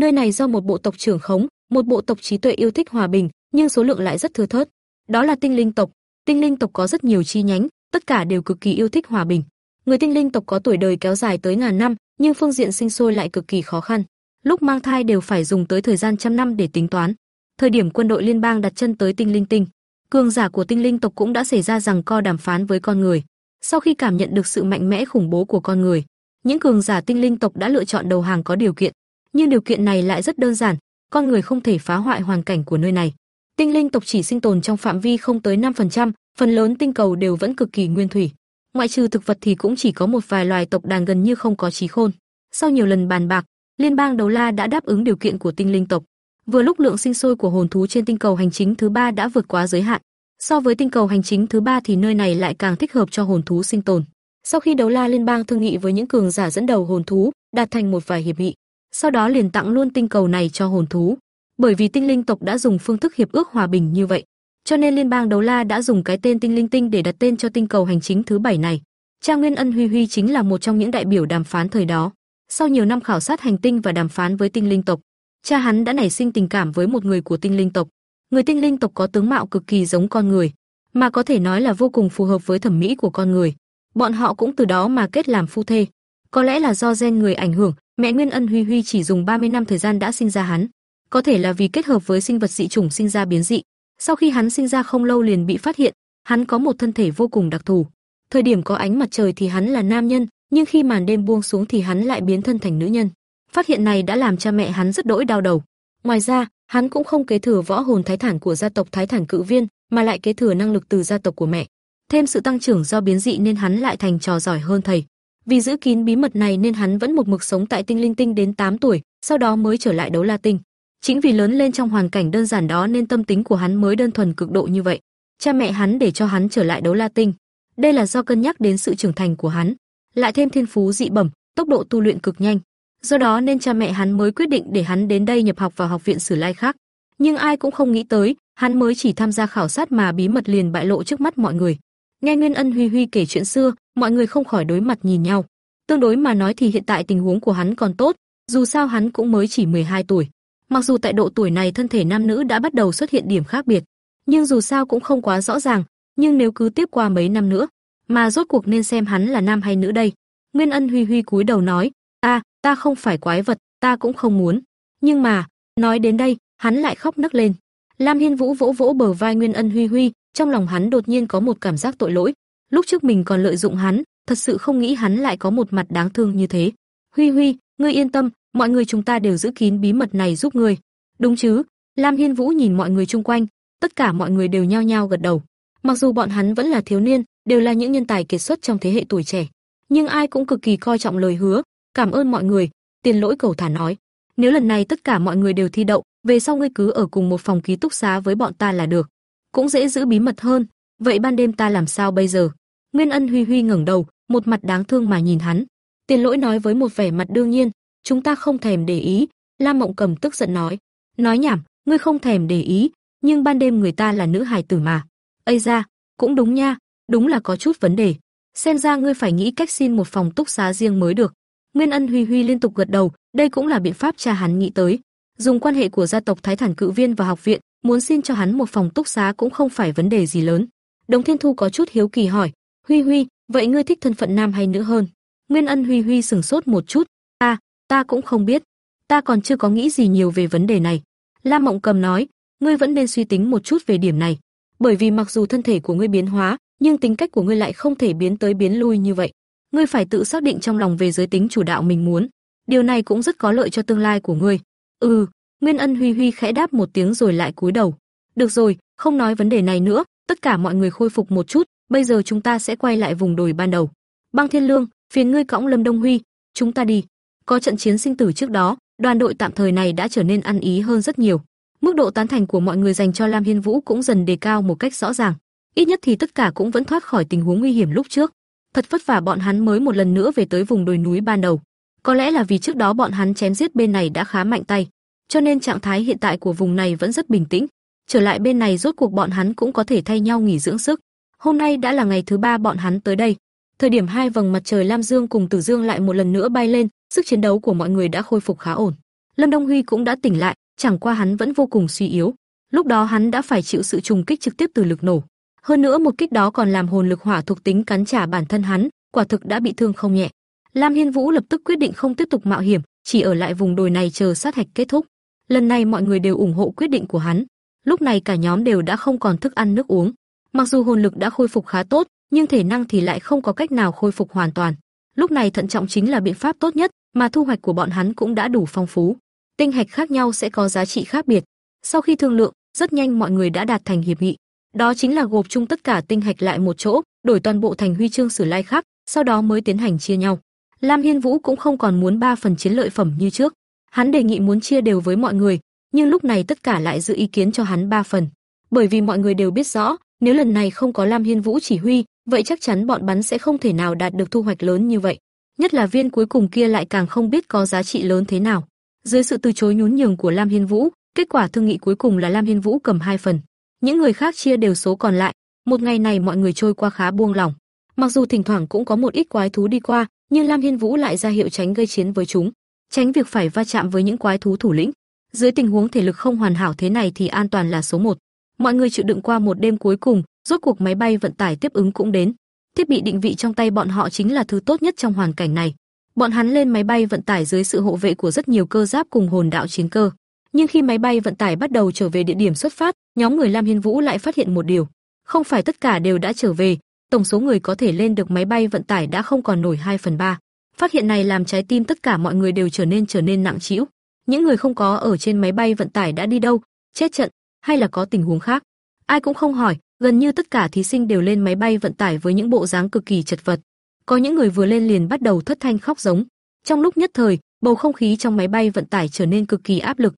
Nơi này do một bộ tộc trưởng khống, một bộ tộc trí tuệ yêu thích hòa bình, nhưng số lượng lại rất thưa thớt. Đó là tinh linh tộc. Tinh linh tộc có rất nhiều chi nhánh, tất cả đều cực kỳ yêu thích hòa bình. Người tinh linh tộc có tuổi đời kéo dài tới ngàn năm, nhưng phương diện sinh sôi lại cực kỳ khó khăn. Lúc mang thai đều phải dùng tới thời gian trăm năm để tính toán. Thời điểm quân đội liên bang đặt chân tới tinh linh tinh, cường giả của tinh linh tộc cũng đã xảy ra rằng co đàm phán với con người. Sau khi cảm nhận được sự mạnh mẽ khủng bố của con người, những cường giả tinh linh tộc đã lựa chọn đầu hàng có điều kiện, nhưng điều kiện này lại rất đơn giản, con người không thể phá hoại hoàn cảnh của nơi này. Tinh linh tộc chỉ sinh tồn trong phạm vi không tới 5%, phần lớn tinh cầu đều vẫn cực kỳ nguyên thủy. Ngoại trừ thực vật thì cũng chỉ có một vài loài tộc đàn gần như không có trí khôn. Sau nhiều lần bàn bạc, Liên bang Đấu La đã đáp ứng điều kiện của tinh linh tộc. Vừa lúc lượng sinh sôi của hồn thú trên tinh cầu hành chính thứ ba đã vượt quá giới hạn. So với tinh cầu hành chính thứ ba thì nơi này lại càng thích hợp cho hồn thú sinh tồn. Sau khi Đấu La Liên bang thương nghị với những cường giả dẫn đầu hồn thú, đạt thành một vài hiệp nghị, sau đó liền tặng luôn tinh cầu này cho hồn thú. bởi vì tinh linh tộc đã dùng phương thức hiệp ước hòa bình như vậy, cho nên liên bang đấu la đã dùng cái tên tinh linh tinh để đặt tên cho tinh cầu hành chính thứ bảy này. Cha Nguyên Ân Huy Huy chính là một trong những đại biểu đàm phán thời đó. Sau nhiều năm khảo sát hành tinh và đàm phán với tinh linh tộc, cha hắn đã nảy sinh tình cảm với một người của tinh linh tộc. Người tinh linh tộc có tướng mạo cực kỳ giống con người, mà có thể nói là vô cùng phù hợp với thẩm mỹ của con người. Bọn họ cũng từ đó mà kết làm phu thê. Có lẽ là do gen người ảnh hưởng, mẹ Nguyên Ân Huy Huy chỉ dùng 30 năm thời gian đã sinh ra hắn. Có thể là vì kết hợp với sinh vật dị chủng sinh ra biến dị. Sau khi hắn sinh ra không lâu liền bị phát hiện, hắn có một thân thể vô cùng đặc thù. Thời điểm có ánh mặt trời thì hắn là nam nhân, nhưng khi màn đêm buông xuống thì hắn lại biến thân thành nữ nhân. Phát hiện này đã làm cha mẹ hắn rất đỗi đau đầu. Ngoài ra, hắn cũng không kế thừa võ hồn thái thản của gia tộc Thái Thản Cự Viên, mà lại kế thừa năng lực từ gia tộc của mẹ. Thêm sự tăng trưởng do biến dị nên hắn lại thành trò giỏi hơn thầy. Vì giữ kín bí mật này nên hắn vẫn một mực sống tại Tinh Linh Tinh đến 8 tuổi, sau đó mới trở lại Đấu La Tinh. Chính vì lớn lên trong hoàn cảnh đơn giản đó nên tâm tính của hắn mới đơn thuần cực độ như vậy. Cha mẹ hắn để cho hắn trở lại Đấu La Tinh. Đây là do cân nhắc đến sự trưởng thành của hắn, lại thêm thiên phú dị bẩm, tốc độ tu luyện cực nhanh. Do đó nên cha mẹ hắn mới quyết định để hắn đến đây nhập học vào học viện Sử Lai khác. Nhưng ai cũng không nghĩ tới, hắn mới chỉ tham gia khảo sát mà bí mật liền bại lộ trước mắt mọi người. Nghe Nguyên Ân Huy Huy kể chuyện xưa, mọi người không khỏi đối mặt nhìn nhau. Tương đối mà nói thì hiện tại tình huống của hắn còn tốt, dù sao hắn cũng mới chỉ 12 tuổi. Mặc dù tại độ tuổi này thân thể nam nữ đã bắt đầu xuất hiện điểm khác biệt, nhưng dù sao cũng không quá rõ ràng, nhưng nếu cứ tiếp qua mấy năm nữa, mà rốt cuộc nên xem hắn là nam hay nữ đây. Nguyên Ân Huy Huy cúi đầu nói, ta, ta không phải quái vật, ta cũng không muốn." Nhưng mà, nói đến đây, hắn lại khóc nấc lên. Lam Hiên Vũ vỗ vỗ bờ vai Nguyên Ân Huy Huy, trong lòng hắn đột nhiên có một cảm giác tội lỗi. Lúc trước mình còn lợi dụng hắn, thật sự không nghĩ hắn lại có một mặt đáng thương như thế. Huy Huy, ngươi yên tâm, mọi người chúng ta đều giữ kín bí mật này giúp ngươi. Đúng chứ? Lam Hiên Vũ nhìn mọi người chung quanh, tất cả mọi người đều nhao nhao gật đầu. Mặc dù bọn hắn vẫn là thiếu niên, đều là những nhân tài kiệt xuất trong thế hệ tuổi trẻ, nhưng ai cũng cực kỳ coi trọng lời hứa, cảm ơn mọi người, Tiền Lỗi cầu thả nói, nếu lần này tất cả mọi người đều thi đậu, về sau ngươi cứ ở cùng một phòng ký túc xá với bọn ta là được, cũng dễ giữ bí mật hơn, vậy ban đêm ta làm sao bây giờ? Nguyên Ân Huy Huy ngẩng đầu, một mặt đáng thương mà nhìn hắn. Tiền Lỗi nói với một vẻ mặt đương nhiên, chúng ta không thèm để ý, Lam Mộng Cầm tức giận nói, nói nhảm, ngươi không thèm để ý, nhưng ban đêm người ta là nữ hài tử mà. Ây ra, cũng đúng nha, đúng là có chút vấn đề. Xem ra ngươi phải nghĩ cách xin một phòng túc xá riêng mới được. Nguyên Ân Huy Huy liên tục gật đầu, đây cũng là biện pháp cha hắn nghĩ tới. Dùng quan hệ của gia tộc Thái Thản Cự Viên và học viện, muốn xin cho hắn một phòng túc xá cũng không phải vấn đề gì lớn. Đồng Thiên Thu có chút hiếu kỳ hỏi, "Huy Huy, vậy ngươi thích thân phận nam hay nữ hơn?" Nguyên Ân Huy Huy sững sốt một chút, "Ta, ta cũng không biết, ta còn chưa có nghĩ gì nhiều về vấn đề này." Lam Mộng Cầm nói, "Ngươi vẫn nên suy tính một chút về điểm này, bởi vì mặc dù thân thể của ngươi biến hóa, nhưng tính cách của ngươi lại không thể biến tới biến lui như vậy. Ngươi phải tự xác định trong lòng về giới tính chủ đạo mình muốn. Điều này cũng rất có lợi cho tương lai của ngươi." "Ừ." Nguyên Ân Huy Huy khẽ đáp một tiếng rồi lại cúi đầu. "Được rồi, không nói vấn đề này nữa, tất cả mọi người khôi phục một chút, bây giờ chúng ta sẽ quay lại vùng đồi ban đầu. Băng Thiên Lương, phiền ngươi cõng Lâm Đông Huy, chúng ta đi." Có trận chiến sinh tử trước đó, đoàn đội tạm thời này đã trở nên ăn ý hơn rất nhiều. Mức độ tán thành của mọi người dành cho Lam Hiên Vũ cũng dần đề cao một cách rõ ràng. Ít nhất thì tất cả cũng vẫn thoát khỏi tình huống nguy hiểm lúc trước. Thật vất vả bọn hắn mới một lần nữa về tới vùng đồi núi ban đầu. Có lẽ là vì trước đó bọn hắn chém giết bên này đã khá mạnh tay, cho nên trạng thái hiện tại của vùng này vẫn rất bình tĩnh. Trở lại bên này rốt cuộc bọn hắn cũng có thể thay nhau nghỉ dưỡng sức. Hôm nay đã là ngày thứ ba bọn hắn tới đây. Thời điểm hai vầng mặt trời Lam Dương cùng Tử Dương lại một lần nữa bay lên, sức chiến đấu của mọi người đã khôi phục khá ổn. Lâm Đông Huy cũng đã tỉnh lại, chẳng qua hắn vẫn vô cùng suy yếu. Lúc đó hắn đã phải chịu sự trùng kích trực tiếp từ lực nổ. Hơn nữa một kích đó còn làm hồn lực hỏa thuộc tính cắn trả bản thân hắn, quả thực đã bị thương không nhẹ. Lam Hiên Vũ lập tức quyết định không tiếp tục mạo hiểm, chỉ ở lại vùng đồi này chờ sát hạch kết thúc. Lần này mọi người đều ủng hộ quyết định của hắn. Lúc này cả nhóm đều đã không còn thức ăn nước uống. Mặc dù hồn lực đã khôi phục khá tốt, nhưng thể năng thì lại không có cách nào khôi phục hoàn toàn. Lúc này thận trọng chính là biện pháp tốt nhất, mà thu hoạch của bọn hắn cũng đã đủ phong phú. Tinh hạch khác nhau sẽ có giá trị khác biệt. Sau khi thương lượng, rất nhanh mọi người đã đạt thành hiệp nghị. Đó chính là gộp chung tất cả tinh hạch lại một chỗ, đổi toàn bộ thành huy chương sử lai khác, sau đó mới tiến hành chia nhau. Lam Hiên Vũ cũng không còn muốn ba phần chiến lợi phẩm như trước, hắn đề nghị muốn chia đều với mọi người, nhưng lúc này tất cả lại giữ ý kiến cho hắn ba phần, bởi vì mọi người đều biết rõ, nếu lần này không có Lam Hiên Vũ chỉ huy, vậy chắc chắn bọn bắn sẽ không thể nào đạt được thu hoạch lớn như vậy. Nhất là viên cuối cùng kia lại càng không biết có giá trị lớn thế nào. Dưới sự từ chối nhún nhường của Lam Hiên Vũ, Kết quả thương nghị cuối cùng là Lam Hiên Vũ cầm hai phần, những người khác chia đều số còn lại. Một ngày này mọi người trôi qua khá buông lỏng. Mặc dù thỉnh thoảng cũng có một ít quái thú đi qua, nhưng Lam Hiên Vũ lại ra hiệu tránh gây chiến với chúng, tránh việc phải va chạm với những quái thú thủ lĩnh. Dưới tình huống thể lực không hoàn hảo thế này thì an toàn là số một. Mọi người chịu đựng qua một đêm cuối cùng, rốt cuộc máy bay vận tải tiếp ứng cũng đến. Thiết bị định vị trong tay bọn họ chính là thứ tốt nhất trong hoàn cảnh này. Bọn hắn lên máy bay vận tải dưới sự hộ vệ của rất nhiều cơ giáp cùng hồn đạo chiến cơ. Nhưng khi máy bay vận tải bắt đầu trở về địa điểm xuất phát, nhóm người Lam Hiên Vũ lại phát hiện một điều, không phải tất cả đều đã trở về, tổng số người có thể lên được máy bay vận tải đã không còn nổi 2 phần 3. Phát hiện này làm trái tim tất cả mọi người đều trở nên trở nên nặng trĩu. Những người không có ở trên máy bay vận tải đã đi đâu, chết trận, hay là có tình huống khác? Ai cũng không hỏi, gần như tất cả thí sinh đều lên máy bay vận tải với những bộ dáng cực kỳ chật vật. Có những người vừa lên liền bắt đầu thất thanh khóc giống. Trong lúc nhất thời, bầu không khí trong máy bay vận tải trở nên cực kỳ áp lực.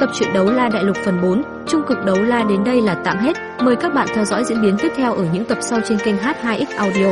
Tập truyện đấu la đại lục phần 4, trung cực đấu la đến đây là tạm hết. Mời các bạn theo dõi diễn biến tiếp theo ở những tập sau trên kênh H2X Audio.